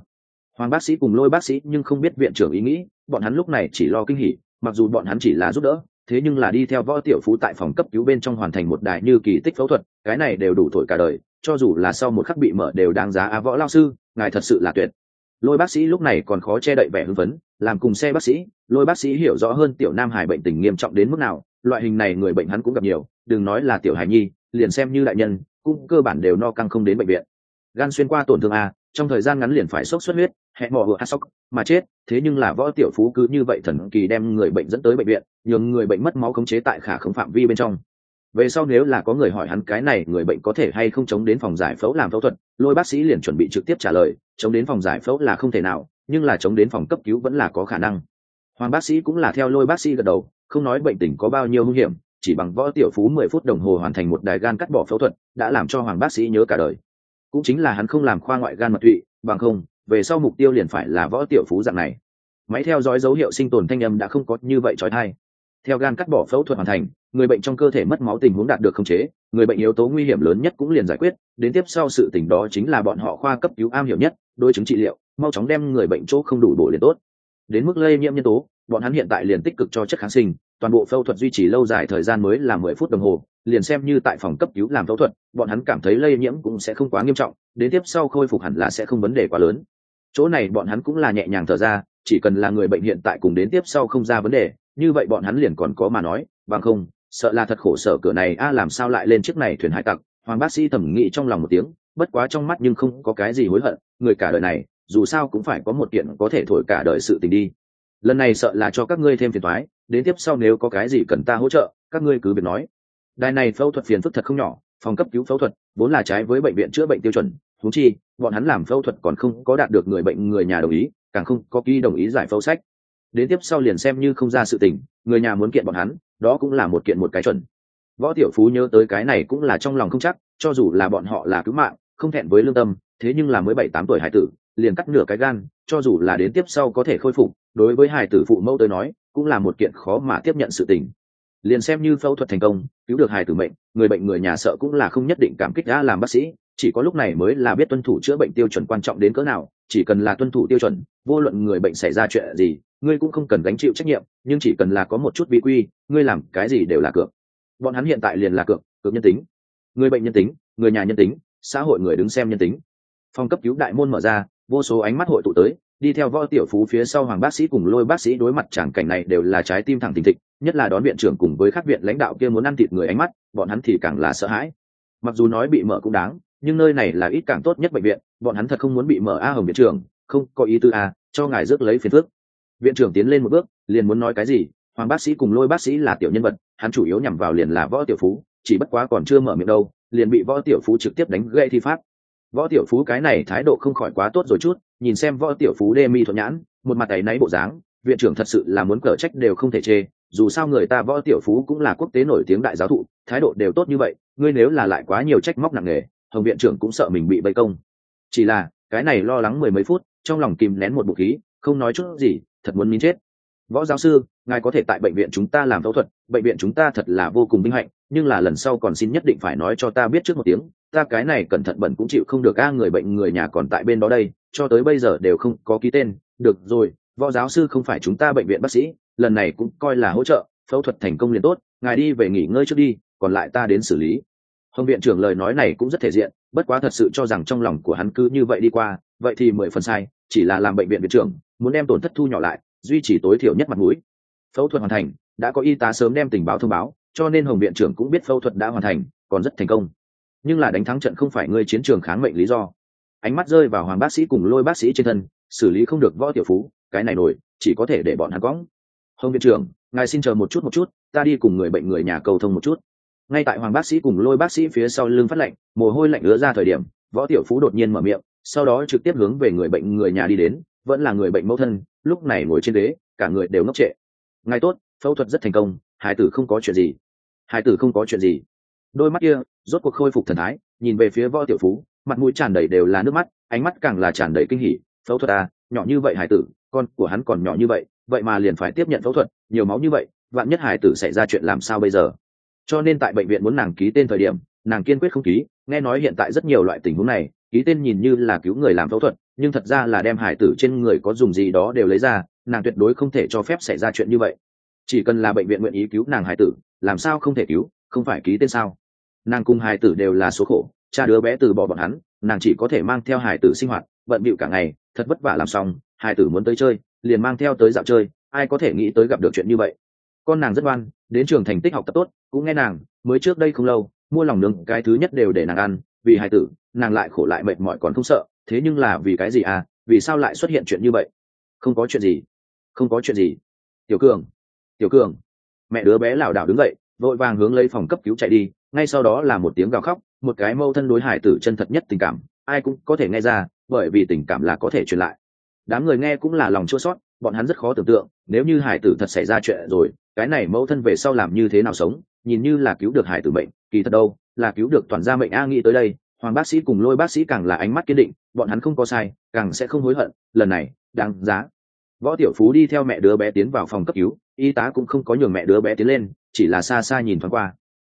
Hoàng bác sĩ cùng lôi bác sĩ nhưng không biết viện trưởng ý nghĩ, bọn hắn lúc này chỉ lo kinh hỉ, mặc dù bọn hắn chỉ là giúp đỡ thế nhưng là đi theo võ tiểu phú tại phòng cấp cứu bên trong hoàn thành một đài như kỳ tích phẫu thuật, cái này đều đủ thổi cả đời, cho dù là sau một khắc bị mở đều đáng giá á võ lao sư, ngài thật sự là tuyệt. Lôi bác sĩ lúc này còn khó che đậy vẻ hưng phấn, làm cùng xe bác sĩ, lôi bác sĩ hiểu rõ hơn tiểu nam hải bệnh tình nghiêm trọng đến mức nào, loại hình này người bệnh hắn cũng gặp nhiều, đừng nói là tiểu hải nhi, liền xem như đại nhân, cũng cơ bản đều no căng không đến bệnh viện. Gan xuyên qua tổn thương a, trong thời gian ngắn liền phải sốc xuất huyết hẹn mò vừa hát sốc mà chết, thế nhưng là võ tiểu phú cứ như vậy thần kỳ đem người bệnh dẫn tới bệnh viện, nhường người bệnh mất máu khống chế tại khả không phạm vi bên trong. Về sau nếu là có người hỏi hắn cái này, người bệnh có thể hay không chống đến phòng giải phẫu làm phẫu thuật, lôi bác sĩ liền chuẩn bị trực tiếp trả lời, chống đến phòng giải phẫu là không thể nào, nhưng là chống đến phòng cấp cứu vẫn là có khả năng. Hoàng bác sĩ cũng là theo lôi bác sĩ gật đầu, không nói bệnh tình có bao nhiêu nguy hiểm, chỉ bằng võ tiểu phú mười phút đồng hồ hoàn thành một đài gan cắt bỏ phẫu thuật, đã làm cho hoàng bác sĩ nhớ cả đời. Cũng chính là hắn không làm khoa ngoại gan mật tụy, bằng không về sau mục tiêu liền phải là võ tiểu phú dạng này. Máy theo dõi dấu hiệu sinh tồn thanh âm đã không có như vậy trói thai. Theo gan cắt bỏ phẫu thuật hoàn thành, người bệnh trong cơ thể mất máu tình huống đạt được khống chế, người bệnh yếu tố nguy hiểm lớn nhất cũng liền giải quyết, đến tiếp sau sự tình đó chính là bọn họ khoa cấp cứu am hiểu nhất, đối chứng trị liệu, mau chóng đem người bệnh chỗ không đủ bổ liền tốt. Đến mức lây nhiễm nhân tố, bọn hắn hiện tại liền tích cực cho chất kháng sinh, toàn bộ phẫu thuật duy trì lâu dài thời gian mới là mười phút đồng hồ, liền xem như tại phòng cấp cứu làm phẫu thuật, bọn hắn cảm thấy lây nhiễm cũng sẽ không quá nghiêm trọng, đến tiếp sau khôi phục hẳn là sẽ không vấn đề quá lớn chỗ này bọn hắn cũng là nhẹ nhàng thở ra, chỉ cần là người bệnh hiện tại cùng đến tiếp sau không ra vấn đề, như vậy bọn hắn liền còn có mà nói, bằng không, sợ là thật khổ sở cửa này, a, làm sao lại lên chiếc này thuyền hải tặc? Hoàng bác sĩ thẩm nghĩ trong lòng một tiếng, bất quá trong mắt nhưng không có cái gì hối hận, người cả đời này, dù sao cũng phải có một kiện có thể thổi cả đời sự tình đi. Lần này sợ là cho các ngươi thêm phiền thoái đến tiếp sau nếu có cái gì cần ta hỗ trợ, các ngươi cứ việc nói. Đài này phẫu thuật phiền phức thật không nhỏ, phòng cấp cứu phẫu thuật vốn là trái với bệnh viện chữa bệnh tiêu chuẩn thú chi, bọn hắn làm phẫu thuật còn không có đạt được người bệnh người nhà đồng ý, càng không có ký đồng ý giải phẫu sách. Đến tiếp sau liền xem như không ra sự tình, người nhà muốn kiện bọn hắn, đó cũng là một kiện một cái chuẩn. Võ tiểu phú nhớ tới cái này cũng là trong lòng không chắc, cho dù là bọn họ là cứu mạng, không thẹn với lương tâm, thế nhưng là mới bảy tám tuổi hải tử, liền cắt nửa cái gan, cho dù là đến tiếp sau có thể khôi phục, đối với hải tử phụ mẫu tới nói, cũng là một kiện khó mà tiếp nhận sự tình. Liền xem như phẫu thuật thành công, cứu được hải tử mệnh, người bệnh người nhà sợ cũng là không nhất định cảm kích đã làm bác sĩ chỉ có lúc này mới là biết tuân thủ chữa bệnh tiêu chuẩn quan trọng đến cỡ nào, chỉ cần là tuân thủ tiêu chuẩn, vô luận người bệnh xảy ra chuyện gì, ngươi cũng không cần gánh chịu trách nhiệm, nhưng chỉ cần là có một chút vi quy, ngươi làm cái gì đều là cược. Bọn hắn hiện tại liền là cược cược nhân tính. Người bệnh nhân tính, người nhà nhân tính, xã hội người đứng xem nhân tính. Phòng cấp cứu đại môn mở ra, vô số ánh mắt hội tụ tới, đi theo võ tiểu phú phía sau hoàng bác sĩ cùng lôi bác sĩ đối mặt tràng cảnh này đều là trái tim thẳng thình thịch, nhất là đón viện trưởng cùng với các viện lãnh đạo kia muốn ăn thịt người ánh mắt, bọn hắn thì càng là sợ hãi. Mặc dù nói bị mở cũng đáng nhưng nơi này là ít càng tốt nhất bệnh viện, bọn hắn thật không muốn bị mở a hồng viện trưởng, không có ý tư a, cho ngài rước lấy phiền phước viện trưởng tiến lên một bước, liền muốn nói cái gì, hoàng bác sĩ cùng lôi bác sĩ là tiểu nhân vật, hắn chủ yếu nhằm vào liền là võ tiểu phú, chỉ bất quá còn chưa mở miệng đâu, liền bị võ tiểu phú trực tiếp đánh gây thi pháp. Võ tiểu phú cái này thái độ không khỏi quá tốt rồi chút, nhìn xem võ tiểu phú đê mi thuận nhãn, một mặt tay náy bộ dáng, viện trưởng thật sự là muốn cở trách đều không thể chê, dù sao người ta võ tiểu phú cũng là quốc tế nổi tiếng đại giáo thụ, thái độ đều tốt như vậy, ngươi nếu là lại quá nhiều trách móc nặng nề hồng viện trưởng cũng sợ mình bị vây công. Chỉ là, cái này lo lắng mười mấy phút, trong lòng kìm nén một bụng khí, không nói chút gì, thật muốn nín chết. Võ giáo sư, ngài có thể tại bệnh viện chúng ta làm phẫu thuật, bệnh viện chúng ta thật là vô cùng vinh hạnh, nhưng là lần sau còn xin nhất định phải nói cho ta biết trước một tiếng, ta cái này cẩn thận bẩn cũng chịu không được, a, người bệnh người nhà còn tại bên đó đây, cho tới bây giờ đều không có ký tên. Được rồi, võ giáo sư không phải chúng ta bệnh viện bác sĩ, lần này cũng coi là hỗ trợ, phẫu thuật thành công liền tốt, ngài đi về nghỉ ngơi trước đi, còn lại ta đến xử lý hồng viện trưởng lời nói này cũng rất thể diện, bất quá thật sự cho rằng trong lòng của hắn cứ như vậy đi qua, vậy thì mười phần sai, chỉ là làm bệnh viện viện trưởng, muốn đem tổn thất thu nhỏ lại, duy trì tối thiểu nhất mặt mũi. Phẫu thuật hoàn thành, đã có y tá sớm đem tình báo thông báo, cho nên hồng viện trưởng cũng biết phẫu thuật đã hoàn thành, còn rất thành công. Nhưng là đánh thắng trận không phải ngươi chiến trường kháng mệnh lý do. Ánh mắt rơi vào hoàng bác sĩ cùng lôi bác sĩ trên thân, xử lý không được võ tiểu phú, cái này nổi, chỉ có thể để bọn hắn cóng hồng viện trưởng, ngài xin chờ một chút một chút, ta đi cùng người bệnh người nhà cầu thông một chút ngay tại hoàng bác sĩ cùng lôi bác sĩ phía sau lưng phát lạnh, mồ hôi lạnh ứa ra thời điểm, võ tiểu phú đột nhiên mở miệng, sau đó trực tiếp hướng về người bệnh người nhà đi đến, vẫn là người bệnh mẫu thân, lúc này ngồi trên ghế, cả người đều ngốc trệ. Ngài tốt, phẫu thuật rất thành công hải tử không có chuyện gì. Hải tử không có chuyện gì. Đôi mắt kia, rốt cuộc khôi phục thần thái, nhìn về phía võ tiểu phú, mặt mũi tràn đầy đều là nước mắt, ánh mắt càng là tràn đầy kinh hỉ, phẫu thuật à nhỏ như vậy hải tử, con của hắn còn nhỏ như vậy vậy mà liền phải tiếp nhận phẫu thuật, nhiều máu như vậy, vạn nhất hải tử xảy ra chuyện làm sao bây giờ? Cho nên tại bệnh viện muốn nàng ký tên thời điểm, nàng kiên quyết không ký. Nghe nói hiện tại rất nhiều loại tình huống này, ký tên nhìn như là cứu người làm phẫu thuật, nhưng thật ra là đem hải tử trên người có dùng gì đó đều lấy ra, nàng tuyệt đối không thể cho phép xảy ra chuyện như vậy. Chỉ cần là bệnh viện nguyện ý cứu nàng hải tử, làm sao không thể cứu, không phải ký tên sao? Nàng cùng hải tử đều là số khổ, cha đứa bé từ bỏ bọn hắn, nàng chỉ có thể mang theo hải tử sinh hoạt, bận bịu cả ngày, thật vất vả làm xong, hải tử muốn tới chơi, liền mang theo tới dạo chơi, ai có thể nghĩ tới gặp được chuyện như vậy? Con nàng rất ngoan đến trường thành tích học tập tốt, cũng nghe nàng, mới trước đây không lâu, mua lòng nướng, cái thứ nhất đều để nàng ăn, vì hải tử, nàng lại khổ lại mệt mỏi còn không sợ, thế nhưng là vì cái gì à vì sao lại xuất hiện chuyện như vậy? Không có chuyện gì, không có chuyện gì. Tiểu cường tiểu cường, mẹ đứa bé lảo đảo đứng dậy, vội vàng hướng lấy phòng cấp cứu chạy đi, ngay sau đó là một tiếng gào khóc, một cái mâu thân đối hải tử chân thật nhất tình cảm, ai cũng có thể nghe ra, bởi vì tình cảm là có thể truyền lại. Đám người nghe cũng là lòng chua sót bọn hắn rất khó tưởng tượng, nếu như hải tử thật xảy ra chuyện rồi cái này mẫu thân về sau làm như thế nào sống, nhìn như là cứu được hải tử bệnh kỳ thật đâu, là cứu được toàn gia mệnh a nghĩ tới đây, hoàng bác sĩ cùng lôi bác sĩ càng là ánh mắt kiên định, bọn hắn không có sai, càng sẽ không hối hận, lần này, đáng giá. Võ tiểu phú đi theo mẹ đứa bé tiến vào phòng cấp cứu, y tá cũng không có nhường mẹ đứa bé tiến lên, chỉ là xa xa nhìn thoáng qua.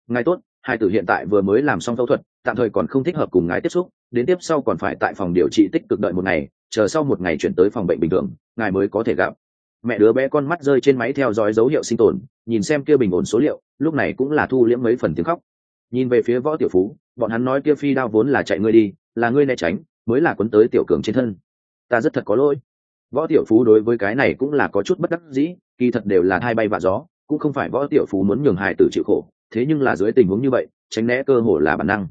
Ngài tốt, hai tử hiện tại vừa mới làm xong phẫu thuật, tạm thời còn không thích hợp cùng ngài tiếp xúc, đến tiếp sau còn phải tại phòng điều trị tích cực đợi một ngày, chờ sau một ngày chuyển tới phòng bệnh bình thường, ngài mới có thể gặp mẹ đứa bé con mắt rơi trên máy theo dõi dấu hiệu sinh tồn, nhìn xem kia bình ổn số liệu, lúc này cũng là thu liễm mấy phần tiếng khóc. Nhìn về phía võ tiểu phú, bọn hắn nói kia phi đao vốn là chạy ngươi đi, là ngươi né tránh, mới là quấn tới tiểu cường trên thân. Ta rất thật có lỗi. Võ tiểu phú đối với cái này cũng là có chút bất đắc dĩ, kỳ thật đều là hai bay và gió, cũng không phải võ tiểu phú muốn nhường hài tử chịu khổ, thế nhưng là dưới tình huống như vậy, tránh né cơ hồ là bản năng.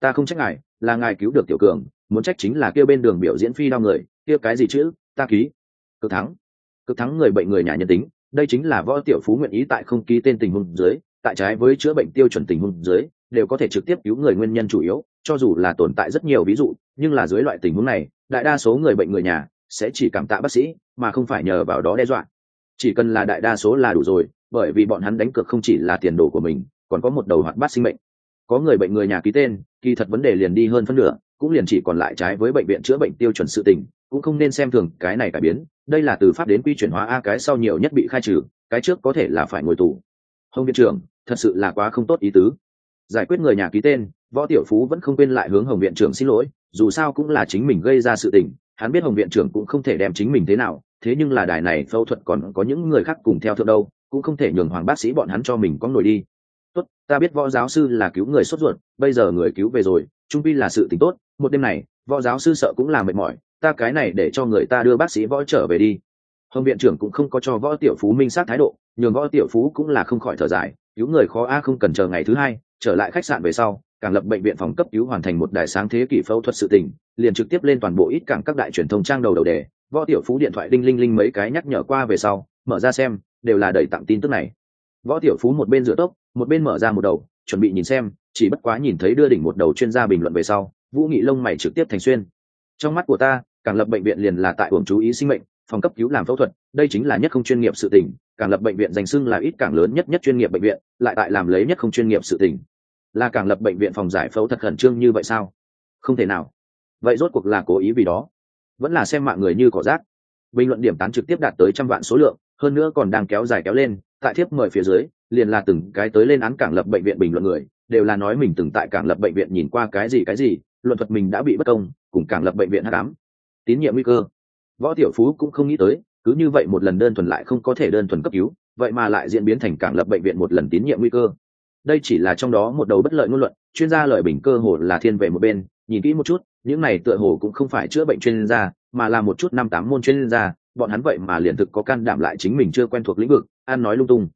Ta không trách ngài, là ngài cứu được tiểu cường, muốn trách chính là kêu bên đường biểu diễn phi đao người, kia cái gì chứ ta ký. Cực thắng cực thắng người bệnh người nhà nhân tính, đây chính là võ tiểu phú nguyện ý tại không ký tên tình huống dưới, tại trái với chữa bệnh tiêu chuẩn tình huống dưới, đều có thể trực tiếp cứu người nguyên nhân chủ yếu, cho dù là tồn tại rất nhiều ví dụ, nhưng là dưới loại tình huống này, đại đa số người bệnh người nhà sẽ chỉ cảm tạ bác sĩ, mà không phải nhờ vào đó đe dọa. Chỉ cần là đại đa số là đủ rồi, bởi vì bọn hắn đánh cược không chỉ là tiền đồ của mình, còn có một đầu hoạt bát sinh mệnh. Có người bệnh người nhà ký tên, kỳ thật vấn đề liền đi hơn phân nửa cũng liền chỉ còn lại trái với bệnh viện chữa bệnh tiêu chuẩn sự tình, cũng không nên xem thường cái này cải biến. Đây là từ pháp đến quy chuyển hóa a cái sau nhiều nhất bị khai trừ, cái trước có thể là phải ngồi tù. Hồng viện trưởng, thật sự là quá không tốt ý tứ. Giải quyết người nhà ký tên, võ tiểu phú vẫn không quên lại hướng hồng viện trưởng xin lỗi, dù sao cũng là chính mình gây ra sự tình, hắn biết hồng viện trưởng cũng không thể đem chính mình thế nào, thế nhưng là đài này phẫu thuật còn có những người khác cùng theo thượng đâu, cũng không thể nhường hoàng bác sĩ bọn hắn cho mình có nổi đi. Tốt, ta biết võ giáo sư là cứu người sốt ruột, bây giờ người cứu về rồi, trung vi là sự tình tốt một đêm này, võ giáo sư sợ cũng là mệt mỏi, ta cái này để cho người ta đưa bác sĩ võ trở về đi. Hồng viện trưởng cũng không có cho võ tiểu phú minh sát thái độ, nhường võ tiểu phú cũng là không khỏi thở dài, cứu người khó a không cần chờ ngày thứ hai, trở lại khách sạn về sau, càng lập bệnh viện phòng cấp cứu hoàn thành một đài sáng thế kỷ phẫu thuật sự tình, liền trực tiếp lên toàn bộ ít cảng các đại truyền thông trang đầu đầu đề, võ tiểu phú điện thoại đinh linh linh mấy cái nhắc nhở qua về sau, mở ra xem, đều là đẩy tặng tin tức này. Võ tiểu phú một bên rửa tốc, một bên mở ra một đầu, chuẩn bị nhìn xem, chỉ bất quá nhìn thấy đưa đỉnh một đầu chuyên gia bình luận về sau vũ nghị lông mày trực tiếp thành xuyên. Trong mắt của ta, càng lập bệnh viện liền là tại uổng chú ý sinh mệnh, phòng cấp cứu làm phẫu thuật, đây chính là nhất không chuyên nghiệp sự tỉnh càng lập bệnh viện danh xưng là ít càng lớn nhất nhất chuyên nghiệp bệnh viện, lại tại làm lấy nhất không chuyên nghiệp sự tỉnh là càng lập bệnh viện phòng giải phẫu thật khẩn trương như vậy sao? Không thể nào. Vậy rốt cuộc là cố ý vì đó. Vẫn là xem mạng người như cỏ rác. Bình luận điểm tán trực tiếp đạt tới trăm vạn số lượng, hơn nữa còn đang kéo dài kéo lên, tại thiếp mời phía dưới, liền là từng cái tới lên án cảng lập bệnh viện bình luận người, đều là nói mình từng tại cảng lập bệnh viện nhìn qua cái gì cái gì luận thuật mình đã bị bất công, cùng cảng lập bệnh viện h tám tín nhiệm nguy cơ. Võ tiểu phú cũng không nghĩ tới, cứ như vậy một lần đơn thuần lại không có thể đơn thuần cấp cứu, vậy mà lại diễn biến thành cảng lập bệnh viện một lần tín nhiệm nguy cơ. Đây chỉ là trong đó một đầu bất lợi ngôn luận, chuyên gia lợi bình cơ hồ là thiên về một bên, nhìn kỹ một chút, những này tựa hồ cũng không phải chữa bệnh chuyên gia, mà là một chút năm tám môn chuyên gia, bọn hắn vậy mà liền thực có can đảm lại chính mình chưa quen thuộc lĩnh vực an nói lung tung.